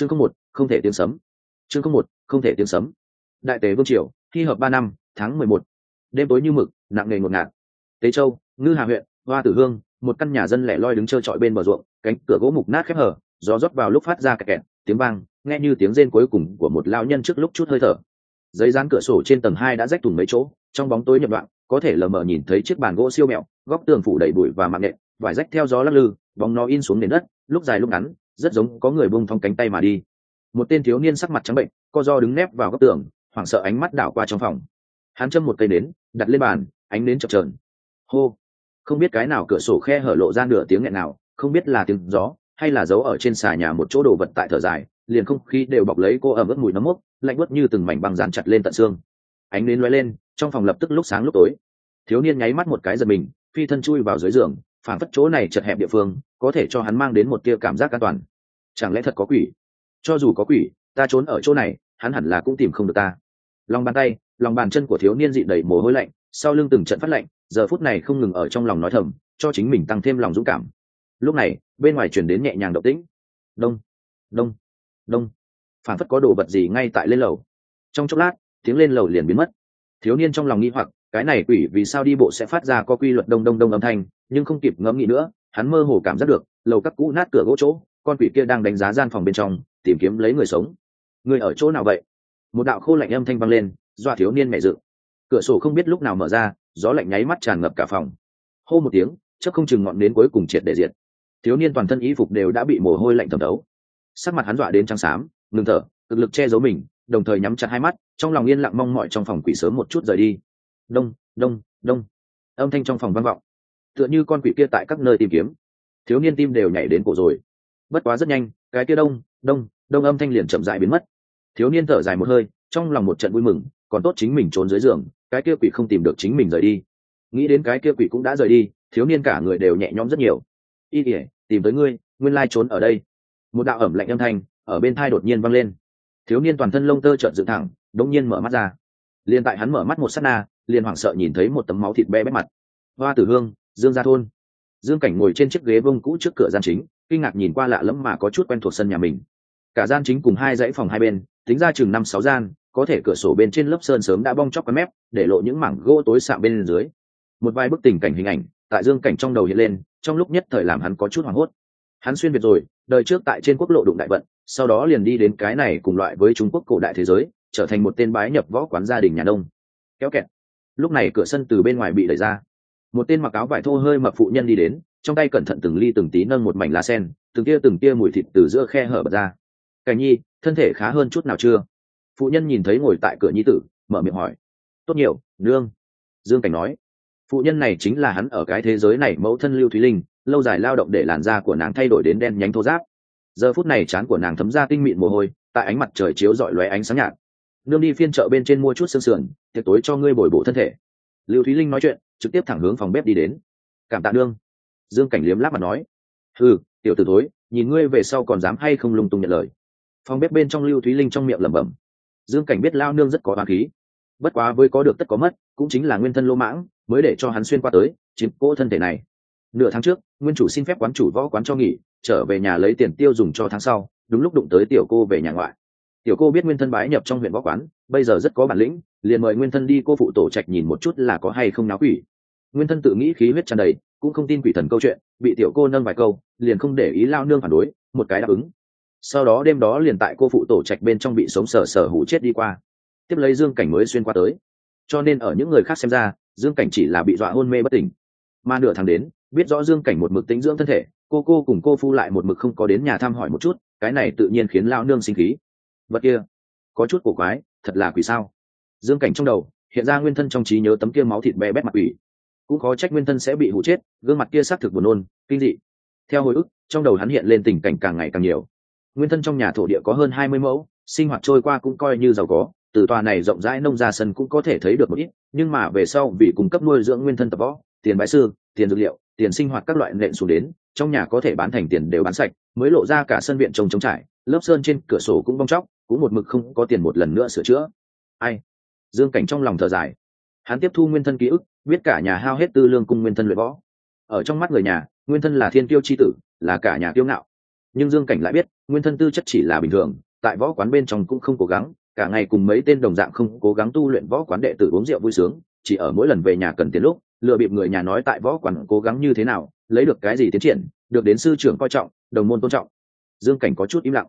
chương không một không thể tiếng sấm. Chương không một không thể tiếng sấm. Đại tế vương triều thi hợp ba năm tháng mười một. Đêm tối như mực nặng nề ngột ngạt. Tế châu ngư hà huyện hoa tử hương một căn nhà dân lẻ loi đứng trơ trọi bên bờ ruộng cánh cửa gỗ mục nát khép hở gió rót vào lúc phát ra kẹt kẹt tiếng vang nghe như tiếng rên cuối cùng của một lao nhân trước lúc chút hơi thở. Giấy dán cửa sổ trên tầng hai đã rách thủng mấy chỗ trong bóng tối nhập đoạn có thể lờ mờ nhìn thấy chiếc bàn gỗ siêu mẹo góc tường phủ đầy bụi và mạng nệ, vải rách theo gió lắc lư bóng nó in xuống nền đất lúc dài lúc ngắn rất giống có người bung thong cánh tay mà đi. Một tên thiếu niên sắc mặt trắng bệnh, co do đứng nép vào góc tường, hoảng sợ ánh mắt đảo qua trong phòng. Hắn châm một cây nến, đặt lên bàn, ánh nến chập trờn hô! Không biết cái nào cửa sổ khe hở lộ ra nửa tiếng nghẹn nào, không biết là tiếng gió, hay là giấu ở trên xà nhà một chỗ đồ vật tại thở dài, liền không khí đều bọc lấy cô ẩm ướt mùi nấm mốc, lạnh bớt như từng mảnh băng dán chặt lên tận xương. Ánh nến lóe lên, trong phòng lập tức lúc sáng lúc tối. Thiếu niên nháy mắt một cái giật mình, phi thân chui vào dưới giường phản phất chỗ này chật hẹp địa phương có thể cho hắn mang đến một tia cảm giác an toàn. Chẳng lẽ thật có quỷ? Cho dù có quỷ, ta trốn ở chỗ này, hắn hẳn là cũng tìm không được ta. Lòng bàn tay, lòng bàn chân của thiếu niên dị đầy mồ hôi lạnh, sau lưng từng trận phát lạnh, giờ phút này không ngừng ở trong lòng nói thầm, cho chính mình tăng thêm lòng dũng cảm. Lúc này, bên ngoài chuyển đến nhẹ nhàng động tĩnh. Đông đông đông. Phản phất có đồ vật gì ngay tại lên lầu. Trong chốc lát, tiếng lên lầu liền biến mất. Thiếu niên trong lòng nghi hoặc, cái này quỷ vì sao đi bộ sẽ phát ra có quy luật đông đông đông âm thanh, nhưng không kịp ngẫm nghĩ nữa hắn mơ hồ cảm giác được, lầu các cũ nát cửa gỗ chỗ, con quỷ kia đang đánh giá gian phòng bên trong, tìm kiếm lấy người sống. Người ở chỗ nào vậy? Một đạo khô lạnh âm thanh vang lên, do thiếu niên mẹ dự cửa sổ không biết lúc nào mở ra, gió lạnh nháy mắt tràn ngập cả phòng. Hô một tiếng chắc không chừng ngọn đến cuối cùng triệt để diệt. Thiếu niên toàn thân y phục đều đã bị mồ hôi lạnh thẩm thấu. Sắc mặt hắn dọa đến trắng xám, ngừng thở, cực lực che giấu mình, đồng thời nhắm chặt hai mắt, trong lòng yên lặng mong mọi trong phòng quỷ sớm một chút rời đi. Đông đông đông. Âm thanh trong phòng vang vọng tựa như con quỷ kia tại các nơi tìm kiếm. Thiếu niên tim đều nhảy đến cổ rồi. Bất quá rất nhanh, cái kia đông đông đông âm thanh liền chậm dại biến mất. Thiếu niên thở dài một hơi, trong lòng một trận vui mừng, còn tốt chính mình trốn dưới giường, cái kia quỷ không tìm được chính mình rời đi. Nghĩ đến cái kia quỷ cũng đã rời đi, thiếu niên cả người đều nhẹ nhõm rất nhiều. Y ỉa tìm tới ngươi, nguyên lai trốn ở đây. Một đạo ẩm lạnh âm thanh ở bên thai đột nhiên vang lên. Thiếu niên toàn thân lông tơ trợn dựng thẳng, đống nhiên mở mắt ra. Liền tại hắn mở mắt một s á t na, liền hoảng sợ nhìn thấy một tấm máu thịt be bét mặt. Hoa tử hương dương gia thôn. Dương cảnh ngồi trên chiếc ghế bông cũ trước cửa gian chính, kinh ngạc nhìn qua lạ lẫm mà có chút quen thuộc sân nhà mình. Cả gian chính cùng hai dãy phòng hai bên, tính ra chừng năm sáu gian, có thể cửa sổ bên trên lớp sơn sớm đã bong chóc cái mép, để lộ những mảng gỗ tối xạ bên dưới. Một vài bức tình cảnh hình ảnh, tại dương cảnh trong đầu hiện lên, trong lúc nhất thời làm hắn có chút hoảng hốt. Hắn xuyên việt rồi, đời trước tại trên quốc lộ đụng đại vận, sau đó liền đi đến cái này cùng loại với trung quốc cổ đại thế giới, trở thành một tên bái nhập võ quán gia đình nhà đông kéo kẹt. Lúc này cửa sân từ bên ngoài bị đẩy ra một tên mặc áo vải thô hơi mập phụ nhân đi đến, trong tay cẩn thận từng ly từng tí nâng một mảnh lá sen, từng tia từng tia mùi thịt từ giữa khe hở bật ra. Cảnh nhi, thân thể khá hơn chút nào chưa? Phụ nhân nhìn thấy ngồi tại cửa nhi tử, mở miệng hỏi. Tốt nhiều, nương. Dương cảnh nói. Phụ nhân này chính là hắn ở cái thế giới này mẫu thân lưu thúy linh, lâu dài lao động để làn da của nàng thay đổi đến đen nhánh thô giáp giờ phút này chán của nàng thấm ra tinh mịn mồ hôi, tại ánh mặt trời chiếu rọi lóe ánh sáng nhạt. Nương đi phiên chợ bên trên mua chút xương sườn, tiệc tối cho ngươi bồi bổ thân thể lưu thúy linh nói chuyện, trực tiếp thẳng hướng phòng bếp đi đến. Cảm tạ đương dương cảnh liếm lát mặt nói. Ừ tiểu t ử tối nhìn ngươi về sau còn dám hay không lung tung nhận lời. Phòng bếp bên trong lưu thúy linh trong miệng lẩm bẩm. Dương cảnh biết lao nương rất có hoàng khí. Bất quá với có được tất có mất, cũng chính là nguyên thân lô mãng, mới để cho hắn xuyên qua tới, chiếm cỗ thân thể này. Nửa tháng trước, nguyên chủ xin phép quán chủ võ quán cho nghỉ, trở về nhà lấy tiền tiêu dùng cho tháng sau, đúng lúc đụng tới tiểu cô về nhà ngoại. Tiểu cô biết nguyên thân bái nhập trong huyện võ quán, bây giờ rất có bản lĩnh liền mời nguyên thân đi cô phụ tổ trạch nhìn một chút là có hay không náo quỷ. Nguyên thân tự nghĩ khí huyết tràn đầy, cũng không tin quỷ thần câu chuyện, bị tiểu cô nâng vài câu, liền không để ý lao nương phản đối, một cái đáp ứng. Sau đó đêm đó liền tại cô phụ tổ trạch bên trong bị sống sờ sờ hủ chết đi qua. Tiếp lấy dương cảnh mới xuyên qua tới. Cho nên ở những người khác xem ra, dương cảnh chỉ là bị dọa hôn mê bất tỉnh. Mà nửa tháng đến, biết rõ dương cảnh một mực tính dưỡng thân thể, cô cô cùng cô phu lại một mực không có đến nhà thăm hỏi một chút, cái này tự nhiên khiến lao nương sinh khí. Vật kia, có chút cổ quái, thật là quỷ sao? Dương cảnh trong đầu, hiện ra nguyên thân trong trí nhớ tấm kia máu thịt bé bét mặt quỷ. Cũng khó trách nguyên thân sẽ bị hụ chết, gương mặt kia xác thực buồn nôn, kinh dị. Theo hồi ức, trong đầu hắn hiện lên tình cảnh càng ngày càng nhiều. Nguyên thân trong nhà thổ địa có hơn hai mươi mẫu, sinh hoạt trôi qua cũng coi như giàu có, từ tòa này rộng rãi nông gia sân cũng có thể thấy được một ít, nhưng mà về sau vì cung cấp nuôi dưỡng nguyên thân tập võ, tiền bãi sư, tiền dược liệu, tiền sinh hoạt các loại nện xuống đến, trong nhà có thể bán thành tiền đều bán sạch, mới lộ ra cả sân viện trồng trống trải, lớp sơn trên cửa sổ cũng bong chóc, cũng một mực không có tiền một lần nữa sửa chữa. Ai dương cảnh trong lòng thở dài. Hắn tiếp thu nguyên thân ký ức, biết cả nhà hao hết tư lương cung nguyên thân luyện võ. Ở trong mắt người nhà, nguyên thân là thiên tiêu c h i tử, là cả nhà tiêu ngạo. Nhưng dương cảnh lại biết, nguyên thân tư chất chỉ là bình thường, tại võ quán bên trong cũng không cố gắng, cả ngày cùng mấy tên đồng dạng không cố gắng tu luyện võ quán đệ tử uống rượu vui sướng, chỉ ở mỗi lần về nhà cần tiền lúc lựa bịp người nhà nói tại võ quán cố gắng như thế nào, lấy được cái gì tiến triển, được đến sư trưởng coi trọng, đồng môn tôn trọng. Dương cảnh có chút im lặng.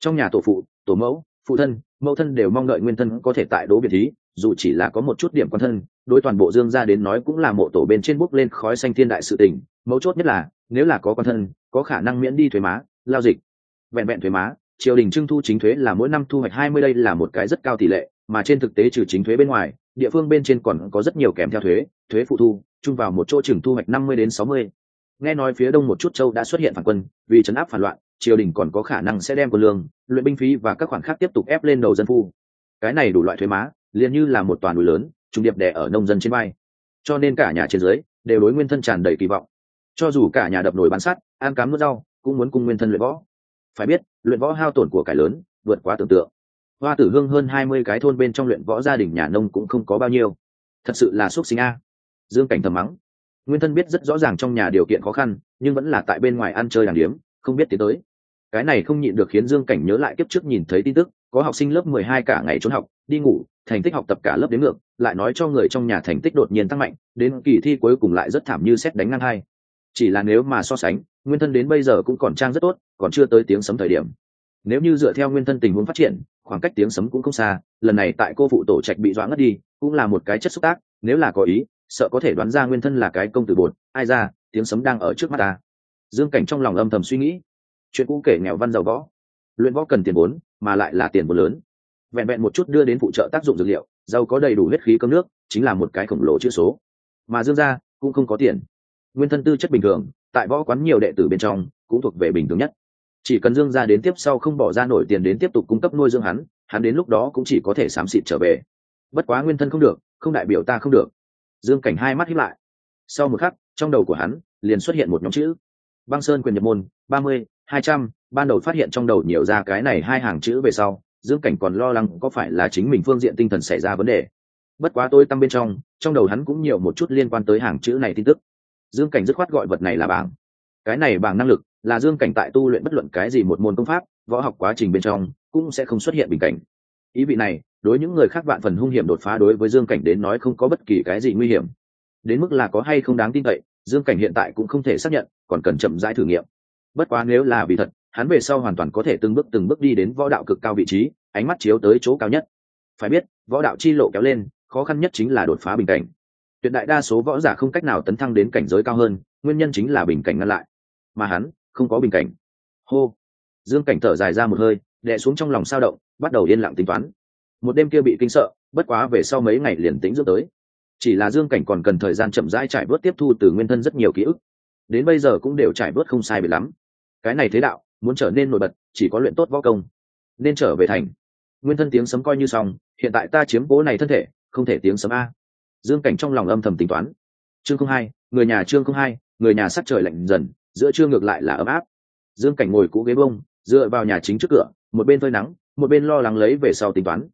Trong nhà tổ phụ, tổ mẫu, phụ thân, mẫu thân đều mong đợi nguyên thân có thể tại đố biệt thí dù chỉ là có một chút điểm quan thân, đối toàn bộ dương gia đến nói cũng là mộ tổ bên trên bốc lên khói xanh thiên đại sự tình. Mấu chốt nhất là, nếu là có quan thân, có khả năng miễn đi thuế má lao dịch. Vẹn vẹn thuế má, triều đình trưng thu chính thuế là mỗi năm thu hoạch hai mươi, đây là một cái rất cao tỷ lệ, mà trên thực tế trừ chính thuế bên ngoài, địa phương bên trên còn có rất nhiều kèm theo thuế thuế phụ thu, chung vào một chỗ chừng thu hoạch năm mươi đến sáu mươi. Nghe nói phía đông một chút châu đã xuất hiện phản quân, vì chấn áp phản loạn, triều đình còn có khả năng sẽ đem quân lương, luyện binh phí và các khoản khác tiếp tục ép lên đầu dân phu. Cái này đủ loại thuế má liền như là một toàn núi lớn trung điệp đè ở nông dân trên bay cho nên cả nhà trên dưới đều đối nguyên thân tràn đầy kỳ vọng. Cho dù cả nhà đập nồi bán sắt, ăn cám nuốt rau, cũng muốn cùng nguyên thân luyện võ. Phải biết, luyện võ hao tổn của cải lớn, vượt quá tưởng tượng. Hoa tử hương hơn hai mươi cái thôn bên trong luyện võ gia đình nhà nông cũng không có bao nhiêu. Thật sự là xúc sinh a. Dương cảnh thầm mắng. Nguyên thân biết rất rõ ràng trong nhà điều kiện khó khăn, nhưng vẫn là tại bên ngoài ăn chơi đàn điếm, không biết tiến tới. Cái này không nhịn được khiến dương cảnh nhớ lại kiếp trước nhìn thấy tin tức, có học sinh lớp mười hai cả ngày trốn học, đi ngủ thành tích học tập cả lớp đến ngược, lại nói cho người trong nhà thành tích đột nhiên tăng mạnh, đến kỳ thi cuối cùng lại rất thảm như xét đánh ngang hai. Chỉ là nếu mà so sánh, nguyên thân đến bây giờ cũng còn trang rất tốt, còn chưa tới tiếng sấm thời điểm. Nếu như dựa theo nguyên thân tình huống phát triển, khoảng cách tiếng sấm cũng không xa, lần này tại cô phụ tổ trạch bị dọa ngất đi, cũng là một cái chất xúc tác, nếu là có ý, sợ có thể đoán ra nguyên thân là cái công tử bột, ai ra, tiếng sấm đang ở trước mắt ta. Dương cảnh trong lòng âm thầm suy nghĩ. Chuyện cũ kể nghèo văn giàu võ. Luyện võ cần tiền vốn, mà lại là tiền vốn lớn vẹn vẹn một chút đưa đến phụ trợ tác dụng dược liệu giàu có đầy đủ huyết khí cơm nước, chính là một cái khổng lồ chữ số. Mà dương gia cũng không có tiền. Nguyên thân tư chất bình thường, tại võ quán nhiều đệ tử bên trong, cũng thuộc về bình thường nhất. Chỉ cần dương gia đến tiếp sau không bỏ ra nổi tiền đến tiếp tục cung cấp nuôi dương hắn hắn đến lúc đó cũng chỉ có thể xám xịt trở về. Bất quá nguyên thân không được, không đại biểu ta không được. Dương cảnh hai mắt hiếp lại. Sau một khắc, trong đầu của hắn liền xuất hiện một nhóm chữ. Băng sơn quyền nhập môn, ba mươi, hai trăm, ban đầu phát hiện trong đầu nhiều ra cái này hai hàng chữ về sau dương cảnh còn lo lắng có phải là chính mình phương diện tinh thần xảy ra vấn đề. Bất quá tôi tăng bên trong trong đầu hắn cũng nhiều một chút liên quan tới hàng chữ này tin tức. Dương cảnh dứt khoát gọi vật này là bảng. Cái này bảng năng lực, là dương cảnh tại tu luyện bất luận cái gì một môn công pháp, võ học quá trình bên trong, cũng sẽ không xuất hiện bình cảnh. Ý vị này, đối những người khác vạn phần hung hiểm đột phá đối với dương cảnh đến nói không có bất kỳ cái gì nguy hiểm. Đến mức là có hay không đáng tin cậy, dương cảnh hiện tại cũng không thể xác nhận, còn cần chậm rãi thử nghiệm. Bất quá nếu là vì thật hắn về sau hoàn toàn có thể từng bước từng bước đi đến võ đạo cực cao vị trí, ánh mắt chiếu tới chỗ cao nhất. Phải biết, võ đạo chi lộ kéo lên, khó khăn nhất chính là đột phá bình cảnh. Tuyệt đại đa số võ giả không cách nào tấn thăng đến cảnh giới cao hơn, nguyên nhân chính là bình cảnh ngăn lại. Mà hắn, không có bình cảnh. Hô. Dương cảnh thở dài ra một hơi, đè xuống trong lòng sao động, bắt đầu yên lặng tính toán. Một đêm kia bị kinh sợ, bất quá về sau mấy ngày liền tĩnh dưỡng tới. Chỉ là dương cảnh còn cần thời gian chậm rãi trải bớt tiếp thu từ nguyên thân rất nhiều ký ức. Đến bây giờ cũng đều trải bớt không sai bị lắm. Cái này thế đạo muốn trở nên nổi bật, chỉ có luyện tốt võ công, nên trở về thành. Nguyên thân tiếng sấm coi như xong, hiện tại ta chiếm cố này thân thể, không thể tiếng sấm a. Dương cảnh trong lòng âm thầm tính toán. Chương không hai, người nhà trương không hai, người nhà sắc trời lạnh dần, giữa trưa ngược lại là ấm áp. Dương cảnh ngồi cũ ghế bông, dựa vào nhà chính trước cửa, một bên phơi nắng, một bên lo lắng lấy về sau tính toán.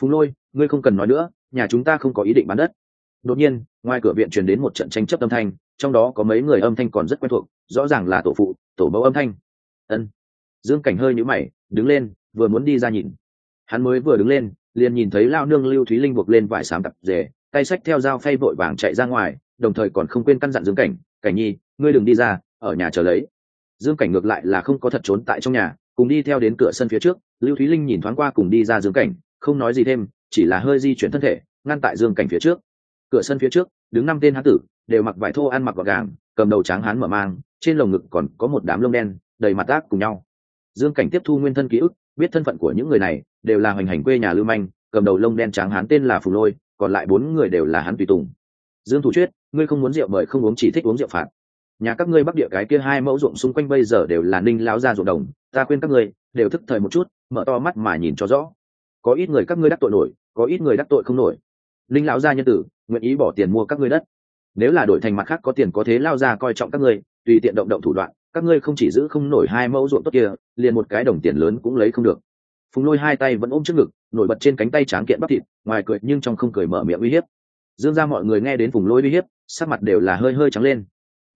Phùng lôi, ngươi không cần nói nữa, nhà chúng ta không có ý định bán đất. Đột nhiên, ngoài cửa viện truyền đến một trận tranh chấp âm thanh, trong đó có mấy người âm thanh còn rất quen thuộc, rõ ràng là tổ phụ, tổ mẫu âm thanh ân. Dương cảnh hơi nhũ mày, đứng lên, vừa muốn đi ra nhìn. Hắn mới vừa đứng lên, liền nhìn thấy lao nương lưu thúy linh buộc lên vải sám tập rể, tay xách theo dao phay vội vàng chạy ra ngoài, đồng thời còn không quên căn dặn dương cảnh cảnh nhi, ngươi đừng đi ra, ở nhà chờ lấy. Dương cảnh ngược lại là không có thật trốn tại trong nhà, cùng đi theo đến cửa sân phía trước, lưu thúy linh nhìn thoáng qua cùng đi ra dương cảnh, không nói gì thêm, chỉ là hơi di chuyển thân thể, ngăn tại dương cảnh phía trước. Cửa sân phía trước, đứng năm tên hán tử, đều mặc vải thô ăn mặc gọn gàng, cầm đầu tráng hán mở mang, trên lồng ngực còn có một đám lông đen đầy mặt ác cùng nhau. Dương cảnh tiếp thu nguyên thân ký ức, biết thân phận của những người này đều là hoành hành quê nhà lưu manh, cầm đầu lông đen tráng hán tên là phù lôi, còn lại bốn người đều là hắn tùy tùng. Dương thủ chuyết, ngươi không muốn rượu mời không uống chỉ thích uống rượu phạt. Nhà các ngươi bắc địa cái kia hai mẫu ruộng xung quanh bây giờ đều là ninh lão gia ruộng đồng, ta khuyên các ngươi đều thức thời một chút, mở to mắt mà nhìn cho rõ. Có ít người các ngươi đắc tội nổi, có ít người đắc tội không nổi. Ninh lão gia nhân tử, nguyện ý bỏ tiền mua các ngươi đất nếu là đổi thành mặt khác có tiền có thế lao ra coi trọng các ngươi, tùy tiện động động thủ đoạn, các ngươi không chỉ giữ không nổi hai mẫu ruộng tốt kia, liền một cái đồng tiền lớn cũng lấy không được. Phùng lôi hai tay vẫn ôm trước ngực, nổi bật trên cánh tay tráng kiện bắp thịt, ngoài cười nhưng trong không cười mở miệng uy hiếp. Dương ra mọi người nghe đến phùng lôi uy hiếp, sắc mặt đều là hơi hơi trắng lên.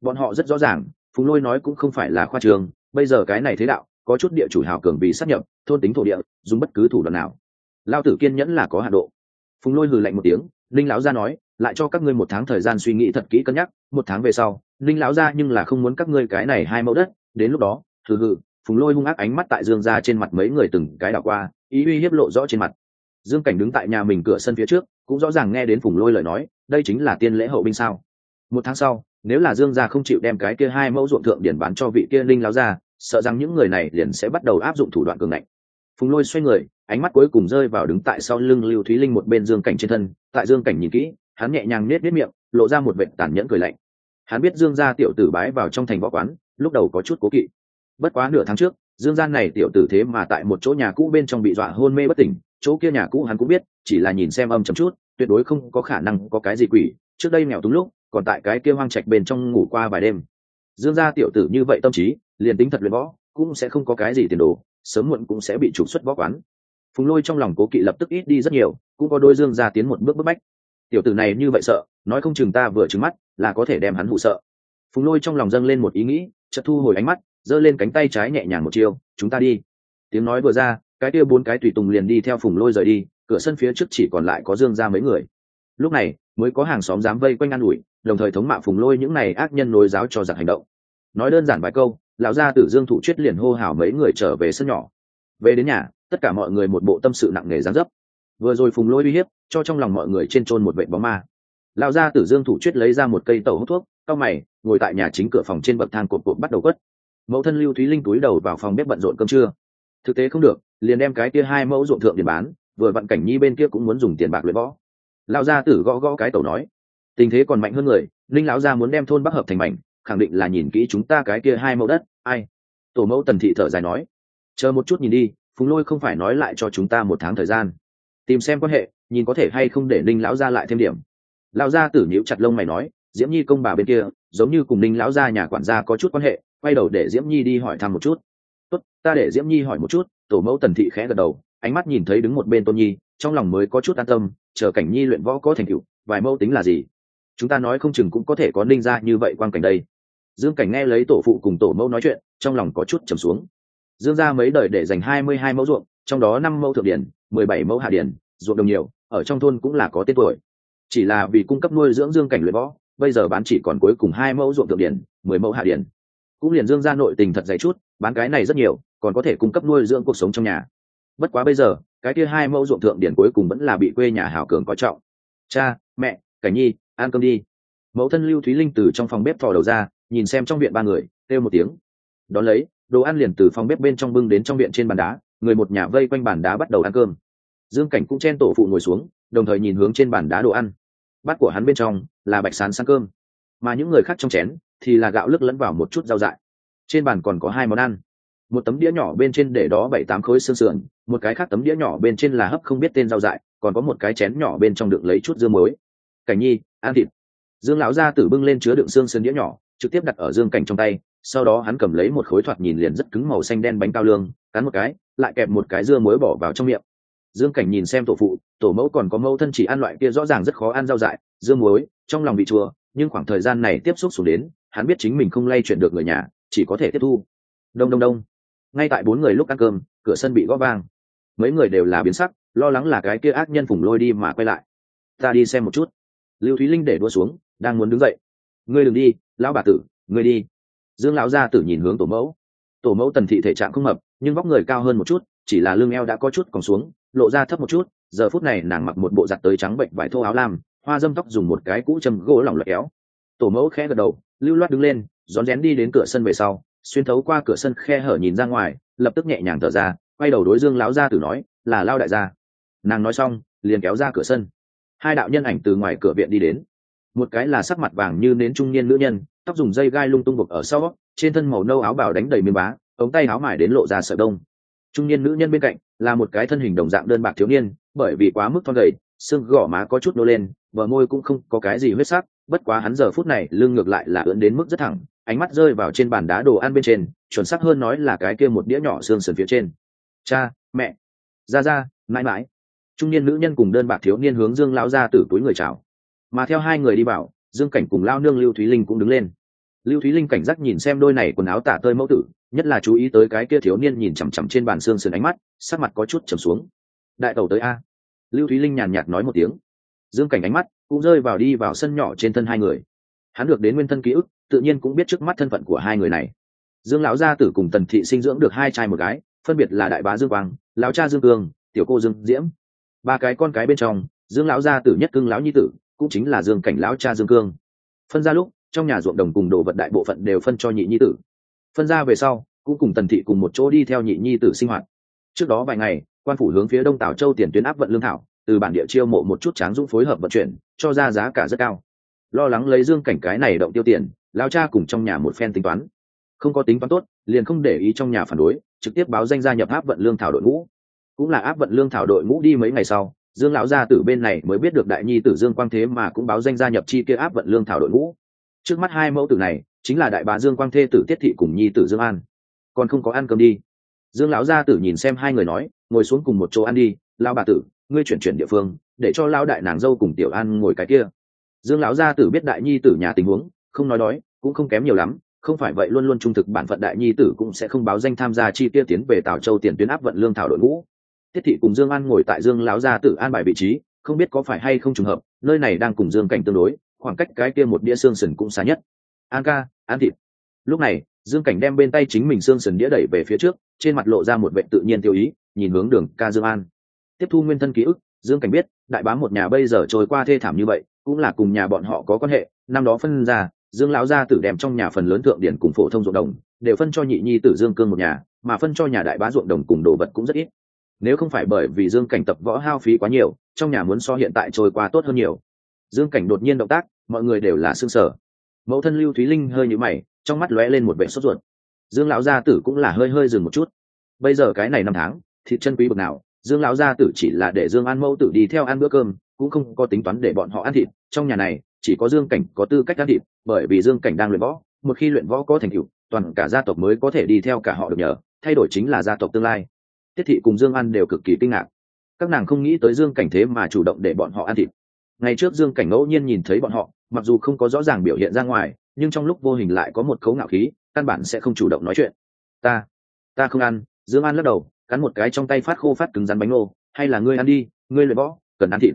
Bọn họ rất rõ ràng, phùng lôi nói cũng không phải là khoa trường, bây giờ cái này thế đạo, có chút địa chủ hào cường vì sát nhập, thôn tính thổ địa, dùng bất cứ thủ đoạn nào. Lao tử kiên nhẫn là có hạ độ. Phùng lôi hừ lạnh một tiếng linh lão gia nói lại cho các ngươi một tháng thời gian suy nghĩ thật kỹ cân nhắc, một tháng về sau, linh lão ra nhưng là không muốn các ngươi cái này hai mẫu đất, đến lúc đó thử hự phùng lôi hung ác ánh mắt tại dương ra trên mặt mấy người từng cái đảo qua, ý uy hiếp lộ rõ trên mặt. Dương cảnh đứng tại nhà mình cửa sân phía trước, cũng rõ ràng nghe đến phùng lôi lời nói, đây chính là tiên lễ hậu binh sao. Một tháng sau, nếu là dương gia không chịu đem cái kia hai mẫu ruộng thượng điển bán cho vị kia linh láo ra sợ rằng những người này liền sẽ bắt đầu áp dụng thủ đoạn cường ngạnh. Phùng lôi xoay người, ánh mắt cuối cùng rơi vào đứng tại sau lưng lưu thúy linh một bên dương cảnh trên thân, tại dương cảnh nhìn kỹ hắn nhẹ nhàng nết nết miệng, lộ ra một vệ tàn nhẫn cười lạnh. Hắn biết dương gia tiểu tử bái vào trong thành võ quán, lúc đầu có chút cố kỵ. Bất quá nửa tháng trước, dương gian này tiểu tử thế mà tại một chỗ nhà cũ bên trong bị dọa hôn mê bất tỉnh, chỗ kia nhà cũ hắn cũng biết, chỉ là nhìn xem âm chấm chút, tuyệt đối không có khả năng có cái gì quỷ. Trước đây nghèo túng lúc, còn tại cái kia hoang trạch bên trong ngủ qua vài đêm. Dương gia tiểu tử như vậy tâm trí, liền tính thật luyện võ, cũng sẽ không có cái gì tiền đồ, sớm muộn cũng sẽ bị trục xuất võ quán. Phùng lôi trong lòng cố kỵ lập tức ít đi rất nhiều, cũng có đôi dương gia tiến một bước bức bách tiểu tử này như vậy sợ, nói không chừng ta vừa trứng mắt, là có thể đem hắn hụ sợ. Phùng lôi trong lòng dâng lên một ý nghĩ, chợt thu hồi ánh mắt, giơ lên cánh tay trái nhẹ nhàng một chiêu, chúng ta đi. Tiếng nói vừa ra, cái kia bốn cái tùy tùng liền đi theo phùng lôi rời đi, cửa sân phía trước chỉ còn lại có dương ra mấy người. Lúc này, mới có hàng xóm dám vây quanh an ủi, đồng thời thống mạ phùng lôi những này ác nhân nối giáo cho giặc hành động. Nói đơn giản vài câu, lão gia tử dương thủ chuyết liền hô hào mấy người trở về sân nhỏ. Về đến nhà, tất cả mọi người một bộ tâm sự nặng nề gián dấp. Vừa rồi phùng lôi uy hiếp cho trong lòng mọi người trên trôn một vệ bóng ma. Lão gia tử dương thủ chuyết lấy ra một cây tàu hút thuốc, cao mày, ngồi tại nhà chính cửa phòng trên bậc thang cột cột bắt đầu quất. Mẫu thân lưu thúy linh túi đầu vào phòng bếp bận rộn cơm trưa. Thực tế không được, liền đem cái kia hai mẫu ruộng thượng tiền bán, vừa vặn cảnh nhi bên kia cũng muốn dùng tiền bạc luyện võ. Lão gia tử gõ gõ cái tàu nói, tình thế còn mạnh hơn người, linh lão gia muốn đem thôn bắc hợp thành mảnh, khẳng định là nhìn kỹ chúng ta cái kia hai mẫu đất, ai? Tổ mẫu tần thị thở dài nói, chờ một chút nhìn đi, phùng lôi không phải nói lại cho chúng ta một tháng thời gian. Tìm xem quan hệ nhìn có thể hay không để ninh lão gia lại thêm điểm. Lão gia tử nhíu chặt lông mày nói, diễm nhi công bà bên kia, giống như cùng ninh lão gia nhà quản gia có chút quan hệ, quay đầu để diễm nhi đi hỏi thăm một chút. Tốt, ta để diễm nhi hỏi một chút. Tổ mẫu tần thị khẽ gật đầu, ánh mắt nhìn thấy đứng một bên tôn nhi, trong lòng mới có chút an tâm, chờ cảnh nhi luyện võ có thành tựu, vài mẫu tính là gì? Chúng ta nói không chừng cũng có thể có ninh ra như vậy quan cảnh đây. Dương cảnh nghe lấy tổ phụ cùng tổ mẫu nói chuyện, trong lòng có chút trầm xuống. Dương ra mấy đời để dành hai mươi hai mẫu ruộng, trong đó năm mẫu thượng điển, mười bảy mẫu hạ điển, ruộng đồng nhiều ở trong thôn cũng là có tên tuổi. Chỉ là vì cung cấp nuôi dưỡng dương cảnh luyện võ, bây giờ bán chỉ còn cuối cùng hai mẫu ruộng thượng điển, mười mẫu hạ điển. Cũng liền dương ra nội tình thật dày chút, bán cái này rất nhiều, còn có thể cung cấp nuôi dưỡng cuộc sống trong nhà. Bất quá bây giờ, cái kia hai mẫu ruộng thượng điển cuối cùng vẫn là bị quê nhà hảo cường có trọng. Cha, mẹ, cảnh nhi, ăn cơm đi. Mẫu thân lưu thúy linh từ trong phòng bếp thò đầu ra, nhìn xem trong viện ba người, kêu một tiếng. Đón lấy, đồ ăn liền từ phòng bếp bên trong bưng đến trong viện trên bàn đá, người một nhà vây quanh bàn đá bắt đầu ăn cơm dương cảnh cũng chen tổ phụ ngồi xuống, đồng thời nhìn hướng trên bàn đá đồ ăn. Bát của hắn bên trong là bạch sán sang cơm, mà những người khác trong chén thì là gạo lức lẫn vào một chút rau dại. Trên bàn còn có hai món ăn. Một tấm đĩa nhỏ bên trên để đó bảy tám khối xương sườn, một cái khác tấm đĩa nhỏ bên trên là hấp không biết tên rau dại, còn có một cái chén nhỏ bên trong đựng lấy chút dưa muối. Cảnh nhi, ăn thịt. Dương lão gia tử bưng lên chứa đựng xương sườn đĩa nhỏ, trực tiếp đặt ở dương cảnh trong tay, sau đó hắn cầm lấy một khối thoạt nhìn liền rất cứng màu xanh đen bánh cao lương, cắn một cái, lại kẹp một cái dưa muối bỏ vào trong miệng dương cảnh nhìn xem tổ phụ, tổ mẫu còn có mẫu thân chỉ ăn loại kia rõ ràng rất khó ăn rau dại, Dương muối, trong lòng bị chua, nhưng khoảng thời gian này tiếp xúc xuống đến, hắn biết chính mình không lay chuyển được người nhà, chỉ có thể tiếp thu. Đông đông đông. Ngay tại bốn người lúc ăn cơm, cửa sân bị gõ vang. Mấy người đều là biến sắc, lo lắng là cái kia ác nhân phùng lôi đi mà quay lại. Ta đi xem một chút. Lưu thúy linh để đua xuống, đang muốn đứng dậy. Ngươi đừng đi, lão bà tử, ngươi đi. Dương lão gia tử nhìn hướng tổ mẫu. Tổ mẫu tần thị thể trạng không mập nhưng vóc người cao hơn một chút, chỉ là lưng eo đã có chút còn xuống lộ ra thấp một chút, giờ phút này nàng mặc một bộ giặt tới trắng bệnh vải thô áo lam, hoa dâm tóc dùng một cái cũ châm gỗ lỏng lẻo. kéo. Tổ mẫu khẽ gật đầu, lưu loát đứng lên, rón rén đi đến cửa sân về sau, xuyên thấu qua cửa sân khe hở nhìn ra ngoài, lập tức nhẹ nhàng thở ra, quay đầu đối dương lão gia tử nói, là lao đại gia. Nàng nói xong, liền kéo ra cửa sân. Hai đạo nhân ảnh từ ngoài cửa viện đi đến. Một cái là sắc mặt vàng như nến trung niên nữ nhân, tóc dùng dây gai lung tung buộc ở sau, trên thân màu nâu áo bào đánh đầy miếng bá, ống tay áo mải đến lộ ra sợi đông trung niên nữ nhân bên cạnh là một cái thân hình đồng dạng đơn bạc thiếu niên, bởi vì quá mức thon gầy, xương gò má có chút nô lên, bờ môi cũng không có cái gì huyết sắc, bất quá hắn giờ phút này lưng ngược lại là ưỡn đến mức rất thẳng, ánh mắt rơi vào trên bàn đá đồ ăn bên trên, chuẩn xác hơn nói là cái kia một đĩa nhỏ xương sườn phía trên. Cha, mẹ, ra ra, mãi mãi. Trung niên nữ nhân cùng đơn bạc thiếu niên hướng dương lao ra từ túi người chào. Mà theo hai người đi vào, dương cảnh cùng lao nương lưu thúy linh cũng đứng lên lưu thúy linh cảnh giác nhìn xem đôi này quần áo tả tơi mẫu tử, nhất là chú ý tới cái kia thiếu niên nhìn chằm chằm trên bàn xương sườn ánh mắt, sắc mặt có chút trầm xuống. Đại tàu tới a. Lưu thúy linh nhàn nhạt nói một tiếng. Dương cảnh ánh mắt cũng rơi vào đi vào sân nhỏ trên thân hai người. Hắn được đến nguyên thân ký ức, tự nhiên cũng biết trước mắt thân phận của hai người này. Dương lão gia tử cùng tần thị sinh dưỡng được hai trai một gái, phân biệt là đại bá dương quang, lão cha dương cương, tiểu cô dương diễm. Ba cái con cái bên trong, dương lão gia tử nhất cưng lão nhi tử, cũng chính là dương cảnh lão cha dương cương. Phân ra lúc trong nhà ruộng đồng cùng đồ vật đại bộ phận đều phân cho nhị nhi tử. Phân ra về sau, cũng cùng tần thị cùng một chỗ đi theo nhị nhi tử sinh hoạt. Trước đó vài ngày, quan phủ hướng phía đông tảo châu tiền tuyến áp vận lương thảo, từ bản địa chiêu mộ một chút tráng dũng phối hợp vận chuyển, cho ra giá cả rất cao. Lo lắng lấy dương cảnh cái này động tiêu tiền, lao cha cùng trong nhà một phen tính toán. Không có tính toán tốt, liền không để ý trong nhà phản đối, trực tiếp báo danh gia nhập áp vận lương thảo đội ngũ. Cũng là áp vận lương thảo đội ngũ đi mấy ngày sau, dương lão gia tử bên này mới biết được đại nhi tử dương quang thế mà cũng báo danh gia nhập chi kia áp vận lương thảo đội ngũ trước mắt hai mẫu tử này, chính là đại bá dương quang thê tử tiết thị cùng nhi tử dương an. Còn không có ăn cơm đi. Dương lão gia tử nhìn xem hai người nói, ngồi xuống cùng một chỗ ăn đi lao bà tử, ngươi chuyển chuyển địa phương, để cho lao đại nàng dâu cùng tiểu an ngồi cái kia. Dương lão gia tử biết đại nhi tử nhà tình huống, không nói đói, cũng không kém nhiều lắm, không phải vậy luôn luôn trung thực bản phận đại nhi tử cũng sẽ không báo danh tham gia chi tiêu tiến về tào châu tiền tuyến áp vận lương thảo đội ngũ. Tiết thị cùng dương an ngồi tại dương lão gia tử an bài vị trí, không biết có phải hay không trùng hợp, nơi này đang cùng dương cảnh tương đối khoảng cách cái kia một đĩa xương sườn cũng xa nhất. An ca an thịt. Lúc này, dương cảnh đem bên tay chính mình xương sườn đĩa đẩy về phía trước, trên mặt lộ ra một vệ tự nhiên tiêu ý, nhìn hướng đường ca dương an. Tiếp thu nguyên thân ký ức, dương cảnh biết, đại bá một nhà bây giờ trôi qua thê thảm như vậy, cũng là cùng nhà bọn họ có quan hệ, năm đó phân ra, dương lão gia tử đem trong nhà phần lớn thượng điển cùng phổ thông ruộng đồng, đều phân cho nhị nhi tử dương cương một nhà, mà phân cho nhà đại bá ruộng đồng cùng đồ vật cũng rất ít. Nếu không phải bởi vì dương cảnh tập võ hao phí quá nhiều, trong nhà muốn so hiện tại trôi qua tốt hơn nhiều dương cảnh đột nhiên động tác, mọi người đều là xương sở mẫu thân lưu thúy linh hơi nhũ mày, trong mắt lóe lên một vệ sốt ruột. Dương lão gia tử cũng là hơi hơi dừng một chút. Bây giờ cái này năm tháng, thịt chân quý bực nào, dương lão gia tử chỉ là để dương an mẫu tử đi theo ăn bữa cơm, cũng không có tính toán để bọn họ ăn thịt. Trong nhà này, chỉ có dương cảnh có tư cách ăn thịt, bởi vì dương cảnh đang luyện võ, một khi luyện võ có thành tựu, toàn cả gia tộc mới có thể đi theo cả họ được nhờ, thay đổi chính là gia tộc tương lai. Tiết thị cùng dương an đều cực kỳ kinh ngạc. Các nàng không nghĩ tới dương cảnh thế mà chủ động để bọn họ ăn thịt ngày trước dương cảnh ngẫu nhiên nhìn thấy bọn họ, mặc dù không có rõ ràng biểu hiện ra ngoài, nhưng trong lúc vô hình lại có một khấu ngạo khí, căn bản sẽ không chủ động nói chuyện. Ta ta không ăn. Dương an lắc đầu, cắn một cái trong tay phát khô phát cứng rắn bánh ngô. Hay là ngươi ăn đi, ngươi luyện võ, cần ăn thịt.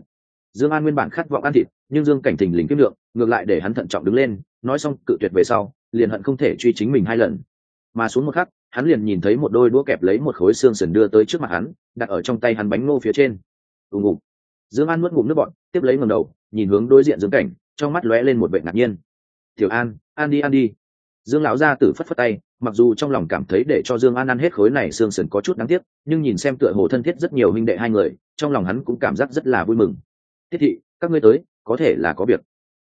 Dương an nguyên bản khát vọng ăn thịt, nhưng dương cảnh thình lình kiếm lượng, ngược lại để hắn thận trọng đứng lên, nói xong cự tuyệt về sau, liền hận không thể truy chính mình hai lần. Mà xuống một khắc, hắn liền nhìn thấy một đôi đũa kẹp lấy một khối xương sườn đưa tới trước mặt hắn, đặt ở trong tay hắn bánh ngô phía trên. Ù ngục dương an nuốt ngụm nước bọn tiếp lấy ngầm đầu, nhìn hướng đối diện dương cảnh, trong mắt lóe lên một vệ ngạc nhiên. Tiểu an an đi An đi. Dương lão gia tử phất phất tay, mặc dù trong lòng cảm thấy để cho dương an ăn hết khối này xương sườn có chút đáng tiếc, nhưng nhìn xem tựa hồ thân thiết rất nhiều huynh đệ hai người, trong lòng hắn cũng cảm giác rất là vui mừng. Tiết thị, các ngươi tới, có thể là có việc.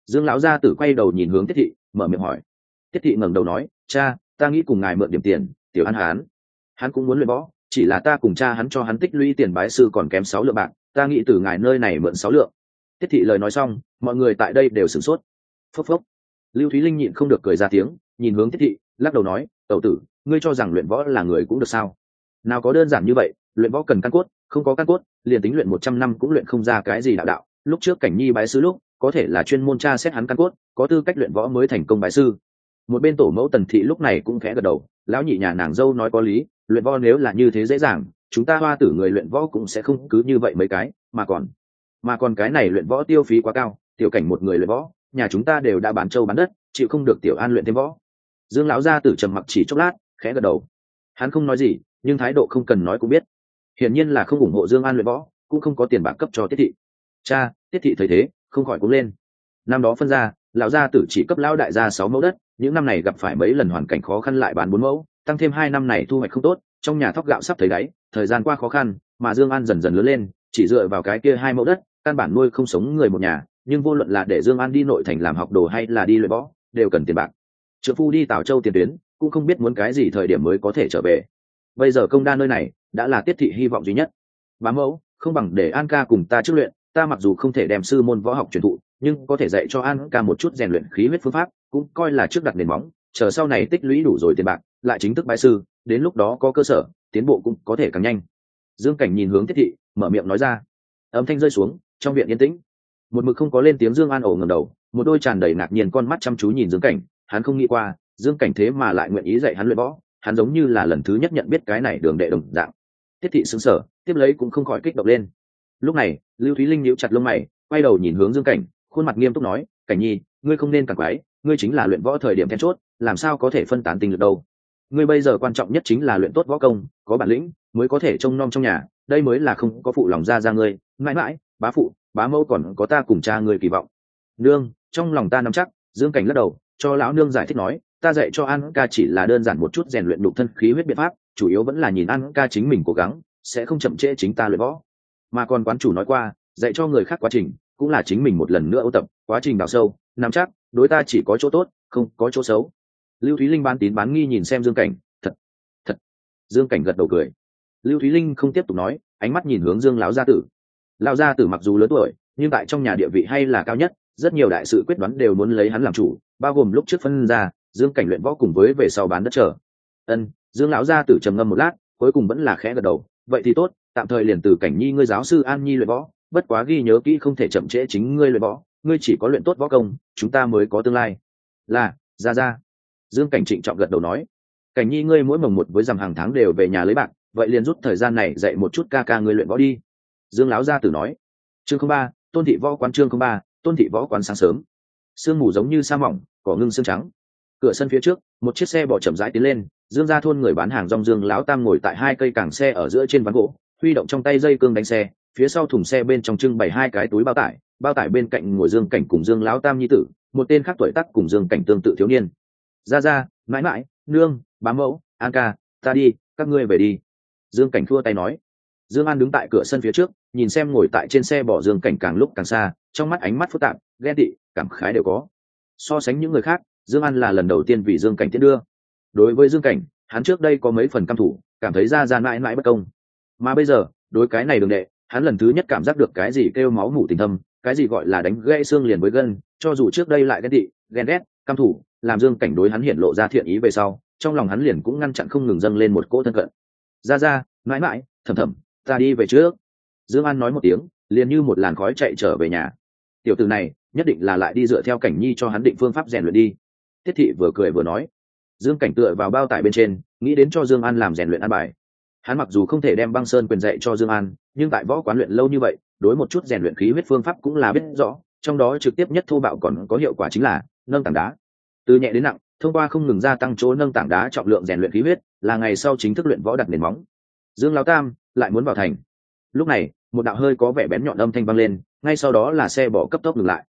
Dương lão gia tử quay đầu nhìn hướng tiết thị, mở miệng hỏi. Tiết thị ngẩng đầu nói, cha, ta nghĩ cùng ngài mượn điểm tiền, tiểu an hán. Hắn cũng muốn luyện võ, chỉ là ta cùng cha hắn cho hắn tích lũy tiền bái sư còn kém sáu lượng bạc ta nghĩ từ ngài nơi này mượn sáu lượng. Tiết thị lời nói xong, mọi người tại đây đều sửng sốt. Phốc phốc. Lưu thúy linh nhịn không được cười ra tiếng, nhìn hướng tiết thị, lắc đầu nói, tẩu tử, ngươi cho rằng luyện võ là người cũng được sao? Nào có đơn giản như vậy, luyện võ cần căn cốt, không có căn cốt, liền tính luyện một trăm năm cũng luyện không ra cái gì đạo đạo. Lúc trước cảnh nhi bái sư lúc, có thể là chuyên môn tra xét hắn căn cốt, có tư cách luyện võ mới thành công bái sư. Một bên tổ mẫu tần thị lúc này cũng khẽ gật đầu, lão nhị nhà nàng dâu nói có lý luyện võ nếu là như thế dễ dàng, chúng ta hoa tử người luyện võ cũng sẽ không cứ như vậy mấy cái, mà còn mà còn cái này luyện võ tiêu phí quá cao, tiểu cảnh một người luyện võ, nhà chúng ta đều đã bán trâu bán đất, chịu không được tiểu an luyện thêm võ. Dương lão gia tử trầm mặc chỉ chốc lát, khẽ gật đầu. Hắn không nói gì, nhưng thái độ không cần nói cũng biết. Hiển nhiên là không ủng hộ dương an luyện võ, cũng không có tiền bạc cấp cho tiết thị. Cha, tiết thị thấy thế, không khỏi cũng lên. Năm đó phân ra, lão gia tử chỉ cấp lão đại gia sáu mẫu đất, những năm này gặp phải mấy lần hoàn cảnh khó khăn lại bán bốn mẫu tăng thêm hai năm này thu hoạch không tốt, trong nhà thóc gạo sắp thấy đáy, thời gian qua khó khăn, mà dương an dần dần lớn lên, chỉ dựa vào cái kia hai mẫu đất, căn bản nuôi không sống người một nhà, nhưng vô luận là để dương an đi nội thành làm học đồ hay là đi luyện võ, đều cần tiền bạc. Trợ phu đi tào châu tiền tuyến, cũng không biết muốn cái gì thời điểm mới có thể trở về. Bây giờ công đa nơi này, đã là tiết thị hy vọng duy nhất. Bá mẫu, không bằng để an ca cùng ta trước luyện, ta mặc dù không thể đem sư môn võ học truyền thụ, nhưng có thể dạy cho an ca một chút rèn luyện khí huyết phương pháp, cũng coi là trước đặt nền móng chờ sau này tích lũy đủ rồi tiền bạc, lại chính thức bái sư, đến lúc đó có cơ sở, tiến bộ cũng có thể càng nhanh. Dương cảnh nhìn hướng tiết thị, mở miệng nói ra. Âm thanh rơi xuống, trong viện yên tĩnh. Một mực không có lên tiếng dương an ổ ngầm đầu, một đôi tràn đầy ngạc nhiên con mắt chăm chú nhìn dương cảnh, hắn không nghĩ qua, dương cảnh thế mà lại nguyện ý dạy hắn luyện võ, hắn giống như là lần thứ nhất nhận biết cái này đường đệ đồng dạng. Tiết thị xứng sở tiếp lấy cũng không khỏi kích động lên. Lúc này, lưu thúy linh nhíu chặt lông mày, quay đầu nhìn hướng dương cảnh, khuôn mặt nghiêm túc nói, cảnh nhi, ngươi không nên càng quái, ngươi chính là luyện võ thời điểm then chốt làm sao có thể phân tán tình lực đâu? Ngươi bây giờ quan trọng nhất chính là luyện tốt võ công, có bản lĩnh mới có thể trông nom trong nhà, đây mới là không có phụ lòng ra ra ngươi. Mãi mãi, bá phụ, bá mẫu còn có ta cùng cha ngươi kỳ vọng. Nương, trong lòng ta nắm chắc, dương cảnh lắc đầu, cho lão nương giải thích nói, ta dạy cho an ca chỉ là đơn giản một chút rèn luyện đục thân khí huyết biện pháp, chủ yếu vẫn là nhìn an ca chính mình cố gắng, sẽ không chậm trễ chính ta luyện võ. Mà còn quán chủ nói qua, dạy cho người khác quá trình, cũng là chính mình một lần nữa ô tập, quá trình đào sâu, nắm chắc, đối ta chỉ có chỗ tốt, không có chỗ xấu lưu thúy linh bán tín bán nghi nhìn xem dương cảnh, thật thật. Dương cảnh gật đầu cười. Lưu thúy linh không tiếp tục nói, ánh mắt nhìn hướng dương lão gia tử. Lão gia tử mặc dù lớn tuổi, nhưng tại trong nhà địa vị hay là cao nhất, rất nhiều đại sự quyết đoán đều muốn lấy hắn làm chủ, bao gồm lúc trước phân ra, dương cảnh luyện võ cùng với về sau bán đất trở ân, dương lão gia tử trầm ngâm một lát, cuối cùng vẫn là khẽ gật đầu, vậy thì tốt, tạm thời liền từ cảnh nhi ngươi giáo sư an nhi luyện võ, bất quá ghi nhớ kỹ không thể chậm trễ chính ngươi luyện võ, ngươi chỉ có luyện tốt võ công, chúng ta mới có tương lai. Là, ra ra dương cảnh trịnh trọng gật đầu nói, cảnh nhi, ngươi mỗi mồng một với dằm hàng tháng đều về nhà lấy bạc vậy liền rút thời gian này dạy một chút ca ca ngươi luyện võ đi. Dương láo gia tử nói, chương không ba, tôn thị võ quán chương không ba, tôn thị võ quán sáng sớm. Sương mù giống như sa mỏng, cỏ ngưng xương trắng. Cửa sân phía trước, một chiếc xe bỏ chậm rãi tiến lên, dương ra thôn người bán hàng rong dương lão tam ngồi tại hai cây cảng xe ở giữa trên ván gỗ, huy động trong tay dây cương đánh xe, phía sau thùng xe bên trong trưng bày hai cái túi bao tải bao tải bên cạnh ngồi dương cảnh cùng dương lão tam nhi tử, một tên khác tuổi tắc cùng dương cảnh tương tự thiếu niên ra ra, mãi mãi, nương bám mẫu, an ca, ta đi, các ngươi về đi. Dương cảnh thua tay nói. Dương an đứng tại cửa sân phía trước, nhìn xem ngồi tại trên xe bỏ dương cảnh càng lúc càng xa, trong mắt ánh mắt phức tạp, ghen tị, cảm khái đều có. So sánh những người khác, dương an là lần đầu tiên vì dương cảnh tiễn đưa. Đối với dương cảnh, hắn trước đây có mấy phần căm thủ, cảm thấy ra ra mãi mãi bất công. Mà bây giờ, đối cái này đường đệ, hắn lần thứ nhất cảm giác được cái gì kêu máu mủ tình thâm, cái gì gọi là đánh gãy xương liền với gân, cho dù trước đây lại ghen tị, ghen ghét căm thủ, làm dương cảnh đối hắn hiện lộ ra thiện ý về sau, trong lòng hắn liền cũng ngăn chặn không ngừng dâng lên một cỗ thân cận. Ra ra, mãi mãi, thầm thầm, ta đi về trước. Dương an nói một tiếng, liền như một làn khói chạy trở về nhà. Tiểu từ này, nhất định là lại đi dựa theo cảnh nhi cho hắn định phương pháp rèn luyện đi. Thiết thị vừa cười vừa nói. Dương cảnh tựa vào bao tải bên trên, nghĩ đến cho dương an làm rèn luyện ăn bài. Hắn mặc dù không thể đem băng sơn quyền dạy cho dương an, nhưng tại võ quán luyện lâu như vậy, đối một chút rèn luyện khí huyết phương pháp cũng là biết rõ, trong đó trực tiếp nhất thô bạo còn có hiệu quả chính là nâng tảng đá. Từ nhẹ đến nặng, thông qua không ngừng gia tăng chỗ nâng tảng đá trọng lượng rèn luyện khí huyết, là ngày sau chính thức luyện võ đặt nền móng. Dương lao tam lại muốn vào thành. Lúc này, một đạo hơi có vẻ bén nhọn âm thanh vang lên, ngay sau đó là xe bỏ cấp tốc ngừng lại.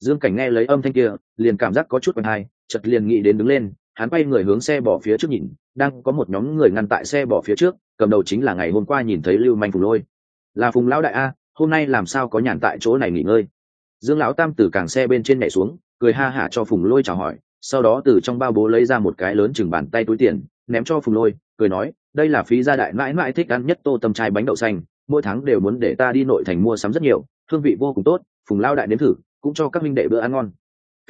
Dương cảnh nghe lấy âm thanh kia, liền cảm giác có chút quen hai chật liền nghĩ đến đứng lên, hắn quay người hướng xe bỏ phía trước nhìn, đang có một nhóm người ngăn tại xe bỏ phía trước, cầm đầu chính là ngày hôm qua nhìn thấy lưu manh phùng lôi. Là phùng lão đại a, hôm nay làm sao có nhàn tại chỗ này nghỉ ngơi? Dương lão tam từ càng xe bên trên nhảy xuống cười ha hả cho phùng lôi chào hỏi, sau đó từ trong bao bố lấy ra một cái lớn chừng bàn tay túi tiền, ném cho phùng lôi, cười nói, đây là phí gia đại mãi mãi thích ăn nhất tô tâm trai bánh đậu xanh, mỗi tháng đều muốn để ta đi nội thành mua sắm rất nhiều, hương vị vô cùng tốt, phùng lao đại nếm thử, cũng cho các minh đệ bữa ăn ngon.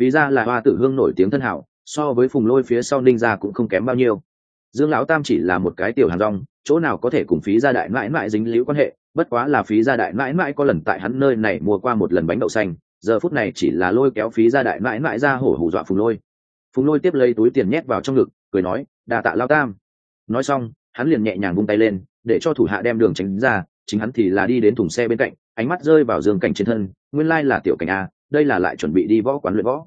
Phí gia là hoa tử hương nổi tiếng thân hảo, so với phùng lôi phía sau ninh gia cũng không kém bao nhiêu. Dương lão tam chỉ là một cái tiểu hàng rong, chỗ nào có thể cùng phí gia đại mãi mãi dính líu quan hệ, bất quá là phí gia đại mãi mãi có lần tại hắn nơi này mua qua một lần bánh đậu xanh giờ phút này chỉ là lôi kéo phí ra đại mãi mãi ra hổ hù dọa phùng lôi. Phùng lôi tiếp lấy túi tiền nhét vào trong ngực, cười nói đà tạ lao tam. Nói xong, hắn liền nhẹ nhàng vung tay lên, để cho thủ hạ đem đường tránh ra, chính hắn thì là đi đến thùng xe bên cạnh, ánh mắt rơi vào giường cảnh trên thân, nguyên lai là tiểu cảnh a, đây là lại chuẩn bị đi võ quán luyện võ.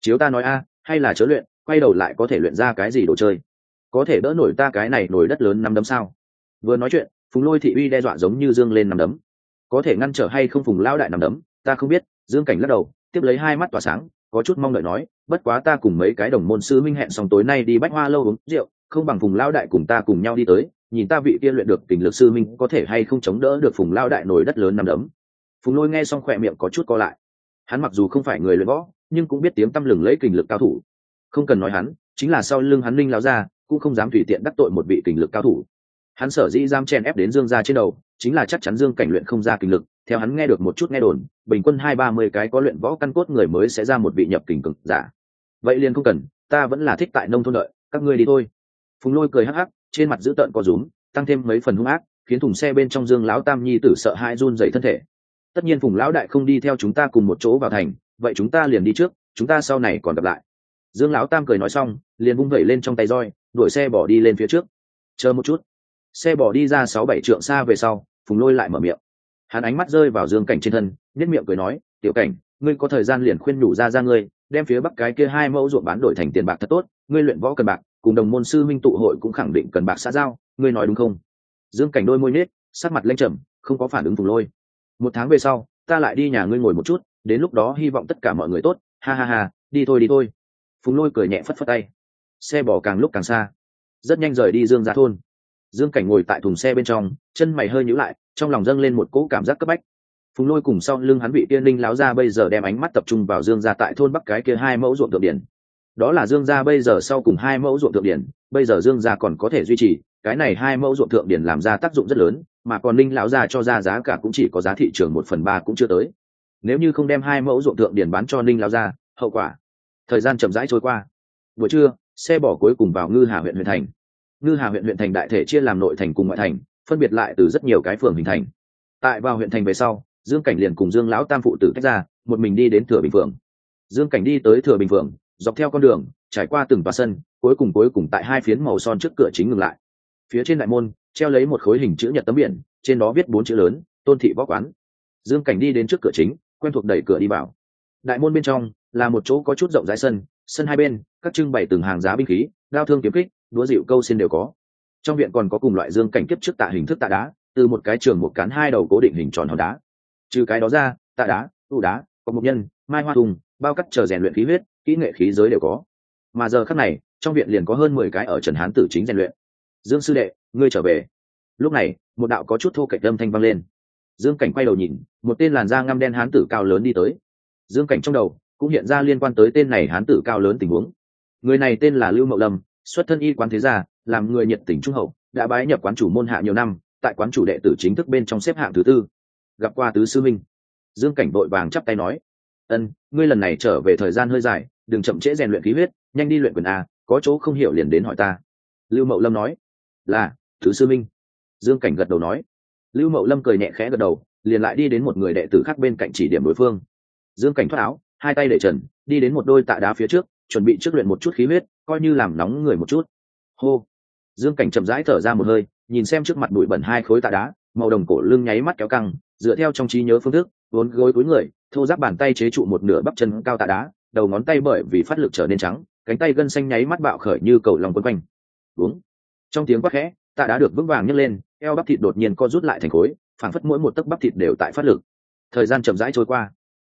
Chiếu ta nói a, hay là chớ luyện, quay đầu lại có thể luyện ra cái gì đồ chơi? Có thể đỡ nổi ta cái này nổi đất lớn năm đấm sao? Vừa nói chuyện, phùng lôi thị uy đe dọa giống như dương lên năm đấm. Có thể ngăn trở hay không phùng lao đại năm đấm, ta không biết dương cảnh lắc đầu, tiếp lấy hai mắt tỏa sáng, có chút mong đợi nói, bất quá ta cùng mấy cái đồng môn sư minh hẹn xong tối nay đi bách hoa lâu uống rượu, không bằng phùng lao đại cùng ta cùng nhau đi tới, nhìn ta vị kia luyện được tình lực sư minh có thể hay không chống đỡ được phùng lao đại nổi đất lớn nằm đấm. Phùng lôi nghe xong khỏe miệng có chút co lại. Hắn mặc dù không phải người luyện võ, nhưng cũng biết tiếng tăm lừng lấy kình lực cao thủ. Không cần nói hắn, chính là sau lưng hắn linh lao ra cũng không dám tùy tiện đắc tội một vị kình lực cao thủ. Hắn sở dĩ dám chen ép đến dương gia trên đầu, chính là chắc chắn dương cảnh luyện không ra kình lực theo hắn nghe được một chút nghe đồn, bình quân hai ba mươi cái có luyện võ căn cốt người mới sẽ ra một vị nhập kình cực giả. Vậy liền không cần, ta vẫn là thích tại nông thôn lợi các ngươi đi thôi. Phùng lôi cười hắc hắc, trên mặt dữ tợn có rúm, tăng thêm mấy phần hung ác, khiến thùng xe bên trong dương lão tam nhi tử sợ hai run dày thân thể. Tất nhiên phùng lão đại không đi theo chúng ta cùng một chỗ vào thành, vậy chúng ta liền đi trước, chúng ta sau này còn gặp lại. Dương lão tam cười nói xong, liền vung vẩy lên trong tay roi, đuổi xe bỏ đi lên phía trước. Chờ một chút. Xe bỏ đi ra sáu bảy trượng xa về sau, phùng lôi lại mở miệng hắn ánh mắt rơi vào dương cảnh trên thân nhất miệng cười nói, tiểu cảnh, ngươi có thời gian liền khuyên nhủ ra ra ngươi, đem phía bắc cái kia hai mẫu ruộng bán đổi thành tiền bạc thật tốt, ngươi luyện võ cần bạc, cùng đồng môn sư minh tụ hội cũng khẳng định cần bạc xã giao, ngươi nói đúng không? Dương cảnh đôi môi nết sắc mặt lanh trầm, không có phản ứng phùng lôi. Một tháng về sau, ta lại đi nhà ngươi ngồi một chút, đến lúc đó hy vọng tất cả mọi người tốt, ha ha ha, đi thôi đi thôi. Phùng lôi cười nhẹ phất phất tay. Xe bỏ càng lúc càng xa. Rất nhanh rời đi dương ra thôn. Dương cảnh ngồi tại thùng xe bên trong, chân mày hơi nhíu lại trong lòng dâng lên một cỗ cảm giác cấp bách. Phùng lôi cùng sau lưng hắn vị tiên linh láo ra bây giờ đem ánh mắt tập trung vào dương gia tại thôn bắc cái kia hai mẫu ruộng thượng điển. Đó là dương gia bây giờ sau cùng hai mẫu ruộng thượng điển, bây giờ dương gia còn có thể duy trì, cái này hai mẫu ruộng thượng điển làm ra tác dụng rất lớn, mà còn linh lão gia cho ra giá cả cũng chỉ có giá thị trường một phần ba cũng chưa tới. Nếu như không đem hai mẫu ruộng thượng điển bán cho linh lão gia, hậu quả, thời gian chậm rãi trôi qua. Buổi trưa, xe bỏ cuối cùng vào ngư hà huyện huyện thành. Ngư hà huyện huyện thành đại thể chia làm nội thành cùng ngoại thành phân biệt lại từ rất nhiều cái phường hình thành. Tại vào huyện thành về sau dương cảnh liền cùng dương lão tam phụ tử tách ra một mình đi đến thừa bình Phường. dương cảnh đi tới thừa bình Phường, dọc theo con đường trải qua từng tòa sân cuối cùng cuối cùng tại hai phiến màu son trước cửa chính ngừng lại. Phía trên đại môn treo lấy một khối hình chữ nhật tấm biển trên đó viết bốn chữ lớn tôn thị võ quán. Dương cảnh đi đến trước cửa chính quen thuộc đẩy cửa đi vào. Đại môn bên trong là một chỗ có chút rộng rãi sân sân hai bên các trưng bày từng hàng giá binh khí đao thương kiếm kích đũa dịu câu xin đều có trong viện còn có cùng loại dương cảnh kiếp trước tạ hình thức tạ đá, từ một cái trường một cán hai đầu cố định hình tròn hòn đá. Trừ cái đó ra, tạ đá, tụ đá, có mục nhân, mai hoa thùng, bao cắt chờ rèn luyện khí huyết, kỹ nghệ khí giới đều có. Mà giờ khắc này, trong viện liền có hơn mười cái ở trần hán tử chính rèn luyện. Dương sư đệ, ngươi trở về. Lúc này, một đạo có chút thô cạnh âm thanh vang lên. Dương cảnh quay đầu nhìn, một tên làn da ngăm đen hán tử cao lớn đi tới. Dương cảnh trong đầu, cũng hiện ra liên quan tới tên này hán tử cao lớn tình huống. Người này tên là lưu mậu lâm, xuất thân y quán thế gia làm người nhiệt tình trung hậu, đã bái nhập quán chủ môn hạ nhiều năm, tại quán chủ đệ tử chính thức bên trong xếp hạng thứ tư. Gặp qua tứ sư minh. Dương cảnh vội vàng chắp tay nói, ân, ngươi lần này trở về thời gian hơi dài, đừng chậm trễ rèn luyện khí huyết, nhanh đi luyện quyền a, có chỗ không hiểu liền đến hỏi ta. Lưu mậu lâm nói, là thứ sư minh. Dương cảnh gật đầu nói. Lưu mậu lâm cười nhẹ khẽ gật đầu, liền lại đi đến một người đệ tử khác bên cạnh chỉ điểm đối phương. Dương cảnh thoát áo, hai tay để trần, đi đến một đôi tạ đá phía trước, chuẩn bị trước luyện một chút khí huyết, coi như làm nóng người một chút. Hô dương cảnh chậm rãi thở ra một hơi, nhìn xem trước mặt bụi bẩn hai khối tạ đá, màu đồng cổ lưng nháy mắt kéo căng, dựa theo trong trí nhớ phương thức, vốn gối cuối người, thô giáp bàn tay chế trụ một nửa bắp chân cao tạ đá, đầu ngón tay bởi vì phát lực trở nên trắng, cánh tay gân xanh nháy mắt bạo khởi như cầu lòng quấn quanh. Uống trong tiếng quát khẽ, tạ đá được vững vàng nhấc lên, eo bắp thịt đột nhiên co rút lại thành khối, phảng phất mỗi một tấc bắp thịt đều tại phát lực. Thời gian chậm rãi trôi qua.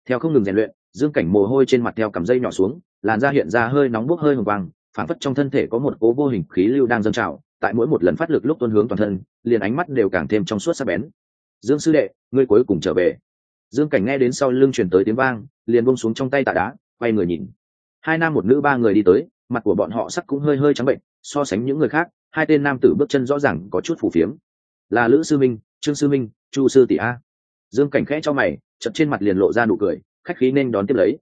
Theo không ngừng rèn luyện, dương cảnh mồ hôi trên mặt theo cầm dây nhỏ xuống, làn da hiện ra hơi nóng bốc hơi hồng vàng phảng phất trong thân thể có một cố vô hình khí lưu đang dâng trào, tại mỗi một lần phát lực lúc tuôn hướng toàn thân, liền ánh mắt đều càng thêm trong suốt sắc bén. Dương sư đệ, ngươi cuối cùng trở về. Dương cảnh nghe đến sau lưng chuyển tới tiếng vang, liền bông xuống trong tay tạ đá, quay người nhìn. Hai nam một nữ ba người đi tới, mặt của bọn họ sắc cũng hơi hơi trắng bệnh, so sánh những người khác, hai tên nam tử bước chân rõ ràng có chút phủ phiếm. Là lữ sư minh, trương sư minh, chu sư tỷ a. Dương cảnh khẽ cho mày chậm trên mặt liền lộ ra nụ cười, khách khí nên đón tiếp lấy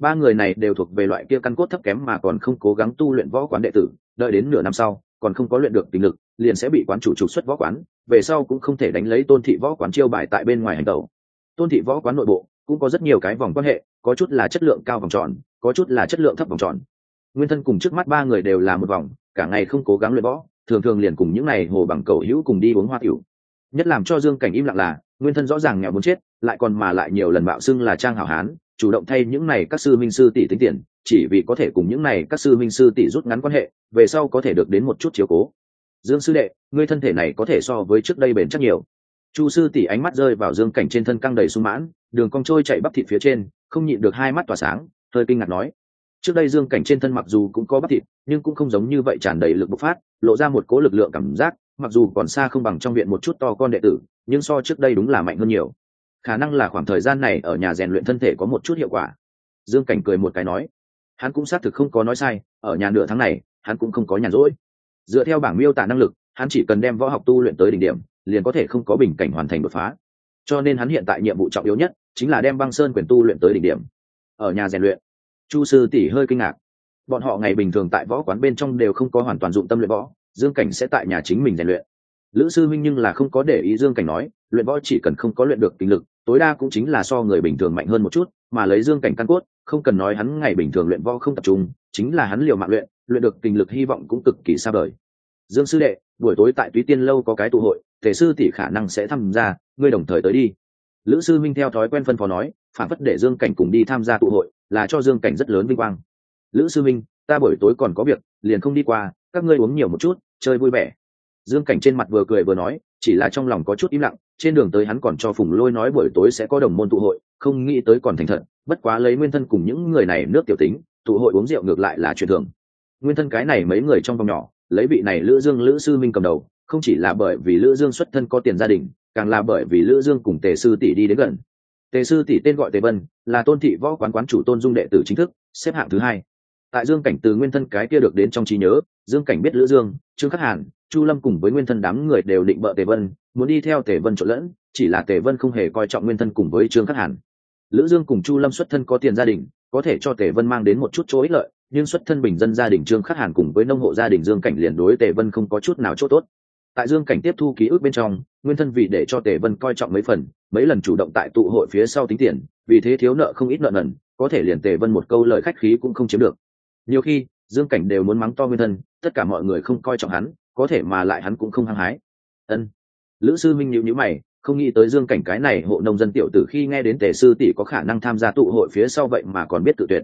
ba người này đều thuộc về loại kia căn cốt thấp kém mà còn không cố gắng tu luyện võ quán đệ tử, đợi đến nửa năm sau, còn không có luyện được tình lực, liền sẽ bị quán chủ trục xuất võ quán, về sau cũng không thể đánh lấy tôn thị võ quán chiêu bài tại bên ngoài hành tẩu. Tôn thị võ quán nội bộ cũng có rất nhiều cái vòng quan hệ, có chút là chất lượng cao vòng tròn, có chút là chất lượng thấp vòng tròn. Nguyên thân cùng trước mắt ba người đều là một vòng, cả ngày không cố gắng luyện võ, thường thường liền cùng những n à y hồ bằng cầu hữu cùng đi uống hoa tiểu. Nhất làm cho dương cảnh im lặng là, nguyên thân rõ ràng nghèo muốn chết, lại còn mà lại nhiều lần mạo xưng là trang hảo hán chủ động thay những này các sư minh sư tỷ tính tiền, chỉ vì có thể cùng những này các sư minh sư tỷ rút ngắn quan hệ, về sau có thể được đến một chút chiếu cố. Dương sư đệ, ngươi thân thể này có thể so với trước đây bền chắc nhiều. Chu sư tỷ ánh mắt rơi vào dương cảnh trên thân căng đầy sung mãn, đường cong trôi chạy bắp thịt phía trên, không nhịn được hai mắt tỏa sáng, hơi kinh ngạc nói. Trước đây dương cảnh trên thân mặc dù cũng có bắp thịt, nhưng cũng không giống như vậy tràn đầy lực bộc phát, lộ ra một cố lực lượng cảm giác, mặc dù còn xa không bằng trong viện một chút to con đệ tử, nhưng so trước đây đúng là mạnh hơn nhiều khả năng là khoảng thời gian này ở nhà rèn luyện thân thể có một chút hiệu quả. Dương cảnh cười một cái nói, hắn cũng xác thực không có nói sai, ở nhà nửa tháng này, hắn cũng không có nhàn rỗi. Dựa theo bảng miêu tả năng lực, hắn chỉ cần đem võ học tu luyện tới đỉnh điểm, liền có thể không có bình cảnh hoàn thành đột phá. Cho nên hắn hiện tại nhiệm vụ trọng yếu nhất chính là đem băng sơn quyền tu luyện tới đỉnh điểm. Ở nhà rèn luyện, chu sư tỷ hơi kinh ngạc. Bọn họ ngày bình thường tại võ quán bên trong đều không có hoàn toàn dụng tâm luyện võ, dương cảnh sẽ tại nhà chính mình rèn luyện. Lữ sư minh nhưng là không có để ý dương cảnh nói, luyện võ chỉ cần không có luyện được kinh lực tối đa cũng chính là so người bình thường mạnh hơn một chút, mà lấy dương cảnh căn cốt, không cần nói hắn ngày bình thường luyện võ không tập trung, chính là hắn liều mạng luyện luyện được kinh lực hy vọng cũng cực kỳ xa vời. Dương sư đệ, buổi tối tại túy tiên lâu có cái tụ hội, thể sư tỷ khả năng sẽ tham gia, ngươi đồng thời tới đi. Lữ sư minh theo thói quen phân phó nói, phản phất để dương cảnh cùng đi tham gia tụ hội, là cho dương cảnh rất lớn vinh quang. Lữ sư minh, ta buổi tối còn có việc, liền không đi qua, các ngươi uống nhiều một chút, chơi vui vẻ dương cảnh trên mặt vừa cười vừa nói, chỉ là trong lòng có chút im lặng, trên đường tới hắn còn cho phùng lôi nói buổi tối sẽ có đồng môn tụ hội, không nghĩ tới còn thành thật, bất quá lấy nguyên thân cùng những người này nước tiểu tính, tụ hội uống rượu ngược lại là chuyện thường. Nguyên thân cái này mấy người trong vòng nhỏ, lấy vị này lữ dương lữ sư minh cầm đầu, không chỉ là bởi vì lữ dương xuất thân có tiền gia đình, càng là bởi vì lữ dương cùng tề sư tỷ đi đến gần. Tề sư tỷ tên gọi tề vân, là tôn thị võ quán quán chủ tôn dung đệ tử chính thức, xếp hạng thứ hai. Tại dương cảnh từ nguyên thân cái kia được đến trong trí nhớ, dương cảnh biết lữ dương, trương khắc hàn chu lâm cùng với nguyên thân đám người đều định bợ tề vân, muốn đi theo tề vân trộn lẫn, chỉ là tề vân không hề coi trọng nguyên thân cùng với trương khắc hàn. Lữ dương cùng chu lâm xuất thân có tiền gia đình, có thể cho tề vân mang đến một chút chỗ ích lợi, nhưng xuất thân bình dân gia đình trương khắc hàn cùng với nông hộ gia đình dương cảnh liền đối tề vân không có chút nào chỗ tốt. Tại dương cảnh tiếp thu ký ức bên trong, nguyên thân vì để cho tề vân coi trọng mấy phần, mấy lần chủ động tại tụ hội phía sau tính tiền, vì thế thiếu nợ không ít nợ nần, có thể liền tề vân một câu lời khách khí cũng không chiếm được. Nhiều khi, dương cảnh đều muốn mắng to nguyên thân, tất cả mọi người không coi trọng hắn có thể mà lại hắn cũng không hăng hái. Ân. Lữ sư minh nhịu nhữ mày, không nghĩ tới dương cảnh cái này hộ nông dân tiểu tử khi nghe đến tề sư tỷ có khả năng tham gia tụ hội phía sau vậy mà còn biết tự tuyệt.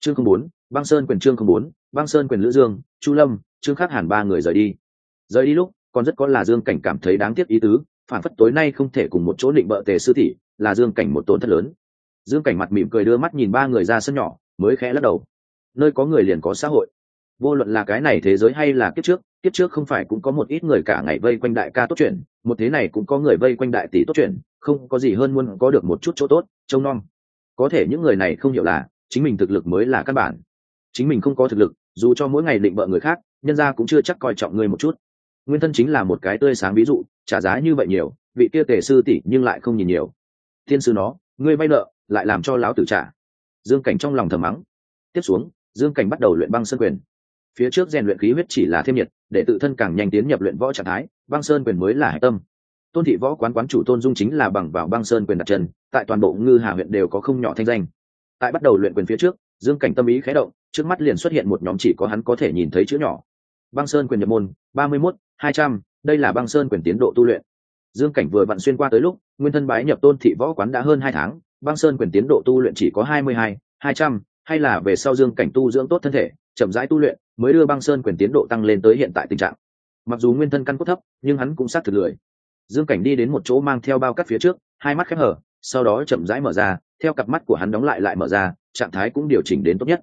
Chương không bốn, băng sơn quyền trương không bốn, băng sơn quyền lữ dương, chu lâm trương khắc hàn ba người rời đi. Rời đi lúc, còn rất có là dương cảnh cảm thấy đáng tiếc ý tứ, phản phất tối nay không thể cùng một chỗ định bợ tề sư tỷ, là dương cảnh một tổn thất lớn. Dương cảnh mặt mỉm cười đưa mắt nhìn ba người ra sân nhỏ, mới khẽ lắc đầu. Nơi có người liền có xã hội vô luận là cái này thế giới hay là kiếp trước kiếp trước không phải cũng có một ít người cả ngày vây quanh đại ca tốt chuyện, một thế này cũng có người vây quanh đại tỷ tốt chuyện, không có gì hơn muốn có được một chút chỗ tốt, trông nom. Có thể những người này không hiểu là, chính mình thực lực mới là căn bản. Chính mình không có thực lực, dù cho mỗi ngày định bợ người khác, nhân ra cũng chưa chắc coi trọng người một chút. Nguyên thân chính là một cái tươi sáng ví dụ, trả giá như vậy nhiều, vị kia tề sư tỷ nhưng lại không nhìn nhiều. Thiên sư nó, ngươi vay nợ, lại làm cho lão tử trả. Dương cảnh trong lòng thầm mắng. Tiếp xuống, dương cảnh bắt đầu luyện băng sơn quyền phía trước rèn luyện khí huyết chỉ là thêm nhiệt, để tự thân càng nhanh tiến nhập luyện võ trạng thái, băng sơn quyền mới là hạnh tâm. Tôn thị võ quán quán chủ tôn dung chính là bằng vào băng sơn quyền đặt chân, tại toàn bộ ngư hà huyện đều có không nhỏ thanh danh. Tại bắt đầu luyện quyền phía trước, dương cảnh tâm ý khé động, trước mắt liền xuất hiện một nhóm chỉ có hắn có thể nhìn thấy chữ nhỏ. Băng sơn quyền nhập môn, ba mươi mốt, hai trăm, đây là băng sơn quyền tiến độ tu luyện. Dương cảnh vừa vặn xuyên qua tới lúc, nguyên thân bái nhập tôn thị võ quán đã hơn hai tháng, băng sơn quyền tiến độ tu luyện chỉ có hai mươi hai hai trăm, hay là về sau dương cảnh tu dưỡng tốt thân thể chậm rãi tu luyện, mới đưa băng sơn quyền tiến độ tăng lên tới hiện tại tình trạng. Mặc dù nguyên thân căn cốt thấp, nhưng hắn cũng sát thực lười. Dương cảnh đi đến một chỗ mang theo bao cắt phía trước, hai mắt khép hở sau đó chậm rãi mở ra, theo cặp mắt của hắn đóng lại lại mở ra, trạng thái cũng điều chỉnh đến tốt nhất.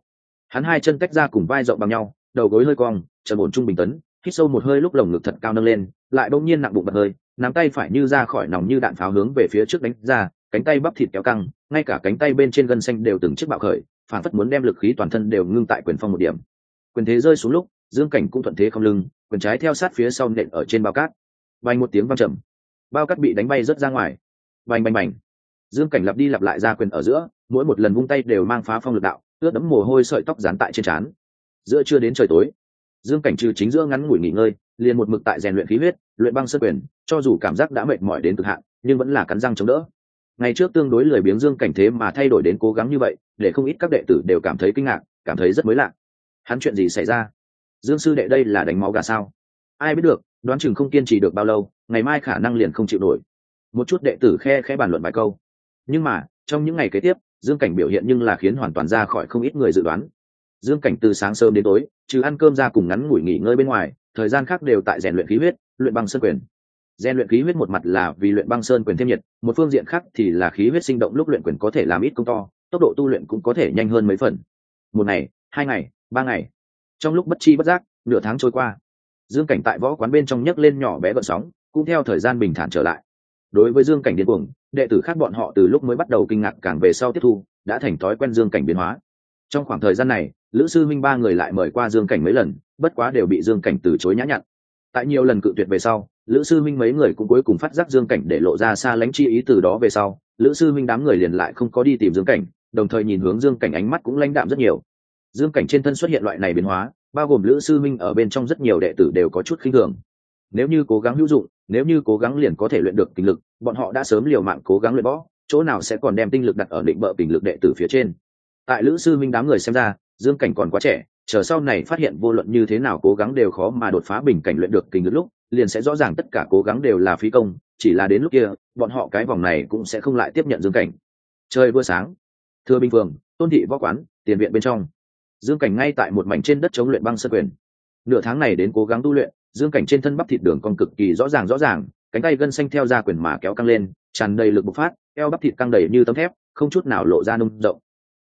Hắn hai chân tách ra cùng vai rộng bằng nhau, đầu gối hơi cong trần ổn trung bình tấn, hít sâu một hơi lúc lồng ngực thật cao nâng lên, lại bỗng nhiên nặng bụng bật hơi, nắm tay phải như ra khỏi nòng như đạn pháo hướng về phía trước đánh ra, cánh tay bắp thịt kéo căng, ngay cả cánh tay bên trên gân xanh đều từng chiếc bạo khởi phản phất muốn đem lực khí toàn thân đều ngưng tại quyền phong một điểm. Quyền thế rơi xuống lúc, dương cảnh cũng thuận thế không lưng, quyền trái theo sát phía sau nện ở trên bao cát. Vành một tiếng vang trầm. Bao cát bị đánh bay rớt ra ngoài. Bành bành bành. Dương cảnh lặp đi lặp lại ra quyền ở giữa, mỗi một lần vung tay đều mang phá phong lực đạo, ướt đẫm mồ hôi sợi tóc dán tại trên trán. Giữa chưa đến trời tối, dương cảnh trừ chính giữa ngắn ngủi nghỉ ngơi, liền một mực tại rèn luyện khí huyết, luyện băng sơ quyền, cho dù cảm giác đã mệt mỏi đến cực hạn, nhưng vẫn là cắn răng chống đỡ ngày trước tương đối lười biếng dương cảnh thế mà thay đổi đến cố gắng như vậy, để không ít các đệ tử đều cảm thấy kinh ngạc, cảm thấy rất mới lạ. Hắn chuyện gì xảy ra? Dương sư đệ đây là đánh máu gà sao? Ai biết được, đoán chừng không kiên trì được bao lâu, ngày mai khả năng liền không chịu nổi. Một chút đệ tử khe khẽ bàn luận vài câu. Nhưng mà, trong những ngày kế tiếp, dương cảnh biểu hiện nhưng là khiến hoàn toàn ra khỏi không ít người dự đoán. Dương cảnh từ sáng sớm đến tối, trừ ăn cơm ra cùng ngắn ngủi nghỉ ngơi bên ngoài, thời gian khác đều tại rèn luyện khí huyết, luyện bằng sân quyền. Gen luyện khí huyết một mặt là vì luyện băng sơn quyền thêm nhiệt, một phương diện khác thì là khí huyết sinh động lúc luyện quyền có thể làm ít công to, tốc độ tu luyện cũng có thể nhanh hơn mấy phần. Một ngày, hai ngày, ba ngày. Trong lúc bất chi bất giác, nửa tháng trôi qua. Dương cảnh tại võ quán bên trong nhấc lên nhỏ bé gợn sóng, cũng theo thời gian bình thản trở lại. Đối với dương cảnh điên cuồng, đệ tử khác bọn họ từ lúc mới bắt đầu kinh ngạc càng về sau tiếp thu, đã thành thói quen dương cảnh biến hóa. Trong khoảng thời gian này, lữ sư minh ba người lại mời qua dương cảnh mấy lần, bất quá đều bị dương cảnh từ chối nhã nhặn. Tại nhiều lần cự tuyệt về sau lữ sư minh mấy người cũng cuối cùng phát giác dương cảnh để lộ ra xa lánh chi ý từ đó về sau, lữ sư minh đám người liền lại không có đi tìm dương cảnh, đồng thời nhìn hướng dương cảnh ánh mắt cũng lãnh đạm rất nhiều. Dương cảnh trên thân xuất hiện loại này biến hóa, bao gồm lữ sư minh ở bên trong rất nhiều đệ tử đều có chút khinh thường. Nếu như cố gắng hữu dụng, nếu như cố gắng liền có thể luyện được kinh lực, bọn họ đã sớm liều mạng cố gắng luyện võ, chỗ nào sẽ còn đem tinh lực đặt ở định bợ kinh lực đệ tử phía trên. Tại lữ sư minh đám người xem ra, dương cảnh còn quá trẻ, chờ sau này phát hiện vô luận như thế nào cố gắng đều khó mà đột phá bình cảnh luyện được tinh lực lúc liền sẽ rõ ràng tất cả cố gắng đều là phí công, chỉ là đến lúc kia, bọn họ cái vòng này cũng sẽ không lại tiếp nhận dương cảnh. Trời vừa sáng, thưa bình phường tôn thị võ quán, tiền viện bên trong. Dương cảnh ngay tại một mảnh trên đất chống luyện băng sơ quyền. Nửa tháng này đến cố gắng tu luyện, dương cảnh trên thân bắp thịt đường còn cực kỳ rõ ràng rõ ràng, cánh tay gân xanh theo ra quyền mà kéo căng lên, tràn đầy lực bộc phát, eo bắp thịt căng đầy như tấm thép, không chút nào lộ ra nung rộng.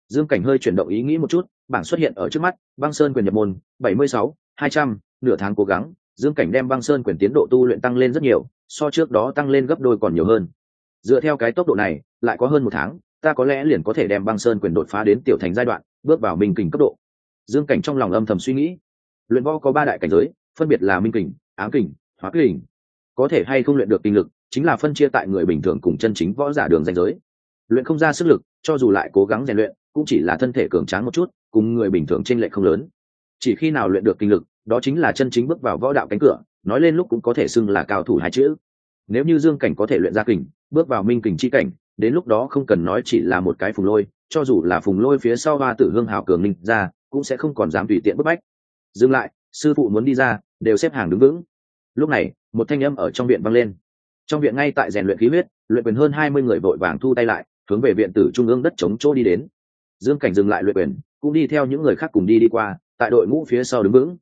Dương cảnh hơi chuyển động ý nghĩ một chút, bảng xuất hiện ở trước mắt, băng sơn quyền nhập môn, bảy mươi sáu, hai trăm, nửa tháng cố gắng dương cảnh đem băng sơn quyền tiến độ tu luyện tăng lên rất nhiều, so trước đó tăng lên gấp đôi còn nhiều hơn. Dựa theo cái tốc độ này, lại có hơn một tháng, ta có lẽ liền có thể đem băng sơn quyền đột phá đến tiểu thành giai đoạn, bước vào minh kình cấp độ. Dương cảnh trong lòng âm thầm suy nghĩ. Luyện võ có ba đại cảnh giới, phân biệt là minh kình, ám kình, hóa kình. Có thể hay không luyện được kinh lực, chính là phân chia tại người bình thường cùng chân chính võ giả đường danh giới. Luyện không ra sức lực, cho dù lại cố gắng rèn luyện, cũng chỉ là thân thể cường tráng một chút, cùng người bình thường t r ê n lệch không lớn. Chỉ khi nào luyện được kinh lực đó chính là chân chính bước vào võ đạo cánh cửa, nói lên lúc cũng có thể xưng là cao thủ hai chữ. Nếu như dương cảnh có thể luyện ra kình, bước vào minh kình chi cảnh, đến lúc đó không cần nói chỉ là một cái phùng lôi, cho dù là phùng lôi phía sau hoa tử hương hào cường ninh ra, cũng sẽ không còn dám tùy tiện bức bách. Dừng lại, sư phụ muốn đi ra, đều xếp hàng đứng vững. Lúc này, một thanh âm ở trong viện vang lên. Trong viện ngay tại rèn luyện khí huyết, luyện quyền hơn hai mươi người vội vàng thu tay lại, hướng về viện tử trung ương đất chống chỗ đi đến. Dương cảnh dừng lại luyện quyền, cũng đi theo những người khác cùng đi đi qua, tại đội ngũ phía sau đứng vững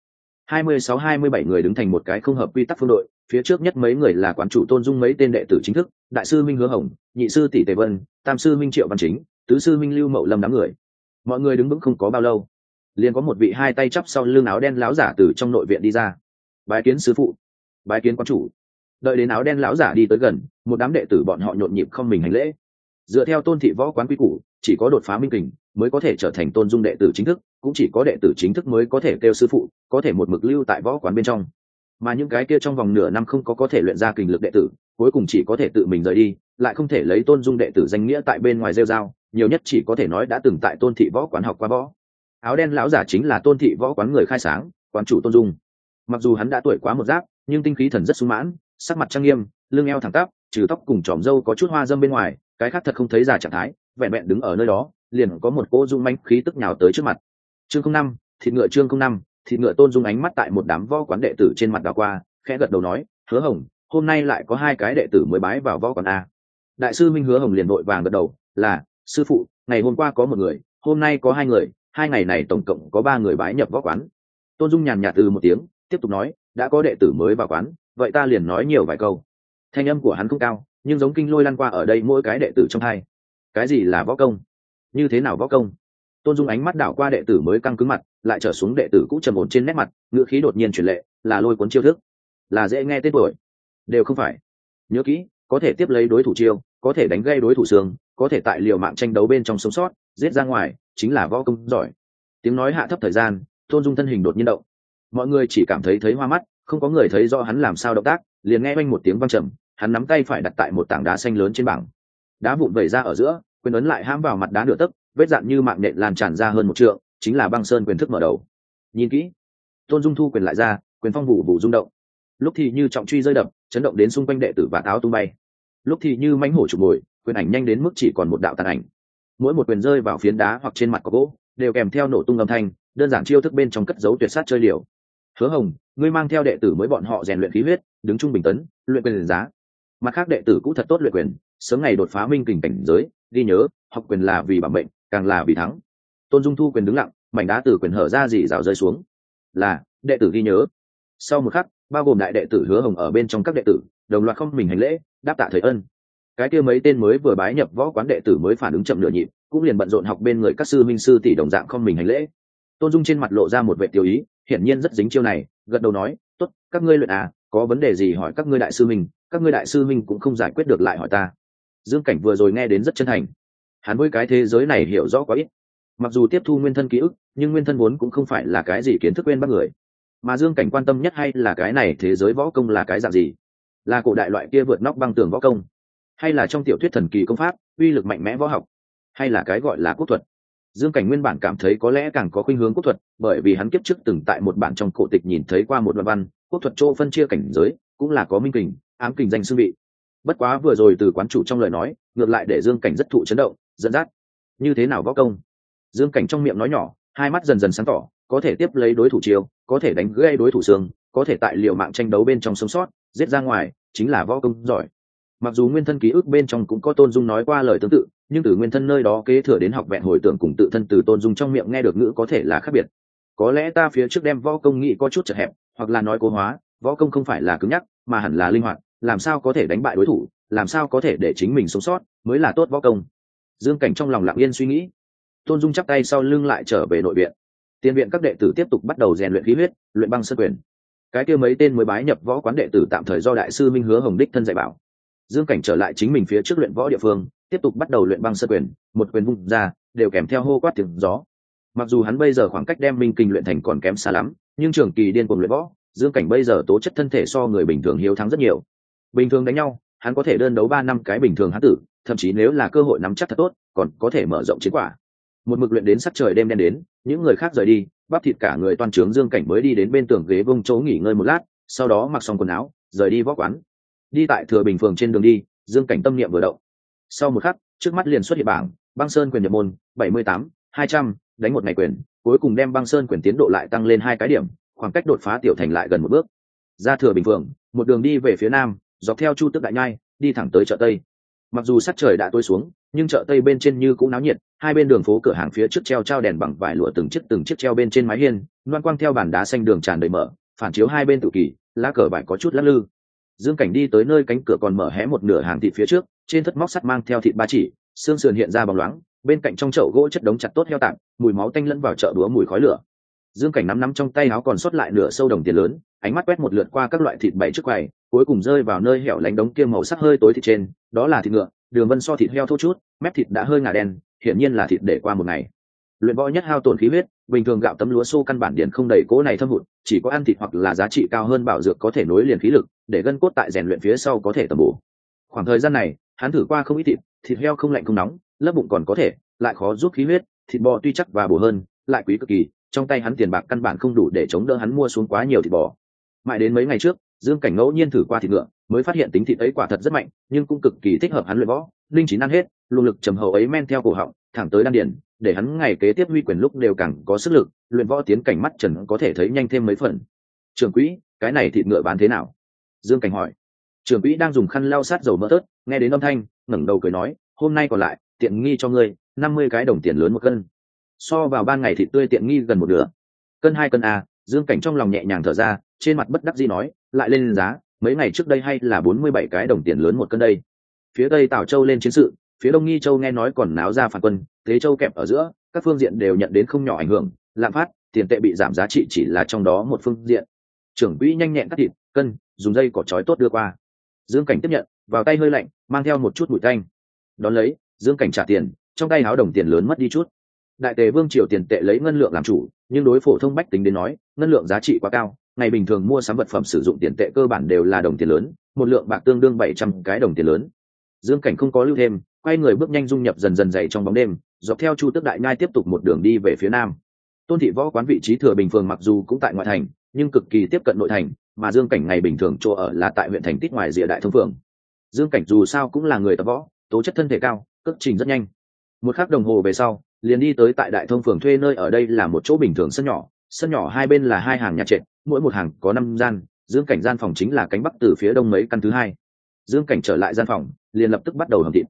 hai mươi sáu hai mươi bảy người đứng thành một cái không hợp quy tắc phương đội, phía trước nhất mấy người là quán chủ tôn dung mấy tên đệ tử chính thức, đại sư minh hứa hồng, nhị sư tỷ tề vân, tam sư minh triệu văn chính, tứ sư minh lưu mậu lâm đám người. Mọi người đứng vững không có bao lâu, liền có một vị hai tay chắp sau lưng áo đen lão giả từ trong nội viện đi ra. Bái kiến sư phụ, bái kiến quán chủ. Đợi đến áo đen lão giả đi tới gần, một đám đệ tử bọn họ nhộn nhịp không mình hành lễ. Dựa theo tôn thị võ quán quy củ chỉ có đột phá minh kình mới có thể trở thành tôn dung đệ tử chính thức, cũng chỉ có đệ tử chính thức mới có thể kêu sư phụ, có thể một mực lưu tại võ quán bên trong. Mà những cái kia trong vòng nửa năm không có có thể luyện ra kình lực đệ tử, cuối cùng chỉ có thể tự mình rời đi, lại không thể lấy tôn dung đệ tử danh nghĩa tại bên ngoài rêu dao nhiều nhất chỉ có thể nói đã từng tại tôn thị võ quán học qua võ. Áo đen lão giả chính là tôn thị võ quán người khai sáng, quán chủ tôn dung. Mặc dù hắn đã tuổi quá một giáp, nhưng tinh khí thần rất sung mãn, sắc mặt trang nghiêm, lưng eo thẳng tắp, trừ tóc cùng tròm râu có chút hoa dâm bên ngoài, cái khác thật không thấy già trạng thái vẹn vẹn đứng ở nơi đó, liền có một cô dung manh khí tức nhào tới trước mặt. Chương không năm, thịt ngựa chương không năm, thịt ngựa tôn dung ánh mắt tại một đám võ quán đệ tử trên mặt đào qua, khẽ gật đầu nói, hứa hồng, hôm nay lại có hai cái đệ tử mới bái vào võ quán a. Đại sư minh hứa hồng liền vội vàng gật đầu, là, sư phụ, ngày hôm qua có một người, hôm nay có hai người, hai ngày này tổng cộng có ba người bái nhập võ quán. Tôn dung nhàn nhạt từ một tiếng, tiếp tục nói, đã có đệ tử mới vào quán, vậy ta liền nói nhiều vài câu. Thanh âm của hắn không cao, nhưng giống kinh lôi lăn qua ở đây mỗi cái đệ tử trong hai cái gì là võ công? Như thế nào võ công? Tôn dung ánh mắt đảo qua đệ tử mới căng cứng mặt, lại trở xuống đệ tử cũ trầm ổn trên nét mặt, ngữ khí đột nhiên chuyển lệ, là lôi cuốn chiêu thức. Là dễ nghe tên tuổi. Đều không phải. Nhớ kỹ, có thể tiếp lấy đối thủ chiêu, có thể đánh gây đối thủ xương, có thể tại liều mạng tranh đấu bên trong sống sót, giết ra ngoài, chính là võ công giỏi. Tiếng nói hạ thấp thời gian, tôn dung thân hình đột nhiên động. Mọi người chỉ cảm thấy thấy hoa mắt, không có người thấy rõ hắn làm sao động tác, liền nghe oanh một tiếng văng trầm, hắn nắm tay phải đặt tại một tảng đá xanh lớn trên bảng đá vụn vẩy ra ở giữa, quyền ấn lại hãm vào mặt đá nửa tấc, vết dạn như mạng nện lan tràn ra hơn một trượng, chính là băng sơn quyền thức mở đầu. Nhìn kỹ, tôn dung thu quyền lại ra, quyền phong vụ vụ rung động. Lúc thì như trọng truy rơi đập, chấn động đến xung quanh đệ tử và táo tung bay. Lúc thì như mánh hổ chụp bồi quyền ảnh nhanh đến mức chỉ còn một đạo tàn ảnh. Mỗi một quyền rơi vào phiến đá hoặc trên mặt có gỗ, đều kèm theo nổ tung âm thanh, đơn giản chiêu thức bên trong cất dấu tuyệt sát chơi liều. Hứa hồng, ngươi mang theo đệ tử mới bọn họ rèn luyện khí huyết, đứng trung bình tấn, luyện quyền giá mặt khác đệ tử cũng thật tốt luyện quyền, sớm ngày đột phá minh kình cảnh giới, ghi nhớ, học quyền là vì bản mệnh, càng là vì thắng. Tôn dung thu quyền đứng lặng, mảnh đá từ quyền hở ra dì rào rơi xuống. Là, đệ tử ghi nhớ. Sau một khắc, bao gồm đại đệ tử hứa hồng ở bên trong các đệ tử, đồng loạt không mình hành lễ, đáp tạ thời ân. Cái kia mấy tên mới vừa bái nhập võ quán đệ tử mới phản ứng chậm nửa nhịp, cũng liền bận rộn học bên người các sư minh sư tỷ đồng dạng không mình hành lễ. Tôn dung trên mặt lộ ra một vệ tiêu ý, hiển nhiên rất dính chiêu này, gật đầu nói, tốt, các ngươi luyện à có vấn đề gì hỏi các ngươi đại sư minh, các ngươi đại sư minh cũng không giải quyết được lại hỏi ta. Dương cảnh vừa rồi nghe đến rất chân thành. Hắn với cái thế giới này hiểu rõ quá ít. Mặc dù tiếp thu nguyên thân ký ức, nhưng nguyên thân vốn cũng không phải là cái gì kiến thức quên bắt người. Mà dương cảnh quan tâm nhất hay là cái này thế giới võ công là cái dạng gì? Là cổ đại loại kia vượt nóc băng tường võ công? Hay là trong tiểu thuyết thần kỳ công pháp, uy lực mạnh mẽ võ học? Hay là cái gọi là quốc thuật? Dương cảnh nguyên bản cảm thấy có lẽ càng có khuynh hướng quốc thuật, bởi vì hắn kiếp trước từng tại một bản trong cổ tịch nhìn thấy qua một đoạn văn, quốc thuật chỗ phân chia cảnh giới, cũng là có minh kình, ám kình danh xương vị. Bất quá vừa rồi từ quán chủ trong lời nói, ngược lại để dương cảnh rất thụ chấn động, dẫn dắt. Như thế nào võ công? Dương cảnh trong miệng nói nhỏ, hai mắt dần dần sáng tỏ, có thể tiếp lấy đối thủ chiêu, có thể đánh gãy đối thủ xương, có thể tại liệu mạng tranh đấu bên trong sống sót, giết ra ngoài, chính là võ công giỏi. Mặc dù nguyên thân ký ức bên trong cũng có tôn dung nói qua lời tương tự nhưng từ nguyên thân nơi đó kế thừa đến học vẹn hồi tưởng cùng tự thân từ tôn dung trong miệng nghe được ngữ có thể là khác biệt. Có lẽ ta phía trước đem võ công nghĩ có chút chật hẹp, hoặc là nói cố hóa, võ công không phải là cứng nhắc, mà hẳn là linh hoạt, làm sao có thể đánh bại đối thủ, làm sao có thể để chính mình sống sót mới là tốt võ công. Dương cảnh trong lòng lặng yên suy nghĩ. Tôn dung chắp tay sau lưng lại trở về nội viện. Tiền viện các đệ tử tiếp tục bắt đầu rèn luyện khí huyết, luyện băng sân quyền. Cái kia mấy tên mới bái nhập võ quán đệ tử tạm thời do đại sư minh hứa hồng đích thân dạy bảo. Dương cảnh trở lại chính mình phía trước luyện võ địa phương tiếp tục bắt đầu luyện băng sơ quyền, một quyền vung ra, đều kèm theo hô quát tiếng gió. Mặc dù hắn bây giờ khoảng cách đem minh kinh luyện thành còn kém xa lắm, nhưng trường kỳ điên cuồng luyện võ, dương cảnh bây giờ tố chất thân thể so người bình thường hiếu thắng rất nhiều. Bình thường đánh nhau, hắn có thể đơn đấu ba năm cái bình thường hắn tử, thậm chí nếu là cơ hội nắm chắc thật tốt, còn có thể mở rộng chiến quả. Một mực luyện đến sắc trời đêm đen đến, những người khác rời đi, bắp thịt cả người toàn trướng dương cảnh mới đi đến bên tường ghế vông chỗ nghỉ ngơi một lát, sau đó mặc xong quần áo, rời đi võ quán. Đi tại thừa bình phường trên đường đi, dương cảnh tâm niệm vừa động sau một khắc trước mắt liền xuất hiện bảng băng sơn quyền nhập môn bảy mươi tám hai trăm đánh một ngày quyền cuối cùng đem băng sơn quyền tiến độ lại tăng lên hai cái điểm khoảng cách đột phá tiểu thành lại gần một bước. Ra thừa bình phượng một đường đi về phía nam dọc theo chu tức đại nhai đi thẳng tới chợ tây. Mặc dù sắc trời đã tối xuống nhưng chợ tây bên trên như cũng náo nhiệt hai bên đường phố cửa hàng phía trước treo trao đèn bằng vải lụa từng chiếc từng chiếc treo bên trên mái hiên loan quang theo bàn đá xanh đường tràn đầy mở phản chiếu hai bên tự kỷ, lá cờ vải có chút lắc lư dương cảnh đi tới nơi cánh cửa còn mở hé một nửa hàng thịt phía trước, trên thất móc sắt mang theo thịt ba chỉ, xương sườn hiện ra bóng loáng, bên cạnh trong chậu gỗ chất đống chặt tốt heo tạm mùi máu tanh lẫn vào chợ đúa mùi khói lửa. Dương cảnh nắm nắm trong tay áo còn sót lại nửa sâu đồng tiền lớn, ánh mắt quét một lượt qua các loại thịt bảy trước quầy, cuối cùng rơi vào nơi hẻo lánh đống kia màu sắc hơi tối thịt trên, đó là thịt ngựa, đường vân so thịt heo thô chút, mép thịt đã hơi ngả đen, hiển nhiên là thịt để qua một ngày luyện võ nhất hao tổn khí huyết, bình thường gạo tấm lúa xô căn bản điện không đầy cố này thâm hụt, chỉ có ăn thịt hoặc là giá trị cao hơn bảo dược có thể nối liền khí lực, để gân cốt tại rèn luyện phía sau có thể tầm bổ. Khoảng thời gian này, hắn thử qua không ít thịt thịt heo không lạnh không nóng, lớp bụng còn có thể, lại khó giúp khí huyết, thịt bò tuy chắc và bổ hơn, lại quý cực kỳ, trong tay hắn tiền bạc căn bản không đủ để chống đỡ hắn mua xuống quá nhiều thịt bò. Mãi đến mấy ngày trước dương cảnh ngẫu nhiên thử qua thịt ngựa, mới phát hiện tính thịt ấy quả thật rất mạnh, nhưng cũng cực kỳ thích hợp hắn luyện võ. Linh chín ăn hết, luồng lực trầm hậu ấy men theo cổ họng, thẳng tới đan điển để hắn ngày kế tiếp huy quyền lúc đều càng có sức lực, luyện võ tiến cảnh mắt trần có thể thấy nhanh thêm mấy phần. Trường quỹ, cái này thịt ngựa bán thế nào? Dương cảnh hỏi. Trường quỹ đang dùng khăn lau sát dầu mỡ tớt, nghe đến âm thanh, ngẩng đầu cười nói, hôm nay còn lại, tiện nghi cho ngươi, năm mươi cái đồng tiền lớn một cân. So vào ban ngày thịt tươi tiện nghi gần một nửa. Cân hai cân a dương cảnh trong lòng nhẹ nhàng thở ra, trên mặt bất đắc dĩ nói, lại lên giá, mấy ngày trước đây hay là bốn mươi bảy cái đồng tiền lớn một cân đây. Phía tây tào châu lên chiến sự, phía đông nghi châu nghe nói còn náo ra phản quân, thế châu kẹp ở giữa, các phương diện đều nhận đến không nhỏ ảnh hưởng, lạm phát, tiền tệ bị giảm giá trị chỉ là trong đó một phương diện. Trưởng quỹ nhanh nhẹn cắt thịt, cân, dùng dây cỏ trói tốt đưa qua. Dương cảnh tiếp nhận, vào tay hơi lạnh, mang theo một chút bụi thanh. đón lấy, dương cảnh trả tiền, trong tay áo đồng tiền lớn mất đi chút. Đại tề vương triều tiền tệ lấy ngân lượng làm chủ, nhưng đối phổ thông bách tính đến nói ngân lượng giá trị quá cao, ngày bình thường mua sắm vật phẩm sử dụng tiền tệ cơ bản đều là đồng tiền lớn, một lượng bạc tương đương bảy trăm cái đồng tiền lớn. Dương cảnh không có lưu thêm, quay người bước nhanh dung nhập dần dần dày trong bóng đêm, dọc theo chu tức đại nhai tiếp tục một đường đi về phía nam. Tôn thị võ quán vị trí thừa bình phường mặc dù cũng tại ngoại thành, nhưng cực kỳ tiếp cận nội thành, mà dương cảnh ngày bình thường chỗ ở là tại huyện thành tích ngoài rìa đại thông phường. Dương cảnh dù sao cũng là người tập võ, tố chất thân thể cao cất trình rất nhanh. Một khắc đồng hồ về sau, liền đi tới tại đại thông phường thuê nơi ở đây là một chỗ bình thường sân nhỏ sân nhỏ hai bên là hai hàng nhà trệt, mỗi một hàng có năm gian, dương cảnh gian phòng chính là cánh bắc từ phía đông mấy căn thứ hai. Dương cảnh trở lại gian phòng, liền lập tức bắt đầu hầm thịt.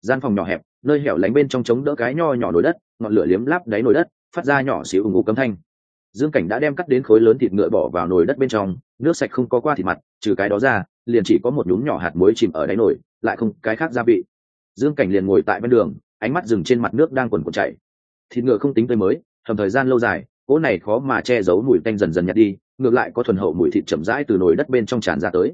Gian phòng nhỏ hẹp, nơi hẻo lánh bên trong chống đỡ cái nho nhỏ nồi đất, ngọn lửa liếm láp đáy nồi đất, phát ra nhỏ xíu ủng ủ cấm thanh. Dương cảnh đã đem cắt đến khối lớn thịt ngựa bỏ vào nồi đất bên trong, nước sạch không có qua thịt mặt, trừ cái đó ra, liền chỉ có một nhúm nhỏ hạt muối chìm ở đáy nồi, lại không cái khác gia vị. Dương cảnh liền ngồi tại bên đường, ánh mắt dừng trên mặt nước đang quần quần chảy. Thịt ngựa không tính tới mới, hầm thời gian lâu dài cỗ này khó mà che giấu mùi tanh dần dần nhạt đi, ngược lại có thuần hậu mùi thịt chậm rãi từ nồi đất bên trong tràn ra tới.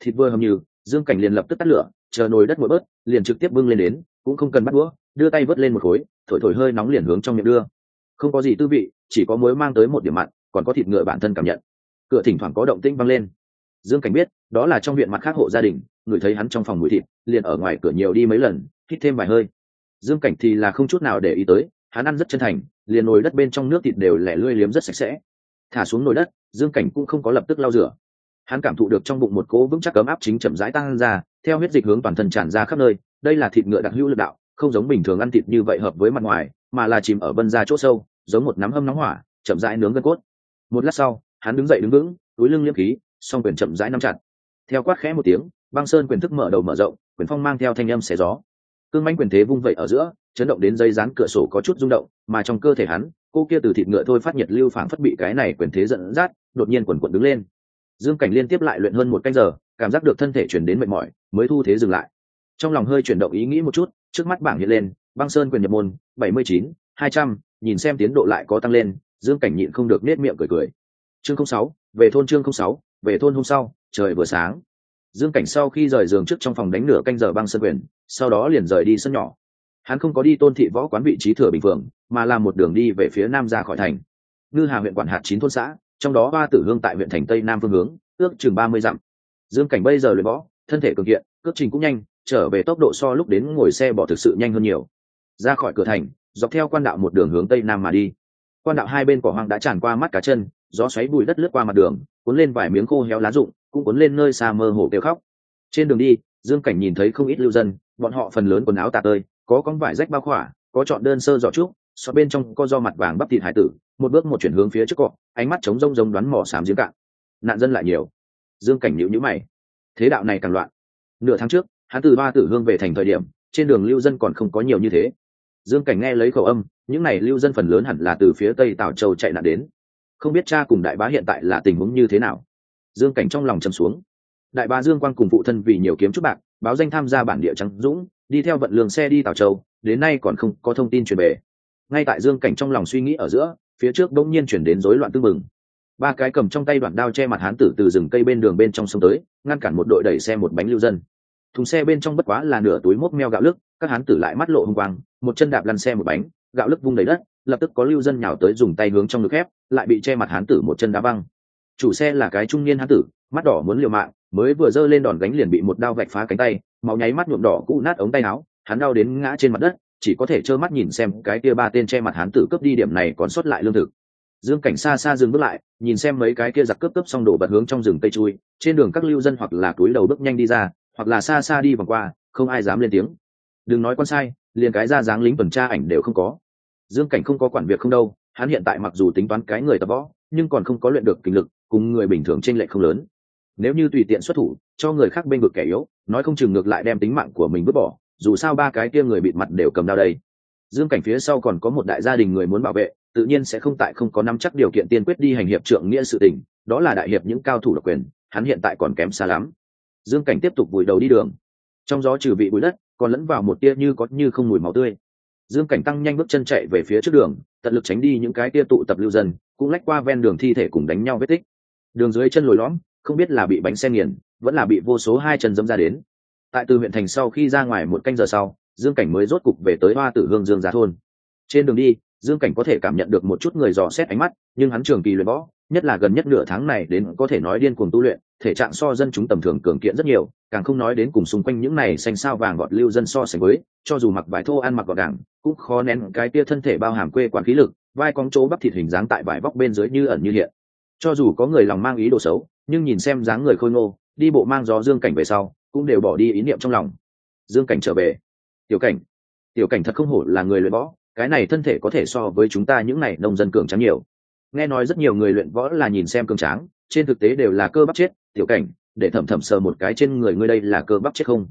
Thịt vừa hầm như dương cảnh liền lập tức tắt lửa, chờ nồi đất nguội bớt, liền trực tiếp bưng lên đến, cũng không cần bắt đũa, đưa tay vớt lên một khối, thổi thổi hơi nóng liền hướng trong miệng đưa. Không có gì tư vị, chỉ có muối mang tới một điểm mặn, còn có thịt ngựa bản thân cảm nhận. Cửa thỉnh thoảng có động tĩnh văng lên. Dương cảnh biết, đó là trong huyện mặt khác hộ gia đình, người thấy hắn trong phòng mùi thịt, liền ở ngoài cửa nhiều đi mấy lần, hít thêm vài hơi. Dương cảnh thì là không chút nào để ý tới hắn ăn rất chân thành, liền nồi đất bên trong nước thịt đều lẻ lươi liếm rất sạch sẽ. Thả xuống nồi đất, dương cảnh cũng không có lập tức lau rửa. Hắn cảm thụ được trong bụng một cố vững chắc ấm áp chính chậm rãi tăng ra, theo huyết dịch hướng toàn thân tràn ra khắp nơi, đây là thịt ngựa đặc hữu lực đạo, không giống bình thường ăn thịt như vậy hợp với mặt ngoài, mà là chìm ở vân ra chỗ sâu, giống một nắm hâm nóng hỏa, chậm rãi nướng gân cốt. Một lát sau, hắn đứng dậy đứng vững, túi lưng liếm khí, song quyền chậm rãi nắm chặt. Theo quát khẽ một tiếng, băng sơn quyền thức mở đầu mở rộng, quyền phong mang theo thanh âm xé gió. Cương manh quyền thế vung vẩy ở giữa chấn động đến dây dán cửa sổ có chút rung động, mà trong cơ thể hắn, cô kia từ thịt ngựa thôi phát nhiệt lưu phảng phất bị cái này quyền thế dẫn dắt, đột nhiên quần quận đứng lên. Dương cảnh liên tiếp lại luyện hơn một canh giờ, cảm giác được thân thể chuyển đến mệt mỏi, mới thu thế dừng lại. Trong lòng hơi chuyển động ý nghĩ một chút, trước mắt bảng hiện lên, băng sơn quyền nhập môn, bảy mươi chín, hai trăm, nhìn xem tiến độ lại có tăng lên, dương cảnh nhịn không được nết miệng cười cười. Chương sáu, về thôn chương sáu, về thôn hôm sau, trời vừa sáng. Dương cảnh sau khi rời giường trước trong phòng đánh nửa canh giờ băng sơn quyền, sau đó liền rời đi sân nhỏ hắn không có đi tôn thị võ quán vị trí thừa bình phường, mà làm một đường đi về phía nam ra khỏi thành. Ngư hà huyện quản hạt chín thôn xã, trong đó ba tử hương tại huyện thành tây nam phương hướng, ước chừng ba mươi dặm. Dương cảnh bây giờ luyện võ, thân thể cường kiện, cước trình cũng nhanh, trở về tốc độ so lúc đến ngồi xe bỏ thực sự nhanh hơn nhiều. Ra khỏi cửa thành, dọc theo quan đạo một đường hướng tây nam mà đi. Quan đạo hai bên cỏ hoang đã tràn qua mắt cá chân, gió xoáy bụi đất lướt qua mặt đường, cuốn lên vài miếng khô héo lá rụng, cũng cuốn lên nơi xa mơ hồ kêu khóc. Trên đường đi, dương cảnh nhìn thấy không ít lưu dân, bọn họ phần lớn quần áo tà tơi có con vải rách bao khỏa, có chọn đơn sơ giỏ trúc, so bên trong có do mặt vàng bắp thịt hải tử, một bước một chuyển hướng phía trước cọ, ánh mắt trống rông rông đoán mỏ xám giếng cạn. Nạn dân lại nhiều. Dương cảnh nhịu nhữ mày. Thế đạo này càng loạn. Nửa tháng trước, hắn từ ba tử hương về thành thời điểm, trên đường lưu dân còn không có nhiều như thế. Dương cảnh nghe lấy khẩu âm, những n à y lưu dân phần lớn hẳn là từ phía tây tào châu chạy nạn đến. Không biết cha cùng đại bá hiện tại là tình huống như thế nào. Dương cảnh trong lòng chầm xuống. Đại bá dương quang cùng phụ thân vì nhiều kiếm chút bạc, báo danh tham gia bản địa trắng dũng đi theo vận lương xe đi tào châu, đến nay còn không có thông tin truyền về. Ngay tại dương cảnh trong lòng suy nghĩ ở giữa, phía trước bỗng nhiên chuyển đến rối loạn tư mừng ba cái cầm trong tay đoạn đao che mặt hán tử từ rừng cây bên đường bên trong sông tới, ngăn cản một đội đẩy xe một bánh lưu dân. Thùng xe bên trong bất quá là nửa túi mốc meo gạo lức các hán tử lại mắt lộ hung quang, một chân đạp lăn xe một bánh, gạo lức vung đầy đất, lập tức có lưu dân nhào tới dùng tay hướng trong ngực ép lại bị che mặt hán tử một chân đá văng. Chủ xe là cái trung niên hán tử, mắt đỏ muốn liều mạng, mới vừa giơ lên đòn gánh liền bị một đao vạch phá cánh tay máu nháy mắt nhuộm đỏ cũ nát ống tay áo, hắn đau đến ngã trên mặt đất, chỉ có thể trơ mắt nhìn xem cái kia ba tên che mặt hắn tử cướp đi điểm này còn xuất lại lương thực. Dương cảnh xa xa dừng bước lại, nhìn xem mấy cái kia giặc cướp cướp xong đổ bật hướng trong rừng tây chui, trên đường các lưu dân hoặc là túi đầu bước nhanh đi ra, hoặc là xa xa đi vòng qua, không ai dám lên tiếng. Đừng nói con sai, liền cái ra dáng lính tuần tra ảnh đều không có. Dương cảnh không có quản việc không đâu, hắn hiện tại mặc dù tính toán cái người tập võ, nhưng còn không có luyện được kinh lực, cùng người bình thường trên lệ không lớn nếu như tùy tiện xuất thủ, cho người khác bên vực kẻ yếu, nói không chừng ngược lại đem tính mạng của mình vứt bỏ, dù sao ba cái kia người bịt mặt đều cầm đao đây. Dương cảnh phía sau còn có một đại gia đình người muốn bảo vệ, tự nhiên sẽ không tại không có nắm chắc điều kiện tiên quyết đi hành hiệp trượng nghĩa sự tình, đó là đại hiệp những cao thủ độc quyền, hắn hiện tại còn kém xa lắm. Dương cảnh tiếp tục vùi đầu đi đường. Trong gió trừ vị bụi đất, còn lẫn vào một tia như có như không mùi máu tươi. Dương cảnh tăng nhanh bước chân chạy về phía trước đường, tận lực tránh đi những cái tia tụ tập lưu dân, cũng lách qua ven đường thi thể cùng đánh nhau vết tích. Đường dưới chân lồi lõm không biết là bị bánh xe nghiền, vẫn là bị vô số hai chân dâm ra đến. Tại từ huyện thành sau khi ra ngoài một canh giờ sau, dương cảnh mới rốt cục về tới hoa tử hương dương giá thôn. Trên đường đi, dương cảnh có thể cảm nhận được một chút người dò xét ánh mắt, nhưng hắn trường kỳ luyện võ, nhất là gần nhất nửa tháng này đến có thể nói điên cuồng tu luyện, thể trạng so dân chúng tầm thường cường kiện rất nhiều, càng không nói đến cùng xung quanh những này xanh sao vàng gọt lưu dân so sánh với, cho dù mặc vải thô ăn mặc gọt đảng cũng khó nén cái tia thân thể bao hàm quê quản khí lực, vai cong chỗ bắp thịt hình dáng tại vải vóc bên dưới như ẩn như hiện cho dù có người lòng mang ý đồ xấu, nhưng nhìn xem dáng người khôi ngô, đi bộ mang gió dương cảnh về sau, cũng đều bỏ đi ý niệm trong lòng. Dương cảnh trở về. Tiểu cảnh. Tiểu cảnh thật không hổ là người luyện võ, cái này thân thể có thể so với chúng ta những này nông dân cường trắng nhiều. Nghe nói rất nhiều người luyện võ là nhìn xem cường tráng, trên thực tế đều là cơ bắp chết, tiểu cảnh, để thẩm thẩm sờ một cái trên người ngươi đây là cơ bắp chết không?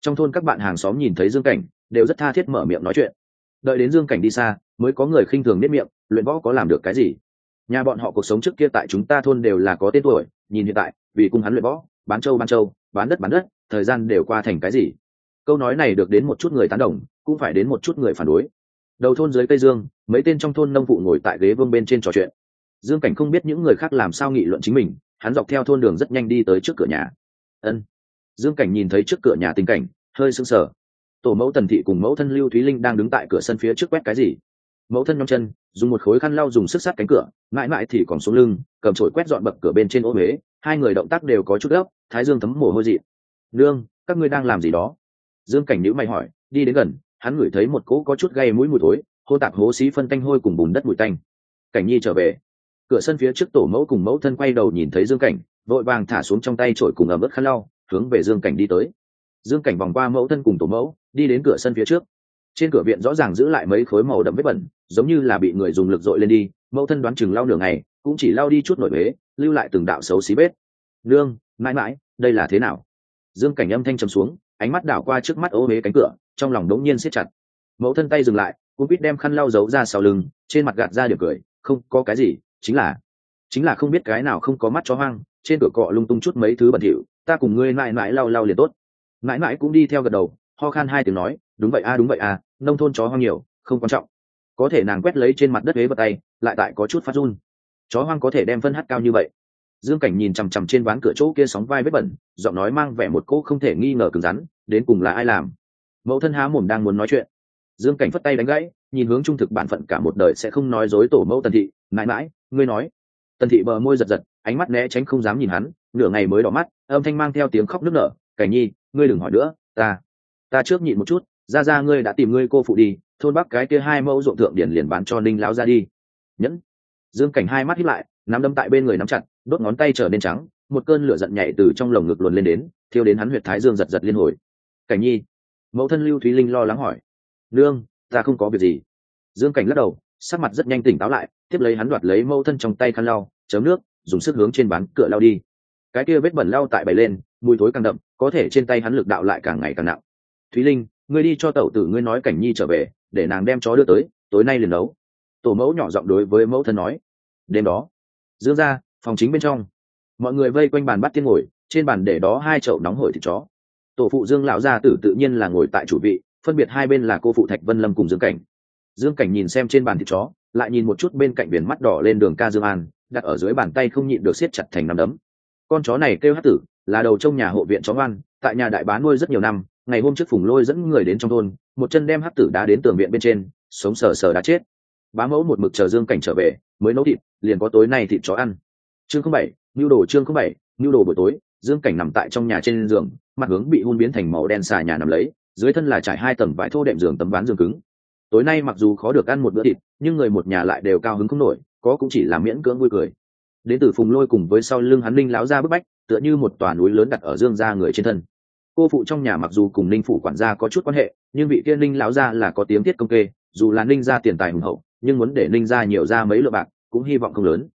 Trong thôn các bạn hàng xóm nhìn thấy dương cảnh, đều rất tha thiết mở miệng nói chuyện. Đợi đến dương cảnh đi xa, mới có người khinh thường nếp miệng, luyện võ có làm được cái gì? Nhà bọn họ cuộc sống trước kia tại chúng ta thôn đều là có tên tuổi, nhìn hiện tại, vì cùng hắn luyện võ, bán châu bán châu, bán đất bán đất, thời gian đều qua thành cái gì? Câu nói này được đến một chút người tán đồng, cũng phải đến một chút người phản đối. Đầu thôn dưới cây dương, mấy tên trong thôn nông phụ ngồi tại ghế vương bên trên trò chuyện. Dương cảnh không biết những người khác làm sao nghị luận chính mình, hắn dọc theo thôn đường rất nhanh đi tới trước cửa nhà. Ân. Dương cảnh nhìn thấy trước cửa nhà tình cảnh, hơi sững sờ. Tổ mẫu tần thị cùng mẫu thân lưu thúy linh đang đứng tại cửa sân phía trước quét cái gì? Mẫu thân nhóm chân, dùng một khối khăn lau dùng sức sát cánh cửa, mãi mãi thì còn xuống lưng, cầm chổi quét dọn bậc cửa bên trên ô huế, hai người động tác đều có chút gấp, thái dương thấm mồ hôi dị. Nương, các ngươi đang làm gì đó? Dương cảnh nhữ mày hỏi, đi đến gần, hắn ngửi thấy một cỗ có chút gây mũi mùi thối, hô tạp hố xí phân tanh hôi cùng bùn đất bụi tanh. Cảnh nhi trở về. Cửa sân phía trước tổ mẫu cùng mẫu thân quay đầu nhìn thấy dương cảnh, vội vàng thả xuống trong tay trổi cùng ẩm ướt khăn lau, hướng về dương cảnh đi tới. Dương cảnh vòng qua mẫu thân cùng tổ mẫu, đi đến cửa sân phía trước trên cửa viện rõ ràng giữ lại mấy khối màu đậm vết bẩn, giống như là bị người dùng lực dội lên đi, mẫu thân đoán chừng lau nửa ngày, cũng chỉ lau đi chút nổi bế, lưu lại từng đạo xấu xí bết nương, mãi mãi, đây là thế nào? Dương cảnh âm thanh trầm xuống, ánh mắt đảo qua trước mắt ô huế cánh cửa, trong lòng đống nhiên siết chặt. Mẫu thân tay dừng lại cũng biết đem khăn lau giấu ra sau lưng, trên mặt gạt ra điểm cười, không, có cái gì, chính là chính là không biết cái nào không có mắt chó hoang, trên cửa cọ lung tung chút mấy thứ bẩn thỉu, ta cùng ngươi mãi mãi lau lau liền tốt. Mãi mãi cũng đi theo gật đầu ho khan hai tiếng nói, đúng vậy a, đúng vậy a, nông thôn chó hoang nhiều, không quan trọng. Có thể nàng quét lấy trên mặt đất ế vật tay, lại tại có chút phát run. Chó hoang có thể đem phân hát cao như vậy. Dương cảnh nhìn chằm chằm trên ván cửa chỗ kia sóng vai vết bẩn, giọng nói mang vẻ một cô không thể nghi ngờ cứng rắn, đến cùng là ai làm? Mẫu thân há mồm đang muốn nói chuyện. Dương cảnh phất tay đánh gãy, nhìn hướng trung thực bản phận cả một đời sẽ không nói dối tổ mẫu tần thị, mãi mãi, ngươi nói. Tần thị bờ môi giật giật, ánh mắt né tránh không dám nhìn hắn, nửa ngày mới đỏ mắt, âm thanh mang theo tiếng khóc nức nở, cảnh nhi, ngươi đừng hỏi nữa, ta ta trước nhịn một chút, ra ra ngươi đã tìm ngươi cô phụ đi, thôn bắc cái kia hai mẫu ruộng thượng điển liền bán cho ninh lão ra đi. Nhẫn. Dương cảnh hai mắt hiếp lại, nắm đâm tại bên người nắm chặt, đốt ngón tay trở nên trắng, một cơn lửa giận nhảy từ trong lồng ngực luồn lên đến, thiêu đến hắn huyệt thái dương giật giật liên hồi. Cảnh nhi. Mẫu thân lưu thúy linh lo lắng hỏi. Nương, ta không có việc gì. Dương cảnh lắc đầu, sắc mặt rất nhanh tỉnh táo lại, tiếp lấy hắn đoạt lấy mẫu thân trong tay khăn lau, chấm nước, dùng sức hướng trên bán cửa lau đi. Cái kia vết bẩn lau tại bày lên, mùi thối càng đậm, có thể trên tay hắn lực đạo lại càng ngày càng nặng thúy linh, ngươi đi cho tẩu tử ngươi nói cảnh nhi trở về, để nàng đem chó đưa tới, tối nay liền nấu. Tổ mẫu nhỏ giọng đối với mẫu thân nói. Đêm đó, dương ra, phòng chính bên trong. Mọi người vây quanh bàn bắt tiên ngồi, trên bàn để đó hai chậu nóng hổi thịt chó. Tổ phụ dương lão gia tử tự nhiên là ngồi tại chủ vị, phân biệt hai bên là cô phụ thạch vân lâm cùng dương cảnh. Dương cảnh nhìn xem trên bàn thịt chó, lại nhìn một chút bên cạnh biển mắt đỏ lên đường ca dương an, đặt ở dưới bàn tay không nhịn được siết chặt thành nắm đấm. Con chó này kêu hát tử, là đầu trong nhà hộ viện chó ngoan, tại nhà đại bá nuôi rất nhiều năm ngày hôm trước phùng lôi dẫn người đến trong thôn, một chân đem hát tử đá đến tường viện bên trên, sống sờ sờ đã chết. Bá mẫu một mực chờ dương cảnh trở về, mới nấu thịt, liền có tối nay thịt chó ăn. Chương không bảy, nhu đồ chương không bảy, nhu đồ buổi tối, dương cảnh nằm tại trong nhà trên giường, mặt hướng bị hun biến thành màu đen xà nhà nằm lấy, dưới thân là trải hai tầng vải thô đệm giường tấm ván giường cứng. Tối nay mặc dù khó được ăn một bữa thịt, nhưng người một nhà lại đều cao hứng không nổi, có cũng chỉ là miễn cưỡng vui cười. Đến từ phùng lôi cùng với sau lưng hắn linh láo ra bức bách, tựa như một tòa núi lớn đặt ở dương ra người trên thân cô phụ trong nhà mặc dù cùng ninh phủ quản gia có chút quan hệ, nhưng vị kia ninh lão gia là có tiếng tiết công kê, dù là ninh gia tiền tài hùng hậu, nhưng muốn để ninh gia nhiều ra mấy lượng bạc cũng hy vọng không lớn.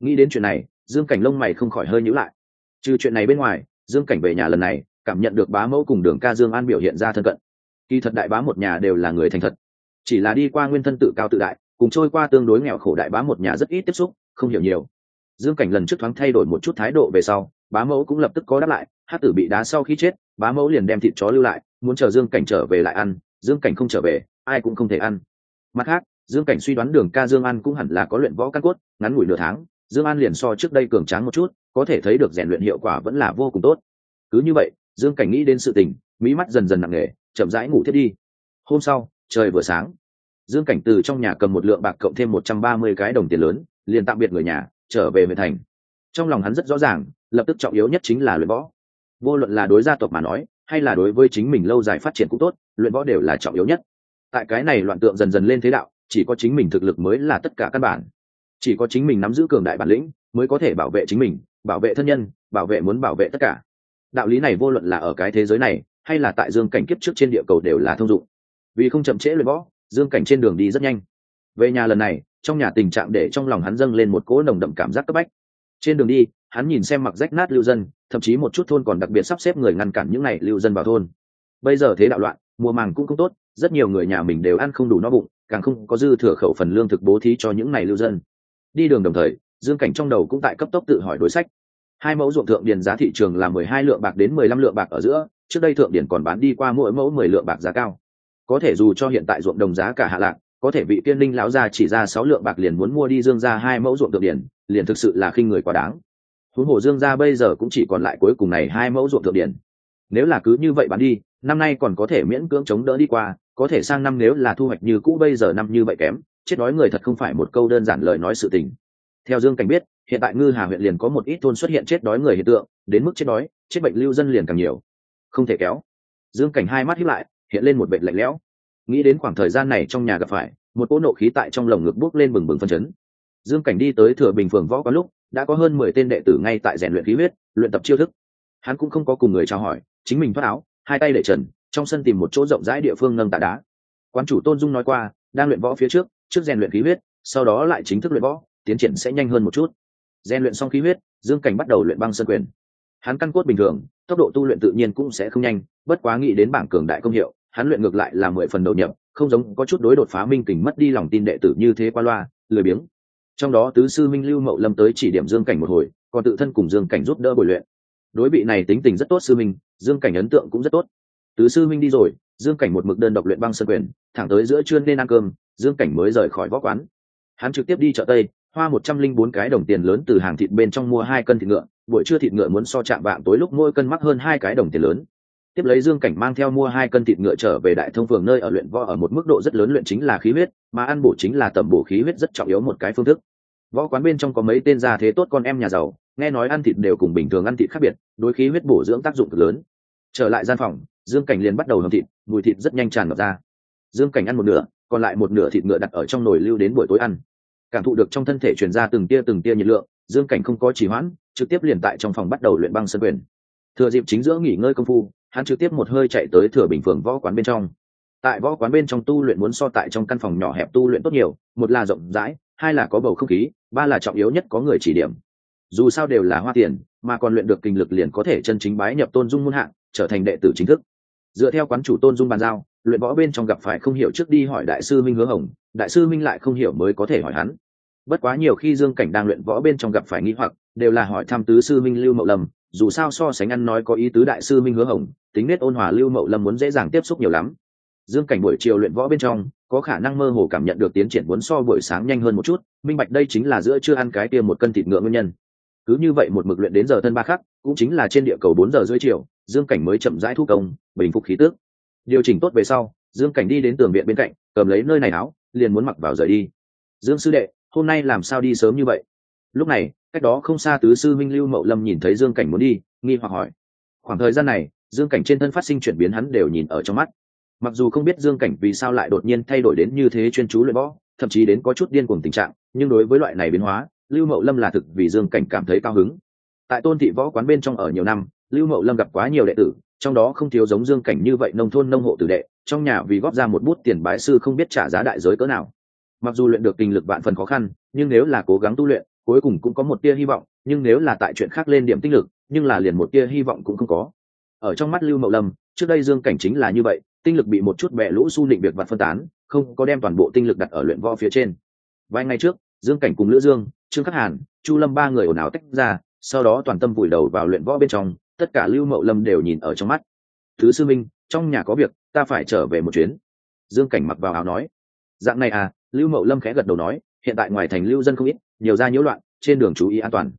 Nghĩ đến chuyện này, dương cảnh lông mày không khỏi hơi nhữ lại. Trừ chuyện này bên ngoài, dương cảnh về nhà lần này, cảm nhận được bá mẫu cùng đường ca dương an biểu hiện ra thân cận. Kỳ thật đại bá một nhà đều là người thành thật. Chỉ là đi qua nguyên thân tự cao tự đại, cùng trôi qua tương đối nghèo khổ đại bá một nhà rất ít tiếp xúc, không hiểu nhiều. Dương cảnh lần trước thoáng thay đổi một chút thái độ về sau, bá mẫu cũng lập tức có đáp lại hát tử bị đá sau khi chết, bá mẫu liền đem thịt chó lưu lại, muốn chờ dương cảnh trở về lại ăn, dương cảnh không trở về, ai cũng không thể ăn. Mặt khác, dương cảnh suy đoán đường ca dương an cũng hẳn là có luyện võ căn cốt, ngắn ngủi nửa tháng, dương an liền so trước đây cường tráng một chút, có thể thấy được rèn luyện hiệu quả vẫn là vô cùng tốt. Cứ như vậy, dương cảnh nghĩ đến sự tình mỹ mắt dần dần nặng nề, chậm rãi ngủ thiết đi. Hôm sau, trời vừa sáng. Dương cảnh từ trong nhà cầm một lượng bạc cộng thêm một trăm ba mươi cái đồng tiền lớn, liền tạm biệt người nhà, trở về huyện thành. Trong lòng hắn rất rõ ràng, lập tức trọng yếu nhất chính là luyện võ vô luận là đối gia tộc mà nói, hay là đối với chính mình lâu dài phát triển cũng tốt, luyện võ đều là trọng yếu nhất. Tại cái này loạn tượng dần dần lên thế đạo, chỉ có chính mình thực lực mới là tất cả căn bản. Chỉ có chính mình nắm giữ cường đại bản lĩnh, mới có thể bảo vệ chính mình, bảo vệ thân nhân, bảo vệ muốn bảo vệ tất cả. Đạo lý này vô luận là ở cái thế giới này, hay là tại dương cảnh kiếp trước trên địa cầu đều là thông dụng. Vì không chậm trễ luyện võ, dương cảnh trên đường đi rất nhanh. Về nhà lần này, trong nhà tình trạng để trong lòng hắn dâng lên một cỗ nồng đậm cảm giác cấp bách. Trên đường đi hắn nhìn xem mặc rách nát lưu dân, thậm chí một chút thôn còn đặc biệt sắp xếp người ngăn cản những n à y lưu dân vào thôn. Bây giờ thế đạo loạn, mùa màng cũng không tốt, rất nhiều người nhà mình đều ăn không đủ no bụng, càng không có dư thừa khẩu phần lương thực bố thí cho những n à y lưu dân. Đi đường đồng thời, dương cảnh trong đầu cũng tại cấp tốc tự hỏi đối sách. Hai mẫu ruộng thượng điền giá thị trường là mười hai lượng bạc đến mười lăm lượng bạc ở giữa, trước đây thượng điền còn bán đi qua mỗi mẫu mười lượng bạc giá cao. Có thể dù cho hiện tại ruộng đồng giá cả hạ lạc, có thể vị tiên linh lão gia chỉ ra sáu lượng bạc liền muốn mua đi dương ra hai mẫu ruộng thượng điền, liền thực sự là khinh người quá đáng huống hồ dương ra bây giờ cũng chỉ còn lại cuối cùng này hai mẫu ruộng thượng điển. Nếu là cứ như vậy bán đi, năm nay còn có thể miễn cưỡng chống đỡ đi qua, có thể sang năm nếu là thu hoạch như cũ bây giờ năm như vậy kém, chết đói người thật không phải một câu đơn giản lời nói sự tình. Theo dương cảnh biết, hiện tại ngư hà huyện liền có một ít thôn xuất hiện chết đói người hiện tượng, đến mức chết đói, chết bệnh lưu dân liền càng nhiều. Không thể kéo. Dương cảnh hai mắt hiếp lại, hiện lên một bệnh lạnh lẽo. Nghĩ đến khoảng thời gian này trong nhà gặp phải, một cỗ nộ khí tại trong lồng ngực bước lên bừng bừng phân chấn. Dương cảnh đi tới thừa bình phường võ có lúc đã có hơn mười tên đệ tử ngay tại rèn luyện khí huyết, luyện tập chiêu thức. Hắn cũng không có cùng người trao hỏi, chính mình thoát áo, hai tay để trần, trong sân tìm một chỗ rộng rãi địa phương nâng tạ đá. Quán chủ tôn dung nói qua, đang luyện võ phía trước trước rèn luyện khí huyết, sau đó lại chính thức luyện võ, tiến triển sẽ nhanh hơn một chút. Rèn luyện xong khí huyết, dương cảnh bắt đầu luyện băng sơn quyền. Hắn căn cốt bình thường, tốc độ tu luyện tự nhiên cũng sẽ không nhanh, bất quá nghĩ đến bảng cường đại công hiệu, hắn luyện ngược lại là mười phần đầu nhập, không giống có chút đối đột phá minh kình mất đi lòng tin đệ tử như thế qua loa, lười biếng trong đó tứ sư minh lưu mậu lâm tới chỉ điểm dương cảnh một hồi, còn tự thân cùng dương cảnh giúp đỡ bồi luyện. Đối bị này tính tình rất tốt sư minh, dương cảnh ấn tượng cũng rất tốt. Tứ sư minh đi rồi, dương cảnh một mực đơn độc luyện băng sân quyền, thẳng tới giữa trưa nên ăn cơm, dương cảnh mới rời khỏi võ quán. Hắn trực tiếp đi chợ tây, hoa một trăm linh bốn cái đồng tiền lớn từ hàng thịt bên trong mua hai cân thịt ngựa, buổi trưa thịt ngựa muốn so chạm vạng, tối lúc mỗi cân mắc hơn hai cái đồng tiền lớn tiếp lấy dương cảnh mang theo mua hai cân thịt ngựa trở về đại thông phường nơi ở luyện võ ở một mức độ rất lớn luyện chính là khí huyết, mà ăn bổ chính là tẩm bổ khí huyết rất trọng yếu một cái phương thức. Võ quán bên trong có mấy tên gia thế tốt con em nhà giàu, nghe nói ăn thịt đều cùng bình thường ăn thịt khác biệt, đối khí huyết bổ dưỡng tác dụng cực lớn. Trở lại gian phòng, dương cảnh liền bắt đầu hầm thịt, mùi thịt rất nhanh tràn ngập ra. Dương cảnh ăn một nửa, còn lại một nửa thịt ngựa đặt ở trong nồi lưu đến buổi tối ăn. Cảm thụ được trong thân thể truyền ra từng tia từng tia nhiệt lượng, dương cảnh không có trì hoãn, trực tiếp liền tại trong phòng bắt đầu luyện băng sân quyền thừa dịp chính giữa nghỉ ngơi công phu, hắn trực tiếp một hơi chạy tới thừa bình phường võ quán bên trong. Tại võ quán bên trong tu luyện muốn so tại trong căn phòng nhỏ hẹp tu luyện tốt nhiều, một là rộng rãi, hai là có bầu không khí, ba là trọng yếu nhất có người chỉ điểm. Dù sao đều là hoa tiền, mà còn luyện được kinh lực liền có thể chân chính bái nhập tôn dung muôn hạng trở thành đệ tử chính thức. Dựa theo quán chủ tôn dung bàn giao, luyện võ bên trong gặp phải không hiểu trước đi hỏi đại sư minh hứa hồng, đại sư minh lại không hiểu mới có thể hỏi hắn. Bất quá nhiều khi dương cảnh đang luyện võ bên trong gặp phải nghi hoặc, đều là hỏi thăm tứ sư minh lưu mậu lâm dù sao so sánh ăn nói có ý tứ đại sư minh hứa hồng, tính nết ôn hòa lưu mậu lâm muốn dễ dàng tiếp xúc nhiều lắm. Dương cảnh buổi chiều luyện võ bên trong, có khả năng mơ hồ cảm nhận được tiến triển muốn so buổi sáng nhanh hơn một chút, minh bạch đây chính là giữa chưa ăn cái tiêm một cân thịt ngựa nguyên nhân. Cứ như vậy một mực luyện đến giờ thân ba khắc, cũng chính là trên địa cầu bốn giờ rưỡi chiều, dương cảnh mới chậm rãi thu công, bình phục khí tước điều chỉnh tốt về sau, dương cảnh đi đến tường viện bên cạnh, cầm lấy nơi này áo, liền muốn mặc vào rời đi. Dương sư đệ, hôm nay làm sao đi sớm như vậy? Lúc này cách đó không xa tứ sư minh lưu mậu lâm nhìn thấy dương cảnh muốn đi, nghi hoặc hỏi. Khoảng thời gian này, dương cảnh trên thân phát sinh chuyển biến hắn đều nhìn ở trong mắt. Mặc dù không biết dương cảnh vì sao lại đột nhiên thay đổi đến như thế chuyên chú luyện võ, thậm chí đến có chút điên cuồng tình trạng, nhưng đối với loại này biến hóa, lưu mậu lâm là thực vì dương cảnh cảm thấy cao hứng. Tại tôn thị võ quán bên trong ở nhiều năm, lưu mậu lâm gặp quá nhiều đệ tử, trong đó không thiếu giống dương cảnh như vậy nông thôn nông hộ tử đệ, trong nhà vì góp ra một bút tiền bái sư không biết trả giá đại giới cỡ nào. Mặc dù luyện được kinh lực bạn phần khó khăn, nhưng nếu là cố gắng tu luyện cuối cùng cũng có một tia hy vọng, nhưng nếu là tại chuyện khác lên điểm tinh lực, nhưng là liền một tia hy vọng cũng không có. Ở trong mắt lưu mậu lâm, trước đây dương cảnh chính là như vậy, tinh lực bị một chút bẹ lũ su nịnh việc vặt phân tán, không có đem toàn bộ tinh lực đặt ở luyện võ phía trên. Vài ngày trước, dương cảnh cùng lữ dương, trương khắc hàn, chu lâm ba người ồn ào tách ra, sau đó toàn tâm vùi đầu vào luyện võ bên trong, tất cả lưu mậu lâm đều nhìn ở trong mắt. Thứ sư minh, trong nhà có việc, ta phải trở về một chuyến. Dương cảnh mặc vào áo nói. Dạng này à lưu mậu lâm khẽ gật đầu nói, hiện tại ngoài thành lưu dân không ít nhiều ra nhiễu loạn, trên đường chú ý an toàn.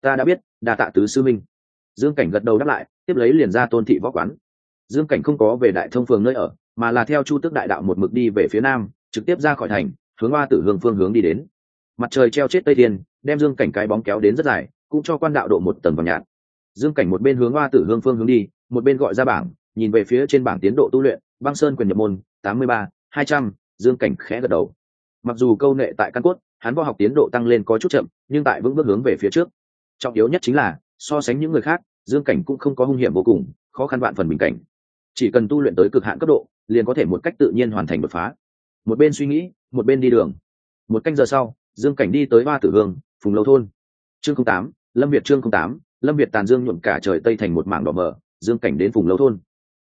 Ta đã biết, đa tạ tứ sư minh. Dương cảnh gật đầu đáp lại, tiếp lấy liền ra tôn thị võ quán. Dương cảnh không có về đại thông phường nơi ở, mà là theo chu tước đại đạo một mực đi về phía nam, trực tiếp ra khỏi thành, hướng hoa tử hương phương hướng đi đến. Mặt trời treo chết tây thiên, đem dương cảnh cái bóng kéo đến rất dài, cũng cho quan đạo độ một tầng vào nhạt. Dương cảnh một bên hướng hoa tử hương phương hướng đi, một bên gọi ra bảng, nhìn về phía trên bảng tiến độ tu luyện, băng sơn quyền nhập môn, tám mươi ba, hai trăm, dương cảnh khẽ gật đầu. Mặc dù câu nệ tại căn cốt hắn võ học tiến độ tăng lên có chút chậm, nhưng tại vững bước hướng về phía trước. Trọng yếu nhất chính là, so sánh những người khác, dương cảnh cũng không có hung hiểm vô cùng, khó khăn vạn phần bình cảnh. Chỉ cần tu luyện tới cực hạn cấp độ, liền có thể một cách tự nhiên hoàn thành đột phá. Một bên suy nghĩ, một bên đi đường. Một canh giờ sau, dương cảnh đi tới ba tử hương, phùng lâu thôn. Chương tám, lâm việt chương tám, lâm việt tàn dương nhuộm cả trời tây thành một mảng đỏ mờ, dương cảnh đến phùng lâu thôn.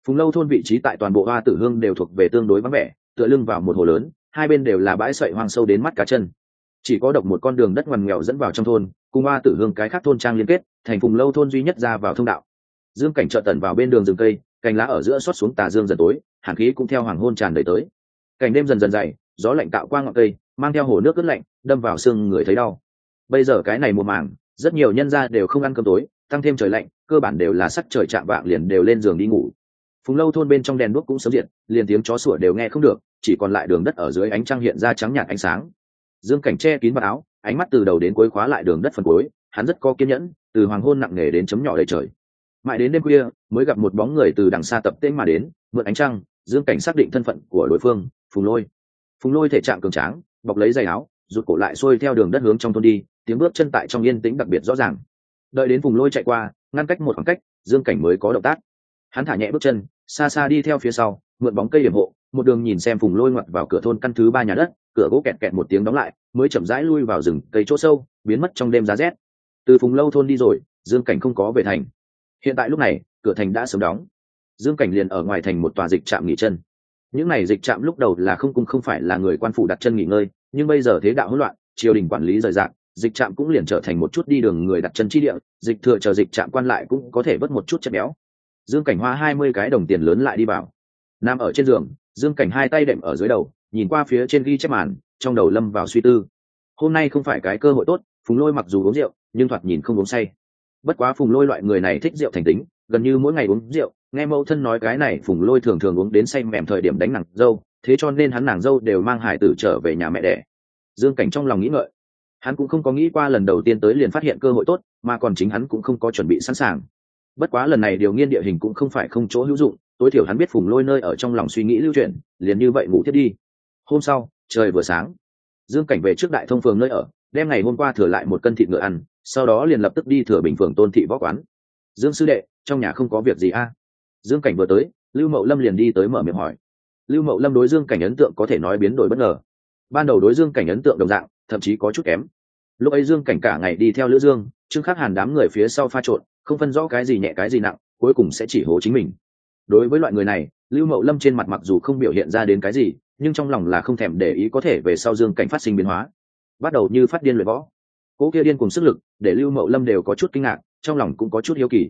Phùng lâu thôn vị trí tại toàn bộ hoa tử hương đều thuộc về tương đối vắng vẻ, tựa lưng vào một hồ lớn, hai bên đều là bãi sậy hoang sâu đến mắt cá chân chỉ có độc một con đường đất ngoằn nghèo dẫn vào trong thôn, cùng ba tử hương cái khác thôn trang liên kết, thành phùng lâu thôn duy nhất ra vào thông đạo. Dương cảnh trợ tần vào bên đường rừng cây, cành lá ở giữa xót xuống tà dương dần tối hàn khí cũng theo hoàng hôn tràn đầy tới. Cảnh đêm dần dần dày, gió lạnh tạo qua ngọn cây, mang theo hồ nước ướt lạnh, đâm vào xương người thấy đau. Bây giờ cái này mùa màng, rất nhiều nhân gia đều không ăn cơm tối, tăng thêm trời lạnh, cơ bản đều là sắc trời chạm vạng liền đều lên giường đi ngủ. Phùng lâu thôn bên trong đèn đuốc cũng sớm diệt, liền tiếng chó sủa đều nghe không được, chỉ còn lại đường đất ở dưới ánh trăng hiện ra trắng nhạt ánh sáng dương cảnh che kín vào áo, ánh mắt từ đầu đến cuối khóa lại đường đất phần cuối, hắn rất có kiên nhẫn, từ hoàng hôn nặng nề đến chấm nhỏ đầy trời. Mãi đến đêm khuya, mới gặp một bóng người từ đằng xa tập tên mà đến, mượn ánh trăng, dương cảnh xác định thân phận của đối phương, phùng lôi. Phùng lôi thể trạng cường tráng, bọc lấy giày áo, rụt cổ lại xuôi theo đường đất hướng trong thôn đi, tiếng bước chân tại trong yên tĩnh đặc biệt rõ ràng. Đợi đến phùng lôi chạy qua, ngăn cách một khoảng cách, dương cảnh mới có động tác. Hắn thả nhẹ bước chân, xa xa đi theo phía sau, mượn bóng cây điểm hộ, một đường nhìn xem phùng lôi ngoặt vào cửa thôn căn thứ ba nhà đất cửa gỗ kẹt kẹt một tiếng đóng lại, mới chậm rãi lui vào rừng cây chỗ sâu, biến mất trong đêm giá rét. Từ phùng lâu thôn đi rồi, dương cảnh không có về thành. Hiện tại lúc này, cửa thành đã sớm đóng. Dương cảnh liền ở ngoài thành một tòa dịch trạm nghỉ chân. Những n à y dịch trạm lúc đầu là không cung không phải là người quan phủ đặt chân nghỉ ngơi, nhưng bây giờ thế đạo hỗn loạn, triều đình quản lý rời rạc, dịch trạm cũng liền trở thành một chút đi đường người đặt chân chi địa, dịch thừa chờ dịch trạm quan lại cũng có thể vớt một chút chất béo. Dương cảnh hoa hai mươi cái đồng tiền lớn lại đi vào. Nằm ở trên giường, dương cảnh hai tay đệm ở dưới đầu nhìn qua phía trên ghi chép màn, trong đầu lâm vào suy tư. Hôm nay không phải cái cơ hội tốt, phùng lôi mặc dù uống rượu, nhưng thoạt nhìn không uống say. Bất quá phùng lôi loại người này thích rượu thành tính, gần như mỗi ngày uống rượu, nghe mẫu thân nói cái này phùng lôi thường thường uống đến say mềm thời điểm đánh nàng dâu, thế cho nên hắn nàng dâu đều mang hải tử trở về nhà mẹ đẻ. Dương cảnh trong lòng nghĩ ngợi. Hắn cũng không có nghĩ qua lần đầu tiên tới liền phát hiện cơ hội tốt, mà còn chính hắn cũng không có chuẩn bị sẵn sàng. Bất quá lần này điều nghiên địa hình cũng không phải không chỗ hữu dụng, tối thiểu hắn biết phùng lôi nơi ở trong lòng suy nghĩ lưu chuyển, liền như vậy ngủ thiết đi hôm sau, trời vừa sáng. Dương cảnh về trước đại thông phường nơi ở, đem ngày hôm qua thừa lại một cân thịt ngựa ăn, sau đó liền lập tức đi thừa bình phường tôn thị võ quán. Dương sư đệ, trong nhà không có việc gì a à? dương cảnh vừa tới, lưu mậu lâm liền đi tới mở miệng hỏi. Lưu mậu lâm đối dương cảnh ấn tượng có thể nói biến đổi bất ngờ. Ban đầu đối dương cảnh ấn tượng đồng dạng, thậm chí có chút kém. Lúc ấy dương cảnh cả ngày đi theo lữ dương trương khắc hàn đám người phía sau pha trộn, không phân rõ cái gì nhẹ cái gì nặng, cuối cùng sẽ chỉ hố chính mình. Đối với loại người này, lưu mậu lâm trên mặt mặc dù không biểu hiện ra đến cái gì nhưng trong lòng là không thèm để ý có thể về sau dương cảnh phát sinh biến hóa. Bắt đầu như phát điên luyện võ. Cỗ kia điên cùng sức lực, để lưu mậu lâm đều có chút kinh ngạc, trong lòng cũng có chút hiếu kỳ.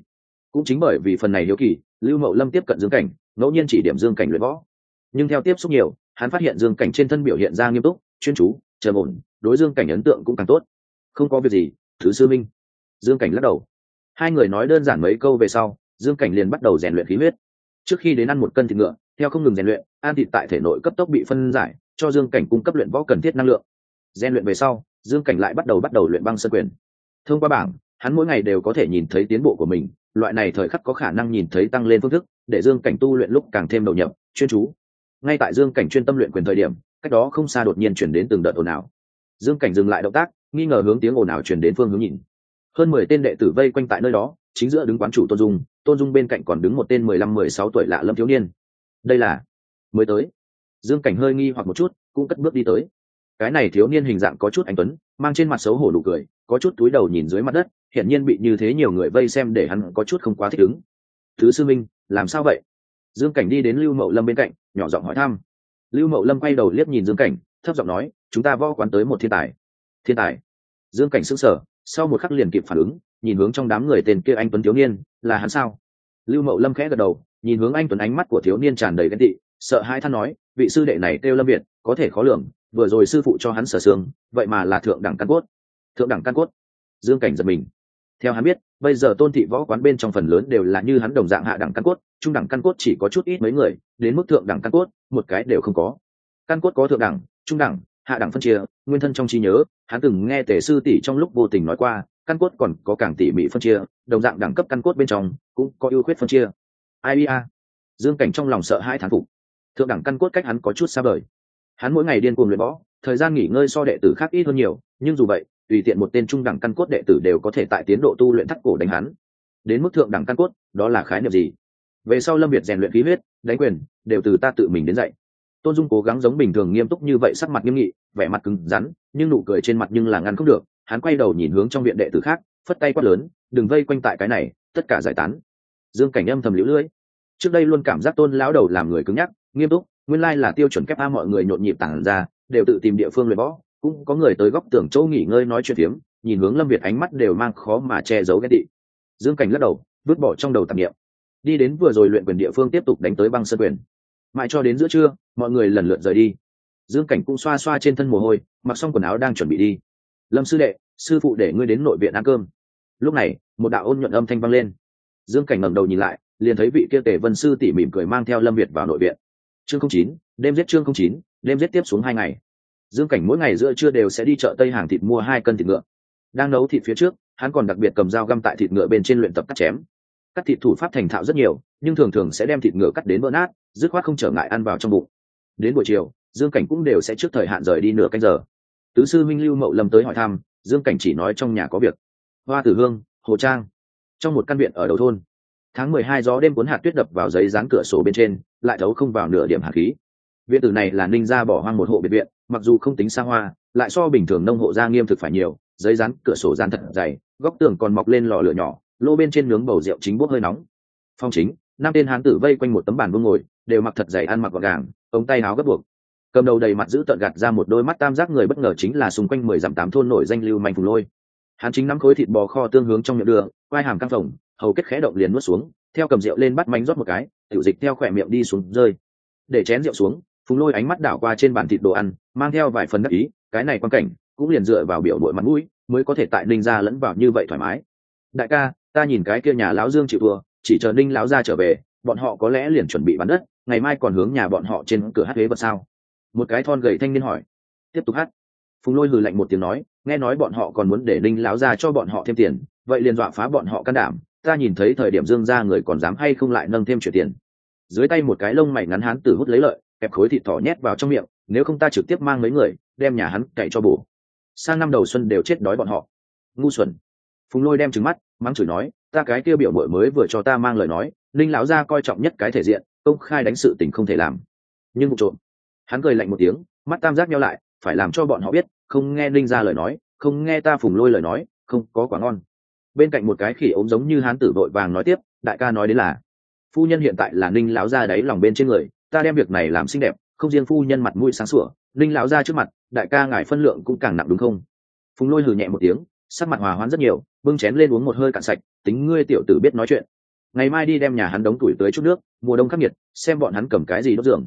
Cũng chính bởi vì phần này hiếu kỳ, lưu mậu lâm tiếp cận dương cảnh, ngẫu nhiên chỉ điểm dương cảnh luyện võ. Nhưng theo tiếp xúc nhiều, hắn phát hiện dương cảnh trên thân biểu hiện ra nghiêm túc, chuyên chú, trầm ổn, đối dương cảnh ấn tượng cũng càng tốt. Không có việc gì, thứ sư minh. Dương cảnh lắc đầu. Hai người nói đơn giản mấy câu về sau, dương cảnh liền bắt đầu rèn luyện khí huyết. Trước khi đến ăn một cân thịt ngựa theo không ngừng rèn luyện an thịt tại thể nội cấp tốc bị phân giải, cho dương cảnh cung cấp luyện võ cần thiết năng lượng. Rèn luyện về sau, dương cảnh lại bắt đầu bắt đầu luyện băng sân quyền. Thông qua bảng, hắn mỗi ngày đều có thể nhìn thấy tiến bộ của mình, loại này thời khắc có khả năng nhìn thấy tăng lên phương thức, để dương cảnh tu luyện lúc càng thêm đầu nhập, chuyên chú. Ngay tại dương cảnh chuyên tâm luyện quyền thời điểm, cách đó không xa đột nhiên chuyển đến từng đợt ồn ào. Dương cảnh dừng lại động tác, nghi ngờ hướng tiếng ồn ào chuyển đến phương hướng nhìn. Hơn mười tên đệ tử vây quanh tại nơi đó, chính giữa đứng quán chủ tôn dung tôn dung bên cạnh còn đứng một tên mười lăm, mười sáu tuổi lạ lâm thiếu niên đây là mới tới. Dương cảnh hơi nghi hoặc một chút, cũng cất bước đi tới. Cái này thiếu niên hình dạng có chút anh tuấn, mang trên mặt xấu hổ nụ cười, có chút túi đầu nhìn dưới mặt đất, hiển nhiên bị như thế nhiều người vây xem để hắn có chút không quá thích ứng. Thứ sư minh, làm sao vậy? Dương cảnh đi đến lưu mậu lâm bên cạnh, nhỏ giọng hỏi thăm. Lưu mậu lâm quay đầu liếc nhìn dương cảnh, thấp giọng nói, chúng ta võ quán tới một thiên tài. Thiên tài? Dương cảnh sững sờ, sau một khắc liền kịp phản ứng, nhìn hướng trong đám người tên kia anh tuấn thiếu niên, là hắn sao? Lưu mậu lâm khẽ gật đầu nhìn hướng anh tuấn ánh mắt của thiếu niên tràn đầy ghen tị sợ hai than nói vị sư đệ này kêu lâm việt có thể khó lường vừa rồi sư phụ cho hắn sở sương, vậy mà là thượng đẳng căn cốt. Thượng đẳng căn cốt. Dương cảnh giật mình. Theo hắn biết bây giờ tôn thị võ quán bên trong phần lớn đều là như hắn đồng dạng hạ đẳng căn cốt trung đẳng căn cốt chỉ có chút ít mấy người đến mức thượng đẳng căn cốt một cái đều không có. Căn cốt có thượng đẳng trung đẳng hạ đẳng phân chia nguyên thân trong trí nhớ hắn từng nghe tể sư tỷ trong lúc vô tình nói qua căn cốt còn có càng tỉ mỉ phân chia đồng dạng đẳng cấp căn cốt bên trong cũng có ưu khuyết phân chia ai ia dương cảnh trong lòng sợ hai thán phục. Thượng đẳng căn cốt cách hắn có chút xa vời. Hắn mỗi ngày điên cuồng luyện võ, thời gian nghỉ ngơi so đệ tử khác ít hơn nhiều, nhưng dù vậy, tùy tiện một tên trung đẳng căn cốt đệ tử đều có thể tại tiến độ tu luyện thắt cổ đánh hắn. Đến mức thượng đẳng căn cốt, đó là khái niệm gì? Về sau lâm việt rèn luyện khí huyết, đánh quyền, đều từ ta tự mình đến dạy. Tôn dung cố gắng giống bình thường nghiêm túc như vậy, sắc mặt nghiêm nghị, vẻ mặt cứng rắn, nhưng nụ cười trên mặt nhưng là ngăn không được. Hắn quay đầu nhìn hướng trong viện đệ tử khác, phất tay quát lớn, đừng vây quanh tại cái này, tất cả giải tán dương cảnh âm thầm liễu lưỡi trước đây luôn cảm giác tôn lão đầu làm người cứng nhắc, nghiêm túc, nguyên lai là tiêu chuẩn kép a mọi người nhộn nhịp tản ra, đều tự tìm địa phương luyện võ, cũng có người tới góc tường chỗ nghỉ ngơi nói chuyện phiếm, nhìn hướng lâm việt ánh mắt đều mang khó mà che giấu ghét tị. Dương cảnh lắc đầu, vứt bỏ trong đầu tạp nghiệm đi đến vừa rồi luyện quyền địa phương tiếp tục đánh tới băng sân quyền. Mãi cho đến giữa trưa, mọi người lần lượt rời đi. Dương cảnh cũng xoa xoa trên thân mồ hôi, mặc xong quần áo đang chuẩn bị đi. Lâm sư đệ, sư phụ để ngươi đến nội viện ăn cơm. Lúc này, một đạo ôn nhuận âm thanh vang lên dương cảnh ngẩng đầu nhìn lại, liền thấy vị kia tề vân sư tỉ mỉm cười mang theo lâm việt vào nội viện. Chương không chín, đêm giết chương không chín, đêm giết tiếp xuống hai ngày. Dương cảnh mỗi ngày giữa trưa đều sẽ đi chợ tây hàng thịt mua hai cân thịt ngựa. Đang nấu thịt phía trước, hắn còn đặc biệt cầm dao găm tại thịt ngựa bên trên luyện tập cắt chém. Cắt thịt thủ pháp thành thạo rất nhiều, nhưng thường thường sẽ đem thịt ngựa cắt đến vỡ nát, dứt khoát không trở ngại ăn vào trong bụng. Đến buổi chiều, dương cảnh cũng đều sẽ trước thời hạn rời đi nửa canh giờ. Tứ sư minh lưu mậu lâm tới hỏi thăm, dương cảnh chỉ nói trong nhà có việc. Hoa tử hương, hồ trang trong một căn viện ở đầu thôn. Tháng mười hai gió đêm cuốn hạt tuyết đập vào giấy dán cửa sổ bên trên, lại thấu không vào nửa điểm hạt khí. Viện tử này là ninh gia bỏ hoang một hộ biệt viện, mặc dù không tính xa hoa, lại so bình thường nông hộ gia nghiêm thực phải nhiều, giấy dán cửa sổ dán thật dày, góc tường còn mọc lên lò lửa nhỏ lô bên trên nướng bầu rượu chính bốc hơi nóng. Phong chính, năm tên hán tử vây quanh một tấm bàn vương ngồi, đều mặc thật dày ăn mặc gọn gàng, ống tay áo gấp buộc. Cầm đầu đầy mặt giữ tợn gạt ra một đôi mắt tam giác người bất ngờ chính là xung quanh mười dặm tám thôn nổi danh lưu manh phùng lôi hắn chính nắm khối thịt bò kho tương hướng trong miệng đường quai hàm căng phồng, hầu kết khẽ động liền nuốt xuống, theo cầm rượu lên bắt mánh rót một cái, tiểu dịch theo khỏe miệng đi xuống, rơi. Để chén rượu xuống, phùng lôi ánh mắt đảo qua trên bàn thịt đồ ăn, mang theo vài phần đắc ý, cái này quan cảnh, cũng liền dựa vào biểu đội mặt mũi, mới có thể tại ninh ra lẫn vào như vậy thoải mái. Đại ca, ta nhìn cái kia nhà lão dương chịu thua, chỉ chờ ninh lão ra trở về, bọn họ có lẽ liền chuẩn bị bán đất, ngày mai còn hướng nhà bọn họ trên cửa hát huế vật sao? Một cái thon gầy thanh niên hỏi. Tiếp tục hát phùng lôi hừ lạnh một tiếng nói, nghe nói bọn họ còn muốn để Linh lão ra cho bọn họ thêm tiền, vậy liền dọa phá bọn họ can đảm, ta nhìn thấy thời điểm dương ra người còn dám hay không lại nâng thêm chuyển tiền. Dưới tay một cái lông mày ngắn hán tử hút lấy lợi, kẹp khối thịt thỏ nhét vào trong miệng, nếu không ta trực tiếp mang mấy người, đem nhà hắn cậy cho bổ. Sang năm đầu xuân đều chết đói bọn họ. Ngu xuẩn. Phùng lôi đem trứng mắt, mắng chửi nói, ta cái kia biểu mội mới vừa cho ta mang lời nói linh lão gia coi trọng nhất cái thể diện, công khai đánh sự tình không thể làm. Nhưng vụ trộm. Hắn cười lạnh một tiếng, mắt tam giác nhau lại phải làm cho bọn họ biết, không nghe linh ra lời nói, không nghe ta phùng lôi lời nói, không có quả ngon. Bên cạnh một cái khỉ ốm giống như hán tử vội vàng nói tiếp, đại ca nói đến là, phu nhân hiện tại là ninh lão gia đáy lòng bên trên người, ta đem việc này làm xinh đẹp, không riêng phu nhân mặt mũi sáng sủa, ninh lão gia trước mặt, đại ca ngài phân lượng cũng càng nặng đúng không? Phùng lôi hừ nhẹ một tiếng, sắc mặt hòa hoãn rất nhiều, bưng chén lên uống một hơi cạn sạch, tính ngươi tiểu tử biết nói chuyện. Ngày mai đi đem nhà hắn đóng tuổi tới chút nước, mùa đông khắc nghiệt, xem bọn hắn cầm cái gì đốt giường.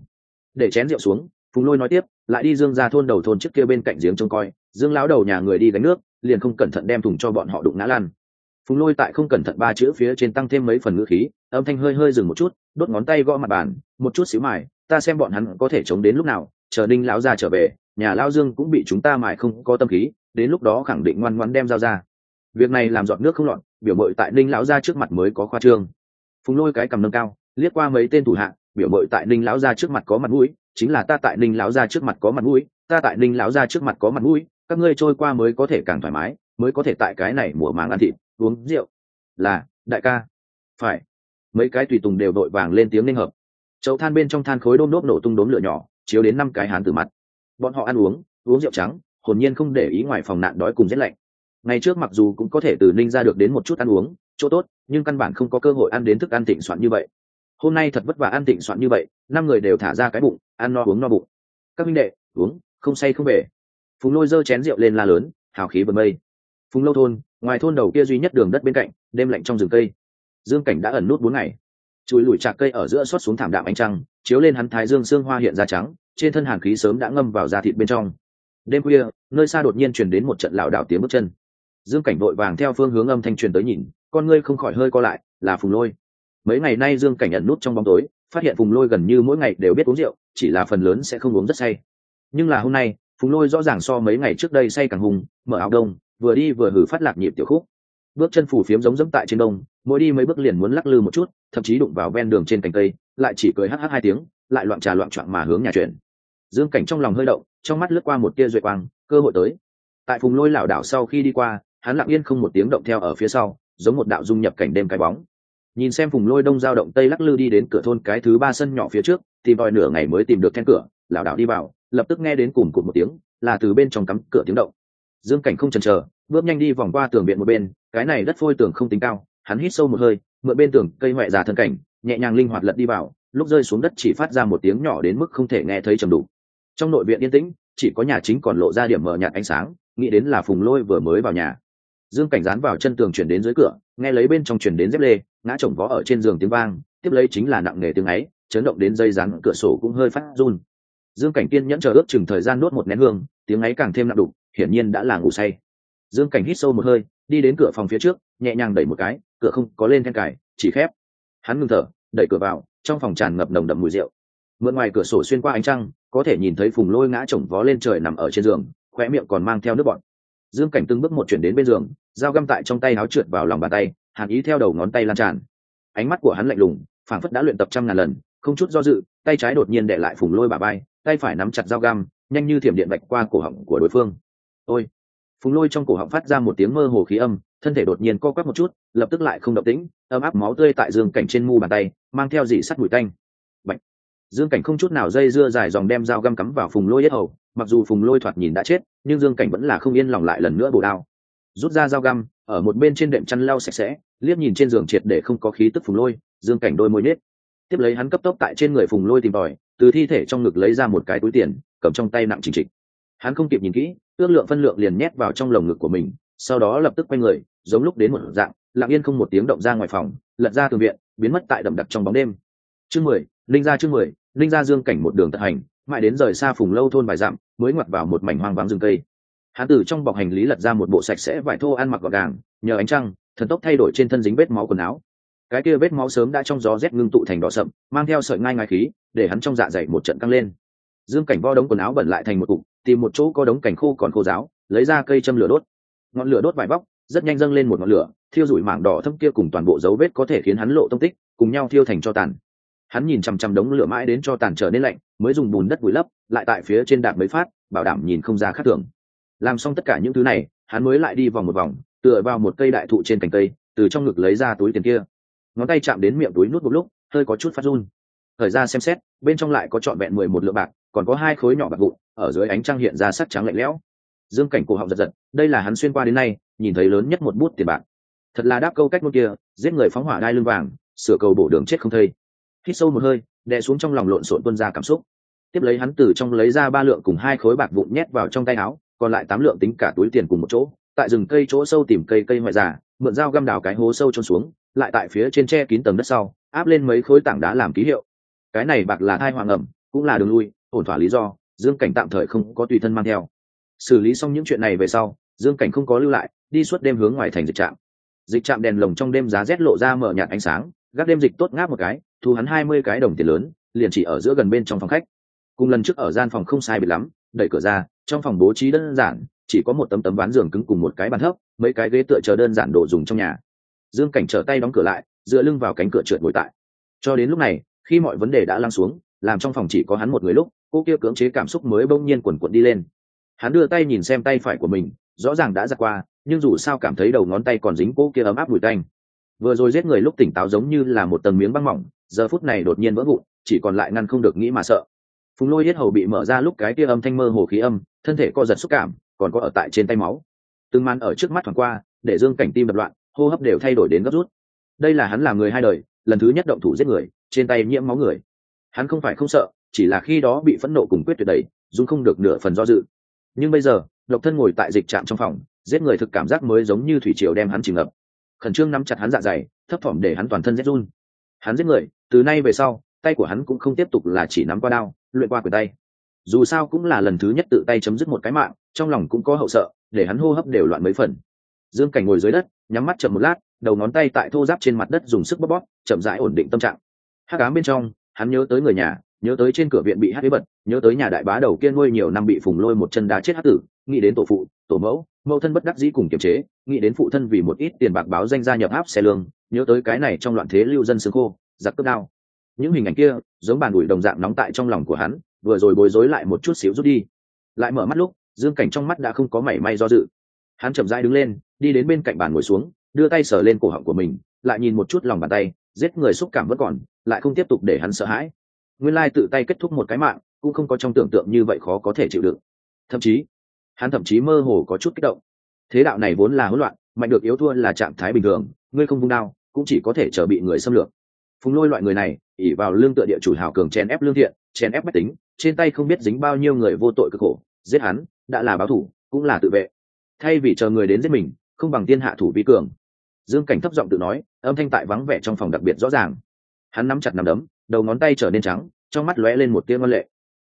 Để chén rượu xuống phùng lôi nói tiếp, lại đi dương ra thôn đầu thôn trước kia bên cạnh giếng trông coi, dương lão đầu nhà người đi gánh nước, liền không cẩn thận đem thùng cho bọn họ đụng ngã lan phùng lôi tại không cẩn thận ba chữ phía trên tăng thêm mấy phần ngữ khí, âm thanh hơi hơi dừng một chút, đốt ngón tay gõ mặt bàn, một chút xíu mài, ta xem bọn hắn có thể chống đến lúc nào, chờ đinh lão ra trở về, nhà lao dương cũng bị chúng ta mài không có tâm khí, đến lúc đó khẳng định ngoan ngoan đem dao ra. Việc này làm giọt nước không lọt, biểu mội tại ninh lão ra trước mặt mới có khoa trương. Phùng lôi cái cầm nâng cao, liếc qua mấy tên thủ hạ, biểu mội tại ninh lão ra trước mặt có mặt mũi chính là ta tại ninh lão ra trước mặt có mặt mũi, ta tại ninh lão ra trước mặt có mặt mũi, các ngươi trôi qua mới có thể càng thoải mái, mới có thể tại cái này mùa màng ăn thịt, uống rượu. Là, đại ca. Phải. Mấy cái tùy tùng đều đội vàng lên tiếng ninh hợp. Chậu than bên trong than khối đôm đốt nổ tung đốm lửa nhỏ, chiếu đến năm cái hán từ mặt. Bọn họ ăn uống uống rượu trắng, hồn nhiên không để ý ngoài phòng nạn đói cùng rét lạnh. Ngày trước mặc dù cũng có thể từ ninh ra được đến một chút ăn uống, chỗ tốt, nhưng căn bản không có cơ hội ăn đến thức ăn thịnh soạn như vậy hôm nay thật vất vả ăn tịnh soạn như vậy, năm người đều thả ra cái bụng, ăn no uống no bụng. Các minh đệ, uống, không say không về. Phùng lôi giơ chén rượu lên la lớn, hào khí bầm mây phùng lâu thôn, ngoài thôn đầu kia duy nhất đường đất bên cạnh, đêm lạnh trong rừng cây. Dương cảnh đã ẩn nút bốn ngày. Chùi lùi trạc cây ở giữa xót xuống thảm đạm ánh trăng, chiếu lên hắn thái dương xương hoa hiện ra trắng, trên thân hàn khí sớm đã ngâm vào da thịt bên trong. Đêm khuya, nơi xa đột nhiên truyền đến một trận lảo đảo tiếng bước chân. Dương cảnh vội vàng theo phương hướng âm thanh truyền tới nhìn, con ngươi không khỏi hơi co lại, là phùng lôi mấy ngày nay dương cảnh ẩn nút trong bóng tối, phát hiện phùng lôi gần như mỗi ngày đều biết uống rượu, chỉ là phần lớn sẽ không uống rất say. Nhưng là hôm nay, phùng lôi rõ ràng so mấy ngày trước đây say càng hùng mở áo đông, vừa đi vừa hử phát lạc nhịp tiểu khúc. Bước chân phủ phiếm giống dẫm tại trên đông, mỗi đi mấy bước liền muốn lắc lư một chút, thậm chí đụng vào ven đường trên cành cây, lại chỉ cười hh hai tiếng, lại loạn trà loạn trọn mà hướng nhà chuyển dương cảnh trong lòng hơi động, trong mắt lướt qua một tia duệ quang, cơ hội tới. Tại phùng lôi lảo đảo sau khi đi qua, hắn lặng yên không một tiếng động theo ở phía sau, giống một đạo dung nhập cảnh đêm cái bóng nhìn xem phùng lôi đông giao động tây lắc lư đi đến cửa thôn cái thứ ba sân nhỏ phía trước tìm vòi nửa ngày mới tìm được then cửa, lảo đảo đi vào, lập tức nghe đến cùng cụt một tiếng, là từ bên trong cắm cửa tiếng động. Dương cảnh không chần chờ, bước nhanh đi vòng qua tường viện một bên, cái này đất phôi tường không tính cao, hắn hít sâu một hơi, mượn bên tường cây ngoại già thân cảnh, nhẹ nhàng linh hoạt lật đi vào, lúc rơi xuống đất chỉ phát ra một tiếng nhỏ đến mức không thể nghe thấy trầm đủ. Trong nội viện yên tĩnh, chỉ có nhà chính còn lộ ra điểm mờ nhạt ánh sáng, nghĩ đến là phùng lôi vừa mới vào nhà. Dương cảnh dán vào chân tường chuyển đến dưới cửa, nghe lấy bên trong chuyển đến dép lê ngã chồng vó ở trên giường tiếng vang, tiếp lấy chính là nặng nề tiếng ấy, chấn động đến dây rán cửa sổ cũng hơi phát run. Dương cảnh kiên nhẫn chờ ước chừng thời gian nuốt một nén hương, tiếng ấy càng thêm nặng đục, hiển nhiên đã là ngủ say. Dương cảnh hít sâu một hơi, đi đến cửa phòng phía trước, nhẹ nhàng đẩy một cái, cửa không có lên then cài, chỉ khép. Hắn ngừng thở, đẩy cửa vào, trong phòng tràn ngập nồng đậm mùi rượu. Mượn ngoài cửa sổ xuyên qua ánh trăng, có thể nhìn thấy phùng lôi ngã chồng vó lên trời nằm ở trên giường, khóe miệng còn mang theo nước bọn dương cảnh từng bước một chuyển đến bên giường, dao găm tại trong tay áo trượt vào lòng bàn tay hàn ý theo đầu ngón tay lan tràn. Ánh mắt của hắn lạnh lùng, phảng phất đã luyện tập trăm ngàn lần, không chút do dự, tay trái đột nhiên để lại phùng lôi bà bay tay phải nắm chặt dao găm, nhanh như thiểm điện bạch qua cổ họng của đối phương. Ôi! Phùng lôi trong cổ họng phát ra một tiếng mơ hồ khí âm, thân thể đột nhiên co quắp một chút, lập tức lại không động tĩnh, ấm áp máu tươi tại dương cảnh trên mu bàn tay, mang theo dị sắt bụi tanh. Bạch. dương cảnh không chút nào dây dưa dài dòng đem dao găm cắm vào phùng lôi yết hầu, mặc dù phùng lôi thoạt nhìn đã chết, nhưng dương cảnh vẫn là không yên lòng lại lần nữa bổ đao rút ra dao găm, ở một bên trên đệm chăn lau sạch sẽ, liếc nhìn trên giường triệt để không có khí tức phùng lôi, dương cảnh đôi môi nết tiếp lấy hắn cấp tốc tại trên người phùng lôi tìm tòi, từ thi thể trong ngực lấy ra một cái túi tiền, cầm trong tay nặng chỉnh trịch. Hắn không kịp nhìn kỹ, ước lượng phân lượng liền nhét vào trong lồng ngực của mình, sau đó lập tức quay người, giống lúc đến một dạng, lặng yên không một tiếng động ra ngoài phòng, lật ra từ viện, biến mất tại đậm đặc trong bóng đêm. Chương mười, linh ra chương mười, linh ra dương cảnh một đường tận hành, mãi đến rời xa phùng lâu thôn vài dặm, mới ngoặt vào một mảnh hoang vắng rừng cây hắn từ trong bọc hành lý lật ra một bộ sạch sẽ vải thô ăn mặc gọn gàng, nhờ ánh trăng, thần tốc thay đổi trên thân dính vết máu quần áo. Cái kia vết máu sớm đã trong gió rét ngưng tụ thành đỏ sậm, mang theo sợi ngai ngai khí, để hắn trong dạ dày một trận căng lên. Dương cảnh vo đống quần áo bẩn lại thành một cục, tìm một chỗ có đống cảnh khô còn khô giáo lấy ra cây châm lửa đốt. Ngọn lửa đốt vải bóc, rất nhanh dâng lên một ngọn lửa, thiêu rủi mảng đỏ thâm kia cùng toàn bộ dấu vết có thể khiến hắn lộ tông tích, cùng nhau thiêu thành cho tàn. Hắn nhìn chằm chằm đống lửa mãi đến cho tàn trở nên lạnh, mới dùng bùn đất vùi lấp, lại tại phía trên đạn mới phát, bảo đảm nhìn không ra khác thường làm xong tất cả những thứ này, hắn mới lại đi vòng một vòng, tựa vào một cây đại thụ trên cành cây, từ trong ngực lấy ra túi tiền kia. Ngón tay chạm đến miệng túi nút một lúc, hơi có chút phát run. Thời ra xem xét, bên trong lại có trọn vẹn mười một lượng bạc, còn có hai khối nhỏ bạc vụn, ở dưới ánh trăng hiện ra sắc trắng lạnh lẽo. Dương cảnh cổ họng giật giật, đây là hắn xuyên qua đến nay, nhìn thấy lớn nhất một bút tiền bạc. Thật là đáp câu cách ngôn kia, giết người phóng hỏa đai lưng vàng, sửa cầu bổ đường chết không thây. Hít sâu một hơi, đè xuống trong lòng lộn xộn tuân ra cảm xúc. Tiếp lấy hắn từ trong lấy ra ba lượng cùng hai khối bạc vụn nhét vào trong tay áo còn lại tám lượng tính cả túi tiền cùng một chỗ, tại rừng cây chỗ sâu tìm cây cây ngoại già, mượn dao găm đào cái hố sâu trôn xuống, lại tại phía trên tre kín tầng đất sau, áp lên mấy khối tảng đá làm ký hiệu. Cái này bạc là thai hoàng ẩm, cũng là đường lui, ổn thỏa lý do, dương cảnh tạm thời không có tùy thân mang theo. Xử lý xong những chuyện này về sau, dương cảnh không có lưu lại, đi suốt đêm hướng ngoài thành dịch trạm. Dịch trạm đèn lồng trong đêm giá rét lộ ra mở nhạt ánh sáng, gác đêm dịch tốt ngáp một cái, thu hắn hai mươi cái đồng tiền lớn, liền chỉ ở giữa gần bên trong phòng khách. Cùng lần trước ở gian phòng không sai biệt lắm, đẩy cửa ra trong phòng bố trí đơn giản, chỉ có một tấm tấm ván giường cứng cùng một cái bàn thấp, mấy cái ghế tựa chờ đơn giản đồ dùng trong nhà. Dương cảnh trở tay đóng cửa lại, dựa lưng vào cánh cửa trượt ngồi tại. Cho đến lúc này, khi mọi vấn đề đã lăn xuống, làm trong phòng chỉ có hắn một người lúc, cô kia cưỡng chế cảm xúc mới bỗng nhiên quần quận đi lên. Hắn đưa tay nhìn xem tay phải của mình, rõ ràng đã giặt qua, nhưng dù sao cảm thấy đầu ngón tay còn dính cô kia ấm áp mùi tanh. Vừa rồi giết người lúc tỉnh táo giống như là một tầng miếng băng mỏng, giờ phút này đột nhiên vỡ vụn, chỉ còn lại ngăn không được nghĩ mà sợ phùng lôi hết hầu bị mở ra lúc cái kia âm thanh mơ hồ khí âm, thân thể co giật xúc cảm, còn có ở tại trên tay máu. Từng màn ở trước mắt thoảng qua, để dương cảnh tim đập loạn, hô hấp đều thay đổi đến gấp rút. Đây là hắn là người hai đời, lần thứ nhất động thủ giết người, trên tay nhiễm máu người. Hắn không phải không sợ, chỉ là khi đó bị phẫn nộ cùng quyết tuyệt đẩy dung không được nửa phần do dự. Nhưng bây giờ, độc thân ngồi tại dịch trạm trong phòng, giết người thực cảm giác mới giống như thủy triều đem hắn chìm ngập. Khẩn trương nắm chặt hắn dạ dày, thấp thỏm để hắn toàn thân rét run. Hắn giết người, từ nay về sau, tay của hắn cũng không tiếp tục là chỉ nắm qua đao luyện qua quyền tay. Dù sao cũng là lần thứ nhất tự tay chấm dứt một cái mạng, trong lòng cũng có hậu sợ, để hắn hô hấp đều loạn mấy phần. Dương cảnh ngồi dưới đất, nhắm mắt chậm một lát, đầu ngón tay tại thô giáp trên mặt đất dùng sức bóp bóp, chậm rãi ổn định tâm trạng. Hát ám bên trong, hắn nhớ tới người nhà, nhớ tới trên cửa viện bị hát bế bật, nhớ tới nhà đại bá đầu kia nuôi nhiều năm bị phùng lôi một chân đá chết hát tử, nghĩ đến tổ phụ, tổ mẫu mẫu thân bất đắc dĩ cùng kiềm chế, nghĩ đến phụ thân vì một ít tiền bạc báo danh gia nhập áp xe lương, nhớ tới cái này trong loạn thế lưu dân xương khô, giặc cướp đao. Những hình ảnh kia giống bàn ủi đồng dạng nóng tại trong lòng của hắn, vừa rồi bối rối lại một chút xíu rút đi. Lại mở mắt lúc, dương cảnh trong mắt đã không có mảy may do dự. Hắn chậm rãi đứng lên, đi đến bên cạnh bàn ngồi xuống, đưa tay sờ lên cổ họng của mình, lại nhìn một chút lòng bàn tay, giết người xúc cảm vẫn còn, lại không tiếp tục để hắn sợ hãi. Nguyên lai tự tay kết thúc một cái mạng, cũng không có trong tưởng tượng như vậy khó có thể chịu đựng thậm chí, hắn thậm chí mơ hồ có chút kích động. Thế đạo này vốn là hỗn loạn, mạnh được yếu thua là trạng thái bình thường, ngươi không vung đao, cũng chỉ có thể chờ bị người xâm lược. Phùng lôi loại người này ỉ vào lương tựa địa chủ hào cường chèn ép lương thiện, chèn ép bách tính, trên tay không biết dính bao nhiêu người vô tội cực khổ, giết hắn, đã là báo thủ, cũng là tự vệ. Thay vì chờ người đến giết mình, không bằng tiên hạ thủ vi cường. Dương cảnh thấp giọng tự nói, âm thanh tại vắng vẻ trong phòng đặc biệt rõ ràng. Hắn nắm chặt nắm đấm, đầu ngón tay trở nên trắng, trong mắt lóe lên một tia ngân lệ.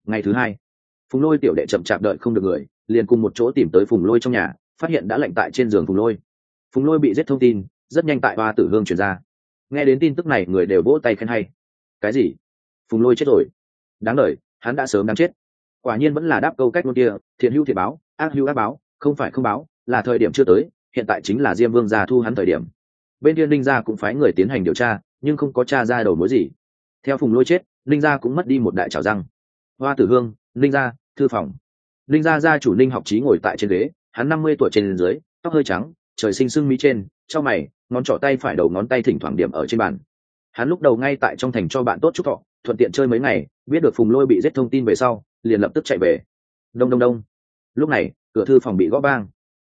Ngày thứ hai, phùng lôi tiểu đệ chậm chạp đợi không được người, liền cùng một chỗ tìm tới phùng lôi trong nhà, phát hiện đã lạnh tại trên giường phùng lôi. Phùng lôi bị giết thông tin, rất nhanh tại ba tử hương truyền ra. Nghe đến tin tức này, người đều vỗ tay khen hay cái gì? Phùng lôi chết rồi. Đáng lời hắn đã sớm đáng chết. Quả nhiên vẫn là đáp câu cách luôn kia, thiện hữu thiện báo, ác hữu ác báo, không phải không báo, là thời điểm chưa tới, hiện tại chính là diêm vương gia thu hắn thời điểm. Bên kia ninh gia cũng phái người tiến hành điều tra, nhưng không có t r a ra đầu mối gì. Theo phùng lôi chết, ninh gia cũng mất đi một đại trào răng. Hoa tử hương, ninh gia, thư phòng. Ninh gia gia chủ ninh học trí ngồi tại trên ghế, hắn năm mươi tuổi trên dưới, tóc hơi trắng, trời sinh sưng mỹ trên, trong mày, ngón trỏ tay phải đầu ngón tay thỉnh thoảng điểm ở trên bàn hắn lúc đầu ngay tại trong thành cho bạn tốt chúc thọ, thuận tiện chơi mấy ngày, biết được phùng lôi bị giết thông tin về sau, liền lập tức chạy về. Đông đông đông. Lúc này, cửa thư phòng bị gõ bang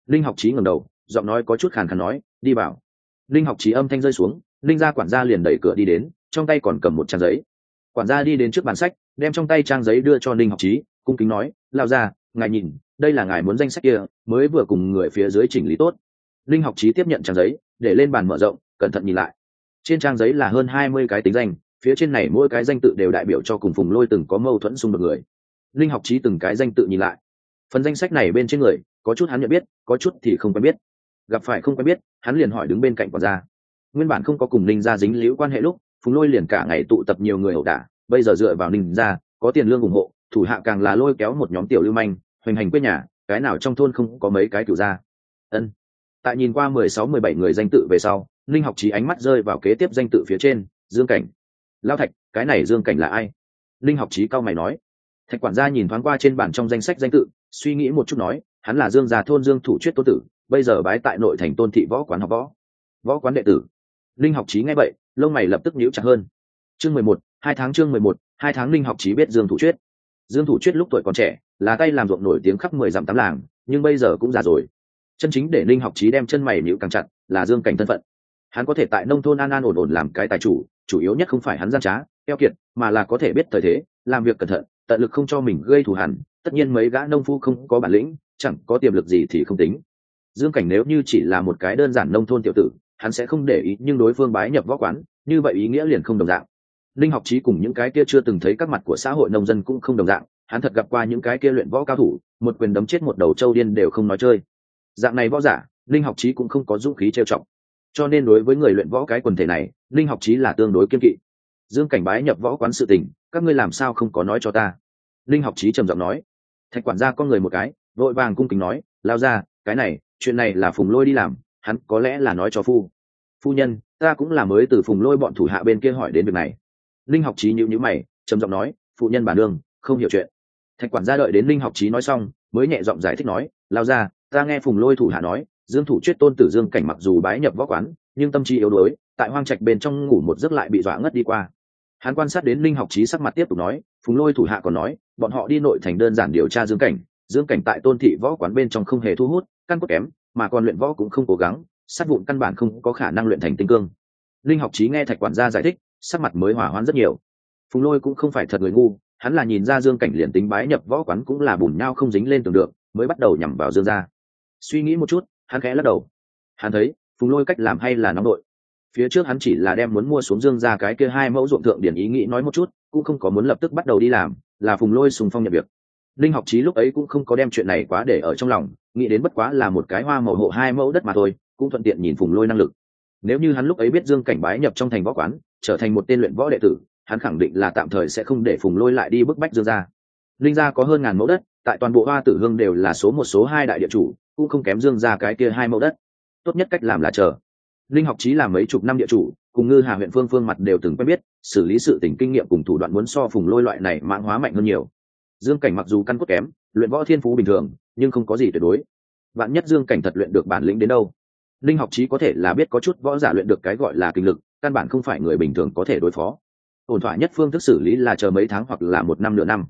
linh học trí ngẩng đầu, giọng nói có chút khàn khàn nói, đi vào. Linh học trí âm thanh rơi xuống, linh gia quản gia liền đẩy cửa đi đến, trong tay còn cầm một trang giấy. Quản gia đi đến trước bàn sách, đem trong tay trang giấy đưa cho linh học trí cung kính nói lao ra ngài nhìn, đây là ngài muốn danh sách kia, mới vừa cùng người phía dưới chỉnh lý tốt. Linh học trí tiếp nhận trang giấy, để lên bàn mở rộng, cẩn thận nhìn lại trên trang giấy là hơn hai mươi cái tính danh, phía trên này mỗi cái danh tự đều đại biểu cho cùng phùng lôi từng có mâu thuẫn xung đột người. Linh học trí từng cái danh tự nhìn lại. Phần danh sách này bên trên người, có chút hắn nhận biết, có chút thì không quen biết. Gặp phải không quen biết, hắn liền hỏi đứng bên cạnh quản gia. Nguyên bản không có cùng ninh gia dính liễu quan hệ lúc, phùng lôi liền cả ngày tụ tập nhiều người ẩu đả, bây giờ dựa vào ninh gia, có tiền lương ủng hộ, thủ hạ càng là lôi kéo một nhóm tiểu lưu manh, hoành hành quê nhà, cái nào trong thôn không có mấy cái cửu gia. Ân tại nhìn qua mười sáu, mười bảy người danh tự về sau linh học trí ánh mắt rơi vào kế tiếp danh tự phía trên, dương cảnh. Lao thạch, cái này dương cảnh là ai? Linh học trí cao mày nói. Thạch quản gia nhìn thoáng qua trên bản trong danh sách danh tự, suy nghĩ một chút nói, hắn là dương già thôn dương thủ chuyết tô tử, bây giờ bái tại nội thành tôn thị võ quán học võ. Võ quán đệ tử? Linh học trí nghe vậy, lông mày lập tức nhíu chặt hơn. Chương mười một, hai tháng chương mười một, hai tháng linh học trí biết dương thủ chuyết. Dương thủ chuyết lúc tuổi còn trẻ, là tay làm ruộng nổi tiếng khắp mười dặm tám làng, nhưng bây giờ cũng già rồi chân chính để linh học trí đem chân mày nhịu càng chặt, là dương cảnh thân phận. Hắn có thể tại nông thôn an an ổn ổn làm cái tài chủ chủ yếu nhất không phải hắn gian trá, keo kiệt, mà là có thể biết thời thế, làm việc cẩn thận, tận lực không cho mình gây thù hẳn tất nhiên mấy gã nông phu không có bản lĩnh, chẳng có tiềm lực gì thì không tính. Dương cảnh nếu như chỉ là một cái đơn giản nông thôn tiểu tử, hắn sẽ không để ý nhưng đối phương bái nhập võ quán, như vậy ý nghĩa liền không đồng dạng. Linh học trí cùng những cái kia chưa từng thấy các mặt của xã hội nông dân cũng không đồng dạng, hắn thật gặp qua những cái kia luyện võ cao thủ, một quyền đấm chết một đầu trâu điên đều không nói chơi dạng này võ giả, linh học trí cũng không có dũng khí trêu trọng cho nên đối với người luyện võ cái quần thể này, linh học trí là tương đối kiên kỵ. Dương cảnh bái nhập võ quán sự tình, các ngươi làm sao không có nói cho ta? Linh học trí trầm giọng nói. Thạch quản gia con người một cái, vội vàng cung kính nói, lao ra, cái này, chuyện này là phùng lôi đi làm, hắn có lẽ là nói cho phu. Phu nhân, ta cũng là mới từ phùng lôi bọn thủ hạ bên kia hỏi đến việc này. Linh học trí nhịu nhữ mày, trầm giọng nói phụ nhân bản đương không hiểu chuyện. Thạch quản gia đợi đến linh học trí nói xong, mới nhẹ giọng giải thích nói, lao ra ta nghe phùng lôi thủ hạ nói, dương thủ chuyết tôn tử dương cảnh mặc dù bái nhập võ quán, nhưng tâm trí yếu đuối, tại hoang trạch bên trong ngủ một giấc lại bị dọa ngất đi qua. Hắn quan sát đến linh học trí sắc mặt tiếp tục nói, phùng lôi thủ hạ còn nói, bọn họ đi nội thành đơn giản điều tra dương cảnh dương cảnh tại tôn thị võ quán bên trong không hề thu hút, căn cốt kém, mà còn luyện võ cũng không cố gắng, sát vụn căn bản không có khả năng luyện thành tinh cương. Linh học trí nghe thạch quản gia giải thích, sắc mặt mới hỏa hoãn rất nhiều. Phùng lôi cũng không phải thật người ngu, hắn là nhìn ra dương cảnh liền tính bái nhập võ quán cũng là bùn nhau không dính lên tường được, mới bắt đầu nhằm vào dương gia suy nghĩ một chút, hắn khẽ lắc đầu. Hắn thấy, phùng lôi cách làm hay là nóng đội. Phía trước hắn chỉ là đem muốn mua xuống dương ra cái kia hai mẫu ruộng thượng điển ý nghĩ nói một chút, cũng không có muốn lập tức bắt đầu đi làm, là phùng lôi sùng phong nhập việc. Linh học trí lúc ấy cũng không có đem chuyện này quá để ở trong lòng, nghĩ đến bất quá là một cái hoa màu hộ hai mẫu đất mà thôi, cũng thuận tiện nhìn phùng lôi năng lực. Nếu như hắn lúc ấy biết dương cảnh bái nhập trong thành võ quán, trở thành một tên luyện võ đệ tử, hắn khẳng định là tạm thời sẽ không để phùng lôi lại đi bức bách dương ra linh gia có hơn ngàn mẫu đất, tại toàn bộ hoa tử hương đều là số một, số hai đại địa chủ cũng không kém dương ra cái kia hai mẫu đất. Tốt nhất cách làm là chờ. Linh học trí làm mấy chục năm địa chủ, cùng ngư hà huyện phương phương mặt đều từng quen biết, xử lý sự tình kinh nghiệm cùng thủ đoạn muốn so phùng lôi loại này mãng hóa mạnh hơn nhiều. Dương cảnh mặc dù căn cốt kém, luyện võ thiên phú bình thường, nhưng không có gì tuyệt đối. Bạn nhất dương cảnh thật luyện được bản lĩnh đến đâu? Linh học trí có thể là biết có chút võ giả luyện được cái gọi là kinh lực, căn bản không phải người bình thường có thể đối phó. Ổn thỏa nhất phương thức xử lý là chờ mấy tháng hoặc là một năm nửa năm.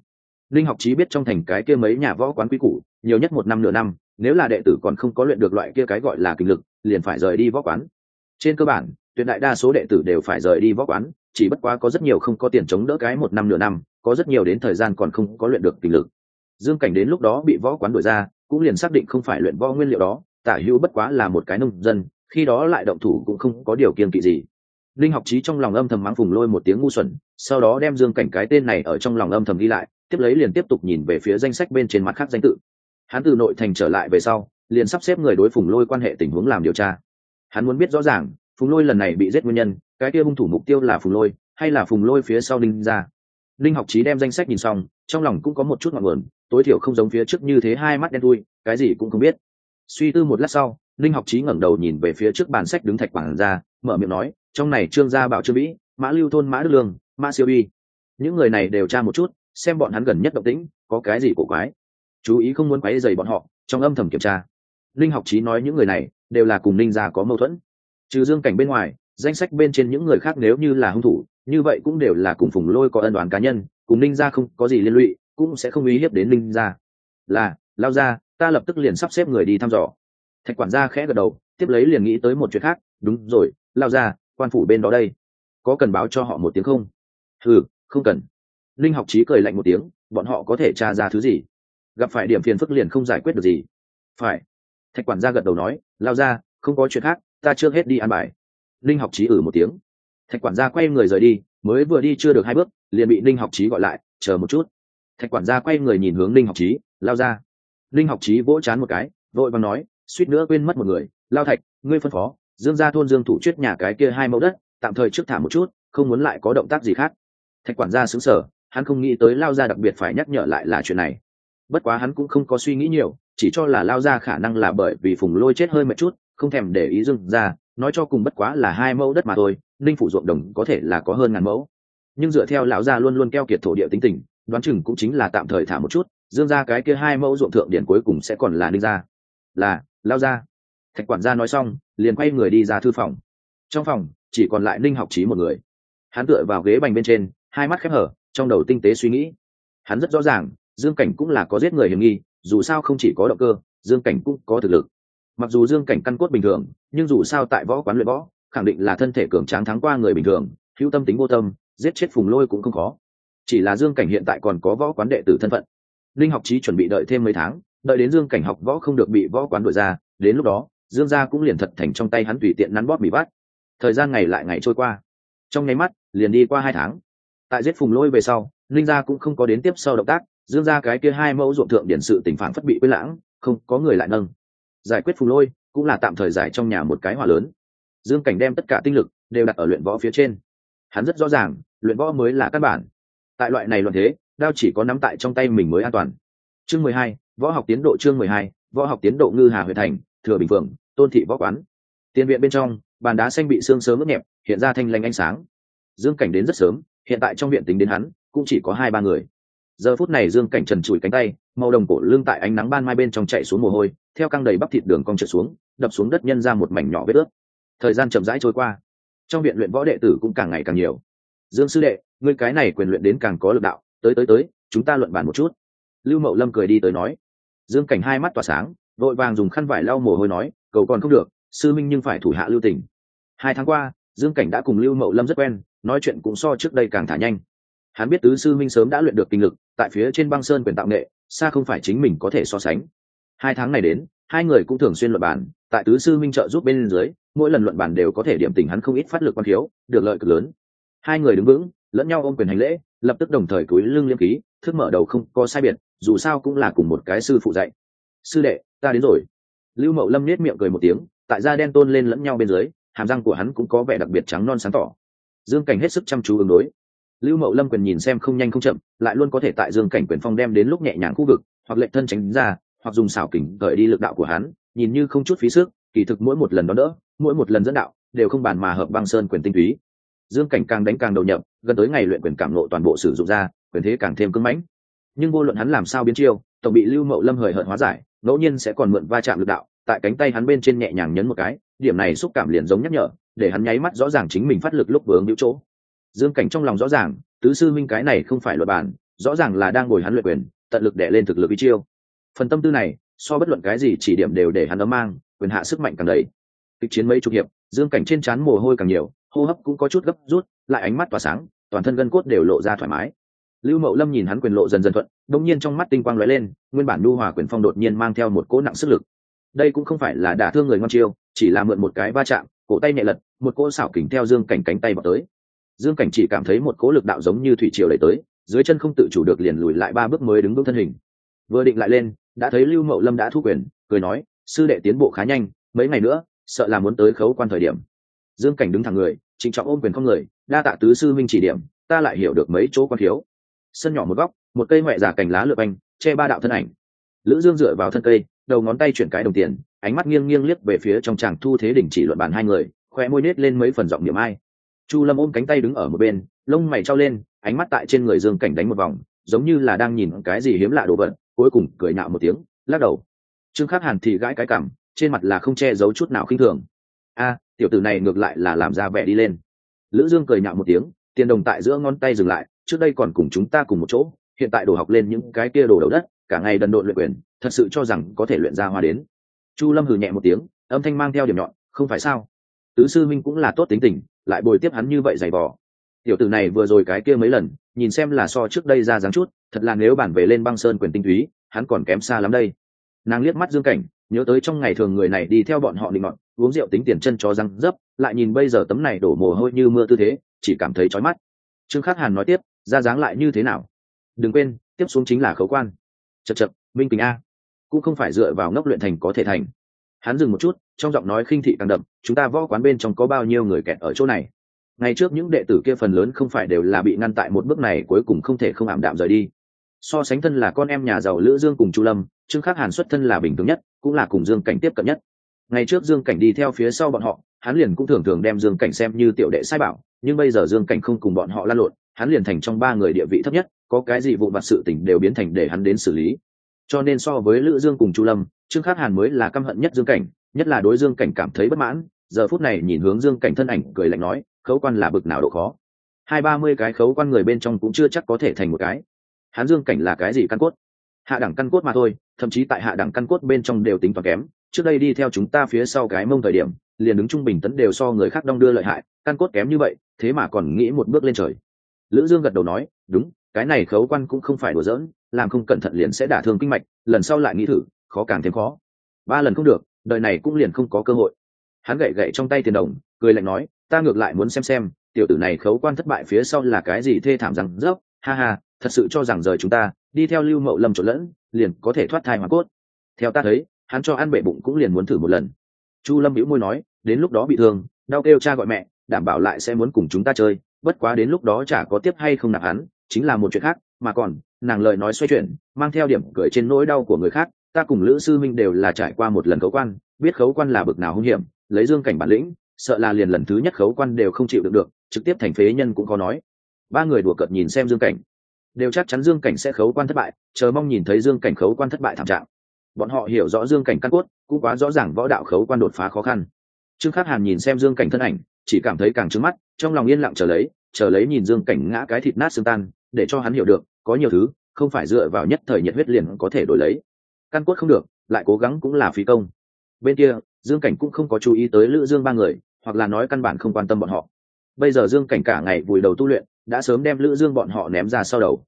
Linh học trí biết trong thành cái kia mấy nhà võ quán quý củ, nhiều nhất một năm nửa năm nếu là đệ tử còn không có luyện được loại kia cái gọi là kinh lực, liền phải rời đi võ quán. Trên cơ bản, tuyệt đại đa số đệ tử đều phải rời đi võ quán, chỉ bất quá có rất nhiều không có tiền chống đỡ cái một năm nửa năm, có rất nhiều đến thời gian còn không có luyện được kinh lực. Dương cảnh đến lúc đó bị võ quán đổi ra, cũng liền xác định không phải luyện võ nguyên liệu đó, tả hữu bất quá là một cái nông dân, khi đó lại động thủ cũng không có điều kiên kỵ gì. Linh học trí trong lòng âm thầm mắng phùng lôi một tiếng ngu xuẩn, sau đó đem dương cảnh cái tên này ở trong lòng âm thầm ghi lại, tiếp lấy liền tiếp tục nhìn về phía danh sách bên trên mặt khác danh tự hắn từ nội thành trở lại về sau, liền sắp xếp người đối phùng lôi quan hệ tình huống làm điều tra. Hắn muốn biết rõ ràng, phùng lôi lần này bị giết nguyên nhân, cái kia hung thủ mục tiêu là phùng lôi, hay là phùng lôi phía sau đinh ra ninh học trí đem danh sách nhìn xong, trong lòng cũng có một chút ngọn nguồn, tối thiểu không giống phía trước như thế hai mắt đen thui, cái gì cũng không biết. Suy tư một lát sau, ninh học trí ngẩng đầu nhìn về phía trước bàn sách đứng thạch bảng ra mở miệng nói, trong này trương gia bảo trương vĩ, mã lưu thôn, mã đức lương, mã siêu uy, những người này đều tra một chút, xem bọn hắn gần nhất động tĩnh, có cái gì cổ quái chú ý không muốn quấy dày bọn họ, trong âm thầm kiểm tra. Linh học trí nói những người này đều là cùng ninh gia có mâu thuẫn. Trừ dương cảnh bên ngoài, danh sách bên trên những người khác nếu như là hung thủ, như vậy cũng đều là cùng phùng lôi có ân đoán cá nhân, cùng ninh gia không có gì liên lụy, cũng sẽ không uy hiếp đến ninh gia. Là, lao ra, ta lập tức liền sắp xếp người đi thăm dò. Thạch quản gia khẽ gật đầu, tiếp lấy liền nghĩ tới một chuyện khác. Đúng rồi, lao ra, quan phủ bên đó đây. Có cần báo cho họ một tiếng không? Ừ không cần. Linh học trí cười lạnh một tiếng, bọn họ có thể tra ra thứ gì? Gặp phải điểm phiền phức liền không giải quyết được gì. Phải. Thạch quản gia gật đầu nói, lao ra, không có chuyện khác, ta chưa hết đi ăn bài. Linh học trí ử ừ một tiếng. Thạch quản gia quay người rời đi, mới vừa đi chưa được hai bước, liền bị linh học trí gọi lại, chờ một chút. Thạch quản gia quay người nhìn hướng linh học trí lao ra. Linh học trí vỗ chán một cái, vội vàng nói, suýt nữa quên mất một người. Lao thạch, ngươi phân phó, dương gia thôn dương thủ chuyết nhà cái kia hai mẫu đất, tạm thời trước thả một chút, không muốn lại có động tác gì khác. Thạch quản gia xứng sở hắn không nghĩ tới lao gia đặc biệt phải nhắc nhở lại là chuyện này bất quá hắn cũng không có suy nghĩ nhiều, chỉ cho là lao gia khả năng là bởi vì phùng lôi chết hơi một chút, không thèm để ý dương ra, nói cho cùng bất quá là hai mẫu đất mà thôi, ninh phủ ruộng đồng có thể là có hơn ngàn mẫu. Nhưng dựa theo lão gia luôn luôn keo kiệt thổ địa tính tình, đoán chừng cũng chính là tạm thời thả một chút, dương ra cái kia hai mẫu ruộng thượng điển cuối cùng sẽ còn là ninh gia. Là, lao gia. Thạch quản gia nói xong, liền quay người đi ra thư phòng. Trong phòng, chỉ còn lại ninh học trí một người. Hắn tựa vào ghế bành bên trên, hai mắt khép hở, trong đầu tinh tế suy nghĩ. Hắn rất rõ ràng dương cảnh cũng là có giết người hiểm nghi, dù sao không chỉ có động cơ, dương cảnh cũng có thực lực. Mặc dù dương cảnh căn cốt bình thường, nhưng dù sao tại võ quán luyện võ, khẳng định là thân thể cường tráng thắng qua người bình thường, hữu tâm tính vô tâm, giết chết phùng lôi cũng không khó. Chỉ là dương cảnh hiện tại còn có võ quán đệ tử thân phận. Linh học trí chuẩn bị đợi thêm mấy tháng, đợi đến dương cảnh học võ không được bị võ quán đổi ra, đến lúc đó, dương gia cũng liền thật thành trong tay hắn tùy tiện nắn bóp bị bắt thời gian ngày lại ngày trôi qua. Trong nháy mắt, liền đi qua hai tháng. Tại giết phùng lôi về sau, linh gia cũng không có đến tiếp sau động tác dương gia cái kia hai mẫu ruộng thượng điển sự tình phản phất bị quên lãng, không có người lại nâng. Giải quyết phùng lôi, cũng là tạm thời giải trong nhà một cái hòa lớn. Dương cảnh đem tất cả tinh lực đều đặt ở luyện võ phía trên. Hắn rất rõ ràng, luyện võ mới là căn bản. Tại loại này luận thế, đao chỉ có nắm tại trong tay mình mới an toàn. Chương mười hai, võ học tiến độ chương mười hai, võ học tiến độ ngư hà huyện thành, thừa bình phượng, tôn thị võ quán. Tiền viện bên trong, bàn đá xanh bị xương sớm ướt nhẹp, hiện ra thanh lanh ánh sáng. Dương cảnh đến rất sớm, hiện tại trong viện tính đến hắn, cũng chỉ có hai ba người giờ phút này dương cảnh trần trụi cánh tay, màu đồng cổ lưng tại ánh nắng ban mai bên trong chạy xuống mồ hôi, theo căng đầy bắp thịt đường cong trượt xuống, đập xuống đất nhân ra một mảnh nhỏ vết ướt. Thời gian chậm rãi trôi qua. Trong viện luyện võ đệ tử cũng càng ngày càng nhiều. Dương sư đệ, ngươi cái này quyền luyện đến càng có lực đạo, tới tới tới, chúng ta luận bàn một chút. Lưu mậu lâm cười đi tới nói. Dương cảnh hai mắt tỏa sáng, vội vàng dùng khăn vải lau mồ hôi nói, cầu còn không được, sư minh nhưng phải thủ hạ lưu tình. Hai tháng qua, dương cảnh đã cùng lưu mậu lâm rất quen, nói chuyện cũng so trước đây càng thả nhanh hắn biết tứ sư minh sớm đã luyện được kinh lực, tại phía trên băng sơn quyền tạo nghệ, xa không phải chính mình có thể so sánh. Hai tháng này đến, hai người cũng thường xuyên luận bàn, tại tứ sư minh trợ giúp bên dưới, mỗi lần luận bàn đều có thể điểm tình hắn không ít phát lực quan thiếu, được lợi cực lớn. Hai người đứng vững, lẫn nhau ôm quyền hành lễ, lập tức đồng thời cúi lưng liêm ký, thức mở đầu không có sai biệt, dù sao cũng là cùng một cái sư phụ dạy. Sư đệ, ta đến rồi. Lưu mậu lâm nết miệng cười một tiếng, tại da đen tôn lên lẫn nhau bên dưới, hàm răng của hắn cũng có vẻ đặc biệt trắng non sáng tỏ. Dương cảnh hết sức chăm chú ứng đối lưu mậu lâm quyền nhìn xem không nhanh không chậm, lại luôn có thể tại dương cảnh quyền phong đem đến lúc nhẹ nhàng khu vực, hoặc lệnh thân tránh ra, hoặc dùng xảo kình gợi đi lực đạo của hắn, nhìn như không chút phí sức, kỳ thực mỗi một lần đó đỡ, mỗi một lần dẫn đạo, đều không bàn mà hợp băng sơn quyền tinh túy. Dương cảnh càng đánh càng đầu nhập, gần tới ngày luyện quyền cảm lộ toàn bộ sử dụng ra, quyền thế càng thêm cứng mãnh. Nhưng vô luận hắn làm sao biến chiêu, tổng bị lưu mậu lâm hời hợt hóa giải, ngẫu nhiên sẽ còn mượn va chạm lực đạo, tại cánh tay hắn bên trên nhẹ nhàng nhấn một cái, điểm này xúc cảm liền giống nhắc nhở, để hắn nháy mắt rõ ràng chính mình phát lực lúc vướng hữu chỗ dương cảnh trong lòng rõ ràng, tứ sư minh cái này không phải luật bản, rõ ràng là đang ngồi hắn luyện quyền, tận lực để lên thực lực ý chiêu. Phần tâm tư này, so bất luận cái gì chỉ điểm đều để hắn ấm mang, quyền hạ sức mạnh càng đầy. Kịch chiến mấy chục hiệp, dương cảnh trên trán mồ hôi càng nhiều, hô hấp cũng có chút gấp rút, lại ánh mắt tỏa sáng, toàn thân gân cốt đều lộ ra thoải mái. Lưu mậu lâm nhìn hắn quyền lộ dần dần thuận đông nhiên trong mắt tinh quang lóe lên, nguyên bản nu hòa quyền phong đột nhiên mang theo một cỗ nặng sức lực. Đây cũng không phải là đả thương người ngon chiêu, chỉ là mượn một cái va chạm, cổ tay nhẹ lật, một cỗ xảo kình theo dương cảnh cánh tay vào tới dương cảnh chỉ cảm thấy một cỗ lực đạo giống như thủy triều đẩy tới, dưới chân không tự chủ được liền lùi lại ba bước mới đứng vững thân hình. Vừa định lại lên, đã thấy lưu mậu lâm đã thu quyền, cười nói, sư đệ tiến bộ khá nhanh, mấy ngày nữa, sợ là muốn tới khấu quan thời điểm. Dương cảnh đứng thẳng người, trịnh trọng ôm quyền không người đa tạ tứ sư minh chỉ điểm, ta lại hiểu được mấy chỗ quan thiếu. Sân nhỏ một góc, một cây ngoại giả cành lá lượp anh che ba đạo thân ảnh. Lữ dương dựa vào thân cây, đầu ngón tay chuyển cái đồng tiền, ánh mắt nghiêng nghiêng liếc về phía trong chàng thu thế đỉnh chỉ luận bàn hai người, khoe môi nết lên mấy phần giọng niệm ai chu lâm ôm cánh tay đứng ở một bên, lông mày trao lên, ánh mắt tại trên người dương cảnh đánh một vòng, giống như là đang nhìn cái gì hiếm lạ đồ vật, cuối cùng cười nạo một tiếng, lắc đầu. Trương khắc hàn thì gãi cái cảm trên mặt là không che giấu chút nào khinh thường. A, tiểu tử này ngược lại là làm ra vẻ đi lên. Lữ dương cười nhạo một tiếng, tiền đồng tại giữa ngón tay dừng lại, trước đây còn cùng chúng ta cùng một chỗ, hiện tại đổ học lên những cái kia đồ đầu đất, cả ngày đần độn luyện quyền, thật sự cho rằng có thể luyện ra hoa đến. Chu lâm hừ nhẹ một tiếng, âm thanh mang theo điểm nhọn, không phải sao? Tứ sư minh cũng là tốt tính tình, lại bồi tiếp hắn như vậy dày vò. Tiểu tử này vừa rồi cái kia mấy lần, nhìn xem là so trước đây ra dáng chút, thật là nếu bản về lên băng sơn quyền tinh túy, hắn còn kém xa lắm đây. Nàng liếc mắt dương cảnh, nhớ tới trong ngày thường người này đi theo bọn họ định ngọn uống rượu tính tiền chân cho răng dấp, lại nhìn bây giờ tấm này đổ mồ hôi như mưa tư thế, chỉ cảm thấy chói mắt. Trương khắc hàn nói tiếp, ra dáng lại như thế nào? Đừng quên, tiếp xuống chính là khấu quan. Chật chật minh kính a. Cũng không phải dựa vào ngốc luyện thành có thể thành hắn dừng một chút, trong giọng nói khinh thị càng đậm, chúng ta võ quán bên trong có bao nhiêu người kẹt ở chỗ này? Ngày trước những đệ tử kia phần lớn không phải đều là bị ngăn tại một bước này, cuối cùng không thể không ảm đạm rời đi. So sánh thân là con em nhà giàu lữ dương cùng chu lâm, trương khắc hàn xuất thân là bình thường nhất, cũng là cùng dương cảnh tiếp cận nhất. Ngày trước dương cảnh đi theo phía sau bọn họ, hắn liền cũng thường thường đem dương cảnh xem như tiểu đệ sai bảo, nhưng bây giờ dương cảnh không cùng bọn họ lan lộn, hắn liền thành trong ba người địa vị thấp nhất, có cái gì vụ vặt sự tình đều biến thành để hắn đến xử lý cho nên so với lữ dương cùng chu lâm, trương khắc hàn mới là căm hận nhất dương cảnh, nhất là đối dương cảnh cảm thấy bất mãn, giờ phút này nhìn hướng dương cảnh thân ảnh, cười lạnh nói, khấu quan là bực nào độ khó? Hai ba mươi cái khấu quan người bên trong cũng chưa chắc có thể thành một cái. Hắn dương cảnh là cái gì căn cốt? Hạ đẳng căn cốt mà thôi, thậm chí tại hạ đẳng căn cốt bên trong đều tính toán kém. Trước đây đi theo chúng ta phía sau cái mông thời điểm, liền đứng trung bình tấn đều so người khác đong đưa lợi hại, căn cốt kém như vậy, thế mà còn nghĩ một bước lên trời. Lữ dương gật đầu nói, đúng cái này khấu quan cũng không phải đùa giỡn làm không cẩn thận liền sẽ đả thương kinh mạch lần sau lại nghĩ thử khó càng thêm khó. Ba lần không được đời này cũng liền không có cơ hội. Hắn gậy gậy trong tay tiền đồng cười lạnh nói ta ngược lại muốn xem xem tiểu tử này khấu quan thất bại phía sau là cái gì thê thảm rằng rốc, ha ha thật sự cho rằng rời chúng ta đi theo lưu mậu lâm trộn lẫn liền có thể thoát thai hóa cốt. Theo ta thấy hắn cho ăn bệ bụng cũng liền muốn thử một lần. Chu lâm hữu môi nói đến lúc đó bị thương đau kêu cha gọi mẹ đảm bảo lại sẽ muốn cùng chúng ta chơi bất quá đến lúc đó chả có tiếp hay không nạp hắn chính là một chuyện khác, mà còn, nàng lời nói xoay chuyển, mang theo điểm cười trên nỗi đau của người khác, ta cùng lữ sư minh đều là trải qua một lần khấu quan, biết khấu quan là bực nào hung hiểm, lấy dương cảnh bản lĩnh, sợ là liền lần thứ nhất khấu quan đều không chịu được được, trực tiếp thành phế nhân cũng có nói. Ba người đùa cợt nhìn xem dương cảnh. Đều chắc chắn dương cảnh sẽ khấu quan thất bại, chờ mong nhìn thấy dương cảnh khấu quan thất bại thảm trạng. Bọn họ hiểu rõ dương cảnh căn cốt, cũng quá rõ ràng võ đạo khấu quan đột phá khó khăn. Trương khắc hàn nhìn xem dương cảnh thân ảnh, chỉ cảm thấy càng trứng mắt, trong lòng yên lặng chờ lấy chờ lấy nhìn dương cảnh ngã cái thịt nát xương tan để cho hắn hiểu được, có nhiều thứ, không phải dựa vào nhất thời nhiệt huyết liền có thể đổi lấy. Căn cốt không được, lại cố gắng cũng là phí công. Bên kia, dương cảnh cũng không có chú ý tới lữ dương ba người, hoặc là nói căn bản không quan tâm bọn họ. Bây giờ dương cảnh cả ngày vùi đầu tu luyện, đã sớm đem lữ dương bọn họ ném ra sau đầu.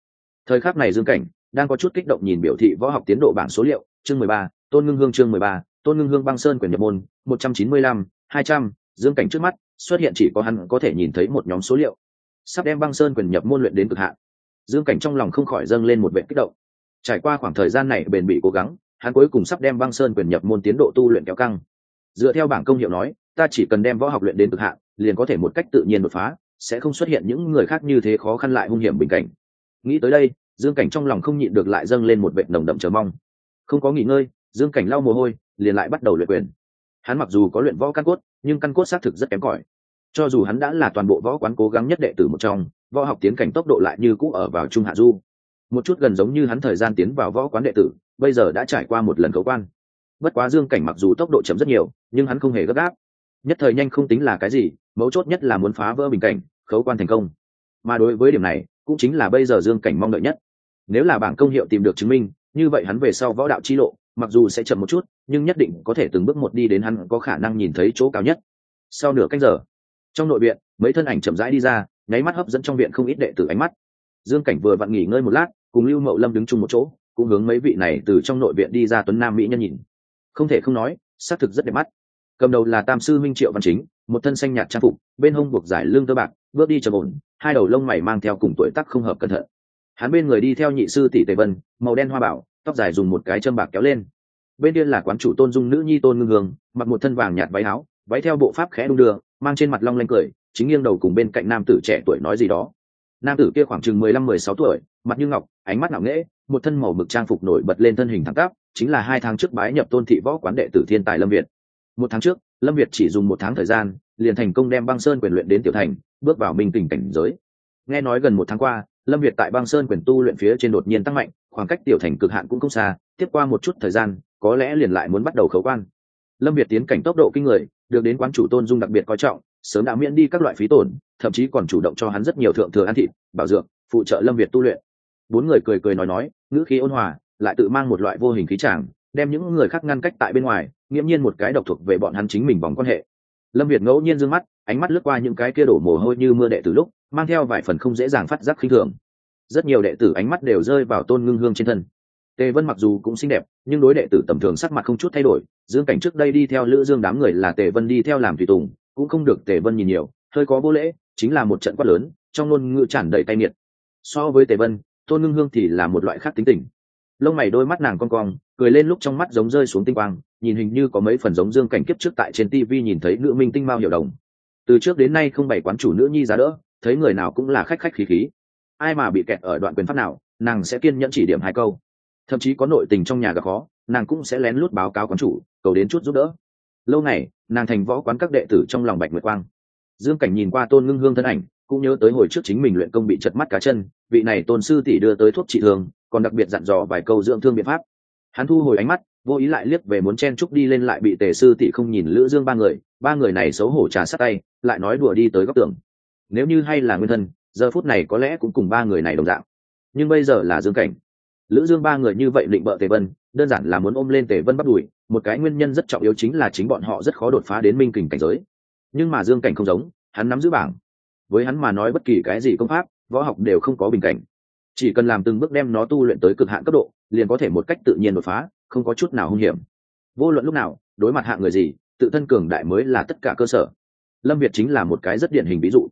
Thời khắc này dương cảnh đang có chút kích động nhìn biểu thị võ học tiến độ bảng số liệu, chương mười ba, tôn ngưng hương chương mười ba, tôn ngưng hương băng sơn quyền nhập môn, một trăm chín mươi lăm, hai trăm, dương cảnh trước mắt, xuất hiện chỉ có hắn có thể nhìn thấy một nhóm số liệu. Sắp đem băng sơn quyền nhập môn luyện đến cực hạn dương cảnh trong lòng không khỏi dâng lên một vệ kích động. Trải qua khoảng thời gian này bền bỉ cố gắng, hắn cuối cùng sắp đem băng sơn quyền nhập môn tiến độ tu luyện kéo căng. Dựa theo bảng công hiệu nói, ta chỉ cần đem võ học luyện đến cực hạn, liền có thể một cách tự nhiên đột phá, sẽ không xuất hiện những người khác như thế khó khăn lại hung hiểm bình cảnh. Nghĩ tới đây, dương cảnh trong lòng không nhịn được lại dâng lên một vệ nồng đậm chờ mong. Không có nghỉ ngơi, dương cảnh lau mồ hôi, liền lại bắt đầu luyện quyền. Hắn mặc dù có luyện võ căn cốt, nhưng căn cốt xác thực rất kém cỏi. Cho dù hắn đã là toàn bộ võ quán cố gắng nhất đệ tử một trong võ học tiến cảnh tốc độ lại như cũ ở vào trung hạ du. Một chút gần giống như hắn thời gian tiến vào võ quán đệ tử, bây giờ đã trải qua một lần cấu quan. Bất quá dương cảnh mặc dù tốc độ chậm rất nhiều, nhưng hắn không hề gấp gáp. Nhất thời nhanh không tính là cái gì, mấu chốt nhất là muốn phá vỡ bình cảnh, khấu quan thành công. Mà đối với điểm này, cũng chính là bây giờ dương cảnh mong đợi nhất. Nếu là bảng công hiệu tìm được chứng minh, như vậy hắn về sau võ đạo chi lộ, mặc dù sẽ chậm một chút, nhưng nhất định có thể từng bước một đi đến hắn có khả năng nhìn thấy chỗ cao nhất. Sau nửa canh giờ, trong nội viện, mấy thân ảnh chậm rãi đi ra nháy mắt hấp dẫn trong viện không ít đệ tử ánh mắt. Dương cảnh vừa vặn nghỉ ngơi một lát, cùng lưu mậu lâm đứng chung một chỗ, cũng hướng mấy vị này từ trong nội viện đi ra tuấn nam mỹ nhân nhìn. Không thể không nói, xác thực rất đẹp mắt. Cầm đầu là tam sư minh triệu văn chính, một thân xanh nhạt trang phục, bên hông buộc giải lương tơ bạc, bước đi trầm ổn, hai đầu lông mày mang theo cùng tuổi tắc không hợp cẩn thận. Hắn bên người đi theo nhị sư tỷ tề vân, màu đen hoa bảo, tóc dài dùng một cái châm bạc kéo lên. Bên kia là quán chủ tôn dung nữ nhi tôn ngưng hương, mặc một thân vàng nhạt váy áo, váy theo bộ pháp khẽ đung đưa, mang trên mặt long lanh cười chính nghiêng đầu cùng bên cạnh nam tử trẻ tuổi nói gì đó. Nam tử kia khoảng chừng mười lăm, mười sáu tuổi, mặt như ngọc, ánh mắt ngạo nghễ, một thân màu mực trang phục nổi bật lên thân hình thẳng tắp, chính là hai tháng trước bái nhập tôn thị võ quán đệ tử thiên tài lâm việt. Một tháng trước, lâm việt chỉ dùng một tháng thời gian, liền thành công đem băng sơn quyền luyện đến tiểu thành, bước vào minh tình cảnh giới. Nghe nói gần một tháng qua, lâm việt tại băng sơn quyền tu luyện phía trên đột nhiên tăng mạnh, khoảng cách tiểu thành cực hạn cũng không xa, tiếp qua một chút thời gian, có lẽ liền lại muốn bắt đầu khấu quan. Lâm việt tiến cảnh tốc độ kinh người, được đến quán chủ tôn dung đặc biệt coi trọng sớm đã miễn đi các loại phí tổn, thậm chí còn chủ động cho hắn rất nhiều thượng thừa ăn thịt, bảo dưỡng phụ trợ lâm việt tu luyện. Bốn người cười cười nói nói, ngữ khí ôn hòa, lại tự mang một loại vô hình khí tràng đem những người khác ngăn cách tại bên ngoài, nghiễm nhiên một cái độc thuộc về bọn hắn chính mình vòng quan hệ. Lâm việt ngẫu nhiên d ư ơ n g mắt, ánh mắt lướt qua những cái kia đổ mồ hôi như mưa đệ tử lúc, mang theo vài phần không dễ dàng phát giác khinh thường. Rất nhiều đệ tử ánh mắt đều rơi vào tôn ngưng hương trên thân. Tề vân mặc dù cũng xinh đẹp, nhưng đối đệ tử tầm thường sắc mặt không chút thay đổi, dương cảnh trước đây đi theo lữ dương đám người là tề vân đi theo làm tùy tùng cũng không được tề vân nhìn nhiều, hơi có vô lễ, chính là một trận quát lớn, trong ngôn ngữ tràn đầy tay nghiệt. So với tề vân, tôn ngưng hương thì là một loại khác tính tình. Lông mày đôi mắt nàng con cong, cười lên lúc trong mắt giống rơi xuống tinh quang, nhìn hình như có mấy phần giống dương cảnh kiếp trước tại trên tv nhìn thấy nữ minh tinh mao hiểu đồng. Từ trước đến nay không bày quán chủ nữ nhi giá đỡ, thấy người nào cũng là khách khách khí khí. Ai mà bị kẹt ở đoạn quyền pháp nào, nàng sẽ kiên nhẫn chỉ điểm hai câu. Thậm chí có nội tình trong nhà gặp khó, nàng cũng sẽ lén lút báo cáo quán chủ, cầu đến chút giúp đỡ. Lâu này nàng thành võ quán các đệ tử trong lòng bạch nguyệt quang. Dương cảnh nhìn qua tôn ngưng hương thân ảnh, cũng nhớ tới hồi trước chính mình luyện công bị chật mắt cá chân, vị này tôn sư tỷ đưa tới thuốc trị thương, còn đặc biệt dặn dò vài câu dưỡng thương biện pháp. Hắn thu hồi ánh mắt, vô ý lại liếc về muốn chen trúc đi lên lại bị tề sư tỷ không nhìn lữ dương ba người ba người này xấu hổ trà sát tay, lại nói đùa đi tới góc tường. Nếu như hay là nguyên thân, giờ phút này có lẽ cũng cùng ba người này đồng dạng. Nhưng bây giờ là dương cảnh. Lữ dương ba người như vậy định bợ tề vân đơn giản là muốn ôm lên tề vân bắt đuổi một cái nguyên nhân rất trọng yếu chính là chính bọn họ rất khó đột phá đến minh kình cảnh giới. Nhưng mà dương cảnh không giống, hắn nắm giữ bảng. Với hắn mà nói bất kỳ cái gì công pháp, võ học đều không có bình cảnh. Chỉ cần làm từng bước đem nó tu luyện tới cực hạn cấp độ, liền có thể một cách tự nhiên đột phá, không có chút nào hung hiểm. Vô luận lúc nào, đối mặt hạ người gì, tự thân cường đại mới là tất cả cơ sở. Lâm việt chính là một cái rất điển hình ví dụ.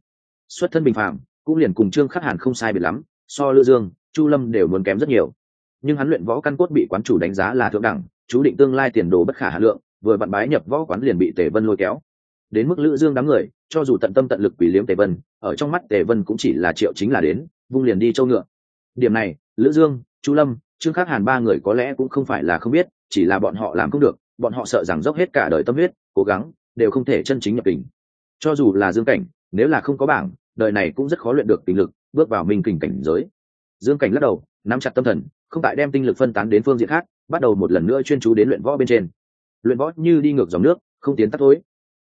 Xuất thân bình phạm cũng liền cùng trương khắc hàn không sai biệt lắm, so lữ dương, chu lâm đều muốn kém rất nhiều nhưng hắn luyện võ căn cốt bị quán chủ đánh giá là thượng đẳng, chú định tương lai tiền đồ bất khả hà lượng, vừa vặn bái nhập võ quán liền bị tề vân lôi kéo. Đến mức lữ dương đám người, cho dù tận tâm tận lực quỷ liếm tề vân, ở trong mắt tề vân cũng chỉ là triệu chính là đến, vung liền đi châu ngựa. Điểm này, lữ dương, chu lâm, trương khắc hàn ba người có lẽ cũng không phải là không biết, chỉ là bọn họ làm không được, bọn họ sợ rằng dốc hết cả đời tâm huyết, cố gắng, đều không thể chân chính nhập kình cho dù là dương cảnh, nếu là không có bảng, đời này cũng rất khó luyện được tình lực, bước vào minh kình cảnh giới. Dương cảnh lắc đầu, nắm chặt tâm thần không tại đem tinh lực phân tán đến phương diện khác, bắt đầu một lần nữa chuyên chú đến luyện võ bên trên. Luyện võ như đi ngược dòng nước, không tiến tắt thối.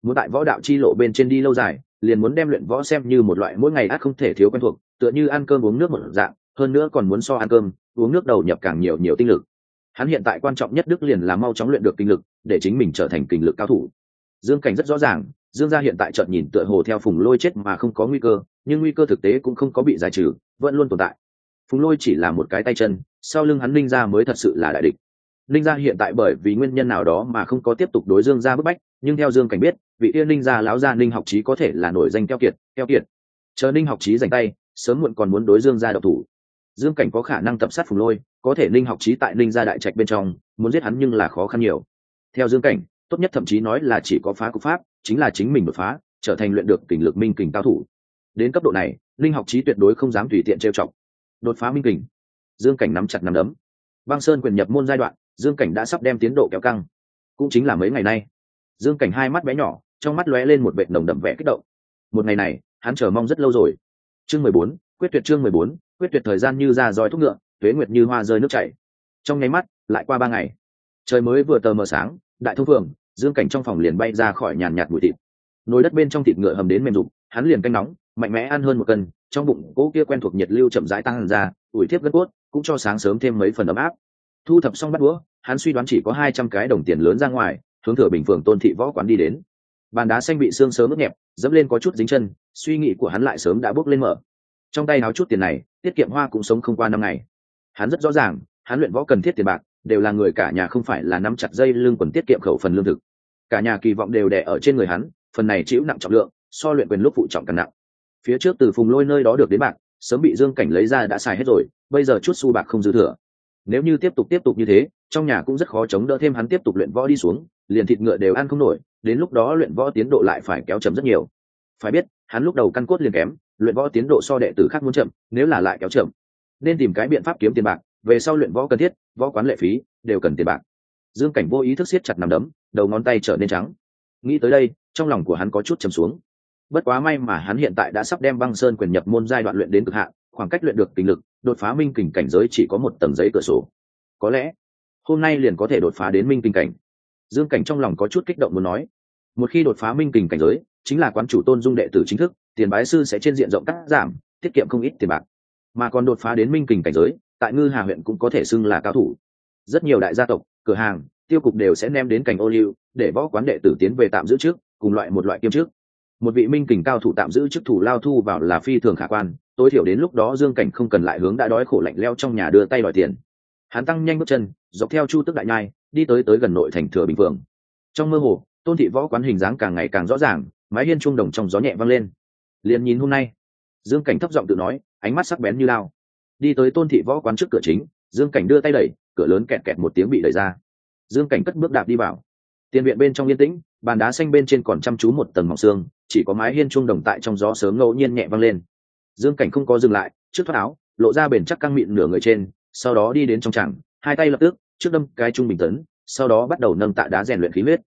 Muốn tại võ đạo chi lộ bên trên đi lâu dài, liền muốn đem luyện võ xem như một loại mỗi ngày át không thể thiếu quen thuộc, tựa như ăn cơm uống nước một dạng, hơn nữa còn muốn so ăn cơm, uống nước đầu nhập càng nhiều nhiều tinh lực. Hắn hiện tại quan trọng nhất đức liền là mau chóng luyện được kinh lực, để chính mình trở thành kinh lực cao thủ. Dương cảnh rất rõ ràng, dương gia hiện tại chợt nhìn tựa hồ theo phùng lôi chết mà không có nguy cơ, nhưng nguy cơ thực tế cũng không có bị giải trừ, vẫn luôn tồn tại. Phùng lôi chỉ là một cái tay chân sau lưng hắn ninh gia mới thật sự là đại địch. Ninh gia hiện tại bởi vì nguyên nhân nào đó mà không có tiếp tục đối dương gia bức bách, nhưng theo dương cảnh biết, vị tiên ninh gia lão gia ninh học trí có thể là nổi danh keo kiệt keo kiệt. Chờ ninh học trí giành tay, sớm muộn còn muốn đối dương gia độc thủ. Dương cảnh có khả năng tập sát phùng lôi, có thể ninh học trí tại ninh gia đại trạch bên trong, muốn giết hắn nhưng là khó khăn nhiều. Theo dương cảnh, tốt nhất thậm chí nói là chỉ có phá cục pháp, chính là chính mình đột phá, trở thành luyện được kình lực minh kình cao thủ. Đến cấp độ này, ninh học trí tuyệt đối không dám tùy tiện trêu chọc. Đột phá minh kình dương cảnh nắm chặt nắm đấm. Băng sơn quyền nhập môn giai đoạn, dương cảnh đã sắp đem tiến độ kéo căng. Cũng chính là mấy ngày nay, dương cảnh hai mắt bé nhỏ, trong mắt lóe lên một vệ nồng đậm vẽ kích động. Một ngày này, hắn chờ mong rất lâu rồi. Chương mười bốn, quyết tuyệt chương mười bốn, quyết tuyệt thời gian như ra roi thúc ngựa, tuế nguyệt như hoa rơi nước chảy. Trong nháy mắt, lại qua ba ngày. Trời mới vừa tờ mờ sáng, đại thông phường, dương cảnh trong phòng liền bay ra khỏi nhàn nhạt bụi thịt. Nồi đất bên trong thịt ngựa hầm đến mềm rụng, hắn liền canh nóng, mạnh mẽ ăn hơn một cân, trong bụng cỗ kia quen thuộc nhiệt lưu chậm rãi tăng ra, ủi thiếp gân cốt cũng cho sáng sớm thêm mấy phần ấm áp. Thu thập xong bắt đũa, hắn suy đoán chỉ có hai trăm cái đồng tiền lớn ra ngoài, hướng thừa bình phường tôn thị võ quán đi đến. Bàn đá xanh bị xương sớm ướt nhẹp, dẫm lên có chút dính chân, suy nghĩ của hắn lại sớm đã bước lên mở. Trong tay háo chút tiền này, tiết kiệm hoa cũng sống không qua năm ngày. Hắn rất rõ ràng, hắn luyện võ cần thiết tiền bạc, đều là người cả nhà không phải là nắm chặt dây lưng quần tiết kiệm khẩu phần lương thực. Cả nhà kỳ vọng đều đẻ ở trên người hắn, phần này chịu nặng trọng lượng, so luyện quyền lúc phụ trọng càng nặng. Phía trước từ phùng lôi nơi đó được đến bạc sớm bị dương cảnh lấy ra đã xài hết rồi, bây giờ chút xu bạc không dư thừa. Nếu như tiếp tục tiếp tục như thế, trong nhà cũng rất khó chống đỡ thêm hắn tiếp tục luyện võ đi xuống, liền thịt ngựa đều ăn không nổi, đến lúc đó luyện võ tiến độ lại phải kéo chậm rất nhiều. Phải biết, hắn lúc đầu căn cốt liền kém, luyện võ tiến độ so đệ tử khác muốn chậm, nếu là lại kéo chậm, nên tìm cái biện pháp kiếm tiền bạc, về sau luyện võ cần thiết, võ quán lệ phí, đều cần tiền bạc. Dương cảnh vô ý thức siết chặt nằm đấm, đầu ngón tay trở nên trắng. Nghĩ tới đây, trong lòng của hắn có chút chầm xuống bất quá may mà hắn hiện tại đã sắp đem băng sơn quyền nhập môn giai đoạn luyện đến cực hạn, khoảng cách luyện được tình lực, đột phá minh kình cảnh giới chỉ có một tầng giấy cửa sổ. Có lẽ, hôm nay liền có thể đột phá đến minh kình cảnh. Dương cảnh trong lòng có chút kích động muốn nói, một khi đột phá minh kình cảnh giới, chính là quán chủ tôn dung đệ tử chính thức, tiền bái sư sẽ trên diện rộng cắt giảm, tiết kiệm không ít tiền bạc. Mà còn đột phá đến minh kình cảnh giới, tại ngư hà huyện cũng có thể xưng là cao thủ. Rất nhiều đại gia tộc, cửa hàng, tiêu cục đều sẽ đem đến cảnh ô liu, để võ quán đệ tử tiến về tạm giữ trước, cùng loại một loại kiêm trước một vị minh kình cao thủ tạm giữ chức thủ lao thu vào là phi thường khả quan, tối thiểu đến lúc đó dương cảnh không cần lại hướng đã đói khổ lạnh leo trong nhà đưa tay đòi tiền. Hắn tăng nhanh bước chân, dọc theo chu tức đại nhai, đi tới tới gần nội thành thừa bình phượng. Trong mơ hồ, tôn thị võ quán hình dáng càng ngày càng rõ ràng, mái hiên trung đồng trong gió nhẹ vang lên. Liền nhìn hôm nay, dương cảnh thấp giọng tự nói, ánh mắt sắc bén như lao. Đi tới tôn thị võ quán trước cửa chính, dương cảnh đưa tay đẩy, cửa lớn kẹt kẹt một tiếng bị đẩy ra. Dương cảnh cất bước đạp đi vào. Tiền viện bên trong yên tĩnh, bàn đá xanh bên trên còn chăm chú một tầng mỏng xương chỉ có mái hiên chuông đồng tại trong gió sớm ngẫu nhiên nhẹ vang lên. Dương cảnh không có dừng lại, trước thoát áo, lộ ra bền chắc căng mịn nửa người trên, sau đó đi đến trong tràng, hai tay lập tức, trước đâm cái trung bình tấn, sau đó bắt đầu nâng tạ đá rèn luyện khí huyết.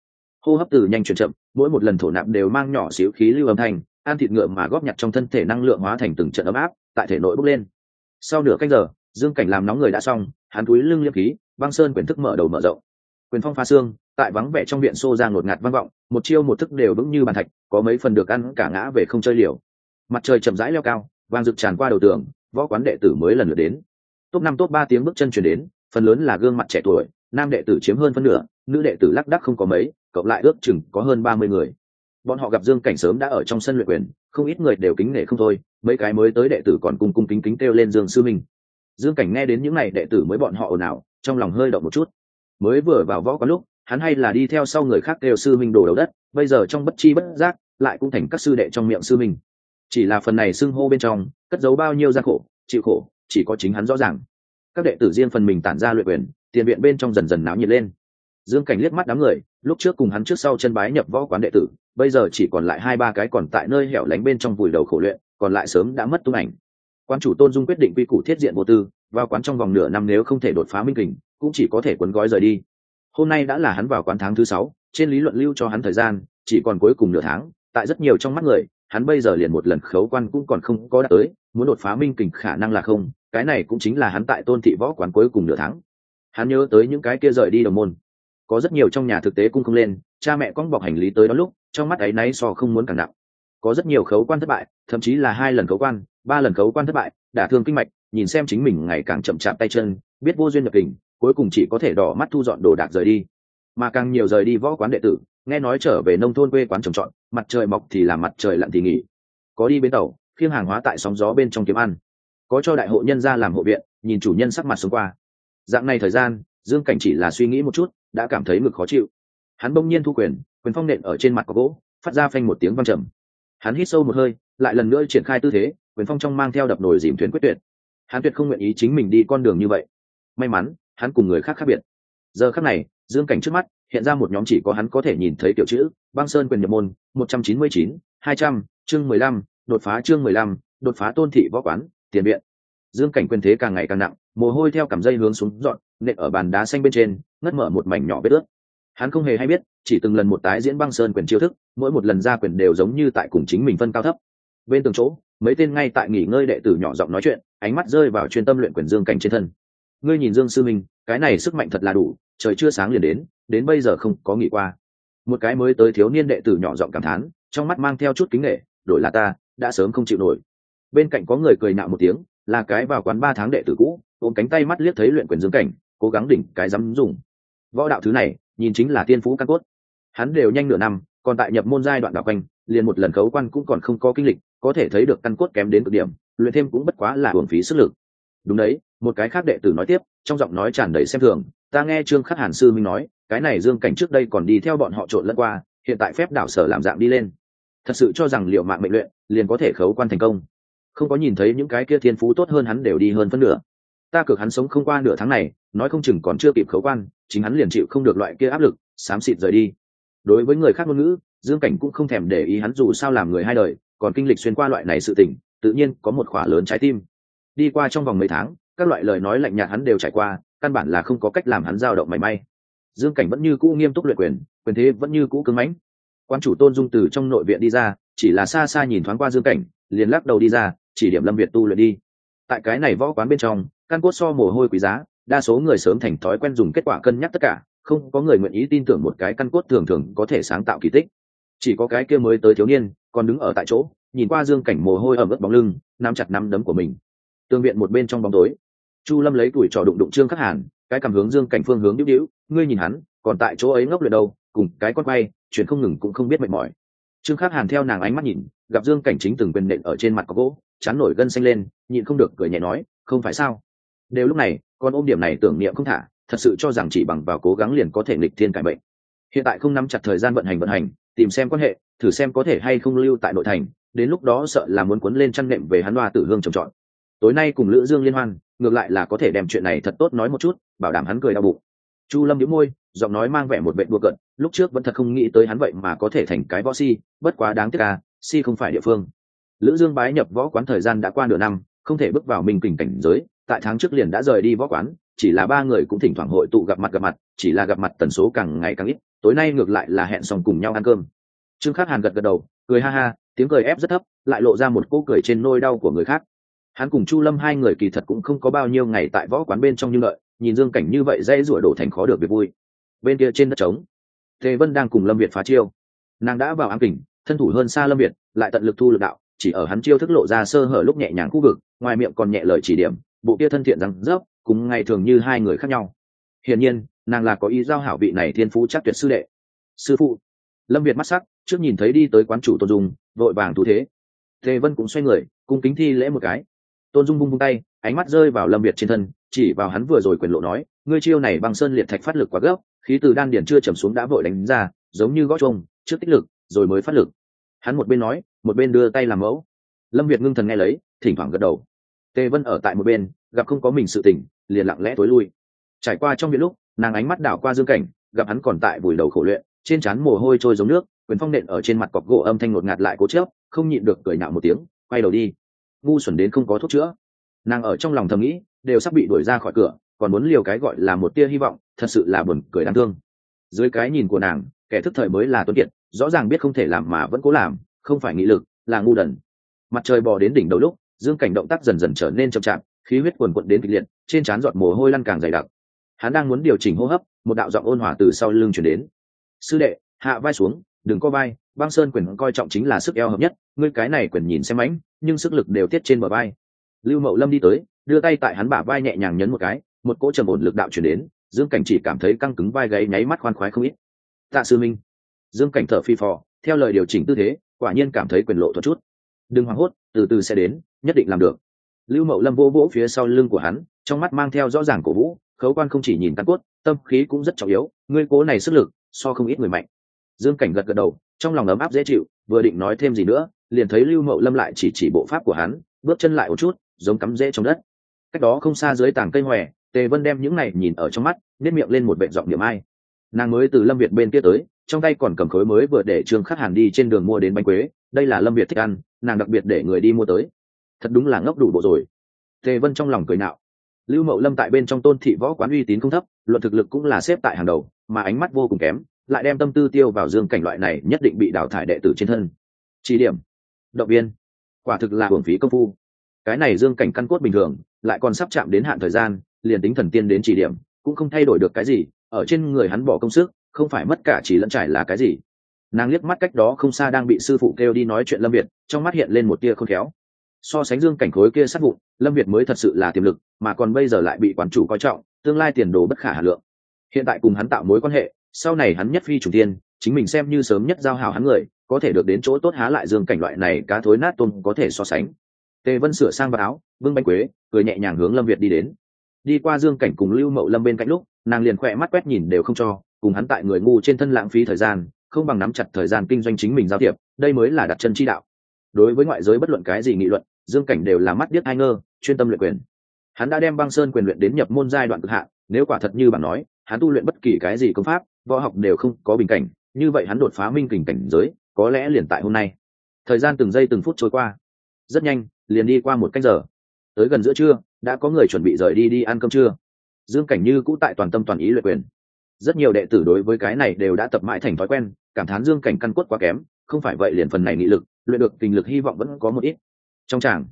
Hô hấp từ nhanh chuyển chậm, mỗi một lần thổ nạp đều mang nhỏ xíu khí lưu âm thanh, ăn thịt ngựa mà góp nhặt trong thân thể năng lượng hóa thành từng trận ấm áp, tại thể nội bốc lên. Sau nửa canh giờ, dương cảnh làm nóng người đã xong, hắn túi lưng liêm khí, băng sơn quyền thức mở đầu mở rộng quyền phong pha xương, tại vắng vẻ trong viện xô ra ngột ngạt vang vọng, một chiêu một thức đều vững như bàn thạch, có mấy phần được ăn cả ngã về không chơi liều. Mặt trời chậm rãi leo cao vàng rực tràn qua đầu tường, võ quán đệ tử mới lần lượt đến. Top năm, top ba tiếng bước chân chuyển đến, phần lớn là gương mặt trẻ tuổi, nam đệ tử chiếm hơn phân nửa, nữ đệ tử lác đắc không có mấy, cộng lại ước chừng có hơn ba mươi người. Bọn họ gặp dương cảnh sớm đã ở trong sân luyện quyền, không ít người đều kính nể không thôi, mấy cái mới tới đệ tử còn cung cung kính kính kêu lên dương sư minh. Dương cảnh nghe đến những n à y đệ tử mới bọn họ ồn ào, trong lòng hơi động một chút mới vừa vào võ có lúc, hắn hay là đi theo sau người khác đều sư minh đổ đầu đất, bây giờ trong bất chi bất giác, lại cũng thành các sư đệ trong miệng sư minh chỉ là phần này xưng hô bên trong, cất giấu bao nhiêu gian khổ, chịu khổ, chỉ có chính hắn rõ ràng. Các đệ tử riêng phần mình tản ra luyện quyền, tiền viện bên trong dần dần náo nhiệt lên. Dương cảnh liếc mắt đám người, lúc trước cùng hắn trước sau chân bái nhập võ quán đệ tử, bây giờ chỉ còn lại hai ba cái còn tại nơi hẻo lánh bên trong vùi đầu khổ luyện, còn lại sớm đã mất tung ảnh. Quan chủ tôn dung quyết định quy củ thiết diện vô tư, vào quán trong vòng nửa năm nếu không thể đột phá minh kình cũng chỉ có thể cuốn gói rời đi. Hôm nay đã là hắn vào quán tháng thứ sáu, trên lý luận lưu cho hắn thời gian, chỉ còn cuối cùng nửa tháng, tại rất nhiều trong mắt người, hắn bây giờ liền một lần khấu quan cũng còn không có đạt tới, muốn đột phá minh kình khả năng là không, cái này cũng chính là hắn tại tôn thị võ quán cuối cùng nửa tháng. Hắn nhớ tới những cái kia rời đi đồng môn. Có rất nhiều trong nhà thực tế cũng không lên, cha mẹ con bọc hành lý tới đó lúc, trong mắt ấy náy so không muốn càng nặng. Có rất nhiều khấu quan thất bại, thậm chí là hai lần khấu quan, ba lần khấu quan thất bại, đả thương kinh mạch, nhìn xem chính mình ngày càng chậm chạp tay chân, biết vô duyên nhập kình cuối cùng chỉ có thể đỏ mắt thu dọn đồ đạc rời đi. Mà càng nhiều rời đi võ quán đệ tử, nghe nói trở về nông thôn quê quán trồng trọt, mặt trời mọc thì làm mặt trời lặn thì nghỉ. Có đi bến tàu, khiêng hàng hóa tại sóng gió bên trong kiếm ăn. Có cho đại hộ nhân ra làm hộ viện, nhìn chủ nhân sắc mặt xuống qua. Dạng này thời gian, dương cảnh chỉ là suy nghĩ một chút, đã cảm thấy ngực khó chịu. Hắn bỗng nhiên thu quyền quyền phong nện ở trên mặt có gỗ, phát ra phanh một tiếng văng trầm. Hắn hít sâu một hơi, lại lần nữa triển khai tư thế, quyền phong trong mang theo đập nồi dìm thuyền quyết tuyệt. Hắn tuyệt không nguyện ý chính mình đi con đường như vậy. May mắn hắn cùng người khác khác biệt. Giờ khác này, dương cảnh trước mắt, hiện ra một nhóm chỉ có hắn có thể nhìn thấy kiểu chữ, băng sơn quyền nhập môn, một trăm chín mươi chín, hai trăm, chương mười lăm, đột phá chương mười lăm, đột phá tôn thị võ quán, tiền viện. Dương cảnh quyền thế càng ngày càng nặng, mồ hôi theo cảm dây hướng xuống dọn, nện ở bàn đá xanh bên trên, ngất mở một mảnh nhỏ vết ướt. Hắn không hề hay biết, chỉ từng lần một tái diễn băng sơn quyền chiêu thức, mỗi một lần ra quyền đều giống như tại cùng chính mình phân cao thấp. Bên từng chỗ, mấy tên ngay tại nghỉ ngơi đệ tử nhỏ giọng nói chuyện, ánh mắt rơi vào chuyên tâm luyện quyền dương cảnh trên thân ngươi nhìn dương sư minh, cái này sức mạnh thật là đủ, trời chưa sáng liền đến đến bây giờ không có nghỉ qua. Một cái mới tới thiếu niên đệ tử nhỏ giọng cảm thán, trong mắt mang theo chút kính nghệ, đổi là ta, đã sớm không chịu nổi. Bên cạnh có người cười nạo một tiếng, là cái vào quán ba tháng đệ tử cũ, ôm cánh tay mắt liếc thấy luyện quyền dương cảnh, cố gắng đỉnh cái dám dùng. Võ đạo thứ này, nhìn chính là tiên phú căn cốt. Hắn đều nhanh nửa năm, còn tại nhập môn giai đoạn đạo quanh, liền một lần khấu quan cũng còn không có kinh lịch, có thể thấy được căn cốt kém đến cực điểm, luyện thêm cũng bất quá là hưởng phí sức lực. Đúng đấy một cái khác đệ tử nói tiếp, trong giọng nói tràn đầy xem thường, ta nghe trương khắc hàn sư minh nói, cái này dương cảnh trước đây còn đi theo bọn họ trộn lẫn qua, hiện tại phép đảo sở làm dạng đi lên. Thật sự cho rằng liệu mạng mệnh luyện, liền có thể khấu quan thành công. Không có nhìn thấy những cái kia thiên phú tốt hơn hắn đều đi hơn phân nửa. Ta cược hắn sống không qua nửa tháng này, nói không chừng còn chưa kịp khấu quan, chính hắn liền chịu không được loại kia áp lực, xám xịt rời đi. Đối với người khác ngôn ngữ, dương cảnh cũng không thèm để ý hắn dù sao làm người hai đời, còn kinh lịch xuyên qua loại này sự tình, tự nhiên có một khỏa lớn trái tim. Đi qua trong vòng mấy tháng các loại lời nói lạnh nhạt hắn đều trải qua, căn bản là không có cách làm hắn dao động mảy may. Dương cảnh vẫn như cũ nghiêm túc luyện quyền quyền thế vẫn như cũ cứng mãnh. Quan chủ tôn dung từ trong nội viện đi ra, chỉ là xa xa nhìn thoáng qua dương cảnh, liền lắc đầu đi ra, chỉ điểm lâm việt tu luyện đi. Tại cái này võ quán bên trong, căn cốt so mồ hôi quý giá, đa số người sớm thành thói quen dùng kết quả cân nhắc tất cả, không có người nguyện ý tin tưởng một cái căn cốt thường thường có thể sáng tạo kỳ tích. Chỉ có cái kia mới tới thiếu niên, còn đứng ở tại chỗ, nhìn qua dương cảnh mồ hôi ẩm ướt bóng lưng, nắm chặt nắm đấm của mình tương viện một bên trong bóng tối. Chu lâm lấy tuổi trò đụng đụng trương khắc hàn, cái cảm hướng dương cảnh phương hướng đĩu đĩu ngươi nhìn hắn, còn tại chỗ ấy ngốc luyện đâu, cùng cái con quay chuyển không ngừng cũng không biết mệt mỏi. Trương khắc hàn theo nàng ánh mắt nhìn, gặp dương cảnh chính từng quyền nện ở trên mặt có gỗ, chán nổi gân xanh lên, nhịn không được cười nhẹ nói, không phải sao? Đều lúc này, con ôm điểm này tưởng niệm không thả, thật sự cho rằng chỉ bằng vào cố gắng liền có thể nghịch thiên cải bệnh hiện tại không nắm chặt thời gian vận hành vận hành, tìm xem quan hệ, thử xem có thể hay không lưu tại nội thành, đến lúc đó sợ là muốn cuốn lên chăn nệm về hắn loa tử hương trồng trọt tối nay cùng lữ dương liên hoan, ngược lại là có thể đem chuyện này thật tốt nói một chút, bảo đảm hắn cười đau bụng. Chu lâm nhíu môi, giọng nói mang vẻ một vệ đua cận lúc trước vẫn thật không nghĩ tới hắn vậy mà có thể thành cái võ si, bất quá đáng tiếc à si không phải địa phương. Lữ dương bái nhập võ quán thời gian đã qua nửa năm, không thể bước vào minh kình cảnh giới, tại tháng trước liền đã rời đi võ quán, chỉ là ba người cũng thỉnh thoảng hội tụ gặp mặt gặp mặt, chỉ là gặp mặt tần số càng ngày càng ít, tối nay ngược lại là hẹn xong cùng nhau ăn cơm. Trương khắc hàn gật gật đầu, cười ha ha, tiếng cười ép rất thấp, lại lộ ra một cô cười trên nôi đau của người khác hắn cùng chu lâm hai người kỳ thật cũng không có bao nhiêu ngày tại võ quán bên trong như lợi nhìn dương cảnh như vậy dễ rủa đổ thành khó được việc vui. Bên kia trên đất trống thế vân đang cùng lâm việt phá chiêu. Nàng đã vào ám kình, thân thủ hơn xa lâm việt, lại tận lực thu lực đạo, chỉ ở hắn chiêu thức lộ ra sơ hở lúc nhẹ nhàng khu vực, ngoài miệng còn nhẹ lời chỉ điểm, bộ kia thân thiện rằng dốc cùng ngày thường như hai người khác nhau. Hiển nhiên, nàng là có ý giao hảo vị này thiên phú chắc tuyệt sư đệ. Sư phụ. Lâm việt mắt sắc, trước nhìn thấy đi tới quán chủ tôn dung, vội vàng thủ thế. Tề vân cũng xoay người, cung kính thi lễ một cái tôn dung bung bung tay, ánh mắt rơi vào lâm việt trên thân, chỉ vào hắn vừa rồi quyền lộ nói, ngươi chiêu này bằng sơn liệt thạch phát lực quá gấp, khí từ đan điển chưa trầm xuống đã vội đánh ra, giống như gót trông trước tích lực, rồi mới phát lực. Hắn một bên nói, một bên đưa tay làm mẫu. Lâm việt ngưng thần nghe lấy, thỉnh thoảng gật đầu. Tề vân ở tại một bên, gặp không có mình sự tỉnh liền lặng lẽ tối lui. Trải qua trong những lúc, nàng ánh mắt đảo qua dương cảnh, gặp hắn còn tại vùi đầu khổ luyện, trên trán mồ hôi trôi giống nước, quyền phong nện ở trên mặt cọc gỗ âm thanh ngột ngạt lại cố chớp, không nhịn được cười nạo một tiếng, quay đầu đi ngu xuẩn đến không có thuốc chữa. Nàng ở trong lòng thầm nghĩ, đều sắp bị đuổi ra khỏi cửa, còn muốn liều cái gọi là một tia hy vọng, thật sự là buồn cười đáng thương. Dưới cái nhìn của nàng, kẻ thức thời mới là tuân kiệt, rõ ràng biết không thể làm mà vẫn cố làm, không phải nghị lực, là ngu đần. Mặt trời bò đến đỉnh đầu lúc, dương cảnh động tác dần dần trở nên chậm chạp, khí huyết quần quận đến kịch liệt, trên trán giọt mồ hôi lăn càng dày đặc. Hắn đang muốn điều chỉnh hô hấp, một đạo giọng ôn hòa từ sau lưng chuyển đến. Sư đệ, hạ vai xuống, đừng có vai, băng sơn quyền coi trọng chính là sức eo hợp nhất, ngươi cái này quyền nhìn xem ánh nhưng sức lực đều tiết trên bờ vai. Lưu mậu lâm đi tới, đưa tay tại hắn bả vai nhẹ nhàng nhấn một cái, một cỗ trầm ổn lực đạo chuyển đến, dương cảnh chỉ cảm thấy căng cứng vai gáy nháy mắt khoan khoái không ít. Tạ sư minh. Dương cảnh thở phi phò, theo lời điều chỉnh tư thế, quả nhiên cảm thấy quyền lộ thuật chút. Đừng hoảng hốt, từ từ sẽ đến, nhất định làm được. Lưu mậu lâm vỗ vỗ phía sau lưng của hắn, trong mắt mang theo rõ ràng cổ vũ, khấu quan không chỉ nhìn căn cốt, tâm khí cũng rất trọng yếu, ngươi cố này sức lực, so không ít người mạnh. Dương cảnh gật gật đầu, trong lòng ấm áp dễ chịu, vừa định nói thêm gì nữa liền thấy lưu mậu lâm lại chỉ chỉ bộ pháp của hắn, bước chân lại một chút, giống cắm rễ trong đất. Cách đó không xa dưới tảng cây hòe, tề vân đem những này nhìn ở trong mắt nếp miệng lên một vệ giọng niệm ai. Nàng mới từ lâm việt bên kia tới, trong tay còn cầm khối mới vừa để trương khắc hàn đi trên đường mua đến bánh quế, đây là lâm việt thích ăn, nàng đặc biệt để người đi mua tới. Thật đúng là ngốc đủ bộ rồi. Tề vân trong lòng cười nạo. Lưu mậu lâm tại bên trong tôn thị võ quán uy tín không thấp, luận thực lực cũng là xếp tại hàng đầu, mà ánh mắt vô cùng kém, lại đem tâm tư tiêu vào dương cảnh loại này nhất định bị đào thải đệ tử trên thân. Chỉ điểm động viên. Quả thực là hưởng phí công phu. Cái này dương cảnh căn cốt bình thường, lại còn sắp chạm đến hạn thời gian, liền tính thần tiên đến chỉ điểm, cũng không thay đổi được cái gì, ở trên người hắn bỏ công sức, không phải mất cả chỉ lẫn trải là cái gì. Nàng liếc mắt cách đó không xa đang bị sư phụ kêu đi nói chuyện lâm việt, trong mắt hiện lên một tia khôn khéo. So sánh dương cảnh khối kia sát vụn, lâm việt mới thật sự là tiềm lực, mà còn bây giờ lại bị quản chủ coi trọng, tương lai tiền đồ bất khả hà lượng. Hiện tại cùng hắn tạo mối quan hệ, sau này hắn nhất phi chủ tiên, chính mình xem như sớm nhất giao hảo hắn người có thể được đến chỗ tốt há lại dương cảnh loại này cá thối nát tôm có thể so sánh. Tề vân sửa sang vào áo vương bánh quế, cười nhẹ nhàng hướng lâm việt đi đến. Đi qua dương cảnh cùng lưu mậu lâm bên cạnh lúc, nàng liền khỏe mắt quét nhìn đều không cho, cùng hắn tại người ngu trên thân lãng phí thời gian, không bằng nắm chặt thời gian kinh doanh chính mình giao thiệp, đây mới là đặt chân chi đạo. Đối với ngoại giới bất luận cái gì nghị luận, dương cảnh đều là mắt biết ai ngơ, chuyên tâm luyện quyền. Hắn đã đem băng sơn quyền luyện đến nhập môn giai đoạn cực hạn, nếu quả thật như bạn nói, hắn tu luyện bất kỳ cái gì công pháp, võ học đều không có bình cảnh, như vậy hắn đột phá minh kình cảnh giới có lẽ liền tại hôm nay. Thời gian từng giây từng phút trôi qua. Rất nhanh, liền đi qua một canh giờ. Tới gần giữa trưa, đã có người chuẩn bị rời đi đi ăn cơm trưa. Dương cảnh như cũ tại toàn tâm toàn ý luyện quyền. Rất nhiều đệ tử đối với cái này đều đã tập mãi thành thói quen, cảm thán dương cảnh căn cốt quá kém, không phải vậy liền phần này nghị lực, luyện được tình lực hy vọng vẫn có một ít. Trong tràng,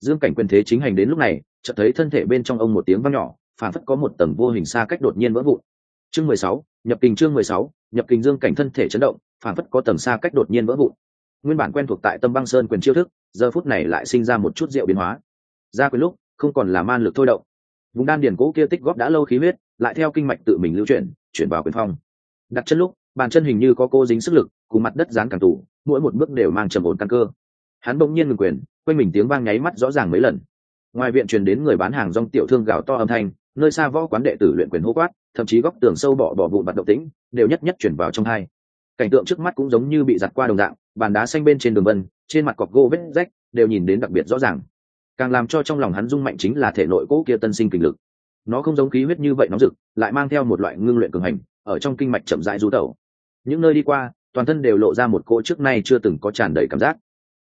dương cảnh quyền thế chính hành đến lúc này, chợt thấy thân thể bên trong ông một tiếng vang nhỏ phản phất có một tầng vô hình xa cách đột nhiên vỡ vụn. Chương mười sáu, nhập kinh chương mười sáu, nhập kinh dương cảnh thân thể chấn động phản phất có tầm xa cách đột nhiên vỡ vụn. Nguyên bản quen thuộc tại tâm băng sơn quyền chiêu thức, giờ phút này lại sinh ra một chút rượu biến hóa. Ra quyền lúc, không còn là man lực thôi động. Vùng đan điền cố kia tích góp đã lâu khí huyết, lại theo kinh mạch tự mình lưu chuyển chuyển vào quyền phong. Đặt chân lúc, bàn chân hình như có cô dính sức lực, cùng mặt đất dán càng tủ mỗi một bước đều mang trầm ổn căn cơ. Hắn bỗng nhiên ngừng quyền, quanh mình tiếng vang nháy mắt rõ ràng mấy lần. Ngoài viện truyền đến người bán hàng rong tiểu thương gào to âm thanh, nơi xa võ quán đệ tử luyện quyền hô quát, thậm chí góc tường sâu bỏ bỏ vụn vặt động tĩnh, đều nhất nhất chuyển vào trong hai cảnh tượng trước mắt cũng giống như bị giặt qua đồng dạng, bàn đá xanh bên trên đường vân, trên mặt cọc gỗ vết rách, đều nhìn đến đặc biệt rõ ràng. Càng làm cho trong lòng hắn rung mạnh chính là thể nội cỗ kia tân sinh kinh lực. Nó không giống khí huyết như vậy nóng rực, lại mang theo một loại ngưng luyện cường hành, ở trong kinh mạch chậm rãi rú tẩu. Những nơi đi qua, toàn thân đều lộ ra một cỗ trước nay chưa từng có tràn đầy cảm giác.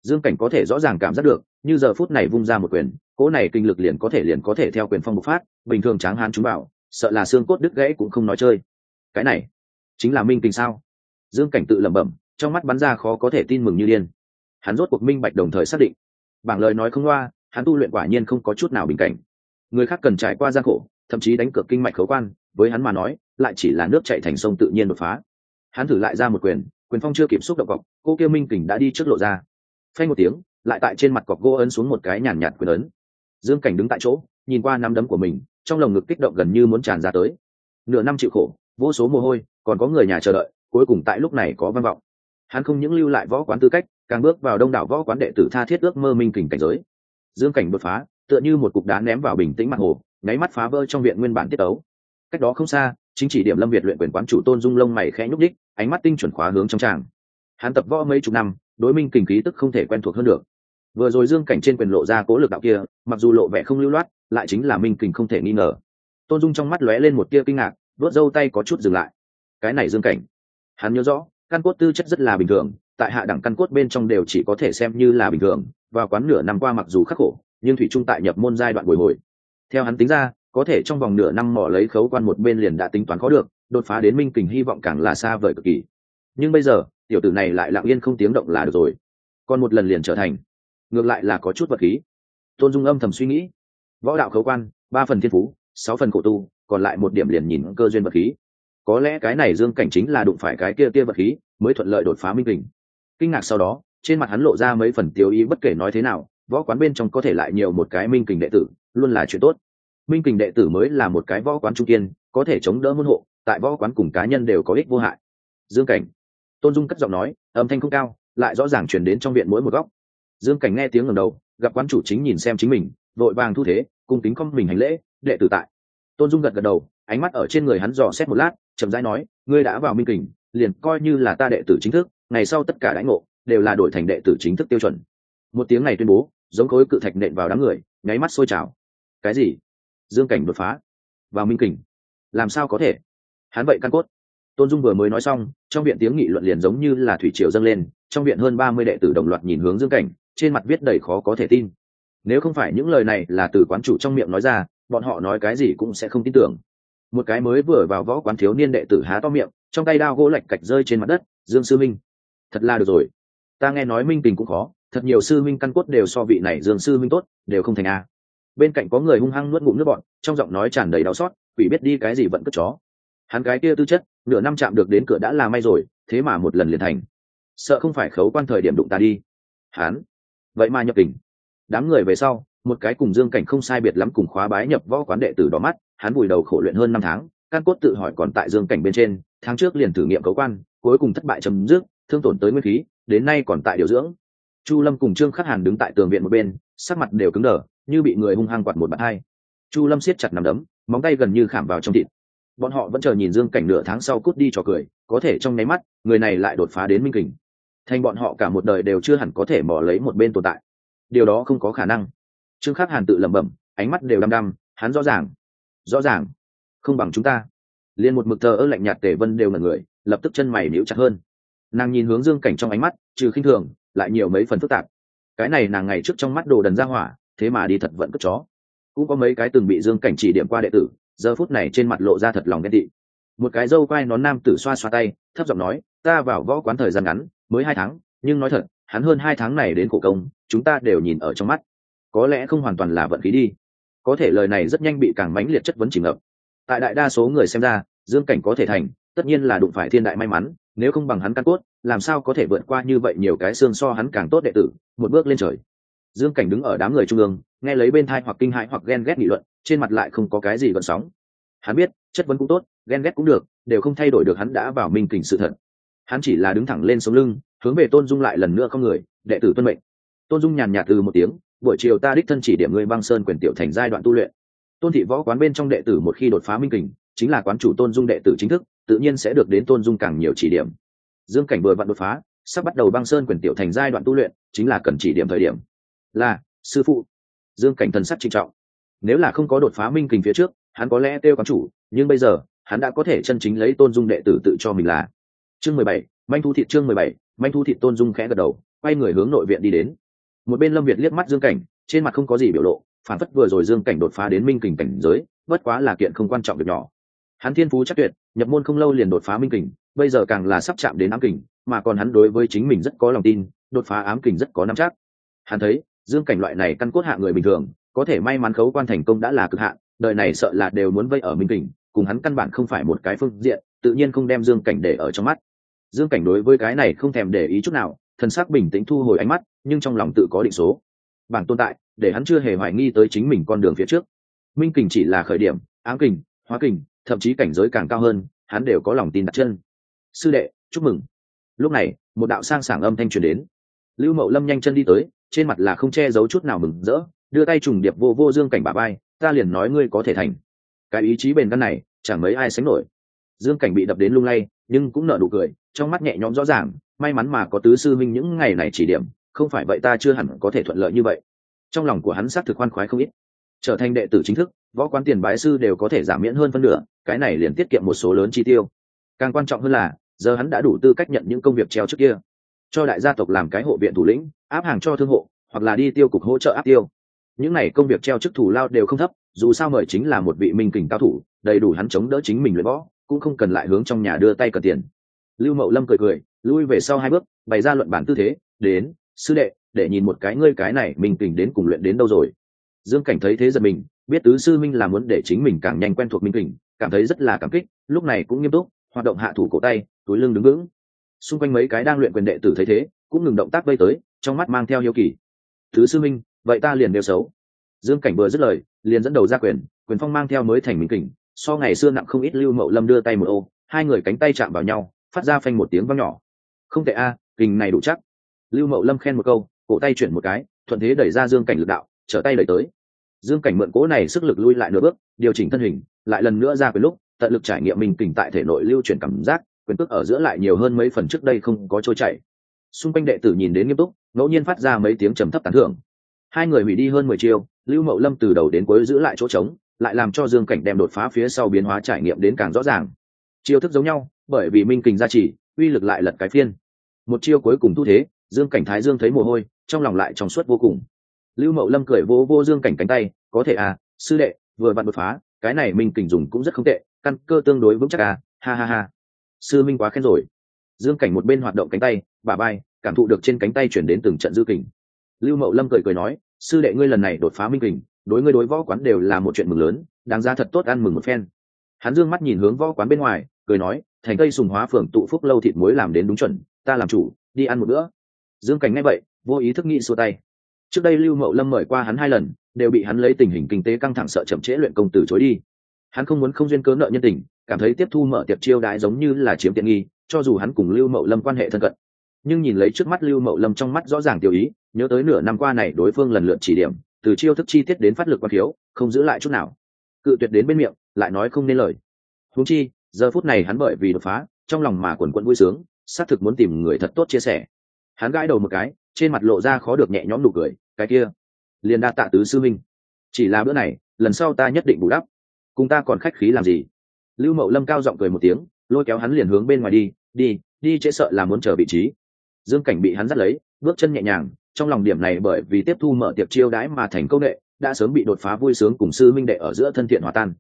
Dương cảnh có thể rõ ràng cảm giác được, như giờ phút này vung ra một quyền, cỗ này kinh lực liền có thể liền có thể theo quyền phong bộc phát, bình thường tráng hán chúng bảo, sợ là xương cốt đứt gãy cũng không nói chơi. Cái này chính là minh kinh sao? Dương cảnh tự lẩm bẩm, trong mắt bắn ra khó có thể tin mừng như điên. Hắn rốt cuộc minh bạch đồng thời xác định, bảng lời nói không loa, hắn tu luyện quả nhiên không có chút nào bình cảnh. Người khác cần trải qua gian khổ, thậm chí đánh cược kinh mạch khấu quan, với hắn mà nói, lại chỉ là nước chạy thành sông tự nhiên đột phá. Hắn thử lại ra một quyền quyền phong chưa kịp xúc động cọc, cô kêu minh kình đã đi trước lộ ra. Phanh một tiếng, lại tại trên mặt cọc gỗ ấn xuống một cái nhàn nhạt quyền ấn. Dương cảnh đứng tại chỗ, nhìn qua nắm đấm của mình, trong lồng ngực kích động gần như muốn tràn ra tới. Nửa năm chịu khổ, vô số mồ hôi, còn có người nhà chờ đợi cuối cùng tại lúc này có văn vọng. Hắn không những lưu lại võ quán tư cách, càng bước vào đông đảo võ quán đệ tử tha thiết ước mơ minh kình cảnh giới. Dương cảnh đột phá, tựa như một cục đá ném vào bình tĩnh mặt hồ, nháy mắt phá vỡ trong viện nguyên bản tiết tấu. Cách đó không xa, chính chỉ điểm lâm việt luyện quyền quán chủ tôn dung lông mày khẽ nhúc đích ánh mắt tinh chuẩn khóa hướng trong tràng. Hắn tập võ mấy chục năm, đối minh kình khí tức không thể quen thuộc hơn được. Vừa rồi dương cảnh trên quyền lộ ra cố lực đạo kia, mặc dù lộ vẻ không lưu loát, lại chính là minh kình không thể nghi ngờ. Tôn dung trong mắt lóe lên một tia kinh ngạc vớt dâu tay có chút dừng lại. Cái này dương cảnh hắn nhớ rõ, căn cốt tư chất rất là bình thường, tại hạ đẳng căn cốt bên trong đều chỉ có thể xem như là bình thường, và quán nửa năm qua mặc dù khắc khổ, nhưng thủy trung tại nhập môn giai đoạn bồi hồi. Theo hắn tính ra, có thể trong vòng nửa năm mỏ lấy khấu quan một bên liền đã tính toán khó được, đột phá đến minh kình hy vọng càng là xa vời cực kỳ. Nhưng bây giờ, tiểu tử này lại lặng yên không tiếng động là được rồi. Còn một lần liền trở thành. Ngược lại là có chút vật khí. Tôn dung âm thầm suy nghĩ. Võ đạo khấu quan, ba phần thiên phú, sáu phần cổ tu, còn lại một điểm liền nhìn cơ duyên vật khí có lẽ cái này dương cảnh chính là đụng phải cái kia kia vật khí, mới thuận lợi đột phá minh kình. Kinh ngạc sau đó, trên mặt hắn lộ ra mấy phần tiêu ý bất kể nói thế nào, võ quán bên trong có thể lại nhiều một cái minh kình đệ tử, luôn là chuyện tốt. Minh kình đệ tử mới là một cái võ quán trung kiên, có thể chống đỡ môn hộ, tại võ quán cùng cá nhân đều có ích vô hại. Dương cảnh. Tôn dung cất giọng nói, âm thanh không cao, lại rõ ràng chuyển đến trong viện mỗi một góc. Dương cảnh nghe tiếng ngầm đầu, gặp quán chủ chính nhìn xem chính mình, vội vàng thu thế cùng tính con mình hành lễ, đệ tử tại. Tôn dung gật gật đầu, ánh mắt ở trên người hắn dò xét một lát chậm rãi nói, ngươi đã vào minh kình, liền coi như là ta đệ tử chính thức, ngày sau tất cả đãi ngộ đều là đổi thành đệ tử chính thức tiêu chuẩn. Một tiếng này tuyên bố, giống khối cự thạch nện vào đám người, nháy mắt sôi trào. Cái gì? Dương cảnh đột phá vào minh kình? Làm sao có thể? Hắn vậy căn cốt. Tôn dung vừa mới nói xong, trong viện tiếng nghị luận liền giống như là thủy triều dâng lên, trong viện hơn ba mươi đệ tử đồng loạt nhìn hướng dương cảnh, trên mặt viết đầy khó có thể tin. Nếu không phải những lời này là từ quán chủ trong miệng nói ra, bọn họ nói cái gì cũng sẽ không tin tưởng một cái mới vừa vào võ quán thiếu niên đệ tử há to miệng, trong tay đao gỗ lạch cạch rơi trên mặt đất, dương sư minh, thật là được rồi. Ta nghe nói minh tình cũng khó, thật nhiều sư minh căn cốt đều so vị này dương sư minh tốt, đều không thành a. Bên cạnh có người hung hăng nuốt ngụm nước bọn trong giọng nói tràn đầy đau xót, quỷ biết đi cái gì vẫn cất chó. Hắn cái kia tư chất, nửa năm chạm được đến cửa đã là may rồi, thế mà một lần liền thành. Sợ không phải khấu quan thời điểm đụng ta đi. Hắn, vậy mà nhập tình đám người về sau, một cái cùng dương cảnh không sai biệt lắm cùng khóa bái nhập võ quán đệ tử đỏ mắt hắn vùi đầu khổ luyện hơn năm tháng, căn cốt tự hỏi còn tại dương cảnh bên trên, tháng trước liền thử nghiệm cấu quan, cuối cùng thất bại chấm dứt, thương tổn tới nguyên khí, đến nay còn tại điều dưỡng. Chu lâm cùng trương khắc hàn đứng tại tường viện một bên, sắc mặt đều cứng đờ, như bị người hung hăng quạt một bàn hai. Chu lâm siết chặt nằm đấm, móng tay gần như khảm vào trong thịt. Bọn họ vẫn chờ nhìn dương cảnh nửa tháng sau cút đi cho cười, có thể trong nháy mắt, người này lại đột phá đến minh kình. Thành bọn họ cả một đời đều chưa hẳn có thể bỏ lấy một bên tồn tại. Điều đó không có khả năng. Trương khắc hàn tự lẩm bẩm, ánh mắt đều đăm đăm, hắn rõ ràng rõ ràng, không bằng chúng ta. Liền một mực thờ ơ lạnh nhạt tề vân đều là người, lập tức chân mày níu chặt hơn. Nàng nhìn hướng dương cảnh trong ánh mắt, trừ khinh thường, lại nhiều mấy phần phức tạp. Cái này nàng ngày trước trong mắt đồ đần ra hỏa, thế mà đi thật vẫn cất chó. Cũng có mấy cái từng bị dương cảnh chỉ điểm qua đệ tử, giờ phút này trên mặt lộ ra thật lòng ghen tị. Một cái dâu quai nón nam tử xoa xoa tay, thấp giọng nói, ta vào võ quán thời gian ngắn, mới hai tháng, nhưng nói thật, hắn hơn hai tháng này đến cổ công, chúng ta đều nhìn ở trong mắt. Có lẽ không hoàn toàn là vận khí đi có thể lời này rất nhanh bị càng mãnh liệt chất vấn chỉnh ngập. Tại đại đa số người xem ra, dương cảnh có thể thành, tất nhiên là đụng phải thiên đại may mắn, nếu không bằng hắn căn cốt, làm sao có thể vượt qua như vậy nhiều cái xương so hắn càng tốt đệ tử, một bước lên trời. Dương cảnh đứng ở đám người trung ương, nghe lấy bên thai hoặc kinh hãi hoặc ghen ghét nghị luận, trên mặt lại không có cái gì gợn sóng. Hắn biết, chất vấn cũng tốt, ghen ghét cũng được, đều không thay đổi được hắn đã vào minh kình sự thật. Hắn chỉ là đứng thẳng lên sống lưng, hướng về tôn dung lại lần nữa không người, đệ tử tuân mệnh. Tôn dung nhàn nhạt từ một tiếng buổi chiều ta đích thân chỉ điểm ngươi băng sơn quyền tiểu thành giai đoạn tu luyện. Tôn thị võ quán bên trong đệ tử một khi đột phá minh kình, chính là quán chủ tôn dung đệ tử chính thức, tự nhiên sẽ được đến tôn dung càng nhiều chỉ điểm. Dương cảnh vừa vặn đột phá, sắp bắt đầu băng sơn quyền tiểu thành giai đoạn tu luyện, chính là cần chỉ điểm thời điểm. Là, sư phụ. Dương cảnh thần sắc trinh trọng. Nếu là không có đột phá minh kình phía trước, hắn có lẽ kêu quán chủ, nhưng bây giờ, hắn đã có thể chân chính lấy tôn dung đệ tử tự cho mình là. Chương mười bảy, manh thu thị chương mười bảy, manh thu thị tôn dung khẽ gật đầu, quay người hướng nội viện đi đến một bên lâm việt liếc mắt dương cảnh, trên mặt không có gì biểu lộ, phản phất vừa rồi dương cảnh đột phá đến minh kình cảnh giới, bất quá là kiện không quan trọng việc nhỏ. Hắn thiên phú chắc tuyệt, nhập môn không lâu liền đột phá minh kình, bây giờ càng là sắp chạm đến ám kình, mà còn hắn đối với chính mình rất có lòng tin, đột phá ám kình rất có nắm chắc. Hắn thấy, dương cảnh loại này căn cốt hạ người bình thường, có thể may mắn khấu quan thành công đã là cực hạn, đời này sợ là đều muốn vây ở minh kình, cùng hắn căn bản không phải một cái phương diện, tự nhiên không đem dương cảnh để ở trong mắt. Dương cảnh đối với cái này không thèm để ý chút nào thần sắc bình tĩnh thu hồi ánh mắt, nhưng trong lòng tự có định số. Bản tồn tại, để hắn chưa hề hoài nghi tới chính mình con đường phía trước. Minh kình chỉ là khởi điểm, ám kình, hóa kình, thậm chí cảnh giới càng cao hơn, hắn đều có lòng tin đặt chân. Sư đệ, chúc mừng. Lúc này, một đạo sang sảng âm thanh truyền đến. Lưu mậu lâm nhanh chân đi tới, trên mặt là không che giấu chút nào mừng rỡ, đưa tay trùng điệp vô vô dương cảnh bà bay ta liền nói ngươi có thể thành. Cái ý chí bền căn này, chẳng mấy ai sánh nổi. Dương cảnh bị đập đến lung lay, nhưng cũng nở nụ cười, trong mắt nhẹ nhõm rõ ràng may mắn mà có tứ sư minh những ngày này chỉ điểm, không phải vậy ta chưa hẳn có thể thuận lợi như vậy. Trong lòng của hắn xác thực khoan khoái không ít. Trở thành đệ tử chính thức, võ quán tiền bái sư đều có thể giảm miễn hơn phân nửa, cái này liền tiết kiệm một số lớn chi tiêu. Càng quan trọng hơn là, giờ hắn đã đủ tư cách nhận những công việc treo trước kia. Cho đại gia tộc làm cái hộ viện thủ lĩnh, áp hàng cho thương hộ, hoặc là đi tiêu cục hỗ trợ áp tiêu. Những này công việc treo chức thủ lao đều không thấp, dù sao mời chính là một vị minh kình cao thủ, đầy đủ hắn chống đỡ chính mình luyện võ, cũng không cần lại hướng trong nhà đưa tay cần tiền. Lưu mậu lâm cười cười lui về sau hai bước, bày ra luận bản tư thế, đến, sư đệ, để nhìn một cái ngươi cái này mình tỉnh đến cùng luyện đến đâu rồi. Dương cảnh thấy thế giật mình, biết tứ sư minh là muốn để chính mình càng nhanh quen thuộc minh kình, cảm thấy rất là cảm kích, lúc này cũng nghiêm túc, hoạt động hạ thủ cổ tay, túi lưng đứng vững. Xung quanh mấy cái đang luyện quyền đệ tử thấy thế, cũng ngừng động tác vây tới, trong mắt mang theo hiếu kỳ. Thứ sư minh, vậy ta liền đều xấu. Dương cảnh vừa dứt lời, liền dẫn đầu ra quyền quyền phong mang theo mới thành minh kình, so ngày xưa nặng không ít lưu mậu lâm đưa tay một ô, hai người cánh tay chạm vào nhau, phát ra phanh một tiếng văng nhỏ không tệ a kình này đủ chắc. Lưu mậu lâm khen một câu, cổ tay chuyển một cái, thuận thế đẩy ra dương cảnh lực đạo, trở tay đẩy tới. Dương cảnh mượn cố này sức lực lui lại nửa bước, điều chỉnh thân hình, lại lần nữa ra quyền lúc, tận lực trải nghiệm mình kình tại thể nội lưu chuyển cảm giác, quyền cước ở giữa lại nhiều hơn mấy phần trước đây không có trôi chảy. Xung quanh đệ tử nhìn đến nghiêm túc, ngẫu nhiên phát ra mấy tiếng trầm thấp tán thưởng. Hai người hủy đi hơn mười chiêu, lưu mậu lâm từ đầu đến cuối giữ lại chỗ trống, lại làm cho dương cảnh đem đột phá phía sau biến hóa trải nghiệm đến càng rõ ràng. Chiêu thức giống nhau, bởi vì minh kình gia trì, uy lực lại lật cái phiên một chiêu cuối cùng thu thế, dương cảnh thái dương thấy mồ hôi, trong lòng lại trong suốt vô cùng. Lưu mậu lâm cười vô vô dương cảnh cánh tay, có thể à sư đệ, vừa vặn đột phá, cái này mình kình dùng cũng rất không tệ, căn cơ tương đối vững chắc à ha ha ha. Sư minh quá khen rồi. Dương cảnh một bên hoạt động cánh tay bà bay cảm thụ được trên cánh tay chuyển đến từng trận dư kình. Lưu mậu lâm cười cười nói, sư đệ ngươi lần này đột phá minh kình, đối ngươi đối võ quán đều là một chuyện mừng lớn, đáng ra thật tốt ăn mừng một phen. Hắn dương mắt nhìn hướng võ quán bên ngoài, cười nói, thành cây sùng hóa phường tụ phúc lâu thịt muối làm đến đúng chuẩn ta làm chủ, đi ăn một bữa. Dương cảnh nghe vậy, vô ý thức nghĩ xua tay. Trước đây lưu mậu lâm mời qua hắn hai lần, đều bị hắn lấy tình hình kinh tế căng thẳng sợ chậm trễ luyện công từ chối đi. Hắn không muốn không duyên cớ nợ nhân tình, cảm thấy tiếp thu mở tiệp chiêu đãi giống như là chiếm tiện nghi, cho dù hắn cùng lưu mậu lâm quan hệ thân cận. Nhưng nhìn lấy trước mắt lưu mậu lâm trong mắt rõ ràng tiểu ý, nhớ tới nửa năm qua này đối phương lần lượt chỉ điểm, từ chiêu thức chi tiết đến phát lực quan thiếu không giữ lại chút nào. Cự tuyệt đến bên miệng, lại nói không nên lời. Húng chi, giờ phút này hắn bởi vì đột phá, trong lòng mà quần quẫn vui sướng xác thực muốn tìm người thật tốt chia sẻ. Hắn gãi đầu một cái, trên mặt lộ ra khó được nhẹ nhõm nụ cười, cái kia, liền đa tạ tứ sư minh chỉ là bữa này, lần sau ta nhất định bù đắp. Cùng ta còn khách khí làm gì? Lưu mậu lâm cao giọng cười một tiếng, lôi kéo hắn liền hướng bên ngoài đi đi đi trễ sợ là muốn chờ vị trí. Dương cảnh bị hắn dắt lấy, bước chân nhẹ nhàng, trong lòng điểm này bởi vì tiếp thu mở tiệc chiêu đãi mà thành công đệ đã sớm bị đột phá vui sướng cùng sư minh đệ ở giữa thân thiện hòa tan.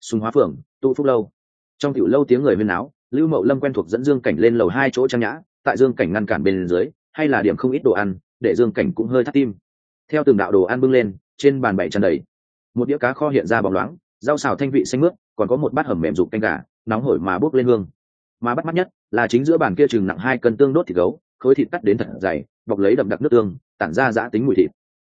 Sùng hóa phường tụ phúc lâu. Trong tiểu lâu tiếng người huyên áo lưu mậu lâm quen thuộc dẫn dương cảnh lên lầu hai chỗ trang nhã, tại dương cảnh ngăn cản bên dưới, hay là điểm không ít đồ ăn, để dương cảnh cũng hơi thắt tim. Theo từng đạo đồ ăn bưng lên, trên bàn bày tràn đầy. Một đĩa cá kho hiện ra bóng loáng, rau xào thanh vị xanh mướt, còn có một bát hầm mềm rụt canh gà, nóng hổi mà bốc lên hương. Mà bắt mắt nhất là chính giữa bàn kia chừng nặng hai cân tương đốt thịt gấu, khối thịt cắt đến thật dày, bọc lấy đậm đặc nước tương, tản ra giã tính mùi thịt.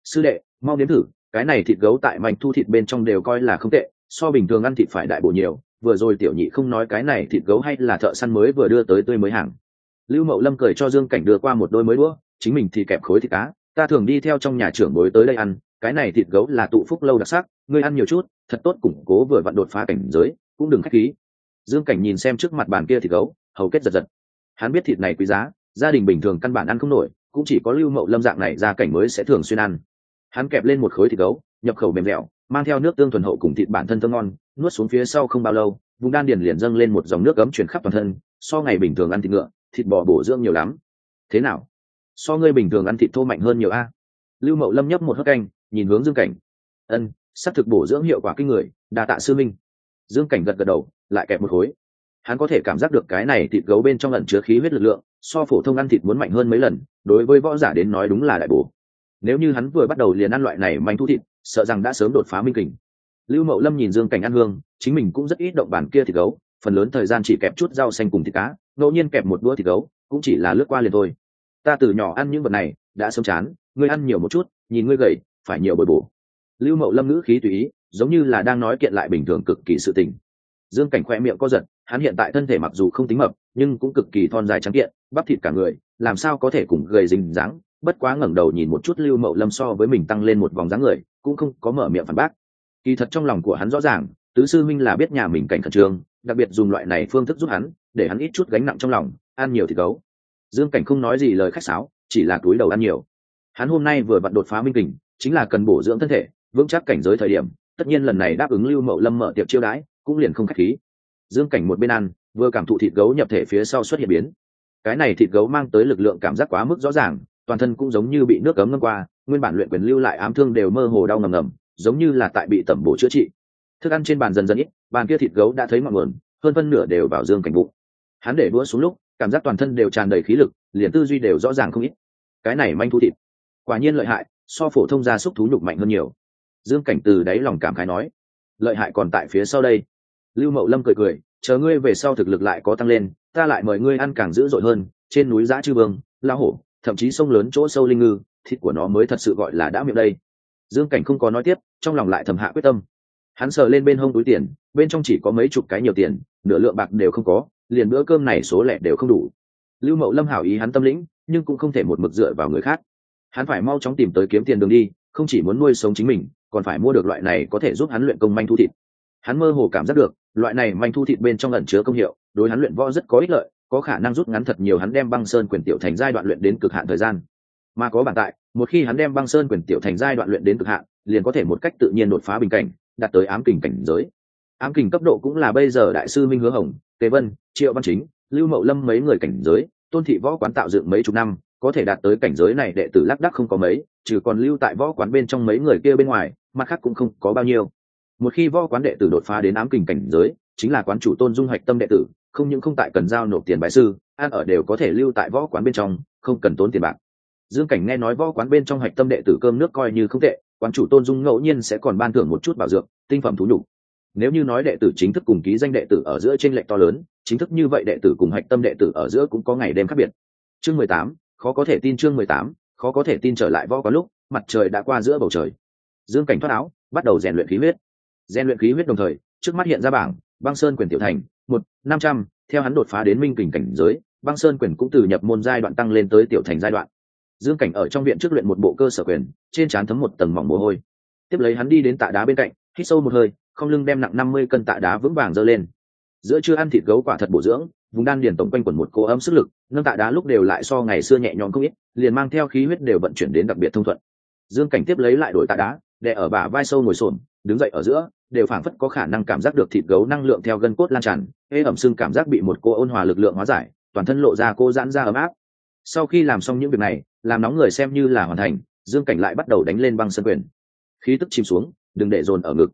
Sư đệ, mau nếm thử, cái này thịt gấu tại mảnh thu thịt bên trong đều coi là không tệ, so bình thường ăn thịt phải đại bổ nhiều vừa rồi tiểu nhị không nói cái này thịt gấu hay là thợ săn mới vừa đưa tới tươi mới hàng. Lưu mậu lâm cười cho dương cảnh đưa qua một đôi mới đũa, chính mình thì kẹp khối thịt cá, ta thường đi theo trong nhà trưởng bối tới đây ăn, cái này thịt gấu là tụ phúc lâu đặc sắc, ngươi ăn nhiều chút, thật tốt củng cố vừa vặn đột phá cảnh giới, cũng đừng k h á c h khí. Dương cảnh nhìn xem trước mặt bàn kia thịt gấu, hầu kết giật giật. Hắn biết thịt này quý giá, gia đình bình thường căn bản ăn không nổi, cũng chỉ có lưu mậu lâm dạng này ra cảnh mới sẽ thường xuyên ăn. Hắn kẹp lên một khối thịt gấu, nhập khẩu mềm dẻo mang theo nước tương thuần hậu cùng thịt bản thân thơm ngon, nuốt xuống phía sau không bao lâu, vùng đan điền liền dâng lên một dòng nước ấm chuyển khắp toàn thân, so ngày bình thường ăn thịt ngựa, thịt bò bổ dưỡng nhiều lắm. Thế nào? So ngươi bình thường ăn thịt thô mạnh hơn nhiều a? Lưu mậu lâm nhấp một hớt canh, nhìn hướng dương cảnh. Ân s ắ c thực bổ dưỡng hiệu quả kinh người đà tạ sư minh. Dương cảnh gật gật đầu, lại kẹp một khối. Hắn có thể cảm giác được cái này thịt gấu bên trong lần chứa khí huyết lực lượng, so phổ thông ăn thịt muốn mạnh hơn mấy lần, đối với võ giả đến nói đúng là đại bổ nếu như hắn vừa bắt đầu liền ăn loại này manh thu thịt, sợ rằng đã sớm đột phá minh kình. Lưu mậu lâm nhìn dương cảnh ăn hương, chính mình cũng rất ít động bản kia thịt gấu, phần lớn thời gian chỉ kẹp chút rau xanh cùng thịt cá, ngẫu nhiên kẹp một đũa thịt gấu, cũng chỉ là lướt qua liền thôi. Ta từ nhỏ ăn những vật này, đã sớm chán, ngươi ăn nhiều một chút, nhìn ngươi gầy, phải nhiều bồi bổ. Lưu mậu lâm ngữ khí tùy ý, giống như là đang nói kiện lại bình thường cực kỳ sự tình. Dương cảnh khoe miệng co giật, hắn hiện tại thân thể mặc dù không tính mập, nhưng cũng cực kỳ thon dài trắng kiện, bắp thịt cả người, làm sao có thể cùng gầy rình dáng bất quá ngẩng đầu nhìn một chút lưu mậu lâm so với mình tăng lên một vòng dáng người, cũng không có mở miệng phản bác. Kỳ thật trong lòng của hắn rõ ràng, tứ sư minh là biết nhà mình cảnh khẩn trương, đặc biệt dùng loại này phương thức giúp hắn, để hắn ít chút gánh nặng trong lòng, ăn nhiều thịt gấu. Dương cảnh không nói gì lời khách sáo, chỉ là túi đầu ăn nhiều. Hắn hôm nay vừa vặn đột phá minh kình, chính là cần bổ dưỡng thân thể, vững chắc cảnh giới thời điểm, tất nhiên lần này đáp ứng lưu mậu lâm mở tiệp chiêu đãi, cũng liền không k h á c h khí. Dương cảnh một bên ăn, vừa cảm thụ thịt gấu nhập thể phía sau xuất hiện biến. Cái này thịt gấu mang tới lực lượng cảm giác quá mức rõ ràng toàn thân cũng giống như bị nước cấm ngâm qua, nguyên bản luyện quyền lưu lại ám thương đều mơ hồ đau ngầm ngầm, giống như là tại bị tẩm bổ chữa trị. Thức ăn trên bàn dần dần ít, bàn kia thịt gấu đã thấy ngọn nguồn, hơn phân nửa đều vào dương cảnh bụng. Hắn để đũa xuống lúc, cảm giác toàn thân đều tràn đầy khí lực, liền tư duy đều rõ ràng không ít. Cái này manh thu thịt. Quả nhiên lợi hại, so phổ thông gia súc thú nhục mạnh hơn nhiều. Dương cảnh từ đáy lòng cảm khái nói, lợi hại còn tại phía sau đây. Lưu mậu lâm cười cười, chờ ngươi về sau thực lực lại có tăng lên, ta lại mời ngươi ăn càng dữ dội hơn, trên núi giã chư vương la hổ thậm chí sông lớn chỗ sâu linh ngư, thịt của nó mới thật sự gọi là đã miệng đây. Dương cảnh không có nói tiếp, trong lòng lại thầm hạ quyết tâm. Hắn sờ lên bên hông túi tiền, bên trong chỉ có mấy chục cái nhiều tiền, nửa lượng bạc đều không có, liền bữa cơm này số lẻ đều không đủ. Lưu mậu lâm hảo ý hắn tâm lĩnh, nhưng cũng không thể một mực dựa vào người khác. Hắn phải mau chóng tìm tới kiếm tiền đường đi, không chỉ muốn nuôi sống chính mình, còn phải mua được loại này có thể giúp hắn luyện công manh thu thịt. Hắn mơ hồ cảm giác được, loại này manh thu thịt bên trong ẩn chứa công hiệu, đối hắn luyện võ rất có ích lợi có khả năng rút ngắn thật nhiều hắn đem băng sơn quyền tiểu thành giai đoạn luyện đến cực hạn thời gian. Mà có bản tại, một khi hắn đem băng sơn quyền tiểu thành giai đoạn luyện đến cực hạn, liền có thể một cách tự nhiên đột phá bình cảnh, đạt tới ám kình cảnh giới. Ám kình cấp độ cũng là bây giờ đại sư minh hứa hồng, tề vân, triệu văn chính, lưu mậu lâm mấy người cảnh giới, tôn thị võ quán tạo dựng mấy chục năm, có thể đạt tới cảnh giới này đệ tử lác đắc không có mấy, trừ còn lưu tại võ quán bên trong mấy người kia bên ngoài, mặt khác cũng không có bao nhiêu. Một khi võ quán đệ tử đột phá đến ám kình cảnh giới chính là quán chủ tôn dung hoạch tâm đệ tử, không những không tại cần giao nộp tiền bái sư, ăn ở đều có thể lưu tại võ quán bên trong, không cần tốn tiền bạc. Dương cảnh nghe nói võ quán bên trong hoạch tâm đệ tử cơm nước coi như không tệ, quán chủ tôn dung ngẫu nhiên sẽ còn ban thưởng một chút bảo dưỡng tinh phẩm thú nhục. Nếu như nói đệ tử chính thức cùng ký danh đệ tử ở giữa trên lệch to lớn, chính thức như vậy đệ tử cùng hạch tâm đệ tử ở giữa cũng có ngày đêm khác biệt. Chương mười tám, khó có thể tin chương mười tám, khó có thể tin trở lại võ có lúc, mặt trời đã qua giữa bầu trời. Dương cảnh thoát áo, bắt đầu rèn luyện khí huyết. Rèn luyện khí huyết đồng thời, trước mắt hiện ra bảng băng sơn quyền tiểu thành, một, năm trăm, theo hắn đột phá đến minh kình cảnh giới, băng sơn quyền cũng từ nhập môn giai đoạn tăng lên tới tiểu thành giai đoạn. Dương cảnh ở trong viện trước luyện một bộ cơ sở quyền, trên trán thấm một tầng mỏng mồ hôi. Tiếp lấy hắn đi đến tạ đá bên cạnh, hít sâu một hơi, không lưng đem nặng năm mươi cân tạ đá vững vàng dơ lên. Giữa chưa ăn thịt gấu quả thật bổ dưỡng, vùng đan liền tổng quanh quẩn một cô ấm sức lực, nâng tạ đá lúc đều lại so ngày xưa nhẹ nhõm không ít, liền mang theo khí huyết đều vận chuyển đến đặc biệt thông thuận. Dương cảnh tiếp lấy lại đổi tạ đá đè ở bả vai sâu ngồi xổm, đứng dậy ở giữa, đều phảng phất có khả năng cảm giác được thịt gấu năng lượng theo gân cốt lan tràn, ê ẩm xương cảm giác bị một cô ôn hòa lực lượng hóa giải, toàn thân lộ ra cô giãn ra ấm áp. Sau khi làm xong những việc này, làm nóng người xem như là hoàn thành, dương cảnh lại bắt đầu đánh lên băng sân quyền. Khí tức chìm xuống, đừng để dồn ở ngực.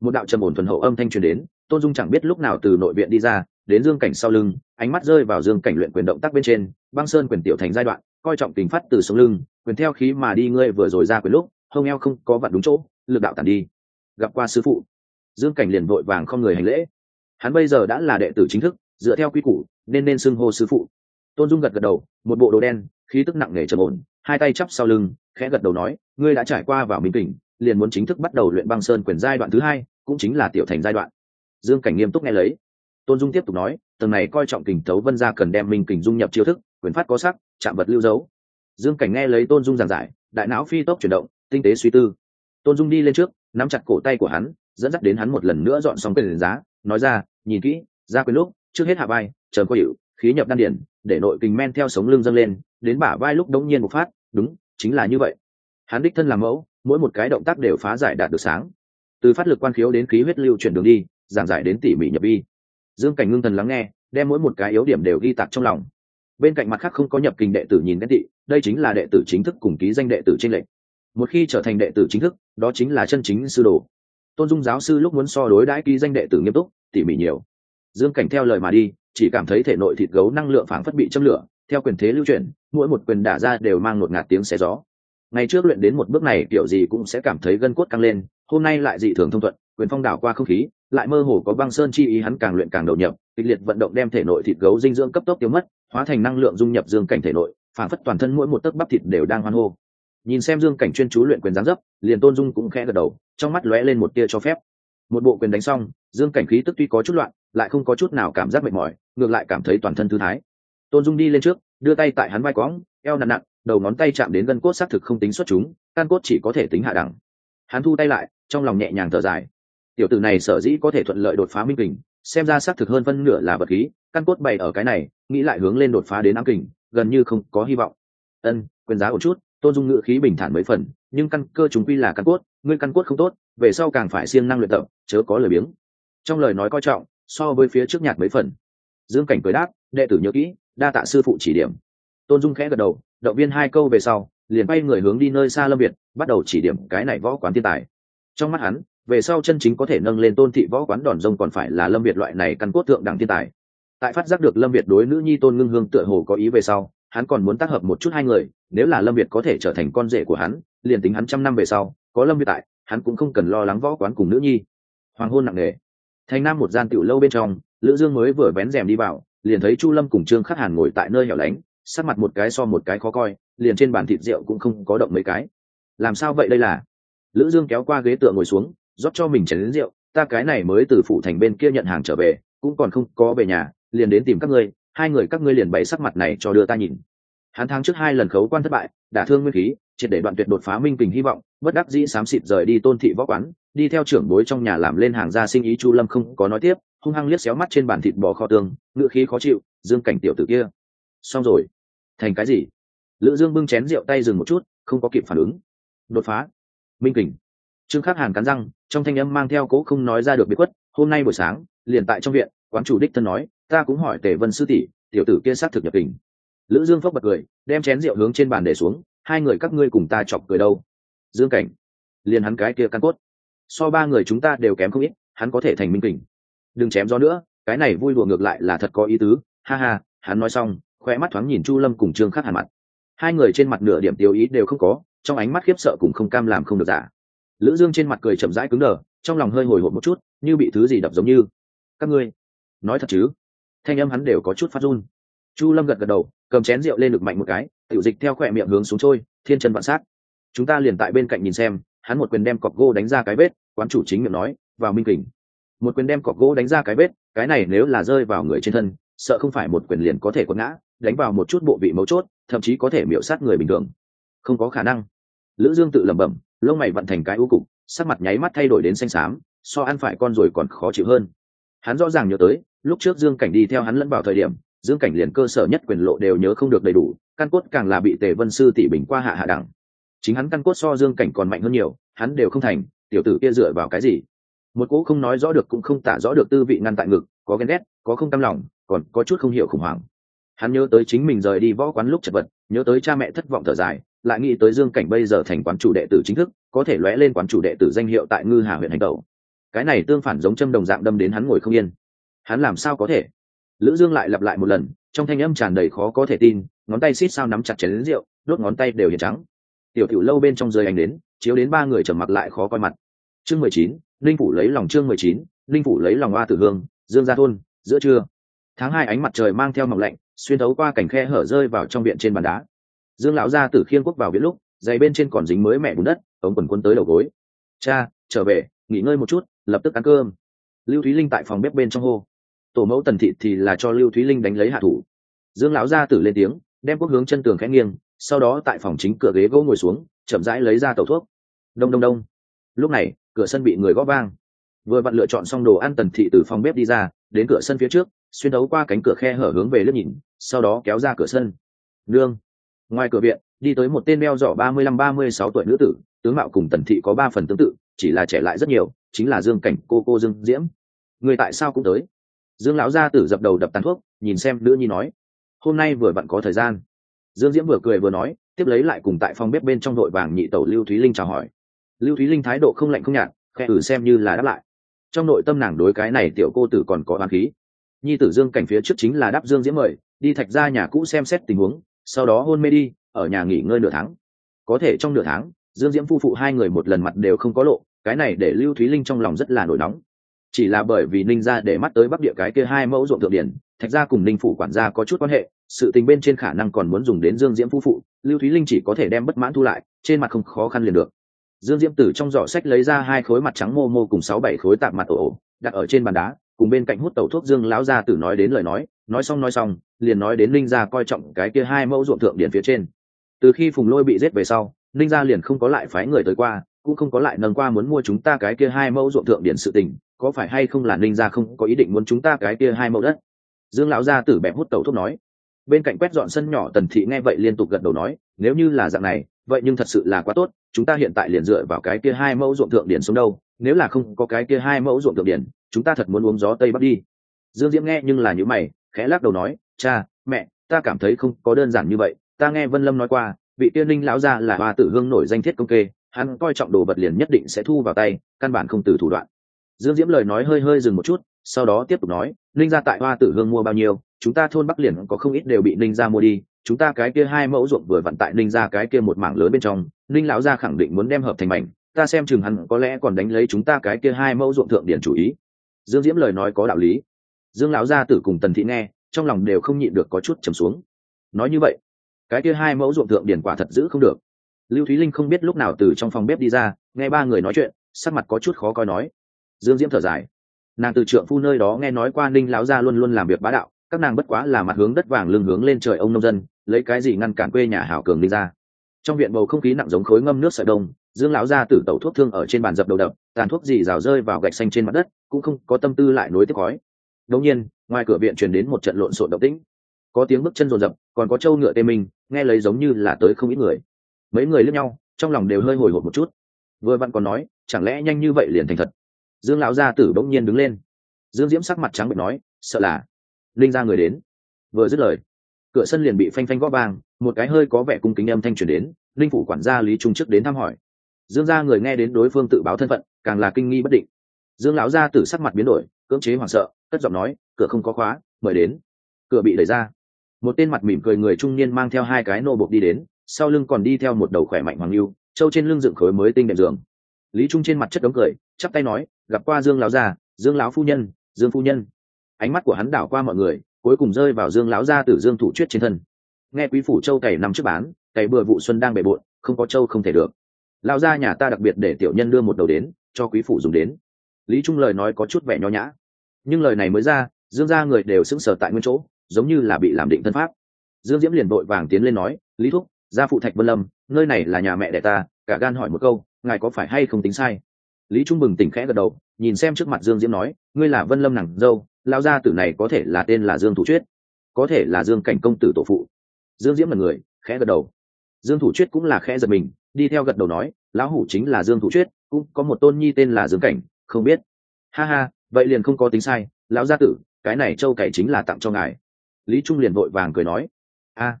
Một đạo trầm ổn thuần hậu âm thanh truyền đến, tôn dung chẳng biết lúc nào từ nội viện đi ra, đến dương cảnh sau lưng, ánh mắt rơi vào dương cảnh luyện quyền động tác bên trên, băng sơn quyền tiểu thành giai đoạn, coi trọng tình phát từ sống lưng, quyền theo khí mà đi ngươi vừa rồi ra quyền lúc hông eo không có vặn đúng chỗ, lực đạo tàn đi. Gặp qua sư phụ, dương cảnh liền vội vàng không người hành lễ. Hắn bây giờ đã là đệ tử chính thức, dựa theo quy củ, nên nên xưng hô sư phụ. Tôn dung gật gật đầu, một bộ đồ đen, khí tức nặng nề trầm ổn, hai tay chắp sau lưng, khẽ gật đầu nói, ngươi đã trải qua vào minh kình liền muốn chính thức bắt đầu luyện băng sơn quyền giai đoạn thứ hai, cũng chính là tiểu thành giai đoạn. Dương cảnh nghiêm túc nghe lấy. Tôn dung tiếp tục nói, tầng này coi trọng kình tấu vân gia cần đem minh kình dung nhập chiêu thức, quyền phát có sắc, chạm vật lưu dấu. Dương cảnh nghe lấy tôn dung giảng giải, đại não phi tốc chuyển động tinh tế suy tư. Tôn dung đi lên trước, nắm chặt cổ tay của hắn, dẫn dắt đến hắn một lần nữa dọn xong quyền giá, nói ra, nhìn kỹ, ra quyền lúc, trước hết hạ vai, chờ có hiệu khí nhập đan điển, để nội kình men theo sống lưng dâng lên, đến bả vai lúc đống nhiên một phát, đúng, chính là như vậy. Hắn đích thân làm mẫu, mỗi một cái động tác đều phá giải đạt được sáng. Từ phát lực quan khiếu đến khí huyết lưu chuyển đường đi, giảng giải đến tỉ mỉ nhập vi. Dương cảnh ngưng thần lắng nghe, đem mỗi một cái yếu điểm đều ghi tạc trong lòng. Bên cạnh mặt khác không có nhập kinh đệ tử nhìn đến thị đây chính là đệ tử chính thức cùng ký danh đệ tử trên lệnh một khi trở thành đệ tử chính thức, đó chính là chân chính sư đồ. Tôn dung giáo sư lúc muốn so đối đãi ký danh đệ tử nghiêm túc, tỉ mỉ nhiều. Dương cảnh theo lời mà đi, chỉ cảm thấy thể nội thịt gấu năng lượng phảng phất bị châm lửa, theo quyền thế lưu chuyển, mỗi một quyền đả ra đều mang ngột ngạt tiếng xé gió. Ngày trước luyện đến một bước này, kiểu gì cũng sẽ cảm thấy gân cốt căng lên, hôm nay lại dị thường thông thuận, quyền phong đảo qua không khí, lại mơ hồ có băng sơn chi ý hắn càng luyện càng đầu nhập, kịch liệt vận động đem thể nội thịt gấu dinh dưỡng cấp tốc tiêu mất, hóa thành năng lượng dung nhập dương cảnh thể nội phản phất toàn thân mỗi một tấc bắp thịt đều đang hoan hô nhìn xem dương cảnh chuyên chú luyện quyền gián dấp, liền tôn dung cũng khẽ gật đầu, trong mắt lóe lên một tia cho phép. Một bộ quyền đánh xong, dương cảnh khí tức tuy có chút loạn, lại không có chút nào cảm giác mệt mỏi, ngược lại cảm thấy toàn thân thư thái. Tôn dung đi lên trước, đưa tay tại hắn vai quõng, eo nặn nặn đầu ngón tay chạm đến gân cốt xác thực không tính xuất chúng, căn cốt chỉ có thể tính hạ đẳng. Hắn thu tay lại, trong lòng nhẹ nhàng thở dài. Tiểu tử này sở dĩ có thể thuận lợi đột phá minh kình, xem ra xác thực hơn phân nửa là vật khí, căn cốt bày ở cái này, nghĩ lại hướng lên đột phá đến ám kình, gần như không có hy vọng. Ân, quyền giá một chút tôn dung ngữ khí bình thản mấy phần, nhưng căn cơ chúng quy là căn cốt, ngươi căn cốt không tốt, về sau càng phải siêng năng luyện tập, chớ có lời biếng. Trong lời nói coi trọng, so với phía trước nhạt mấy phần. Dương cảnh cười đáp, đệ tử nhớ kỹ, đa tạ sư phụ chỉ điểm. Tôn dung khẽ gật đầu, động viên hai câu về sau, liền bay người hướng đi nơi xa lâm việt, bắt đầu chỉ điểm cái này võ quán thiên tài. Trong mắt hắn, về sau chân chính có thể nâng lên tôn thị võ quán đòn rông còn phải là lâm việt loại này căn cốt thượng đẳng thiên tài. Tại phát giác được lâm việt đối nữ nhi tôn ngưng hương tựa hồ có ý về sau, hắn còn muốn tác hợp một chút hai người nếu là lâm việt có thể trở thành con rể của hắn, liền tính hắn trăm năm về sau, có lâm việt tại, hắn cũng không cần lo lắng võ quán cùng nữ nhi. Hoàng hôn nặng nề. Thành nam một gian tiểu lâu bên trong, lữ dương mới vừa vén rèm đi vào, liền thấy chu lâm cùng trương khắc hàn ngồi tại nơi hẻo lánh, sắc mặt một cái so một cái khó coi, liền trên bàn thịt rượu cũng không có động mấy cái. Làm sao vậy đây là? Lữ dương kéo qua ghế tựa ngồi xuống, rót cho mình chén đến rượu, ta cái này mới từ phủ thành bên kia nhận hàng trở về, cũng còn không có về nhà, liền đến tìm các ngươi, hai người các ngươi liền bày sắc mặt này cho đưa ta nhìn hắn tháng trước hai lần khấu quan thất bại, đả thương nguyên khí, triệt để đoạn tuyệt đột phá minh kình hy vọng, bất đắc dĩ xám xịt rời đi tôn thị võ quán, đi theo trưởng bối trong nhà làm lên hàng gia sinh ý chu lâm không có nói tiếp, hung hăng liếc xéo mắt trên bàn thịt bò kho tương, ngựa khí khó chịu, dương cảnh tiểu tử kia. Xong rồi. Thành cái gì? Lữ dương bưng chén rượu tay dừng một chút, không có kịp phản ứng. Đột phá. Minh kình. Trương khắc hàn cắn răng, trong thanh âm mang theo cố không nói ra được bí quất hôm nay buổi sáng, liền tại trong viện, quán chủ đích thân nói, ta cũng hỏi tề vân sư tỷ, tiểu tử kia xác thực nhập kình lữ dương phốc bật cười, đem chén rượu hướng trên bàn để xuống, hai người các ngươi cùng ta chọc cười đâu? Dương cảnh, liền hắn cái kia căn cốt. So ba người chúng ta đều kém không ít, hắn có thể thành minh kình. Đừng chém gió nữa, cái này vui đùa ngược lại là thật có ý tứ. Ha ha, hắn nói xong khoe mắt thoáng nhìn chu lâm cùng trương khắc hàn mặt. Hai người trên mặt nửa điểm tiêu ý đều không có, trong ánh mắt khiếp sợ cùng không cam làm không được giả. Lữ dương trên mặt cười chậm rãi cứng đờ, trong lòng hơi hồi hộp một chút, như bị thứ gì đập giống như. Các ngươi, nói thật chứ? Thanh âm hắn đều có chút phát run chu lâm gật gật đầu, cầm chén rượu lên được mạnh một cái, tiểu dịch theo khỏe miệng hướng xuống trôi, thiên chân vạn sát. Chúng ta liền tại bên cạnh nhìn xem, hắn một quyền đem cọc gỗ đánh ra cái vết, quán chủ chính miệng nói, vào minh kình. Một quyền đem cọc gỗ đánh ra cái vết, cái này nếu là rơi vào người trên thân, sợ không phải một quyền liền có thể quật ngã, đánh vào một chút bộ vị mấu chốt, thậm chí có thể miễu sát người bình thường. Không có khả năng. Lữ dương tự lẩm bẩm, lông mày vận thành cái u cục, sắc mặt nháy mắt thay đổi đến xanh xám, so ăn phải con rồi còn khó chịu hơn. Hắn rõ ràng nhớ tới, lúc trước dương cảnh đi theo hắn lẫn vào thời điểm dương cảnh liền cơ sở nhất quyền lộ đều nhớ không được đầy đủ, căn cốt càng là bị tề vân sư tỷ bình qua hạ hạ đẳng. Chính hắn căn cốt so dương cảnh còn mạnh hơn nhiều, hắn đều không thành, tiểu tử kia dựa vào cái gì? Một cỗ không nói rõ được cũng không tả rõ được tư vị ngăn tại ngực, có ghen ghét, có không tâm lòng, còn có chút không hiểu khủng hoảng. Hắn nhớ tới chính mình rời đi võ quán lúc chật vật, nhớ tới cha mẹ thất vọng thở dài, lại nghĩ tới dương cảnh bây giờ thành quán chủ đệ tử chính thức, có thể lóe lên quán chủ đệ tử danh hiệu tại ngư hà huyện hành tẩu. Cái này tương phản giống châm đồng dạng đâm đến hắn ngồi không yên. Hắn làm sao có thể? Lữ dương lại lặp lại một lần, trong thanh âm tràn đầy khó có thể tin, ngón tay xít sao nắm chặt chén đến rượu, đốt ngón tay đều hiện trắng. Tiểu tiểu lâu bên trong rơi ánh đến, chiếu đến ba người trầm mặt lại khó coi mặt. Chương mười chín, linh phủ lấy lòng chương mười chín, linh phủ lấy lòng oa tử hương, dương gia thôn, giữa trưa. Tháng hai ánh mặt trời mang theo mỏng lạnh, xuyên thấu qua cảnh khe hở rơi vào trong viện trên bàn đá. Dương lão gia tử khiên quốc vào viện lúc, giày bên trên còn dính mới mẹ bùn đất, ống quần quân tới đầu gối. Cha, trở về, nghỉ ngơi một chút, lập tức ăn cơm. Lưu thúy linh tại phòng bếp bên trong hô tổ mẫu tần thị thì là cho lưu thúy linh đánh lấy hạ thủ. Dương lão gia tử lên tiếng, đem quốc hướng chân tường khẽ nghiêng, sau đó tại phòng chính cửa ghế gỗ ngồi xuống, chậm rãi lấy ra tẩu thuốc. Đông đông đông. Lúc này, cửa sân bị người gõ vang. Vừa vặn lựa chọn xong đồ ăn tần thị từ phòng bếp đi ra, đến cửa sân phía trước, xuyên đấu qua cánh cửa khe hở hướng về lớp nhìn, sau đó kéo ra cửa sân. Nương. Ngoài cửa viện, đi tới một tên đeo giỏ ba mươi lăm, ba mươi sáu tuổi nữ tử, tướng mạo cùng tần thị có ba phần tương tự, chỉ là trẻ lại rất nhiều, chính là dương cảnh cô cô dương diễm. Người tại sao cũng tới? Dương lão gia tử dập đầu đập tàn thuốc, nhìn xem nữ nhi nói, hôm nay vừa vặn có thời gian. Dương diễm vừa cười vừa nói, tiếp lấy lại cùng tại phòng bếp bên trong đội vàng nhị tẩu lưu thúy linh chào hỏi. Lưu thúy linh thái độ không lạnh không nhạt, khẽ ử xem như là đáp lại. Trong nội tâm nàng đối cái này tiểu cô tử còn có hoàng khí. Nhi tử dương cảnh phía trước chính là đáp dương diễm mời, đi thạch ra nhà cũ xem xét tình huống, sau đó hôn mê đi, ở nhà nghỉ ngơi nửa tháng. Có thể trong nửa tháng, dương diễm phu phụ hai người một lần mặt đều không có lộ, cái này để lưu thúy linh trong lòng rất là nổi nóng chỉ là bởi vì ninh ra để mắt tới bắc địa cái kia hai mẫu ruộng thượng điển, thạch ra cùng ninh phủ quản gia có chút quan hệ, sự tình bên trên khả năng còn muốn dùng đến dương diễm phu phụ, lưu thúy linh chỉ có thể đem bất mãn thu lại, trên mặt không khó khăn liền được. Dương diễm từ trong giỏ sách lấy ra hai khối mặt trắng mô mô cùng sáu bảy khối tạp mặt ổ ổ, đặt ở trên bàn đá, cùng bên cạnh hút tẩu thuốc dương lão gia tử nói đến lời nói nói xong nói xong, liền nói đến ninh gia coi trọng cái kia hai mẫu ruộng thượng điển phía trên. Từ khi phùng lôi bị giết về sau, ninh gia liền không có lại phái người tới qua cũng không có lại nâng qua muốn mua chúng ta cái kia hai mẫu ruộng thượng điển sự tình, có phải hay không là ninh gia không có ý định muốn chúng ta cái kia hai mẫu đất? Dương lão gia tử bẹp hút tẩu thuốc nói. Bên cạnh quét dọn sân nhỏ tần thị nghe vậy liên tục gật đầu nói, nếu như là dạng này, vậy nhưng thật sự là quá tốt, chúng ta hiện tại liền dựa vào cái kia hai mẫu ruộng thượng điển xuống đâu, nếu là không có cái kia hai mẫu ruộng thượng điển, chúng ta thật muốn uống gió tây bắc đi. Dương diễm nghe nhưng là những mày, khẽ lắc đầu nói, cha, mẹ, ta cảm thấy không có đơn giản như vậy, ta nghe vân lâm nói qua, vị tiên linh lão gia là hoa tử hương nổi danh thiết công kê hắn coi trọng đồ vật liền nhất định sẽ thu vào tay, căn bản không từ thủ đoạn. Dương diễm lời nói hơi hơi dừng một chút, sau đó tiếp tục nói linh gia tại hoa tử hương mua bao nhiêu, chúng ta thôn bắc liền có không ít đều bị ninh gia mua đi, chúng ta cái kia hai mẫu ruộng vừa vặn tại ninh gia cái kia một mảng lớn bên trong, ninh lão gia khẳng định muốn đem hợp thành mảnh, ta xem chừng hắn có lẽ còn đánh lấy chúng ta cái kia hai mẫu ruộng thượng điển chủ ý. Dương diễm lời nói có đạo lý. Dương lão gia tử cùng tần thị nghe, trong lòng đều không nhịn được có chút trầm xuống. Nói như vậy, cái kia hai mẫu ruộng thượng điển quả thật giữ không được lưu thúy linh không biết lúc nào từ trong phòng bếp đi ra, nghe ba người nói chuyện, sắc mặt có chút khó coi nói. Dương diễm thở dài. Nàng từ trượng phu nơi đó nghe nói qua ninh lão gia luôn luôn làm việc bá đạo, các nàng bất quá là mặt hướng đất vàng lưng hướng lên trời ông nông dân, lấy cái gì ngăn cản quê nhà hảo cường đi ra. Trong viện bầu không khí nặng giống khối ngâm nước sợi đông, dương lão gia tử tẩu thuốc thương ở trên bàn dập đầu đập, tàn thuốc gì rào rơi vào gạch xanh trên mặt đất, cũng không có tâm tư lại nối tiếp khói. Đống nhiên, ngoài cửa viện truyền đến một trận lộn xộn động tĩnh. Có tiếng bước chân rồn rập, còn có trâu ngựa tê minh, nghe lấy giống như là tới không ít người mấy người lướt nhau, trong lòng đều hơi hồi hộp một chút. Vừa vặn còn nói, chẳng lẽ nhanh như vậy liền thành thật? Dương lão gia tử bỗng nhiên đứng lên. Dương diễm sắc mặt trắng bệnh nói, sợ là linh ra người đến. Vừa dứt lời, cửa sân liền bị phanh phanh gõ vang, một cái hơi có vẻ cung kính âm thanh truyền đến, linh phủ quản gia lý trung trước đến thăm hỏi. Dương gia người nghe đến đối phương tự báo thân phận, càng là kinh nghi bất định. Dương lão gia tử sắc mặt biến đổi, cưỡng chế hoảng sợ, cất giọng nói, cửa không có khóa, mời đến. Cửa bị đẩy ra. Một tên mặt mỉm cười người trung niên mang theo hai cái nô bộc đi đến sau lưng còn đi theo một đầu khỏe mạnh hoàng lưu, trâu trên lưng dựng khối mới tinh đệm giường. Lý trung trên mặt chất đống cười, chắp tay nói, gặp qua dương lão gia, dương lão phu nhân, dương phu nhân. Ánh mắt của hắn đảo qua mọi người, cuối cùng rơi vào dương lão gia tử dương thủ chuyết trên thân. Nghe quý phủ châu cày nằm trước bán, cày bừa vụ xuân đang bề bộn, không có châu không thể được. Lão gia nhà ta đặc biệt để tiểu nhân đưa một đầu đến, cho quý phủ dùng đến. Lý trung lời nói có chút vẻ nho nhã. Nhưng lời này mới ra, dương gia người đều sững sờ tại nguyên chỗ, giống như là bị làm định thân pháp. Dương diễm liền vội vàng tiến lên nói, lý thúc gia phụ thạch vân lâm, nơi này là nhà mẹ đẻ ta, cả gan hỏi một câu, ngài có phải hay không tính sai? Lý trung bừng tỉnh khẽ gật đầu, nhìn xem trước mặt dương diễm nói, ngươi là vân lâm nàng dâu lao gia tử này có thể là tên là dương thủ chuyết, có thể là dương cảnh công tử tổ phụ. Dương diễm là người, khẽ gật đầu. Dương thủ chuyết cũng là khẽ giật mình, đi theo gật đầu nói, lão hủ chính là dương thủ chuyết, cũng có một tôn nhi tên là dương cảnh, không biết. Ha ha, vậy liền không có tính sai, lão gia tử, cái này châu cày chính là tặng cho ngài. Lý trung liền vội vàng cười nói, a,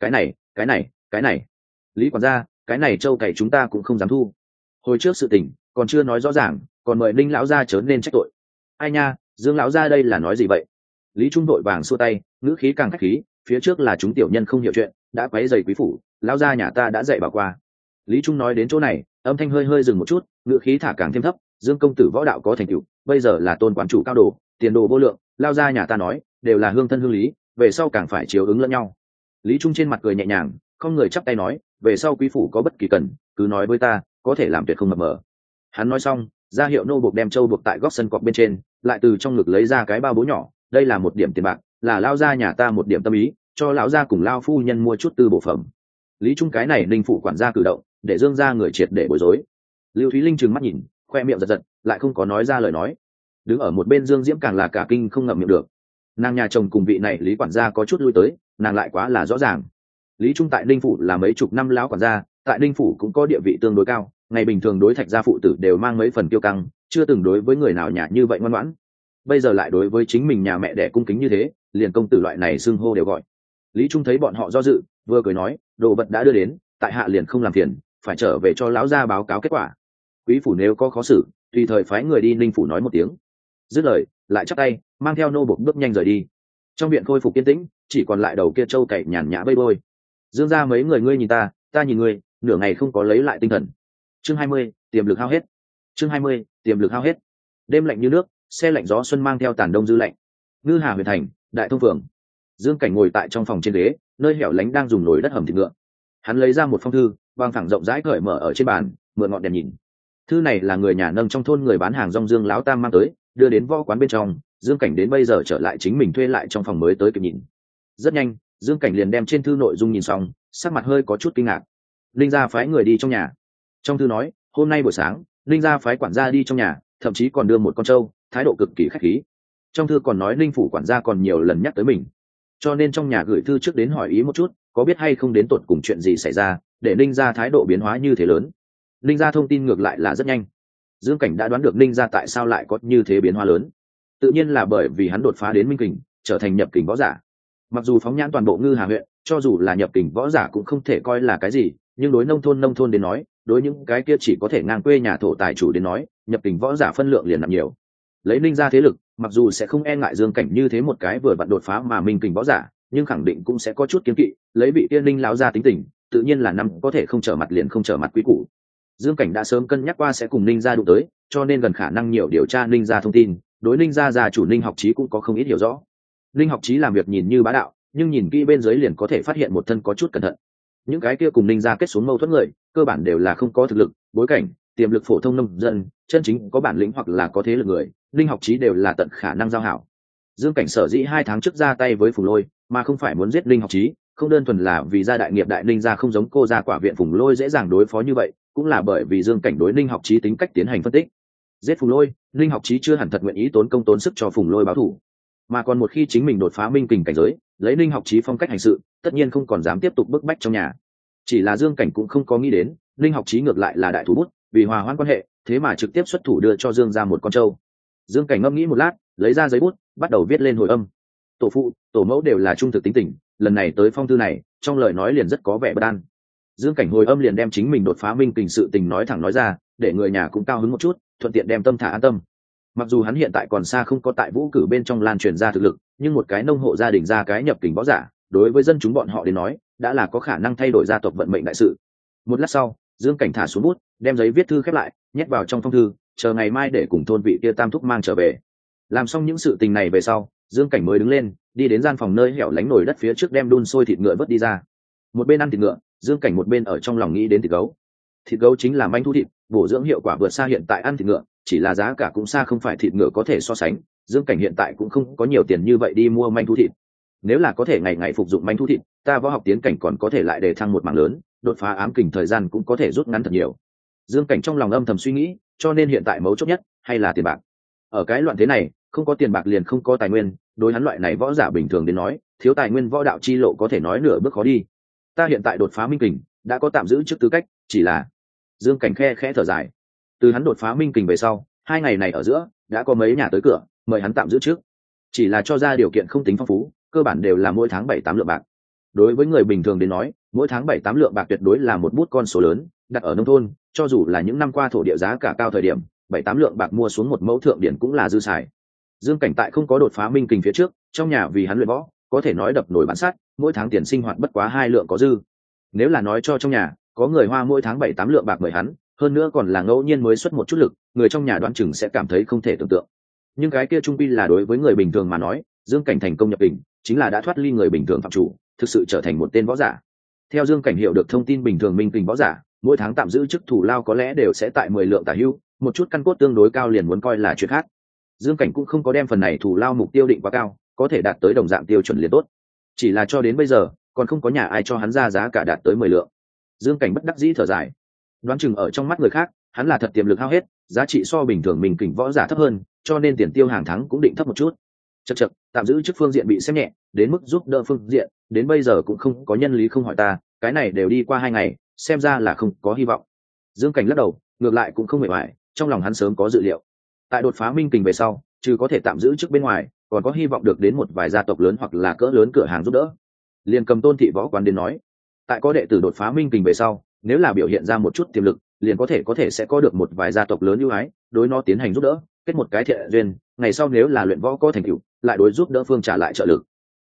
cái này cái này cái này. Lý quản gia, cái này châu cày chúng ta cũng không dám thu. Hồi trước sự tình, còn chưa nói rõ ràng, còn mời ninh lão gia chớ nên trách tội. Ai nha, dương lão gia đây là nói gì vậy? Lý trung đội vàng xua tay, ngữ khí càng khách khí, phía trước là chúng tiểu nhân không hiểu chuyện, đã quấy dày quý phủ, lão gia nhà ta đã dạy bảo qua. Lý trung nói đến chỗ này, âm thanh hơi hơi dừng một chút, ngữ khí thả càng thêm thấp, dương công tử võ đạo có thành tựu, bây giờ là tôn quản chủ cao đồ, tiền đồ vô lượng lao gia nhà ta nói, đều là hương thân hương lý, về sau càng phải chiếu ứng lẫn nhau. Lý trung trên mặt cười nhẹ nhàng không người chắp tay nói, về sau quý phủ có bất kỳ cần, cứ nói với ta, có thể làm tuyệt không mập mờ. Hắn nói xong, ra hiệu nô buộc đem châu buộc tại góc sân cọc bên trên, lại từ trong ngực lấy ra cái bao bố nhỏ, đây là một điểm tiền bạc, là lao ra nhà ta một điểm tâm ý, cho lão gia cùng lao phu nhân mua chút tư bộ phẩm. Lý trung cái này ninh phụ quản gia cử động, để dương ra người triệt để bối rối. Lưu thúy linh trừng mắt nhìn, khoe miệng giật giật, lại không có nói ra lời nói. Đứng ở một bên dương diễm càng là cả kinh không ngậm miệng được. Nàng nhà chồng cùng vị này lý quản gia có chút lui tới, nàng lại quá là rõ ràng lý trung tại ninh phủ là mấy chục năm lão quản gia, tại ninh phủ cũng có địa vị tương đối cao, ngày bình thường đối thạch gia phụ tử đều mang mấy phần tiêu căng, chưa từng đối với người nào nhà như vậy ngoan ngoãn. Bây giờ lại đối với chính mình nhà mẹ đẻ cung kính như thế, liền công tử loại này xưng hô đều gọi. Lý trung thấy bọn họ do dự, vừa cười nói, đồ vật đã đưa đến, tại hạ liền không làm phiền, phải trở về cho lão gia báo cáo kết quả. Quý phủ nếu có khó xử, tùy thời phái người đi ninh phủ nói một tiếng. Dứt lời, lại chắc tay, mang theo nô bục bước nhanh rời đi. Trong viện khôi phục yên tĩnh, chỉ còn lại đầu kia trâu cậy nhàn nhã bơi bôi dương ra mấy người ngươi nhìn ta ta nhìn ngươi, nửa ngày không có lấy lại tinh thần. Chương hai mươi, tiềm lực hao hết. Chương hai mươi, tiềm lực hao hết. Đêm lạnh như nước, xe lạnh gió xuân mang theo tàn đông dư lạnh. Ngư hà huyền thành, đại thông phường. Dương cảnh ngồi tại trong phòng trên ghế, nơi hẻo lánh đang dùng nồi đất hầm thịt ngựa. Hắn lấy ra một phong thư băng thẳng rộng rãi cởi mở ở trên bàn, mượn ngọn đèn nhìn. Thư này là người nhà nâng trong thôn người bán hàng rong dương lão tam mang tới, đưa đến võ quán bên trong. Dương cảnh đến bây giờ trở lại chính mình thuê lại trong phòng mới tới kịp nhìn. Rất nhanh dương cảnh liền đem trên thư nội dung nhìn xong, sắc mặt hơi có chút kinh ngạc. Linh gia phái người đi trong nhà. Trong thư nói, hôm nay buổi sáng, linh gia phái quản gia đi trong nhà, thậm chí còn đưa một con trâu, thái độ cực kỳ khách khí. Trong thư còn nói linh phủ quản gia còn nhiều lần nhắc tới mình. Cho nên trong nhà gửi thư trước đến hỏi ý một chút, có biết hay không đến tột cùng chuyện gì xảy ra, để Linh gia thái độ biến hóa như thế lớn. Linh gia thông tin ngược lại là rất nhanh. Dương cảnh đã đoán được Linh gia tại sao lại có như thế biến hóa lớn. Tự nhiên là bởi vì hắn đột phá đến minh kình, trở thành nhập kình võ giả mặc dù phóng nhãn toàn bộ ngư hà huyện, cho dù là nhập kình võ giả cũng không thể coi là cái gì, nhưng đối nông thôn nông thôn đến nói, đối những cái kia chỉ có thể ngang quê nhà thổ tài chủ đến nói, nhập kình võ giả phân lượng liền nặng nhiều. Lấy ninh ra thế lực, mặc dù sẽ không e ngại dương cảnh như thế một cái vừa vặn đột phá mà minh kình võ giả, nhưng khẳng định cũng sẽ có chút kiếm kỵ, lấy bị tiên ninh láo ra tính tình, tự nhiên là năm có thể không trở mặt liền không trở mặt quý cũ dương cảnh đã sớm cân nhắc qua sẽ cùng ninh gia đụng tới, cho nên gần khả năng nhiều điều tra ninh gia thông tin, đối ninh gia già chủ ninh học trí cũng có không ít hiểu rõ. Linh học trí làm việc nhìn như bá đạo, nhưng nhìn kỹ bên dưới liền có thể phát hiện một thân có chút cẩn thận. Những cái kia cùng ninh gia kết xuống mâu thuẫn người, cơ bản đều là không có thực lực, bối cảnh, tiềm lực phổ thông nông dân, chân chính có bản lĩnh hoặc là có thế lực người, Linh học trí đều là tận khả năng giao hảo. Dương cảnh sở dĩ hai tháng trước ra tay với phùng lôi, mà không phải muốn giết Linh học trí, không đơn thuần là vì gia đại nghiệp đại Linh gia không giống cô gia quả viện phùng lôi dễ dàng đối phó như vậy, cũng là bởi vì dương cảnh đối Linh học trí tính cách tiến hành phân tích. Giết phùng lôi, Linh học trí chưa hẳn thật nguyện ý tốn công tốn sức cho phùng lôi báo thủ mà còn một khi chính mình đột phá minh kình cảnh giới, lấy ninh học trí phong cách hành sự, tất nhiên không còn dám tiếp tục bức bách trong nhà. Chỉ là dương cảnh cũng không có nghĩ đến ninh học trí ngược lại là đại thủ bút, vì hòa hoãn quan hệ, thế mà trực tiếp xuất thủ đưa cho dương ra một con trâu. Dương cảnh ngẫm nghĩ một lát, lấy ra giấy bút, bắt đầu viết lên hồi âm. Tổ phụ, tổ mẫu đều là trung thực tính tình, lần này tới phong thư này, trong lời nói liền rất có vẻ bất an. Dương cảnh hồi âm liền đem chính mình đột phá minh kình sự tình nói thẳng nói ra, để người nhà cũng cao hứng một chút, thuận tiện đem tâm thả an tâm mặc dù hắn hiện tại còn xa không có tại vũ cử bên trong lan truyền ra thực lực, nhưng một cái nông hộ gia đình ra cái nhập kình võ giả, đối với dân chúng bọn họ đến nói, đã là có khả năng thay đổi gia tộc vận mệnh đại sự. Một lát sau, dương cảnh thả xuống bút, đem giấy viết thư khép lại, nhét vào trong phong thư, chờ ngày mai để cùng thôn vị kia tam thúc mang trở về. Làm xong những sự tình này về sau, dương cảnh mới đứng lên, đi đến gian phòng nơi hẻo lánh nổi đất phía trước đem đun sôi thịt ngựa vớt đi ra. Một bên ăn thịt ngựa, dương cảnh một bên ở trong lòng nghĩ đến thịt gấu. Thịt gấu chính là manh thu thịt, bổ dưỡng hiệu quả vượt xa hiện tại ăn thịt ngựa chỉ là giá cả cũng xa không phải thịt ngựa có thể so sánh, dương cảnh hiện tại cũng không có nhiều tiền như vậy đi mua manh thu thịt. Nếu là có thể ngày ngày phục dụng manh thu thịt, ta võ học tiến cảnh còn có thể lại đề thăng một mảng lớn, đột phá ám kình thời gian cũng có thể rút ngắn thật nhiều. Dương cảnh trong lòng âm thầm suy nghĩ, cho nên hiện tại mấu chốt nhất hay là tiền bạc. Ở cái loạn thế này, không có tiền bạc liền không có tài nguyên, đối hắn loại này võ giả bình thường đến nói, thiếu tài nguyên võ đạo chi lộ có thể nói nửa bước khó đi. Ta hiện tại đột phá minh kình, đã có tạm giữ trước tư cách, chỉ là dương cảnh khe khẽ thở dài từ hắn đột phá minh kình về sau, hai ngày này ở giữa, đã có mấy nhà tới cửa, mời hắn tạm giữ trước. Chỉ là cho ra điều kiện không tính phong phú, cơ bản đều là mỗi tháng bảy tám lượng bạc. Đối với người bình thường đến nói, mỗi tháng bảy tám lượng bạc tuyệt đối là một bút con số lớn, đặt ở nông thôn, cho dù là những năm qua thổ địa giá cả cao thời điểm, bảy tám lượng bạc mua xuống một mẫu thượng điển cũng là dư xài. Dương cảnh tại không có đột phá minh kình phía trước, trong nhà vì hắn luyện võ, có thể nói đập nổi bản sát mỗi tháng tiền sinh hoạt bất quá hai lượng có dư. Nếu là nói cho trong nhà, có người hoa mỗi tháng bảy tám lượng bạc mời hắn hơn nữa còn là ngẫu nhiên mới xuất một chút lực, người trong nhà đoán chừng sẽ cảm thấy không thể tưởng tượng. Nhưng cái kia trung pi là đối với người bình thường mà nói, dương cảnh thành công nhập đỉnh chính là đã thoát ly người bình thường phạm chủ, thực sự trở thành một tên võ giả. Theo dương cảnh hiệu được thông tin bình thường minh tình võ giả, mỗi tháng tạm giữ chức thủ lao có lẽ đều sẽ tại mười lượng tả hưu, một chút căn cốt tương đối cao liền muốn coi là chuyện khác. Dương cảnh cũng không có đem phần này thủ lao mục tiêu định quá cao, có thể đạt tới đồng dạng tiêu chuẩn liền tốt. Chỉ là cho đến bây giờ, còn không có nhà ai cho hắn ra giá cả đạt tới mười lượng. Dương cảnh bất đắc dĩ thở dài đoán chừng ở trong mắt người khác, hắn là thật tiềm lực hao hết, giá trị so bình thường mình kình võ giả thấp hơn, cho nên tiền tiêu hàng tháng cũng định thấp một chút. Chật chật tạm giữ chức phương diện bị xem nhẹ, đến mức giúp đỡ phương diện, đến bây giờ cũng không có nhân lý không hỏi ta, cái này đều đi qua hai ngày, xem ra là không có hy vọng. Dương cảnh lắc đầu, ngược lại cũng không mệt mỏi, trong lòng hắn sớm có dự liệu. Tại đột phá minh kình về sau, trừ có thể tạm giữ trước bên ngoài, còn có hy vọng được đến một vài gia tộc lớn hoặc là cỡ lớn cửa hàng giúp đỡ. Liền cầm tôn thị võ quán đến nói, tại có đệ tử đột phá minh kình về sau nếu là biểu hiện ra một chút tiềm lực, liền có thể có thể sẽ có được một vài gia tộc lớn ưu ái, đối nó tiến hành giúp đỡ, kết một cái thiện duyên, ngày sau nếu là luyện võ có thành tựu, lại đối giúp đỡ phương trả lại trợ lực.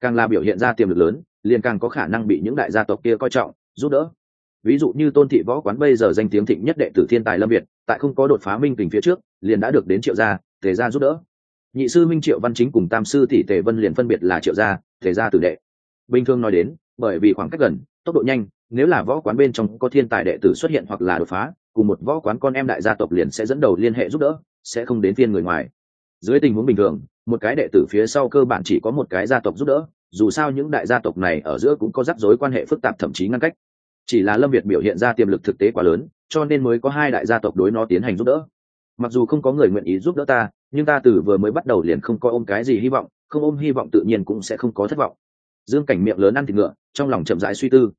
Càng là biểu hiện ra tiềm lực lớn, liền càng có khả năng bị những đại gia tộc kia coi trọng, giúp đỡ. Ví dụ như tôn thị võ quán bây giờ danh tiếng thịnh nhất đệ tử thiên tài lâm việt, tại không có đột phá minh tình phía trước, liền đã được đến triệu gia, tề gia giúp đỡ. Nhị sư minh triệu văn chính cùng tam sư tỷ tề vân liền phân biệt là triệu gia, tề gia tử đệ. Bình thường nói đến, bởi vì khoảng cách gần tốc độ nhanh, nếu là võ quán bên trong có thiên tài đệ tử xuất hiện hoặc là đột phá, cùng một võ quán con em đại gia tộc liền sẽ dẫn đầu liên hệ giúp đỡ, sẽ không đến phiên người ngoài. Dưới tình huống bình thường, một cái đệ tử phía sau cơ bản chỉ có một cái gia tộc giúp đỡ, dù sao những đại gia tộc này ở giữa cũng có rắc rối quan hệ phức tạp thậm chí ngăn cách. Chỉ là lâm việt biểu hiện ra tiềm lực thực tế quá lớn, cho nên mới có hai đại gia tộc đối nó tiến hành giúp đỡ. Mặc dù không có người nguyện ý giúp đỡ ta, nhưng ta từ vừa mới bắt đầu liền không coi ôm cái gì hy vọng, không ôm hy vọng tự nhiên cũng sẽ không có thất vọng dương cảnh miệng lớn ăn thịt ngựa trong lòng chậm rãi suy tư.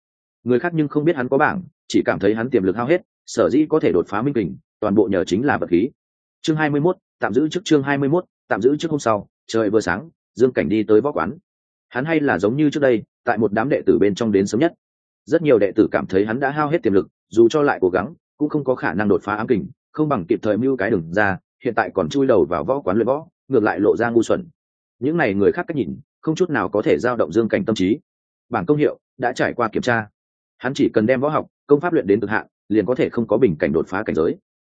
Người khác nhưng không biết hắn có bảng chỉ cảm thấy hắn tiềm lực hao hết sở dĩ có thể đột phá minh kình toàn bộ nhờ chính là vật khí. Chương hai mươi 21, tạm giữ trước chương hai mươi 21, tạm giữ trước hôm sau trời vừa sáng dương cảnh đi tới võ quán. Hắn hay là giống như trước đây tại một đám đệ tử bên trong đến sớm nhất. Rất nhiều đệ tử cảm thấy hắn đã hao hết tiềm lực dù cho lại cố gắng cũng không có khả năng đột phá ám kình không bằng kịp thời mưu cái đừng ra hiện tại còn chui đầu vào võ quán luyện võ ngược lại lộ ra ngu xuẩn. Những này người khác cách nhìn không chút nào có thể giao động dương cảnh tâm trí. Bảng công hiệu đã trải qua kiểm tra. Hắn chỉ cần đem võ học, công pháp luyện đến cực hạn, liền có thể không có bình cảnh đột phá cảnh giới.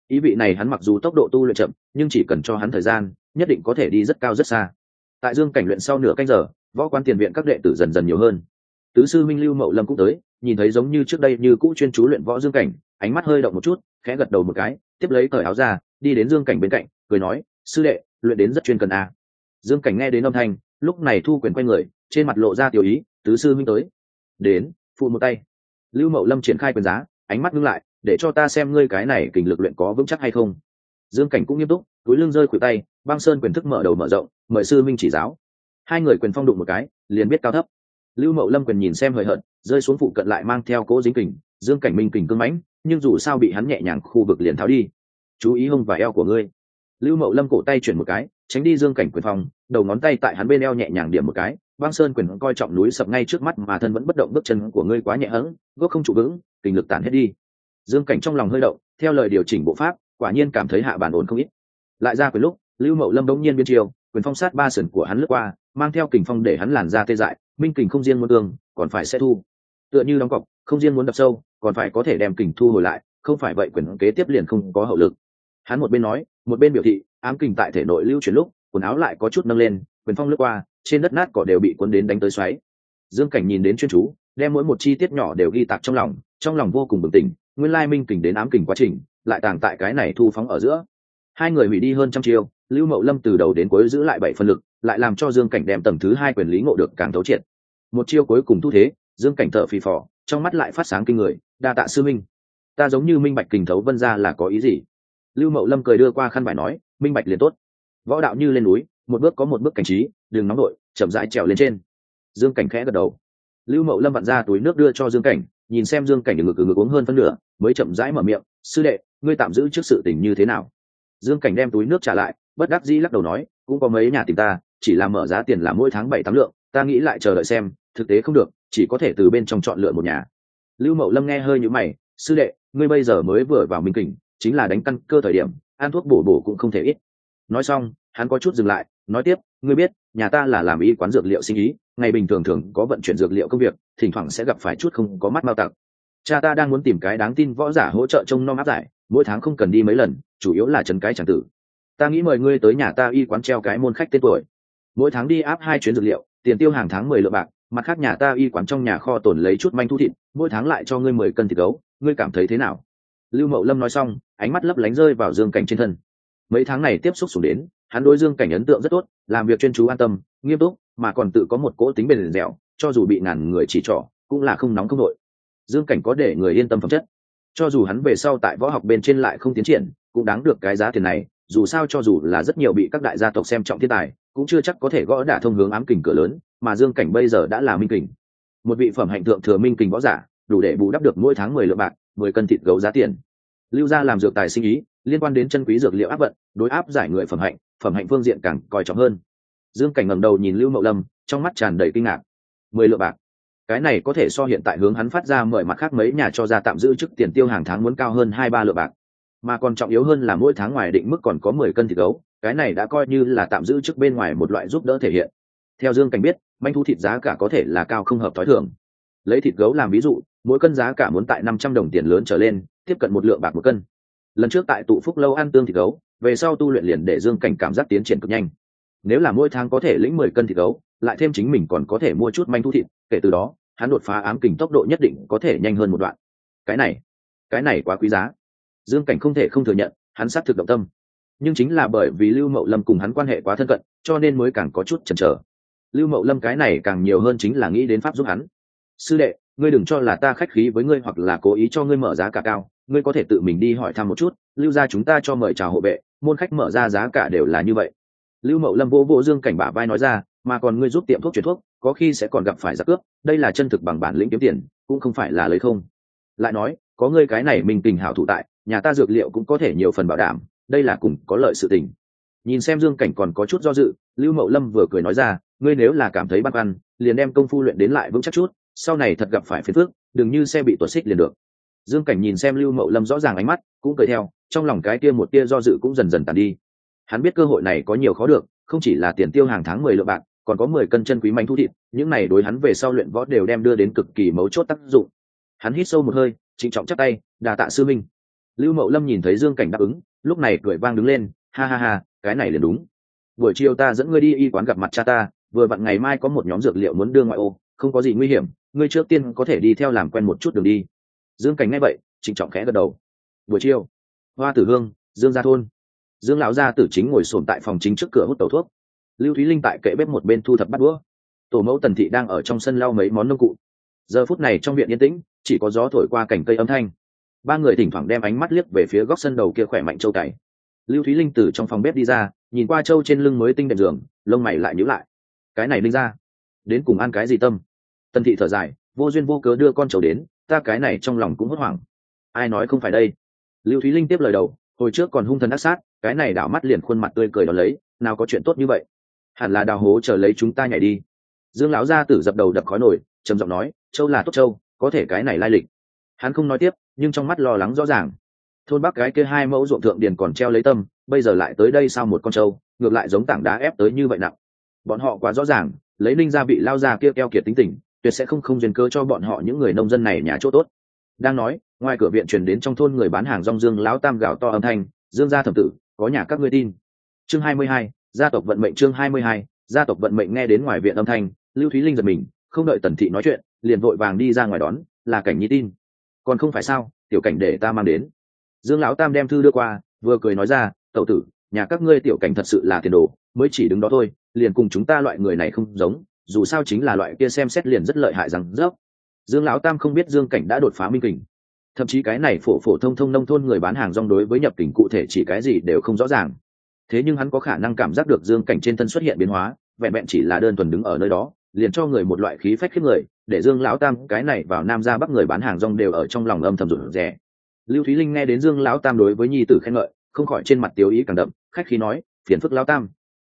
Ý vị này hắn mặc dù tốc độ tu luyện chậm, nhưng chỉ cần cho hắn thời gian, nhất định có thể đi rất cao rất xa. Tại dương cảnh luyện sau nửa canh giờ, võ quan tiền viện các đệ tử dần dần nhiều hơn. Tứ sư minh lưu mậu lâm cũng tới, nhìn thấy giống như trước đây như cũ chuyên chú luyện võ dương cảnh, ánh mắt hơi động một chút, khẽ gật đầu một cái, tiếp lấy cởi áo ra, đi đến dương cảnh bên cạnh, cười nói, sư đệ, luyện đến rất chuyên cần à. dương cảnh nghe đến âm thanh lúc này thu quyền quay người, trên mặt lộ ra tiểu ý, tứ sư minh tới. Đến, phụ một tay. Lưu mậu lâm triển khai quyền giá, ánh mắt ngưng lại, để cho ta xem ngươi cái này kình lực luyện có vững chắc hay không. Dương cảnh cũng nghiêm túc, túi lưng rơi khuỷu tay, băng sơn quyền thức mở đầu mở rộng, mời sư minh chỉ giáo. Hai người quyền phong đụng một cái, liền biết cao thấp. Lưu mậu lâm quyền nhìn xem hời hợt, rơi xuống phụ cận lại mang theo cố dính kình, dương cảnh minh kình cưng mãnh, nhưng dù sao bị hắn nhẹ nhàng khu vực liền tháo đi. Chú ý hông và eo của ngươi. Lưu mậu lâm cổ tay chuyển một cái, tránh đi dương cảnh quyền phong đầu ngón tay tại hắn bên eo nhẹ nhàng điểm một cái, băng sơn quyền coi trọng núi sập ngay trước mắt mà thân vẫn bất động bước chân của ngươi quá nhẹ hẫng gốc không trụ vững kình lực tản hết đi. Dương cảnh trong lòng hơi động, theo lời điều chỉnh bộ pháp, quả nhiên cảm thấy hạ bản ổn không ít. Lại ra quyền lúc, lưu mậu lâm đống nhiên biên chiều, quyền phong sát ba sườn của hắn lướt qua, mang theo kình phong để hắn làn ra tê dại, minh kình không riêng muốn tương còn phải sẽ thu. Tựa như đóng cọc, không riêng muốn đập sâu, còn phải có thể đem kình thu hồi lại, không phải vậy quyền kế tiếp liền không có hậu lực. Hắn một bên nói, một bên biểu thị, ám kình tại thể nội lưu chuyển lúc quần áo lại có chút nâng lên, quyền phong lướt qua, trên đất nát cỏ đều bị cuốn đến đánh tới xoáy. Dương cảnh nhìn đến chuyên chú, đem mỗi một chi tiết nhỏ đều ghi tạc trong lòng trong lòng vô cùng bừng tỉnh, nguyên lai minh kình đến ám kình quá trình, lại tàng tại cái này thu phóng ở giữa. Hai người hủy đi hơn trăm chiêu, lưu mậu lâm từ đầu đến cuối giữ lại bảy phân lực, lại làm cho dương cảnh đem tầng thứ hai quyền lý ngộ được càng thấu triệt. Một chiêu cuối cùng thu thế, dương cảnh thợ phì phò, trong mắt lại phát sáng kinh người, đa tạ sư minh. Ta giống như minh bạch kình thấu vân ra là có ý gì? Lưu mậu lâm cười đưa qua khăn bài nói, minh bạch liền tốt võ đạo như lên núi, một bước có một bước cảnh trí, đường nóng đội, chậm rãi trèo lên trên. Dương cảnh khẽ gật đầu. Lưu mậu lâm vặn ra túi nước đưa cho dương cảnh, nhìn xem dương cảnh ngực ngực uống hơn phân nửa, mới chậm rãi mở miệng, sư đệ, ngươi tạm giữ trước sự tình như thế nào? Dương cảnh đem túi nước trả lại, bất đắc dĩ lắc đầu nói, cũng có mấy nhà tìm ta, chỉ là mở giá tiền là mỗi tháng bảy tám lượng, ta nghĩ lại chờ đợi xem, thực tế không được, chỉ có thể từ bên trong chọn lựa một nhà. Lưu mậu lâm nghe hơi nhũ mày, sư đệ, ngươi bây giờ mới vừa vào minh kình, chính là đánh căn cơ thời điểm, ăn thuốc bổ bổ cũng không thể ít nói xong, hắn có chút dừng lại, nói tiếp, ngươi biết, nhà ta là làm y quán dược liệu sinh ý, ngày bình thường thường có vận chuyển dược liệu công việc, thỉnh thoảng sẽ gặp phải chút không có mắt mao tặc. Cha ta đang muốn tìm cái đáng tin võ giả hỗ trợ trông nom áp giải, mỗi tháng không cần đi mấy lần, chủ yếu là trần cái chẳng tử. Ta nghĩ mời ngươi tới nhà ta y quán treo cái môn khách tên tuổi. Mỗi tháng đi áp hai chuyến dược liệu, tiền tiêu hàng tháng mười lượng bạc, mặt khác nhà ta y quán trong nhà kho tồn lấy chút manh thu thịt, mỗi tháng lại cho ngươi mười cân thịt gấu, ngươi cảm thấy thế nào? Lưu mậu lâm nói xong, ánh mắt lấp lánh rơi vào dương cảnh trên thân mấy tháng này tiếp xúc xuống đến, hắn đối dương cảnh ấn tượng rất tốt, làm việc chuyên chú an tâm, nghiêm túc, mà còn tự có một cỗ tính bền dẻo, cho dù bị ngàn người chỉ trỏ, cũng là không nóng không nội dương cảnh có để người yên tâm phẩm chất. Cho dù hắn về sau tại võ học bên trên lại không tiến triển, cũng đáng được cái giá tiền này, dù sao cho dù là rất nhiều bị các đại gia tộc xem trọng thiên tài, cũng chưa chắc có thể gõ đả thông hướng ám kình cửa lớn, mà dương cảnh bây giờ đã là minh kình. Một vị phẩm hạnh thượng thừa minh kình võ giả, đủ để bù đắp được mỗi tháng mười lượng bạc, mười cân thịt gấu giá tiền. Lưu gia làm dược tài sinh ý liên quan đến chân quý dược liệu áp vận, đối áp giải người phẩm hạnh phẩm hạnh phương diện càng coi trọng hơn. Dương cảnh ngẩng đầu nhìn lưu mậu lâm, trong mắt tràn đầy kinh ngạc. Mười lượng bạc. Cái này có thể so hiện tại hướng hắn phát ra mời mặt khác mấy nhà cho ra tạm giữ chức tiền tiêu hàng tháng muốn cao hơn hai ba lượng bạc. Mà còn trọng yếu hơn là mỗi tháng ngoài định mức còn có mười cân thịt gấu, cái này đã coi như là tạm giữ chức bên ngoài một loại giúp đỡ thể hiện. Theo dương cảnh biết, manh thu thịt giá cả có thể là cao không hợp t h ó i thường. Lấy thịt gấu làm ví dụ, mỗi cân giá cả muốn tại năm trăm đồng tiền lớn trở lên, tiếp cận một lượng bạc một cân lần trước tại tụ phúc lâu ăn tương thịt gấu, về sau tu luyện liền để dương cảnh cảm giác tiến triển cực nhanh. Nếu là mỗi tháng có thể lĩnh mười cân thịt gấu, lại thêm chính mình còn có thể mua chút manh thu thịt, kể từ đó, hắn đột phá ám kình tốc độ nhất định có thể nhanh hơn một đoạn. Cái này cái này quá quý giá. Dương cảnh không thể không thừa nhận, hắn sát thực động tâm. Nhưng chính là bởi vì lưu mậu lâm cùng hắn quan hệ quá thân cận, cho nên mới càng có chút chần chờ. Lưu mậu lâm cái này càng nhiều hơn chính là nghĩ đến pháp giúp hắn. Sư đệ ngươi đừng cho là ta khách khí với ngươi hoặc là cố ý cho ngươi mở giá cả cao, ngươi có thể tự mình đi hỏi thăm một chút, lưu ra chúng ta cho mời chào hộ vệ, môn khách mở ra giá cả đều là như vậy. Lưu mậu lâm vô vô dương cảnh bả vai nói ra, mà còn ngươi giúp tiệm thuốc chuyển thuốc, có khi sẽ còn gặp phải giặc cướp, đây là chân thực bằng bản lĩnh kiếm tiền, cũng không phải là lấy không. Lại nói, có ngươi cái này mình tình hảo thủ tại, nhà ta dược liệu cũng có thể nhiều phần bảo đảm, đây là cùng có lợi sự tình. Nhìn xem dương cảnh còn có chút do dự, lưu mậu lâm vừa cười nói ra, ngươi nếu là cảm thấy băn khoăn, liền đem công phu luyện đến lại vững chắc chút sau này thật gặp phải phiền phước đừng như xe bị tuột xích liền được. Dương cảnh nhìn xem lưu mậu lâm rõ ràng ánh mắt, cũng cười theo, trong lòng cái tia một tia do dự cũng dần dần tàn đi. Hắn biết cơ hội này có nhiều khó được, không chỉ là tiền tiêu hàng tháng mười lượng bạc, còn có mười cân chân quý manh thu thịt, những này đối hắn về sau luyện võ đều đem đưa đến cực kỳ mấu chốt tác dụng. Hắn hít sâu một hơi, trịnh trọng chắc tay, đà tạ sư minh. Lưu mậu lâm nhìn thấy dương cảnh đáp ứng, lúc này cười vang đứng lên, ha ha ha, cái này liền đúng. Buổi chiều ta dẫn ngươi đi y quán gặp mặt cha ta, vừa vặn ngày mai có một nhóm dược liệu muốn đưa ngoại ô, không có gì nguy hiểm ngươi trước tiên có thể đi theo làm quen một chút đường đi. Dương cảnh nghe vậy, trịnh trọng khẽ gật đầu. Buổi chiều, hoa tử hương, dương gia thôn. Dương lão gia tử chính ngồi sồn tại phòng chính trước cửa hút tẩu thuốc. Lưu thúy linh tại kệ bếp một bên thu thập bắt đũa. Tổ mẫu tần thị đang ở trong sân lau mấy món nông cụ. Giờ phút này trong viện yên tĩnh, chỉ có gió thổi qua cảnh cây âm thanh. Ba người thỉnh thoảng đem ánh mắt liếc về phía góc sân đầu kia khỏe mạnh châu cày lưu thúy linh từ trong phòng bếp đi ra, nhìn qua châu trên lưng mới tinh đệm giường, lông mày lại nhíu lại. Cái này linh ra, đến cùng ăn cái gì tâm? Tần thị thở dài, vô duyên vô cớ đưa con trầu đến, ta cái này trong lòng cũng hốt hoảng. Ai nói không phải đây? Lưu thúy linh tiếp lời đầu, hồi trước còn hung thần ác sát, cái này đảo mắt liền khuôn mặt tươi cười đón lấy, nào có chuyện tốt như vậy? Hẳn là đào hố chờ lấy chúng ta nhảy đi. Dương lão gia tử dập đầu đập khói nổi trầm giọng nói, châu là tốt châu, có thể cái này lai lịch. Hắn không nói tiếp, nhưng trong mắt lo lắng rõ ràng. Thôn bắc cái kia hai mẫu ruộng thượng điền còn treo lấy tâm, bây giờ lại tới đây sao một con trâu, ngược lại giống tảng đá ép tới như vậy nặng. Bọn họ quá rõ ràng, lấy ninh gia bị lao ra kia keo kiệt tính tình tuyệt sẽ không không duyên cơ cho bọn họ những người nông dân này nhà chỗ tốt. Đang nói, ngoài cửa viện truyền đến trong thôn người bán hàng rong dương lão tam gạo to âm thanh, dương gia thẩm tử, có nhà các ngươi tin. Chương hai mươi hai, gia tộc vận mệnh chương hai mươi hai, gia tộc vận mệnh nghe đến ngoài viện âm thanh, lưu thúy linh giật mình, không đợi tần thị nói chuyện, liền vội vàng đi ra ngoài đón, là cảnh nhi tin. Còn không phải sao, tiểu cảnh để ta mang đến. Dương lão tam đem thư đưa qua, vừa cười nói ra, tẩu tử, nhà các ngươi tiểu cảnh thật sự là tiền đồ, mới chỉ đứng đó thôi, liền cùng chúng ta loại người này không giống dù sao chính là loại kia xem xét liền rất lợi hại rằng rớp. Dương lão tam không biết dương cảnh đã đột phá minh kình. Thậm chí cái này phổ phổ thông thông nông thôn người bán hàng rong đối với nhập kình cụ thể chỉ cái gì đều không rõ ràng. Thế nhưng hắn có khả năng cảm giác được dương cảnh trên thân xuất hiện biến hóa, vẹn vẹn chỉ là đơn thuần đứng ở nơi đó, liền cho người một loại khí phách khiếp người, để dương lão tam cái này vào nam ra bắc người bán hàng rong đều ở trong lòng âm thầm rụt rè. Lưu thúy linh nghe đến dương lão tam đối với nhi tử khen ngợi, không khỏi trên mặt tiêu ý càng đậm, khách khí nói, phiền phức lão tam.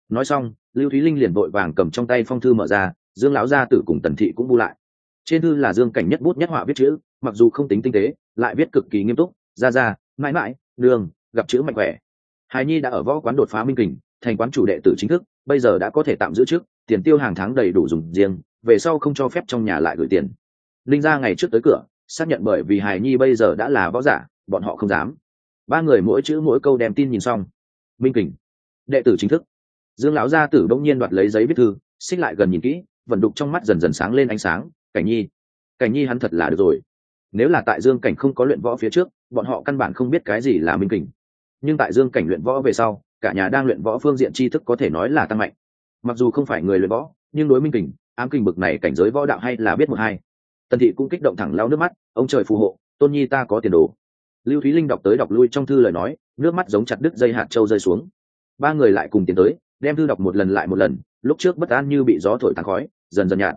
Nói xong lưu thúy linh liền vội vàng cầm trong tay phong thư mở ra, dương lão gia tử cùng tần thị cũng bu lại. Trên thư là dương cảnh nhất bút nhất họa viết chữ, mặc dù không tính tinh tế, lại viết cực kỳ nghiêm túc ra ra mãi mãi đường gặp chữ mạnh khỏe. Hài nhi đã ở võ quán đột phá minh kình, thành quán chủ đệ tử chính thức, bây giờ đã có thể tạm giữ trước tiền tiêu hàng tháng đầy đủ dùng riêng, về sau không cho phép trong nhà lại gửi tiền. Linh ra ngày trước tới cửa, xác nhận bởi vì hài nhi bây giờ đã là võ giả, bọn họ không dám. Ba người mỗi chữ mỗi câu đem tin nhìn xong. Minh kình. Đệ tử chính thức dương lão gia tử bỗng nhiên đoạt lấy giấy viết thư, xích lại gần nhìn kỹ vận đục trong mắt dần dần sáng lên ánh sáng, cảnh nhi cảnh nhi hắn thật là được rồi. Nếu là tại dương cảnh không có luyện võ phía trước, bọn họ căn bản không biết cái gì là minh kình. Nhưng tại dương cảnh luyện võ về sau, cả nhà đang luyện võ phương diện tri thức có thể nói là tăng mạnh. Mặc dù không phải người luyện võ, nhưng đối minh kình, ám kình bực này cảnh giới võ đạo hay là biết một hai. Tần thị cũng kích động thẳng lau nước mắt, ông trời phù hộ, tôn nhi ta có tiền đồ. Lưu thúy linh đọc tới đọc lui trong thư lời nói, nước mắt giống chặt đứt dây hạt trâu rơi xuống. Ba người lại cùng tiến tới đem thư đọc một lần lại một lần, lúc trước bất an như bị gió thổi tàn khói, dần dần nhạt.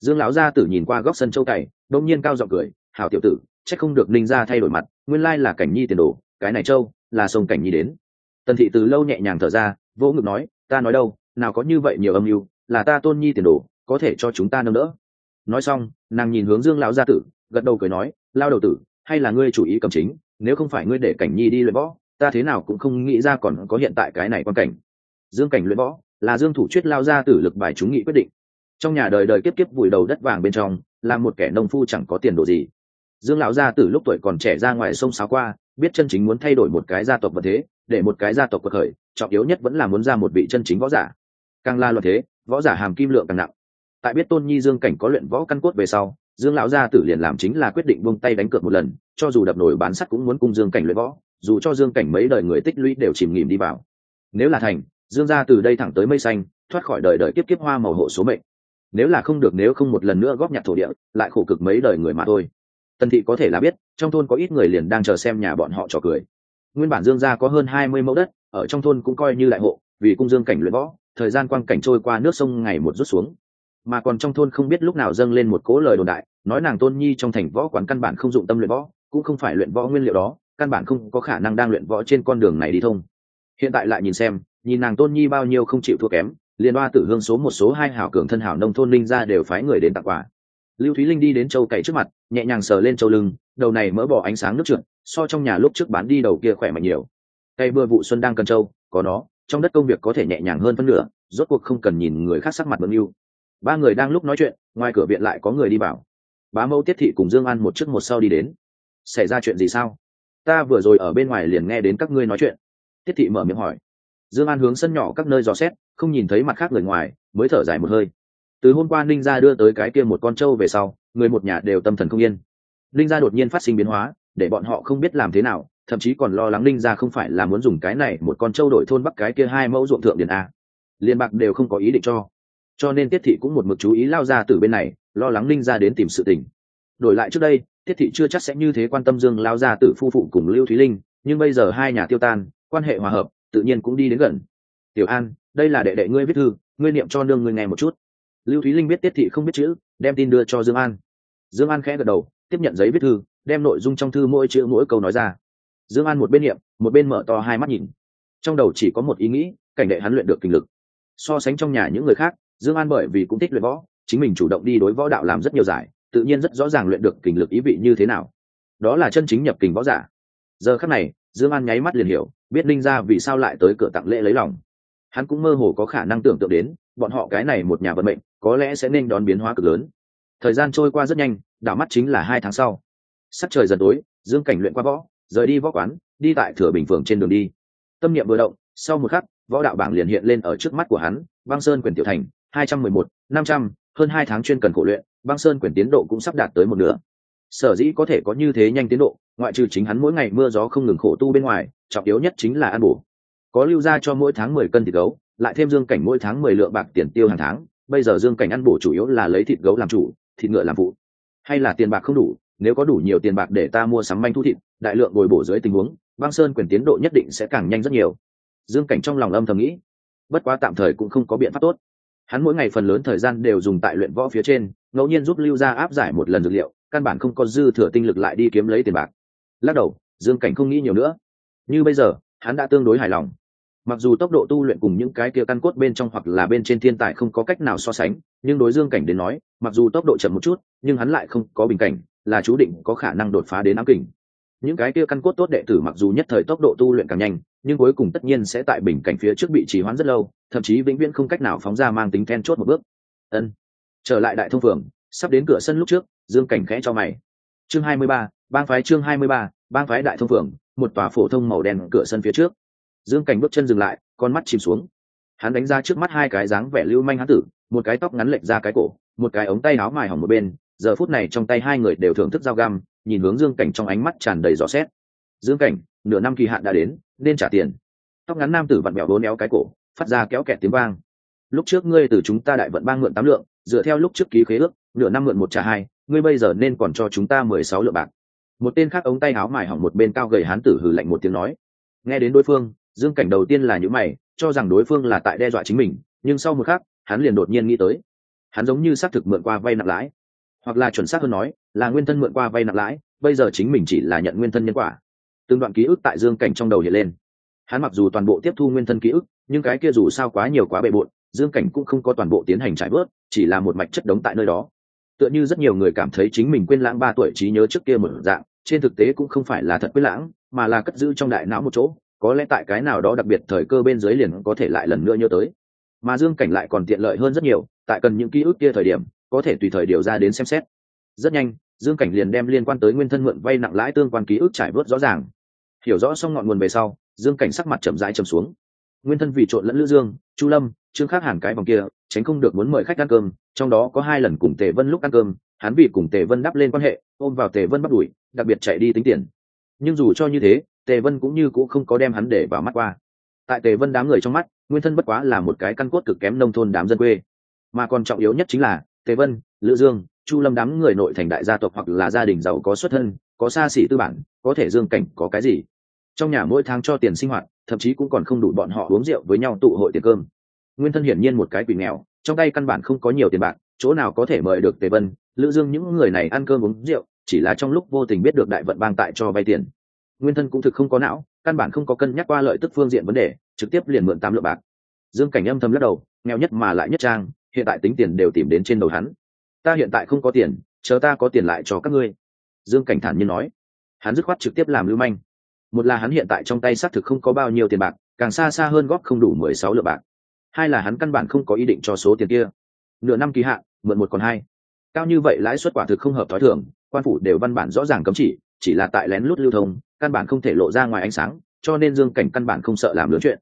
Dương lão gia tử nhìn qua góc sân châu cày đông nhiên cao giọng cười, hảo tiểu tử, chắc không được ninh ra thay đổi mặt, nguyên lai là cảnh nhi tiền đồ, cái này châu, là sông cảnh nhi đến. Tần thị từ lâu nhẹ nhàng thở ra, vỗ ngực nói, ta nói đâu, nào có như vậy nhiều âm mưu, là ta tôn nhi tiền đồ, có thể cho chúng ta nâng đỡ. Nói xong, nàng nhìn hướng dương lão gia tử, gật đầu cười nói, lao đầu tử, hay là ngươi chủ ý cầm chính, nếu không phải ngươi để cảnh nhi đi luyện võ, ta thế nào cũng không nghĩ ra còn có hiện tại cái này quan cảnh dương cảnh luyện võ, là dương thủ chuyết lao ra tử lực bài chúng nghị quyết định. Trong nhà đời đời kiếp kiếp vùi đầu đất vàng bên trong, là một kẻ nông phu chẳng có tiền đồ gì. Dương lão gia tử lúc tuổi còn trẻ ra ngoài sông sáo qua, biết chân chính muốn thay đổi một cái gia tộc vật thế, để một cái gia tộc cuộc khởi, trọng yếu nhất vẫn là muốn ra một vị chân chính võ giả. Càng la luật thế, võ giả hàm kim lượng càng nặng. Tại biết tôn nhi dương cảnh có luyện võ căn cốt về sau, dương lão gia tử liền làm chính là quyết định buông tay đánh cược một lần, cho dù đập nổi bán sắt cũng muốn cung dương cảnh luyện võ, dù cho dương cảnh mấy đời người tích lũy đều chìm nghỉm đi vào. Nếu là thành dương gia từ đây thẳng tới mây xanh, thoát khỏi đời đời kiếp kiếp hoa màu hộ số mệnh. Nếu là không được, nếu không một lần nữa góp nhặt thổ địa, lại khổ cực mấy đời người mà thôi. Tần thị có thể là biết, trong thôn có ít người liền đang chờ xem nhà bọn họ trò cười. Nguyên bản dương gia có hơn hai mươi mẫu đất, ở trong thôn cũng coi như đại hộ, vì cung dương cảnh luyện võ, thời gian quang cảnh trôi qua nước sông ngày một rút xuống. Mà còn trong thôn không biết lúc nào dâng lên một cố lời đồn đại, nói nàng tôn nhi trong thành võ quán căn bản không dụng tâm luyện võ, cũng không phải luyện võ nguyên liệu đó, căn bản không có khả năng đang luyện võ trên con đường này đi thông. Hiện tại lại nhìn xem nhìn nàng tôn nhi bao nhiêu không chịu thua kém liên hoa tử hương số một số hai hảo cường thân hảo nông thôn linh ra đều phái người đến tặng quà. Lưu thúy linh đi đến châu cày trước mặt, nhẹ nhàng sờ lên châu lưng, đầu này mỡ bỏ ánh sáng nước trượt, so trong nhà lúc trước bán đi đầu kia khỏe mạnh nhiều. Cây bừa vụ xuân đang cần châu có nó, trong đất công việc có thể nhẹ nhàng hơn phân nửa, rốt cuộc không cần nhìn người khác sắc mặt mượn yêu ba người đang lúc nói chuyện, ngoài cửa viện lại có người đi vào. Bá mẫu tiết thị cùng dương an một trước một sau đi đến. Xảy ra chuyện gì sao? Ta vừa rồi ở bên ngoài liền nghe đến các ngươi nói chuyện. Tiết thị mở miệng hỏi dương an hướng sân nhỏ các nơi dò xét, không nhìn thấy mặt khác người ngoài, mới thở dài một hơi. Từ hôm qua ninh gia đưa tới cái kia một con trâu về sau, người một nhà đều tâm thần không yên. Ninh gia đột nhiên phát sinh biến hóa, để bọn họ không biết làm thế nào, thậm chí còn lo lắng ninh gia không phải là muốn dùng cái này một con trâu đổi thôn bắc cái kia hai mẫu ruộng thượng điền a. Liên bạc đều không có ý định cho. Cho nên tiết thị cũng một mực chú ý lao ra từ bên này, lo lắng ninh gia đến tìm sự tình. Đổi lại trước đây, tiết thị chưa chắc sẽ như thế quan tâm dương lao ra từ phu phụ cùng lưu thúy linh, nhưng bây giờ hai nhà tiêu tan, quan hệ hòa hợp tự nhiên cũng đi đến gần. Tiểu an, đây là đệ đệ ngươi viết thư, ngươi niệm cho nương ngươi nghe một chút. Lưu thúy linh biết tiết thị không biết chữ, đem tin đưa cho dương an. Dương an khẽ gật đầu, tiếp nhận giấy viết thư, đem nội dung trong thư mỗi chữ mỗi câu nói ra. Dương an một bên niệm, một bên mở to hai mắt nhìn. Trong đầu chỉ có một ý nghĩ, cảnh đệ hắn luyện được kinh lực. So sánh trong nhà những người khác, dương an bởi vì cũng thích luyện võ, chính mình chủ động đi đối võ đạo làm rất nhiều giải, tự nhiên rất rõ ràng luyện được kình lực ý vị như thế nào. Đó là chân chính nhập kình võ giả. Giờ khắc này, dương an nháy mắt liền hiểu biết linh ra vì sao lại tới cửa tặng lễ lấy lòng. Hắn cũng mơ hồ có khả năng tưởng tượng đến, bọn họ cái này một nhà vận mệnh, có lẽ sẽ nên đón biến hóa cực lớn. Thời gian trôi qua rất nhanh, đảo mắt chính là hai tháng sau. Sắc trời dần tối, dương cảnh luyện qua võ, rời đi võ quán, đi tại thừa bình phường trên đường đi. Tâm niệm vừa động, sau một khắc, võ đạo bảng liền hiện lên ở trước mắt của hắn, băng sơn quyền tiểu thành, hai trăm mười một, năm trăm, hơn hai tháng chuyên cần cổ luyện, băng sơn quyền tiến độ cũng sắp đạt tới một nửa sở dĩ có thể có như thế nhanh tiến độ, ngoại trừ chính hắn mỗi ngày mưa gió không ngừng khổ tu bên ngoài, trọng yếu nhất chính là ăn bổ. Có lưu ra cho mỗi tháng mười cân thịt gấu, lại thêm dương cảnh mỗi tháng mười lượng bạc tiền tiêu hàng tháng, bây giờ dương cảnh ăn bổ chủ yếu là lấy thịt gấu làm chủ, thịt ngựa làm phụ. Hay là tiền bạc không đủ, nếu có đủ nhiều tiền bạc để ta mua sắm manh thu thịt, đại lượng bồi bổ dưới tình huống, băng sơn quyền tiến độ nhất định sẽ càng nhanh rất nhiều. Dương cảnh trong lòng âm thầm nghĩ, bất quá tạm thời cũng không có biện pháp tốt. Hắn mỗi ngày phần lớn thời gian đều dùng tại luyện võ phía trên, ngẫu nhiên giúp lưu gia áp giải một lần dược liệu căn bản không có dư thừa tinh lực lại đi kiếm lấy tiền bạc. Lắc đầu, dương cảnh không nghĩ nhiều nữa. Như bây giờ, hắn đã tương đối hài lòng. Mặc dù tốc độ tu luyện cùng những cái kia căn cốt bên trong hoặc là bên trên thiên tài không có cách nào so sánh, nhưng đối dương cảnh đến nói, mặc dù tốc độ chậm một chút, nhưng hắn lại không có bình cảnh, là chú định có khả năng đột phá đến ám kình. Những cái kia căn cốt tốt đệ tử mặc dù nhất thời tốc độ tu luyện càng nhanh, nhưng cuối cùng tất nhiên sẽ tại bình cảnh phía trước bị trì hoãn rất lâu, thậm chí vĩnh viễn không cách nào phóng ra mang tính then chốt một bước. Ân. Trở lại đại thông phường, sắp đến cửa sân lúc trước dương cảnh khẽ cho mày. Chương hai mươi ba, bang phái chương hai mươi ba, bang phái đại thông phường, một tòa phổ thông màu đen cửa sân phía trước. Dương cảnh bước chân dừng lại, con mắt chìm xuống. Hắn đánh ra trước mắt hai cái dáng vẻ lưu manh hán tử, một cái tóc ngắn lệch ra cái cổ, một cái ống tay áo mài hỏng một bên, giờ phút này trong tay hai người đều thưởng thức dao găm, nhìn hướng dương cảnh trong ánh mắt tràn đầy rõ xét. Dương cảnh, nửa năm kỳ hạn đã đến, nên trả tiền. Tóc ngắn nam tử vặn bẹo bốn éo cái cổ, phát ra kéo kẹt tiếng vang. Lúc trước ngươi từ chúng ta đại vận bang mượn tám lượng, dựa theo lúc trước ký khế ước, nửa năm mượn một trả hai ngươi bây giờ nên còn cho chúng ta mười sáu lượng bạc. Một tên khác ống tay áo mài hỏng một bên cao gầy hán tử hừ lạnh một tiếng nói. Nghe đến đối phương, dương cảnh đầu tiên là những mày, cho rằng đối phương là tại đe dọa chính mình, nhưng sau một khắc, hắn liền đột nhiên nghĩ tới. Hắn giống như xác thực mượn qua vay nặng lãi, hoặc là chuẩn xác hơn nói, là nguyên thân mượn qua vay nặng lãi, bây giờ chính mình chỉ là nhận nguyên thân nhân quả. Từng đoạn ký ức tại dương cảnh trong đầu hiện lên. Hắn mặc dù toàn bộ tiếp thu nguyên thân ký ức, nhưng cái kia dù sao quá nhiều quá bề bộn, dương cảnh cũng không có toàn bộ tiến hành trải bớt chỉ là một mạch chất đống tại nơi đó tựa như rất nhiều người cảm thấy chính mình quên lãng ba tuổi trí nhớ trước kia một dạng, trên thực tế cũng không phải là thật quên lãng, mà là cất giữ trong đại não một chỗ, có lẽ tại cái nào đó đặc biệt thời cơ bên dưới liền có thể lại lần nữa nhớ tới. Mà dương cảnh lại còn tiện lợi hơn rất nhiều, tại cần những ký ức kia thời điểm, có thể tùy thời điều ra đến xem xét. Rất nhanh, dương cảnh liền đem liên quan tới nguyên thân mượn vay nặng lãi tương quan ký ức trải bớt rõ ràng. Hiểu rõ xong ngọn nguồn về sau, dương cảnh sắc mặt chậm rãi chầm xuống. Nguyên thân vì trộn lẫn lữ dương, chu lâm, trương khắc hàn cái vòng kia tránh không được muốn mời khách ăn cơm, trong đó có hai lần cùng tề vân lúc ăn cơm, hắn vì cùng tề vân đắp lên quan hệ, ôm vào tề vân bắt đuổi, đặc biệt chạy đi tính tiền. Nhưng dù cho như thế, tề vân cũng như cũng không có đem hắn để vào mắt qua. Tại tề vân đám người trong mắt, nguyên thân bất quá là một cái căn cốt cực kém nông thôn đám dân quê. Mà còn trọng yếu nhất chính là, tề vân, lữ dương, chu lâm đám người nội thành đại gia tộc hoặc là gia đình giàu có xuất thân, có xa xỉ tư bản, có thể dương cảnh, có cái gì. Trong nhà mỗi tháng cho tiền sinh hoạt, thậm chí cũng còn không đủ bọn họ uống rượu với nhau tụ hội tiền cơm nguyên thân hiển nhiên một cái quỷ nghèo, trong tay căn bản không có nhiều tiền bạc, chỗ nào có thể mời được tề vân, lữ dương những người này ăn cơm uống rượu, chỉ là trong lúc vô tình biết được đại vận bang tại cho vay tiền. Nguyên thân cũng thực không có não, căn bản không có cân nhắc qua lợi tức phương diện vấn đề, trực tiếp liền mượn tám lượng bạc. Dương cảnh âm thầm lắc đầu, nghèo nhất mà lại nhất trang, hiện tại tính tiền đều tìm đến trên đầu hắn. Ta hiện tại không có tiền, chờ ta có tiền lại cho các ngươi. Dương cảnh thản nhiên nói. Hắn dứt khoát trực tiếp làm lưu manh. Một là hắn hiện tại trong tay xác thực không có bao nhiêu tiền bạc, càng xa xa hơn góp không đủ mười sáu lượng bạc hai là hắn căn bản không có ý định cho số tiền kia. Nửa năm kỳ hạn, mượn một còn hai. Cao như vậy lãi suất quả thực không hợp t h ó i thường, quan phủ đều văn bản rõ ràng cấm chỉ chỉ là tại lén lút lưu thông, căn bản không thể lộ ra ngoài ánh sáng, cho nên dương cảnh căn bản không sợ làm lớn chuyện.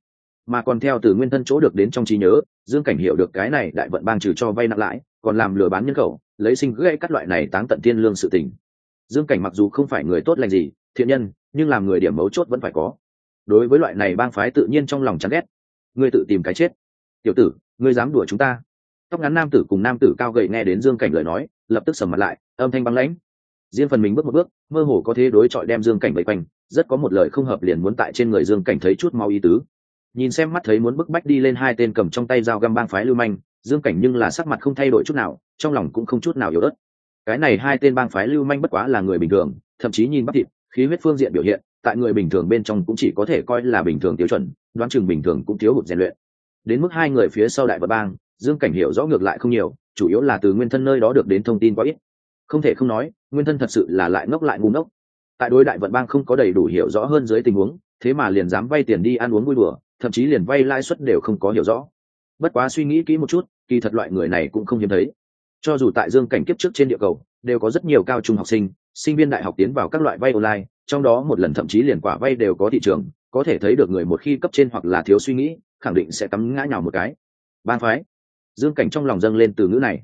Mà còn theo từ nguyên thân chỗ được đến trong trí nhớ, dương cảnh hiểu được cái này đại vận bang trừ cho vay nặng lãi, còn làm lừa bán nhân khẩu, lấy sinh gãy các loại này táng tận thiên lương sự tình. Dương cảnh mặc dù không phải người tốt lành gì, thiện nhân, nhưng làm người điểm mấu chốt vẫn phải có. Đối với loại này bang phái tự nhiên trong lòng chán ghét. Ngươi tự tìm cái chết tiểu tử, ngươi dám đùa chúng ta? Tóc ngắn nam tử cùng nam tử cao gầy nghe đến dương cảnh lời nói, lập tức sầm mặt lại, âm thanh băng lãnh. Riêng phần mình bước một bước, mơ hồ có thế đối chọi đem dương cảnh bậy quanh, rất có một lời không hợp liền muốn tại trên người dương cảnh thấy chút mau ý tứ. Nhìn xem mắt thấy muốn bức bách đi lên hai tên cầm trong tay dao găm bang phái lưu manh, dương cảnh nhưng là sắc mặt không thay đổi chút nào, trong lòng cũng không chút nào yếu ớt. Cái này hai tên bang phái lưu manh bất quá là người bình thường, thậm chí nhìn bắt thịt, khí huyết phương diện biểu hiện, tại người bình thường bên trong cũng chỉ có thể coi là bình thường tiêu chuẩn, đoán chừng bình thường cũng thiếu hụt rèn luyện đến mức hai người phía sau đại vật bang, dương cảnh hiểu rõ ngược lại không nhiều, chủ yếu là từ nguyên thân nơi đó được đến thông tin quá ít. Không thể không nói, nguyên thân thật sự là lại ngốc lại ngu ngốc. Tại đối đại vận bang không có đầy đủ hiểu rõ hơn dưới tình huống, thế mà liền dám vay tiền đi ăn uống vui đùa, thậm chí liền vay lãi suất đều không có hiểu rõ. Bất quá suy nghĩ kỹ một chút, kỳ thật loại người này cũng không hiếm thấy. Cho dù tại dương cảnh kiếp trước trên địa cầu, đều có rất nhiều cao trung học sinh sinh viên đại học tiến vào các loại vay online, trong đó một lần thậm chí liền quả vay đều có thị trường, có thể thấy được người một khi cấp trên hoặc là thiếu suy nghĩ khẳng định sẽ cắm ngã nhào một cái. Bang phái. Dương cảnh trong lòng dâng lên từ ngữ này.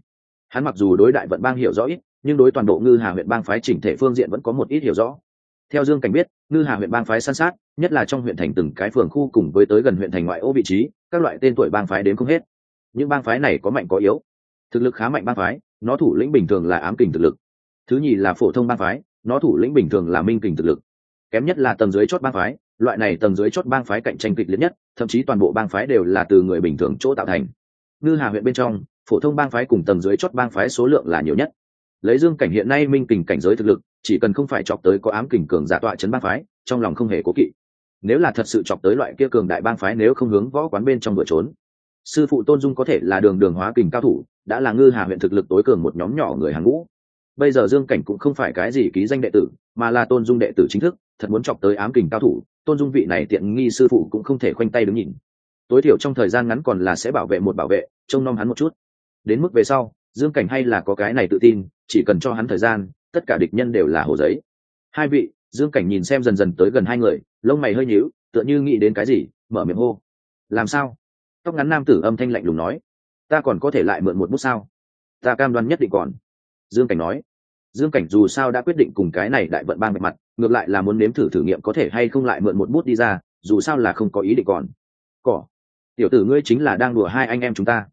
Hắn mặc dù đối đại vận bang hiểu rõ ít, nhưng đối toàn bộ ngư hà huyện bang phái chỉnh thể phương diện vẫn có một ít hiểu rõ. Theo dương cảnh biết, ngư hà huyện bang phái san sát, nhất là trong huyện thành từng cái phường khu cùng với tới gần huyện thành ngoại ô vị trí, các loại tên tuổi bang phái đến không hết. Những bang phái này có mạnh có yếu. Thực lực khá mạnh bang phái, nó thủ lĩnh bình thường là ám kình thực lực. Thứ nhì là phổ thông bang phái, nó thủ lĩnh bình thường là minh kình thực lực. Kém nhất là tầng dưới chốt bang phái loại này tầng dưới chốt bang phái cạnh tranh kịch liệt nhất, thậm chí toàn bộ bang phái đều là từ người bình thường chỗ tạo thành. Ngư hà huyện bên trong, phổ thông bang phái cùng tầng dưới chốt bang phái số lượng là nhiều nhất. Lấy dương cảnh hiện nay minh kình cảnh giới thực lực, chỉ cần không phải chọc tới có ám kình cường giả tọa chấn bang phái, trong lòng không hề cố kỵ. Nếu là thật sự chọc tới loại kia cường đại bang phái nếu không hướng võ quán bên trong vừa trốn, sư phụ tôn dung có thể là đường đường hóa kình cao thủ, đã là ngư hà huyện thực lực tối cường một nhóm nhỏ người hàng ngũ. Bây giờ dương cảnh cũng không phải cái gì ký danh đệ tử, mà là tôn dung đệ tử chính thức thật muốn chọc tới ám kình cao thủ, tôn dung vị này tiện nghi sư phụ cũng không thể khoanh tay đứng nhìn. Tối thiểu trong thời gian ngắn còn là sẽ bảo vệ một bảo vệ, trông nom hắn một chút. Đến mức về sau, dương cảnh hay là có cái này tự tin, chỉ cần cho hắn thời gian, tất cả địch nhân đều là hồ giấy. Hai vị, dương cảnh nhìn xem dần dần tới gần hai người, lông mày hơi nhíu, tựa như nghĩ đến cái gì, mở miệng hô. Làm sao? Tóc ngắn nam tử âm thanh lạnh lùng nói. Ta còn có thể lại mượn một bút sao? Ta cam đoan nhất định còn. Dương cảnh nói dương cảnh dù sao đã quyết định cùng cái này đại vận bang bề mặt, ngược lại là muốn nếm thử thử nghiệm có thể hay không lại mượn một bút đi ra, dù sao là không có ý định còn. Cỏ, tiểu tử ngươi chính là đang đùa hai anh em chúng ta.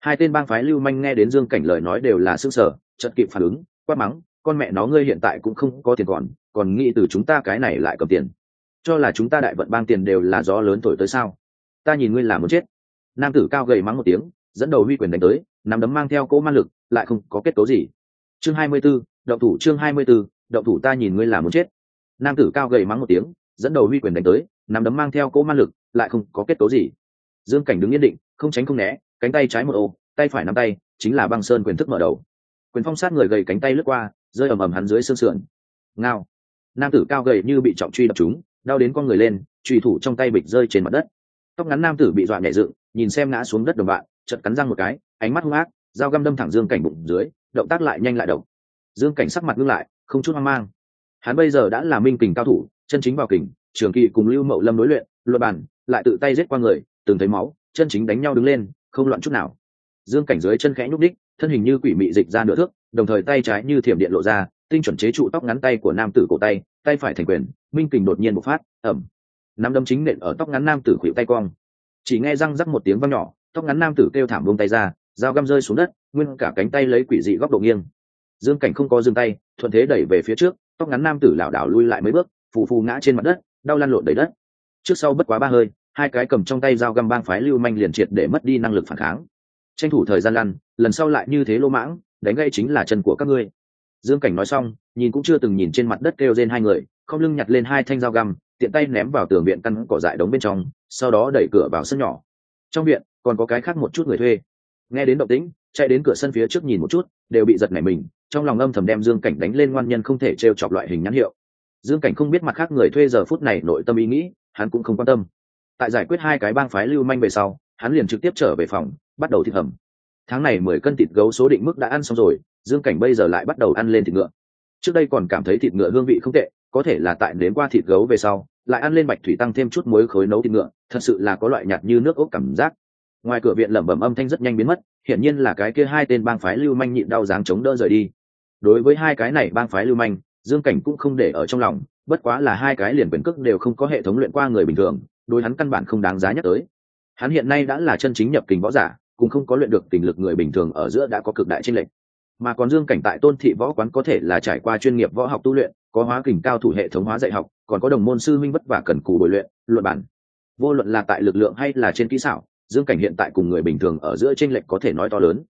Hai tên bang phái lưu manh nghe đến dương cảnh lời nói đều là s ư ơ n g sở chật kịp phản ứng, quát mắng, con mẹ nó ngươi hiện tại cũng không có tiền còn còn nghĩ từ chúng ta cái này lại cầm tiền. Cho là chúng ta đại vận bang tiền đều là gió lớn thổi tới sao? Ta nhìn ngươi là muốn chết. Nam tử cao gầy mắng một tiếng, dẫn đầu huy quyền đánh tới, nắm đấm mang theo cỗ man lực, lại không có kết cấu gì. Chương hai mươi b ố động thủ chương hai mươi b ố động thủ ta nhìn ngươi là muốn chết. Nam tử cao gầy mắng một tiếng, dẫn đầu huy quyền đánh tới, nắm đấm mang theo cỗ man lực, lại không có kết cấu gì. Dương cảnh đứng yên định, không tránh không né, cánh tay trái một ô, tay phải nắm tay, chính là băng sơn quyền thức mở đầu. Quyền phong sát người gầy cánh tay lướt qua, rơi ầm ầm hắn dưới xương sườn. Ngao. Nam tử cao gầy như bị trọng truy đập chúng, đau đến con người lên, truy thủ trong tay bịch rơi trên mặt đất. Tóc ngắn nam tử bị dọa nhẹ dựng, nhìn xem ngã xuống đất đồng bạn, chợt cắn răng một cái, ánh mắt hung ác, dao găm đâm thẳng dương cảnh bụng dưới, động tác lại nhanh lại động dương cảnh sắc mặt ngưng lại, không chút hoang mang. Hắn bây giờ đã là minh kình cao thủ, chân chính vào kình, trường kỳ cùng lưu mậu lâm đối luyện, luật bàn lại tự tay giết qua người, từng thấy máu, chân chính đánh nhau đứng lên, không loạn chút nào. Dương cảnh dưới chân khẽ nhúc đích thân hình như quỷ mị dịch ra nửa thước, đồng thời tay trái như thiểm điện lộ ra, tinh chuẩn chế trụ tóc ngắn tay của nam tử cổ tay tay phải thành quyền, minh kình đột nhiên bộc phát, ẩm. Nắm đấm chính nện ở tóc ngắn nam tử khuỵu tay cong. Chỉ nghe răng rắc một tiếng vang nhỏ, tóc ngắn nam tử kêu thảm buông tay ra, dao găm rơi xuống đất, nguyên cả cánh tay lấy quỷ dị góc độ nghiêng dương cảnh không có dừng tay, thuận thế đẩy về phía trước, tóc ngắn nam tử lảo đảo lui lại mấy bước, phù phù ngã trên mặt đất, đau lăn lộn đầy đất. Trước sau bất quá ba hơi, hai cái cầm trong tay dao găm bang phái lưu manh liền triệt để mất đi năng lực phản kháng. Tranh thủ thời gian lăn, lần sau lại như thế lô mãng, đánh gây chính là chân của các ngươi. Dương cảnh nói xong, nhìn cũng chưa từng nhìn trên mặt đất kêu trên hai người, không lưng nhặt lên hai thanh dao găm, tiện tay ném vào tường viện căn cỏ dại đống bên trong, sau đó đẩy cửa vào sân nhỏ. Trong viện, còn có cái khác một chút người thuê. Nghe đến động tĩnh, chạy đến cửa sân phía trước nhìn một chút, đều bị giật nảy mình trong lòng âm thầm đem dương cảnh đánh lên ngoan nhân không thể t r e o chọc loại hình nhãn hiệu. Dương cảnh không biết mặt khác người thuê giờ phút này nội tâm ý nghĩ, hắn cũng không quan tâm. Tại giải quyết hai cái bang phái lưu manh về sau, hắn liền trực tiếp trở về phòng, bắt đầu thịt hầm. Tháng này mười cân thịt gấu số định mức đã ăn xong rồi, dương cảnh bây giờ lại bắt đầu ăn lên thịt ngựa. Trước đây còn cảm thấy thịt ngựa hương vị không tệ, có thể là tại nếm qua thịt gấu về sau, lại ăn lên bạch thủy tăng thêm chút muối khối nấu thịt ngựa, thật sự là có loại nhạt như nước ốc cảm giác. Ngoài cửa viện lẩm bẩm âm thanh rất nhanh biến mất, hiển nhiên là cái kia hai tên bang phái lưu manh nhịn đau dáng chống đỡ rời đi đối với hai cái này bang phái lưu manh, dương cảnh cũng không để ở trong lòng, bất quá là hai cái liền quyền cước đều không có hệ thống luyện qua người bình thường, đối hắn căn bản không đáng giá nhắc tới. Hắn hiện nay đã là chân chính nhập kình võ giả, cũng không có luyện được tình lực người bình thường ở giữa đã có cực đại tranh lệch. Mà còn dương cảnh tại tôn thị võ quán có thể là trải qua chuyên nghiệp võ học tu luyện, có hóa kình cao thủ hệ thống hóa dạy học, còn có đồng môn sư minh vất vả cần cù bồi luyện, luận bản. Vô luận là tại lực lượng hay là trên kỹ xảo, dương cảnh hiện tại cùng người bình thường ở giữa tranh lệch có thể nói to lớn.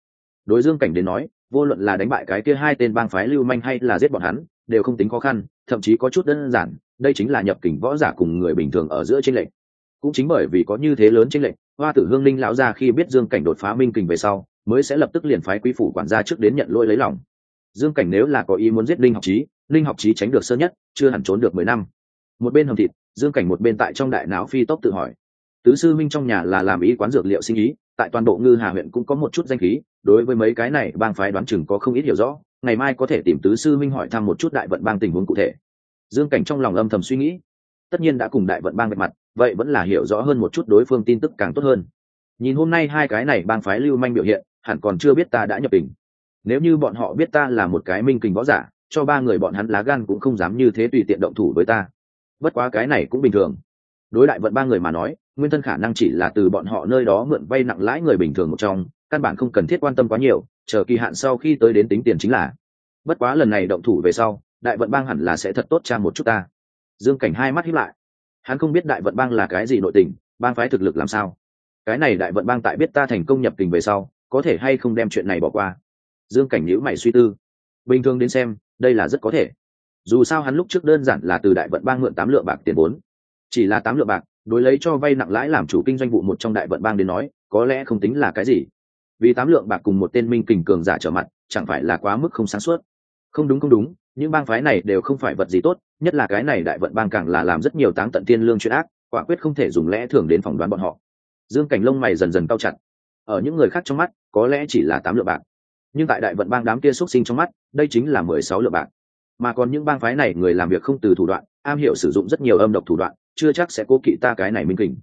Đối dương cảnh đến nói vô luận là đánh bại cái kia hai tên bang phái lưu manh hay là giết bọn hắn, đều không tính khó khăn, thậm chí có chút đơn giản, đây chính là nhập kình võ giả cùng người bình thường ở giữa tranh lệch. Cũng chính bởi vì có như thế lớn tranh lệch, hoa tử hương linh lão ra khi biết dương cảnh đột phá minh kình về sau, mới sẽ lập tức liền phái quý phủ quản gia trước đến nhận lỗi lấy lòng. Dương cảnh nếu là có ý muốn giết linh học trí linh học trí tránh được sơ nhất, chưa hẳn trốn được mười năm. Một bên hầm thịt, dương cảnh một bên tại trong đại não phi tốc tự hỏi. Tứ sư minh trong nhà là làm ý quán dược liệu sinh ý tại toàn bộ ngư hà huyện cũng có một chút danh khí, đối với mấy cái này bang phái đoán chừng có không ít hiểu rõ, ngày mai có thể tìm tứ sư minh hỏi thăm một chút đại vận bang tình huống cụ thể. Dương cảnh trong lòng âm thầm suy nghĩ, tất nhiên đã cùng đại vận bang bạch mặt, vậy vẫn là hiểu rõ hơn một chút đối phương tin tức càng tốt hơn. Nhìn hôm nay hai cái này bang phái lưu manh biểu hiện, hẳn còn chưa biết ta đã nhập tình nếu như bọn họ biết ta là một cái minh kình võ giả, cho ba người bọn hắn lá gan cũng không dám như thế tùy tiện động thủ với ta. Bất quá cái này cũng bình thường. Đối đại vận ba người mà nói nguyên thân khả năng chỉ là từ bọn họ nơi đó mượn vay nặng lãi người bình thường một trong, căn bản không cần thiết quan tâm quá nhiều, chờ kỳ hạn sau khi tới đến tính tiền chính là. Bất quá lần này động thủ về sau, đại vận bang hẳn là sẽ thật tốt cha một chút ta. Dương cảnh hai mắt hiếp lại. Hắn không biết đại vận bang là cái gì nội tình, bang phái thực lực làm sao? Cái này đại vận bang tại biết ta thành công nhập tình về sau, có thể hay không đem chuyện này bỏ qua? Dương cảnh nhữ mày suy tư. Bình thường đến xem, đây là rất có thể. Dù sao hắn lúc trước đơn giản là từ đại vận bang mượn tám lượng bạc tiền vốn chỉ là tám lượng bạc đối lấy cho vay nặng lãi làm chủ kinh doanh vụ một trong đại vận bang đến nói, có lẽ không tính là cái gì. Vì tám lượng bạc cùng một tên minh kình cường giả trở mặt, chẳng phải là quá mức không sáng suốt. Không đúng không đúng, những bang phái này đều không phải vật gì tốt, nhất là cái này đại vận bang càng là làm rất nhiều táng tận tiên lương chuyện ác, quả quyết không thể dùng lẽ thường đến phỏng đoán bọn họ. Dương cảnh lông mày dần dần cao chặt. Ở những người khác trong mắt, có lẽ chỉ là tám lượng bạc. Nhưng tại đại vận bang đám kia xuất sinh trong mắt, đây chính là mười sáu lượng bạc. Mà còn những bang phái này người làm việc không từ thủ đoạn, am hiểu sử dụng rất nhiều âm độc thủ đoạn chưa chắc sẽ cố kỵ ta cái này minh kình.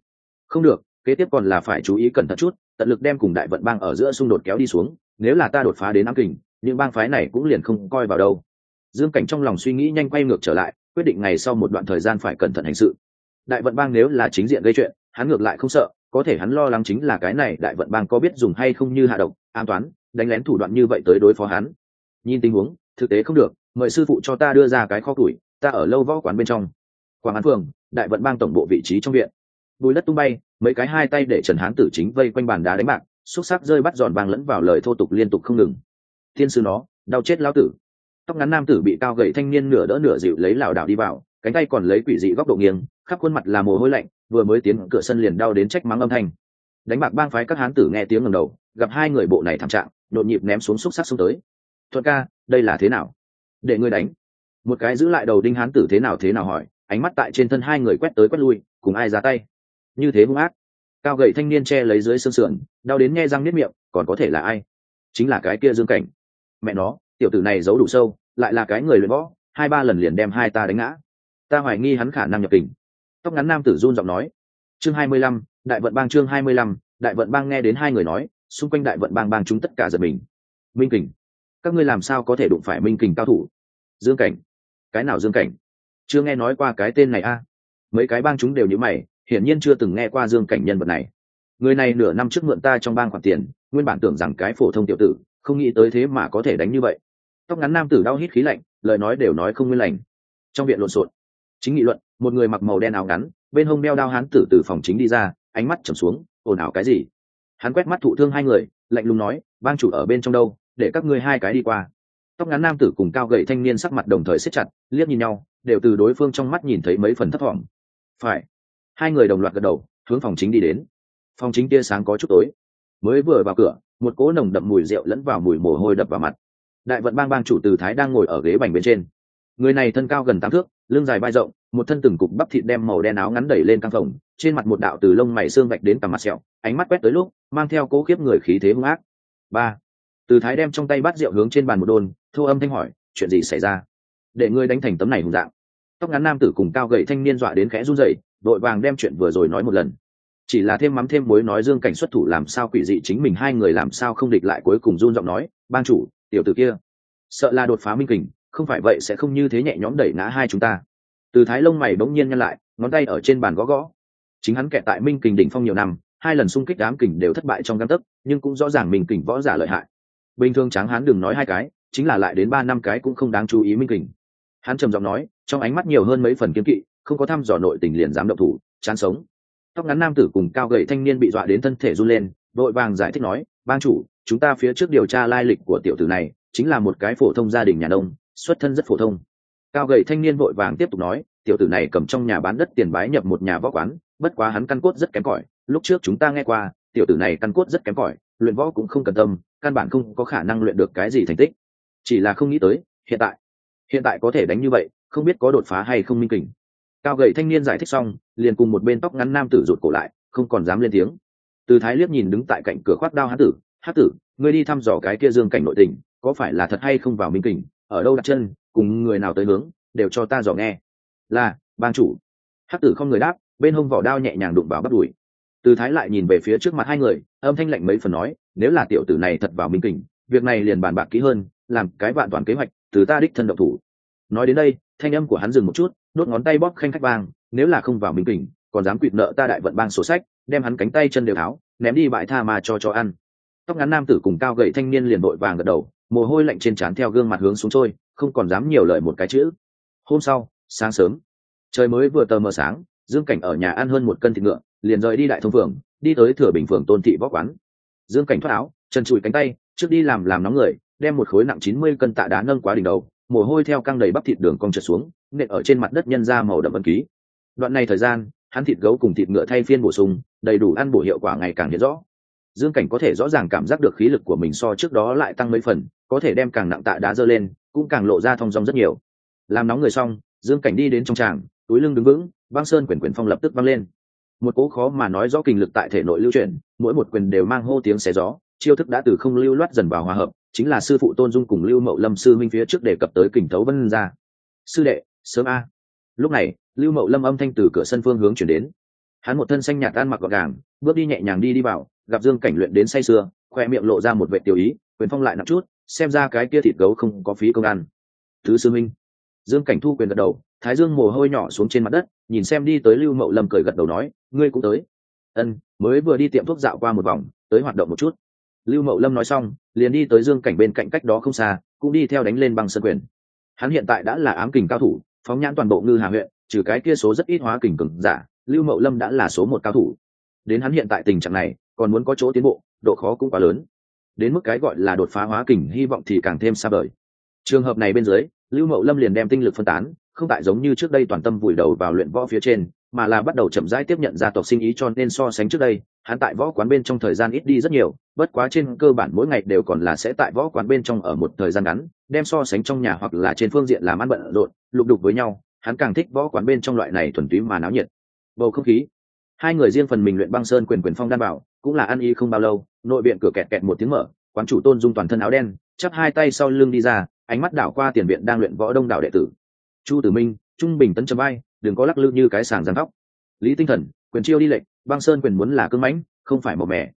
Không được, kế tiếp còn là phải chú ý cẩn thận chút, tận lực đem cùng đại vận bang ở giữa xung đột kéo đi xuống, nếu là ta đột phá đến ám kình, những bang phái này cũng liền không coi vào đâu. Dương cảnh trong lòng suy nghĩ nhanh quay ngược trở lại, quyết định ngày sau một đoạn thời gian phải cẩn thận hành sự. Đại vận bang nếu là chính diện gây chuyện, hắn ngược lại không sợ, có thể hắn lo lắng chính là cái này đại vận bang có biết dùng hay không như hạ độc, an toán, đánh lén thủ đoạn như vậy tới đối phó hắn. Nhìn tình huống, thực tế không được, mời sư phụ cho ta đưa ra cái kho tuổi ta ở lâu võ quán bên trong. Quảng an phường đại vận bang tổng bộ vị trí trong viện. Bùi đất tung bay, mấy cái hai tay để trần hán tử chính vây quanh bàn đá đánh bạc, xúc sắc rơi bắt giòn vàng lẫn vào lời thô tục liên tục không ngừng. Thiên sư nó, đau chết lao tử. Tóc ngắn nam tử bị cao gậy thanh niên nửa đỡ nửa dịu lấy lảo đảo đi vào, cánh tay còn lấy quỷ dị góc độ nghiêng, khắp khuôn mặt là mồ hôi lạnh, vừa mới tiến cửa sân liền đau đến trách mắng âm thanh. Đánh bạc bang phái các hán tử nghe tiếng ngầm đầu, gặp hai người bộ này thảm trạng, nhộn nhịp ném xuống xúc sắc xuống tới. Thuận ca, đây là thế nào? Để ngươi đánh. Một cái giữ lại đầu đinh hán tử thế nào thế nào hỏi ánh mắt tại trên thân hai người quét tới quét lui, cùng ai ra tay. Như thế hung ác. Cao gậy thanh niên che lấy dưới xương sườn, đau đến nghe răng nếp miệng, còn có thể là ai? Chính là cái kia dương cảnh. Mẹ nó, tiểu tử này giấu đủ sâu, lại là cái người luyện võ, hai ba lần liền đem hai ta đánh ngã. Ta hoài nghi hắn khả năng nhập kình. Tóc ngắn nam tử run giọng nói. Chương hai mươi lăm, đại vận bang chương hai mươi lăm, đại vận bang nghe đến hai người nói, xung quanh đại vận bang bang chúng tất cả giật mình. Minh kình, các ngươi làm sao có thể đụng phải minh kình cao thủ? Dương cảnh, cái nào dương cảnh? Chưa nghe nói qua cái tên này a. Mấy cái bang chúng đều như mày, hiển nhiên chưa từng nghe qua dương cảnh nhân vật này. Người này nửa năm trước mượn ta trong bang khoản tiền, nguyên bản tưởng rằng cái phổ thông tiểu tử, không nghĩ tới thế mà có thể đánh như vậy. Tóc ngắn nam tử đau hít khí lạnh, lời nói đều nói không nguyên lành. Trong viện lộn xộn, chính nghị luận, một người mặc màu đen áo ngắn, bên hông đeo đao hán tử từ phòng chính đi ra, ánh mắt trầm xuống, ồn ào cái gì? Hắn quét mắt thụ thương hai người, lạnh lùng nói, bang chủ ở bên trong đâu, để các ngươi hai cái đi qua. Tóc ngắn nam tử cùng cao gậy thanh niên sắc mặt đồng thời siết chặt, liếc nhìn nhau đều từ đối phương trong mắt nhìn thấy mấy phần thất vọng phải. Hai người đồng loạt gật đầu, hướng phòng chính đi đến. Phòng chính tia sáng có chút tối. Mới vừa vào cửa, một cỗ nồng đậm mùi rượu lẫn vào mùi mồ hôi đập vào mặt. Đại vận bang bang chủ từ thái đang ngồi ở ghế bành bên trên. Người này thân cao gần tám thước, lưng dài vai rộng, một thân từng cục bắp thịt đem màu đen áo ngắn đẩy lên căng phòng, trên mặt một đạo từ lông mày xương vạch đến tầm mặt sẹo, ánh mắt quét tới lúc, mang theo cố khiếp người khí thế hung ác. Ba. Từ thái đem trong tay bát rượu hướng trên bàn một đôn thu âm thanh hỏi, chuyện gì xảy ra? Để ngươi đánh thành tấm này hùng dạng tóc ngắn nam tử cùng cao gậy thanh niên dọa đến khẽ run rẩy, đội vàng đem chuyện vừa rồi nói một lần. Chỉ là thêm mắm thêm mối nói dương cảnh xuất thủ làm sao quỷ dị chính mình hai người làm sao không địch lại cuối cùng run giọng nói, ban chủ, tiểu tử kia, sợ là đột phá minh kình, không phải vậy sẽ không như thế nhẹ nhõm đẩy ngã hai chúng ta. Từ thái lông mày bỗng nhiên nhăn lại, ngón tay ở trên bàn gõ gõ. Chính hắn kẹt tại minh kình đỉnh phong nhiều năm, hai lần xung kích đám kình đều thất bại trong găng tấc, nhưng cũng rõ ràng mình kình võ giả lợi hại. Bình thường tráng hắn đừng nói hai cái, chính là lại đến ba năm cái cũng không đáng chú ý minh kình. Hắn trầm giọng nói trong ánh mắt nhiều hơn mấy phần kiên kỵ, không có thăm dò nội tình liền dám động thủ, chán sống. Tóc ngắn nam tử cùng cao gậy thanh niên bị dọa đến thân thể run lên vội vàng giải thích nói ban chủ, chúng ta phía trước điều tra lai lịch của tiểu tử này, chính là một cái phổ thông gia đình nhà nông, xuất thân rất phổ thông. Cao gậy thanh niên vội vàng tiếp tục nói, tiểu tử này cầm trong nhà bán đất tiền bái nhập một nhà võ quán, bất quá hắn căn cốt rất kém cỏi, lúc trước chúng ta nghe qua, tiểu tử này căn cốt rất kém cỏi, luyện võ cũng không cần tâm, căn bản không có khả năng luyện được cái gì thành tích. Chỉ là không nghĩ tới, hiện tại hiện tại có thể đánh như vậy không biết có đột phá hay không minh kình. Cao gậy thanh niên giải thích xong, liền cùng một bên tóc ngắn nam tử rụt cổ lại, không còn dám lên tiếng. Từ thái liếc nhìn đứng tại cạnh cửa khoác đao hán tử hát tử, ngươi đi thăm dò cái kia dương cảnh nội tình, có phải là thật hay không vào minh kình, ở đâu đặt chân, cùng người nào tới hướng, đều cho ta dò nghe. Là ban chủ. Hát tử không người đáp, bên hông vỏ đao nhẹ nhàng đụng vào bắt đùi. Từ thái lại nhìn về phía trước mặt hai người, âm thanh lạnh mấy phần nói, nếu là tiểu tử này thật vào minh kình, việc này liền bàn bạc kỹ hơn, làm cái vạn toàn kế hoạch, từ ta đích thân động thủ nói đến đây, thanh âm của hắn dừng một chút đốt ngón tay bóp khanh khách bang nếu là không vào minh kình còn dám quỵt nợ ta đại vận bang sổ sách, đem hắn cánh tay chân đều tháo, ném đi bãi tha mà cho cho ăn. Tóc ngắn nam tử cùng cao gậy thanh niên liền đội vàng gật đầu, mồ hôi lạnh trên trán theo gương mặt hướng xuống trôi, không còn dám nhiều lời một cái chữ. Hôm sau, sáng sớm, trời mới vừa tờ mờ sáng, dương cảnh ở nhà ăn hơn một cân thịt ngựa, liền rời đi đại thông phường, đi tới thừa bình phường tôn thị võ quán. Dương cảnh thoát áo, chân trụi cánh tay, trước đi làm làm nóng người, đem một khối nặng chín mươi cân tạ đá nâng quá đỉnh đầu mồ hôi theo căng đầy bắp thịt đường cong trượt xuống, nện ở trên mặt đất nhân ra màu đậm ân ký. Đoạn này thời gian, hắn thịt gấu cùng thịt ngựa thay phiên bổ sung, đầy đủ ăn bổ hiệu quả ngày càng hiện rõ. Dương cảnh có thể rõ ràng cảm giác được khí lực của mình so trước đó lại tăng mấy phần, có thể đem càng nặng tạ đá dơ lên, cũng càng lộ ra thong dong rất nhiều. Làm nóng người xong, dương cảnh đi đến trong tràng, túi lưng đứng vững băng sơn quyển quyển phong lập tức văng lên. Một cố khó mà nói rõ kinh lực tại thể nội lưu chuyển, mỗi một quyền đều mang hô tiếng xé gió, chiêu thức đã từ không lưu loát dần vào hòa hợp chính là sư phụ tôn dung cùng lưu mậu lâm sư minh phía trước đề cập tới kình thấu vân ra sư đệ, sớm a. Lúc này, lưu mậu lâm âm thanh từ cửa sân phương hướng chuyển đến. Hắn một thân xanh nhạt ăn mặc gọn gàng, bước đi nhẹ nhàng đi đi vào, gặp dương cảnh luyện đến say sưa, khoe miệng lộ ra một vệ tiểu ý, quyền phong lại nặng chút, xem ra cái kia thịt gấu không có phí công ăn. Thứ sư minh dương cảnh thu quyền gật đầu, thái dương mồ hôi nhỏ xuống trên mặt đất, nhìn xem đi tới lưu mậu lâm cười gật đầu nói, ngươi cũng tới. Ân, mới vừa đi tiệm thuốc dạo qua một vòng, tới hoạt động một chút lưu mậu lâm nói xong, liền đi tới dương cảnh bên cạnh cách đó không xa, cũng đi theo đánh lên băng sân quyền. Hắn hiện tại đã là ám kình cao thủ, phóng nhãn toàn bộ ngư hà huyện, trừ cái kia số rất ít hóa kình cường giả, lưu mậu lâm đã là số một cao thủ. Đến hắn hiện tại tình trạng này, còn muốn có chỗ tiến bộ, độ khó cũng quá lớn. Đến mức cái gọi là đột phá hóa kình, hy vọng thì càng thêm xa vời. Trường hợp này bên dưới, lưu mậu lâm liền đem tinh lực phân tán không tại giống như trước đây toàn tâm vùi đầu vào luyện võ phía trên, mà là bắt đầu chậm rãi tiếp nhận gia tộc sinh ý cho nên so sánh trước đây, hắn tại võ quán bên trong thời gian ít đi rất nhiều, bất quá trên cơ bản mỗi ngày đều còn là sẽ tại võ quán bên trong ở một thời gian ngắn, đem so sánh trong nhà hoặc là trên phương diện làm ăn bận rộn, lục đục với nhau, hắn càng thích võ quán bên trong loại này thuần túy mà náo nhiệt. Bầu không khí. Hai người riêng phần mình luyện băng sơn quyền quyền phong đan bảo, cũng là ăn y không bao lâu, nội viện cửa kẹt kẹt một tiếng mở, quán chủ tôn dung toàn thân áo đen, chắp hai tay sau lưng đi ra, ánh mắt đảo qua tiền viện đang luyện võ đông đảo đệ tử chu tử minh, trung bình tấn chấm bay đừng có lắc lư như cái sàng giang tóc lý tinh thần, quyền chiêu đi lệnh, băng sơn quyền muốn là cưng mãnh, không phải màu mẻ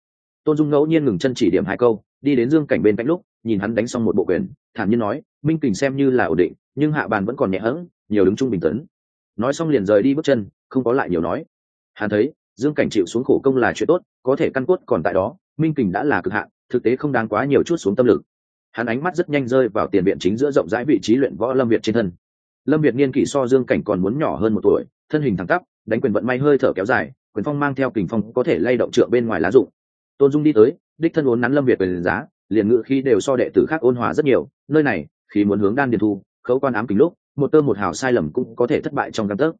tôn dung ngẫu nhiên ngừng chân chỉ điểm hai câu, đi đến dương cảnh bên cạnh lúc, nhìn hắn đánh xong một bộ quyền, thản nhiên nói, minh kình xem như là ổn định, nhưng hạ bàn vẫn còn nhẹ hẫng nhiều đứng trung bình tấn. Nói xong liền rời đi bước chân, không có lại nhiều nói. Hắn thấy, dương cảnh chịu xuống khổ công là chuyện tốt, có thể căn cốt còn tại đó, minh kình đã là cực hạn, thực tế không đáng quá nhiều chút xuống tâm lực. Hắn ánh mắt rất nhanh rơi vào tiền viện chính giữa rộng rãi vị trí luyện võ lâm việt trên thân lâm việt niên kỷ so dương cảnh còn muốn nhỏ hơn một tuổi, thân hình thẳng tắp, đánh quyền vận may hơi thở kéo dài, quyền phong mang theo kình phong có thể lay động trượng bên ngoài lá dụng tôn dung đi tới, đích thân uốn nắn lâm việt về giá, liền ngự khi đều so đệ tử khác ôn hòa rất nhiều, nơi này khi muốn hướng đan điền thu, khấu quan ám kính lúc, một tơ một hào sai lầm cũng có thể thất bại trong căn tấc.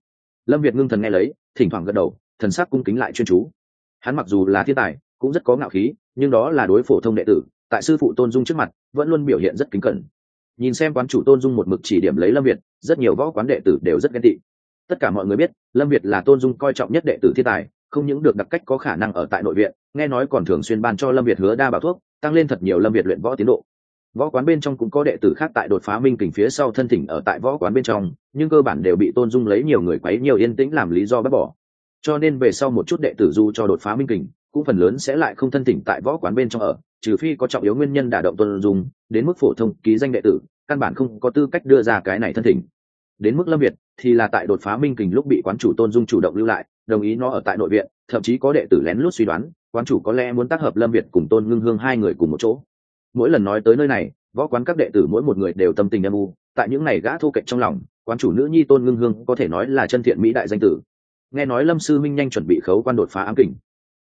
Lâm việt ngưng thần nghe lấy, thỉnh thoảng gật đầu, thần sắc cung kính lại chuyên chú. Hắn mặc dù là thiên tài, cũng rất có ngạo khí, nhưng đó là đối phổ thông đệ tử, tại sư phụ tôn dung trước mặt, vẫn luôn biểu hiện rất kính cẩn nhìn xem quán chủ tôn dung một mực chỉ điểm lấy lâm việt, rất nhiều võ quán đệ tử đều rất ghen tị. Tất cả mọi người biết, lâm việt là tôn dung coi trọng nhất đệ tử thiên tài, không những được đặc cách có khả năng ở tại nội viện, nghe nói còn thường xuyên ban cho lâm việt hứa đa bảo thuốc, tăng lên thật nhiều lâm việt luyện võ tiến độ. Võ quán bên trong cũng có đệ tử khác tại đột phá minh kình phía sau thân thỉnh ở tại võ quán bên trong, nhưng cơ bản đều bị tôn dung lấy nhiều người quấy nhiều yên tĩnh làm lý do bác bỏ. Cho nên về sau một chút đệ tử du cho đột phá minh kình, cũng phần lớn sẽ lại không thân thỉnh tại võ quán bên trong ở trừ phi có trọng yếu nguyên nhân đả động tôn dung, đến mức phổ thông ký danh đệ tử, căn bản không có tư cách đưa ra cái này thân thỉnh. Đến mức lâm việt thì là tại đột phá minh kình lúc bị quán chủ tôn dung chủ động lưu lại, đồng ý nó ở tại nội viện, thậm chí có đệ tử lén lút suy đoán, quán chủ có lẽ muốn tác hợp lâm việt cùng tôn ngưng hương hai người cùng một chỗ. Mỗi lần nói tới nơi này, võ quán các đệ tử mỗi một người đều tâm tình âm u, tại những ngày gã thu kệch trong lòng, quán chủ nữ nhi tôn ngưng hương có thể nói là chân thiện mỹ đại danh tử. Nghe nói lâm sư minh nhanh chuẩn bị khấu quan đột phá ám kình.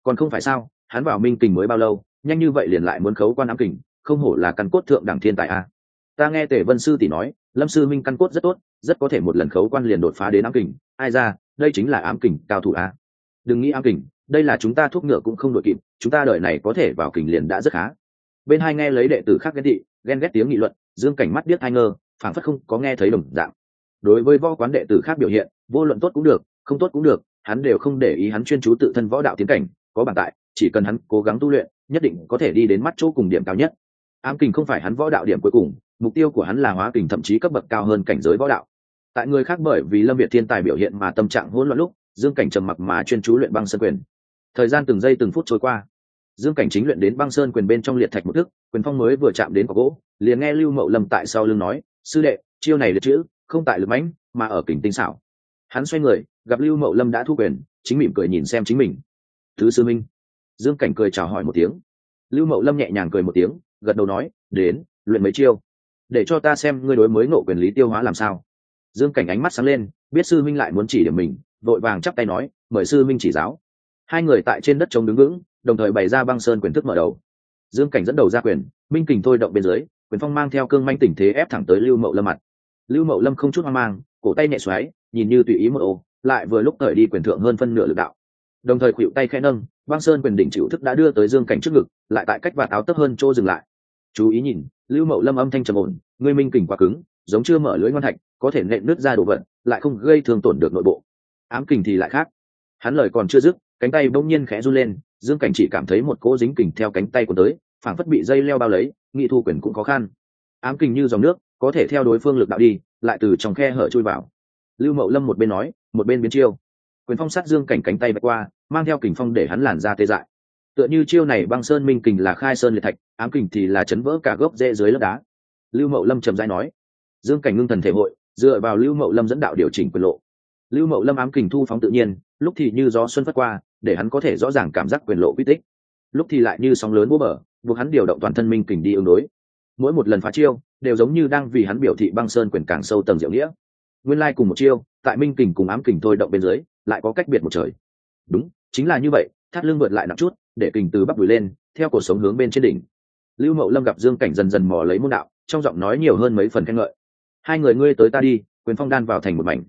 Còn không phải sao, hắn vào minh kình mới bao lâu? Nhanh như vậy liền lại muốn khấu quan ám kình, không hổ là căn cốt thượng đẳng thiên tài a. Ta nghe tề vân sư tỷ nói, lâm sư minh căn cốt rất tốt, rất có thể một lần khấu quan liền đột phá đến ám kình. Ai ra, đây chính là ám kình cao thủ a. Đừng nghĩ ám kình, đây là chúng ta thuốc ngựa cũng không đội kịp, chúng ta đợi này có thể vào kình liền đã rất khá. Bên hai nghe lấy đệ tử khác ghen thị ghen ghét tiếng nghị luận, dương cảnh mắt biết hai ngơ phảng phất không có nghe thấy đồng dạng. Đối với võ quán đệ tử khác biểu hiện, vô luận tốt cũng được, không tốt cũng được, hắn đều không để ý hắn chuyên chú tự thân võ đạo tiến cảnh, có bản tại chỉ cần hắn cố gắng tu luyện, nhất định có thể đi đến mắt chỗ cùng điểm cao nhất. Ám kình không phải hắn võ đạo điểm cuối cùng, mục tiêu của hắn là hóa kình thậm chí cấp bậc cao hơn cảnh giới võ đạo. Tại người khác bởi vì lâm việt thiên tài biểu hiện mà tâm trạng hỗn loạn lúc, dương cảnh trầm mặc mà chuyên chú luyện băng sơn quyền. Thời gian từng giây từng phút trôi qua. Dương cảnh chính luyện đến băng sơn quyền bên trong liệt thạch một thức, quyền phong mới vừa chạm đến có gỗ, liền nghe lưu mậu lâm tại sau lưng nói, sư đệ, chiêu này liệt chữ, không tại lực mãnh, mà ở kình tinh xảo. Hắn xoay người, gặp lưu mậu lâm đã thu quyền, chính mỉm cười nhìn xem chính mình. Thứ sư minh dương cảnh cười chào hỏi một tiếng. Lưu mậu lâm nhẹ nhàng cười một tiếng, gật đầu nói, đến, luyện mấy chiêu? Để cho ta xem ngươi đối mới ngộ quyền lý tiêu hóa làm sao. Dương cảnh ánh mắt sáng lên, biết sư minh lại muốn chỉ điểm mình, vội vàng chắp tay nói, mời sư minh chỉ giáo. Hai người tại trên đất trống đứng vững, đồng thời bày ra băng sơn quyền thức mở đầu. Dương cảnh dẫn đầu ra quyền, minh kình thôi động bên dưới, quyền phong mang theo cương manh tình thế ép thẳng tới lưu mậu lâm mặt. Lưu mậu lâm không chút hoang mang, cổ tay nhẹ xoáy, nhìn như tùy ý một ô, lại vừa lúc thời đi quyền thượng hơn phân nửa lực đạo đồng thời khuỵu tay khẽ nâng, băng sơn quyền đỉnh chịu thức đã đưa tới dương cảnh trước ngực, lại tại cách vạt áo tấp hơn chỗ dừng lại. Chú ý nhìn, lưu mậu lâm âm thanh trầm ổn, ngươi minh kình quá cứng, giống chưa mở lưỡi ngon thạch, có thể nện nứt ra đồ vật, lại không gây thương tổn được nội bộ. Ám kình thì lại khác. Hắn lời còn chưa dứt, cánh tay bỗng nhiên khẽ run lên, dương cảnh chỉ cảm thấy một cỗ dính kình theo cánh tay của tới, phảng phất bị dây leo bao lấy, nghị thu quyền cũng khó khăn. Ám kình như dòng nước, có thể theo đối phương lực đạo đi, lại từ trong khe hở chui vào. Lưu mậu lâm một bên nói, một bên biến chiêu quyền phong sát dương cảnh cánh tay bạch qua, mang theo kình phong để hắn làn ra tê dại. Tựa như chiêu này băng sơn minh kình là khai sơn liệt thạch, ám kình thì là chấn vỡ cả gốc rễ dưới lớp đá. Lưu mậu lâm trầm dai nói, dương cảnh ngưng thần thể hội, dựa vào lưu mậu lâm dẫn đạo điều chỉnh quyền lộ. Lưu mậu lâm ám kình thu phóng tự nhiên, lúc thì như gió xuân phất qua, để hắn có thể rõ ràng cảm giác quyền lộ quy tích. Lúc thì lại như sóng lớn búa bờ, buộc hắn điều động toàn thân minh kình đi ứng đối. Mỗi một lần phá chiêu, đều giống như đang vì hắn biểu thị băng sơn quyền càng sâu tầng diệu nghĩa. Nguyên lai cùng một chiêu, tại minh kình cùng ám kình thôi động bên dưới lại có cách biệt một trời. Đúng, chính là như vậy, thắt lưng vượt lại nặng chút, để kình từ bắp đùi lên, theo cuộc sống hướng bên trên đỉnh. Lưu mậu lâm gặp dương cảnh dần dần mò lấy môn đạo, trong giọng nói nhiều hơn mấy phần khen ngợi. Hai người ngươi tới ta đi, quyền phong đan vào thành một mảnh.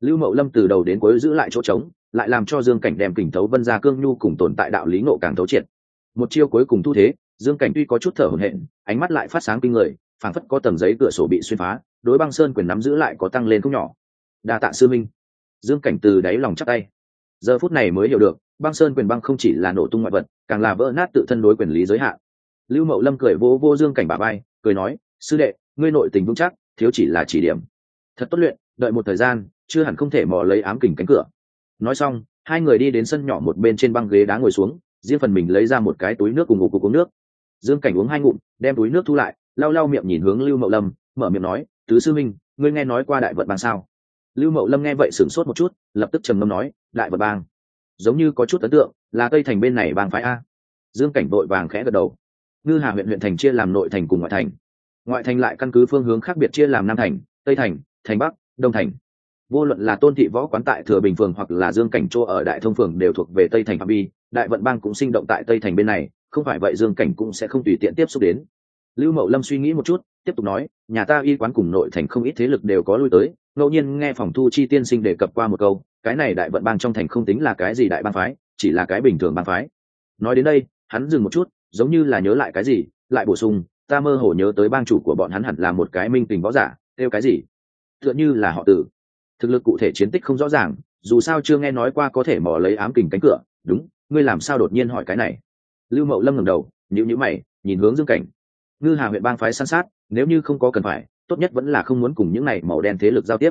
Lưu mậu lâm từ đầu đến cuối giữ lại chỗ trống, lại làm cho dương cảnh đem kình thấu vân ra cương nhu cùng tồn tại đạo lý ngộ càng thấu triệt. Một chiêu cuối cùng thu thế, dương cảnh tuy có chút thở hổn hển, ánh mắt lại phát sáng kinh người, phảng phất có tầng giấy cửa sổ bị xuyên phá, đối băng sơn quyền nắm giữ lại có tăng lên không nhỏ. Đa tạ sư minh dương cảnh từ đáy lòng chắc tay. Giờ phút này mới hiểu được, băng sơn quyền băng không chỉ là nổ tung ngoại vật, càng là vỡ nát tự thân đối quyền lý giới hạn. Lưu mậu lâm cười vô vô dương cảnh bà bay cười nói, sư đệ, ngươi nội tình vững chắc, thiếu chỉ là chỉ điểm. Thật tốt luyện, đợi một thời gian, chưa hẳn không thể mò lấy ám kình cánh cửa. Nói xong, hai người đi đến sân nhỏ một bên trên băng ghế đá ngồi xuống, riêng phần mình lấy ra một cái túi nước cùng ngủ cục uống nước. Dương cảnh uống hai ngụm, đem túi nước thu lại, lau lau miệng nhìn hướng lưu mậu lâm, mở miệng nói, tứ sư minh, ngươi nghe nói qua đại vận bằng sao? Lưu mậu lâm nghe vậy sửng sốt một chút, lập tức trầm ngâm nói, đại vận bang, giống như có chút ấn tượng, là tây thành bên này bang phái a. Dương cảnh vội vàng khẽ gật đầu. Ngư hà huyện huyện thành chia làm nội thành cùng ngoại thành. Ngoại thành lại căn cứ phương hướng khác biệt chia làm nam thành, tây thành thành bắc, đông thành. Vô luận là tôn thị võ quán tại thừa bình phường hoặc là dương cảnh chỗ ở đại thông phường đều thuộc về tây thành phạm vi, đại vận bang cũng sinh động tại tây thành bên này, không phải vậy dương cảnh cũng sẽ không tùy tiện tiếp xúc đến. Lưu mậu lâm suy nghĩ một chút, tiếp tục nói, nhà ta y quán cùng nội thành không ít thế lực đều có lui tới ngẫu nhiên nghe phòng thu chi tiên sinh đề cập qua một câu, cái này đại vận bang trong thành không tính là cái gì đại bang phái, chỉ là cái bình thường bang phái. Nói đến đây, hắn dừng một chút, giống như là nhớ lại cái gì, lại bổ sung, ta mơ hồ nhớ tới bang chủ của bọn hắn hẳn là một cái minh tình võ giả, kêu cái gì? Tựa như là họ tử. Thực lực cụ thể chiến tích không rõ ràng, dù sao chưa nghe nói qua có thể mò lấy ám kình cánh cửa, đúng, ngươi làm sao đột nhiên hỏi cái này? Lưu mậu lâm ngẩng đầu nhữ nhữ mày, nhìn hướng dương cảnh. Ngư hà huyện bang phái san sát, nếu như không có cần phải tốt nhất vẫn là không muốn cùng những này màu đen thế lực giao tiếp.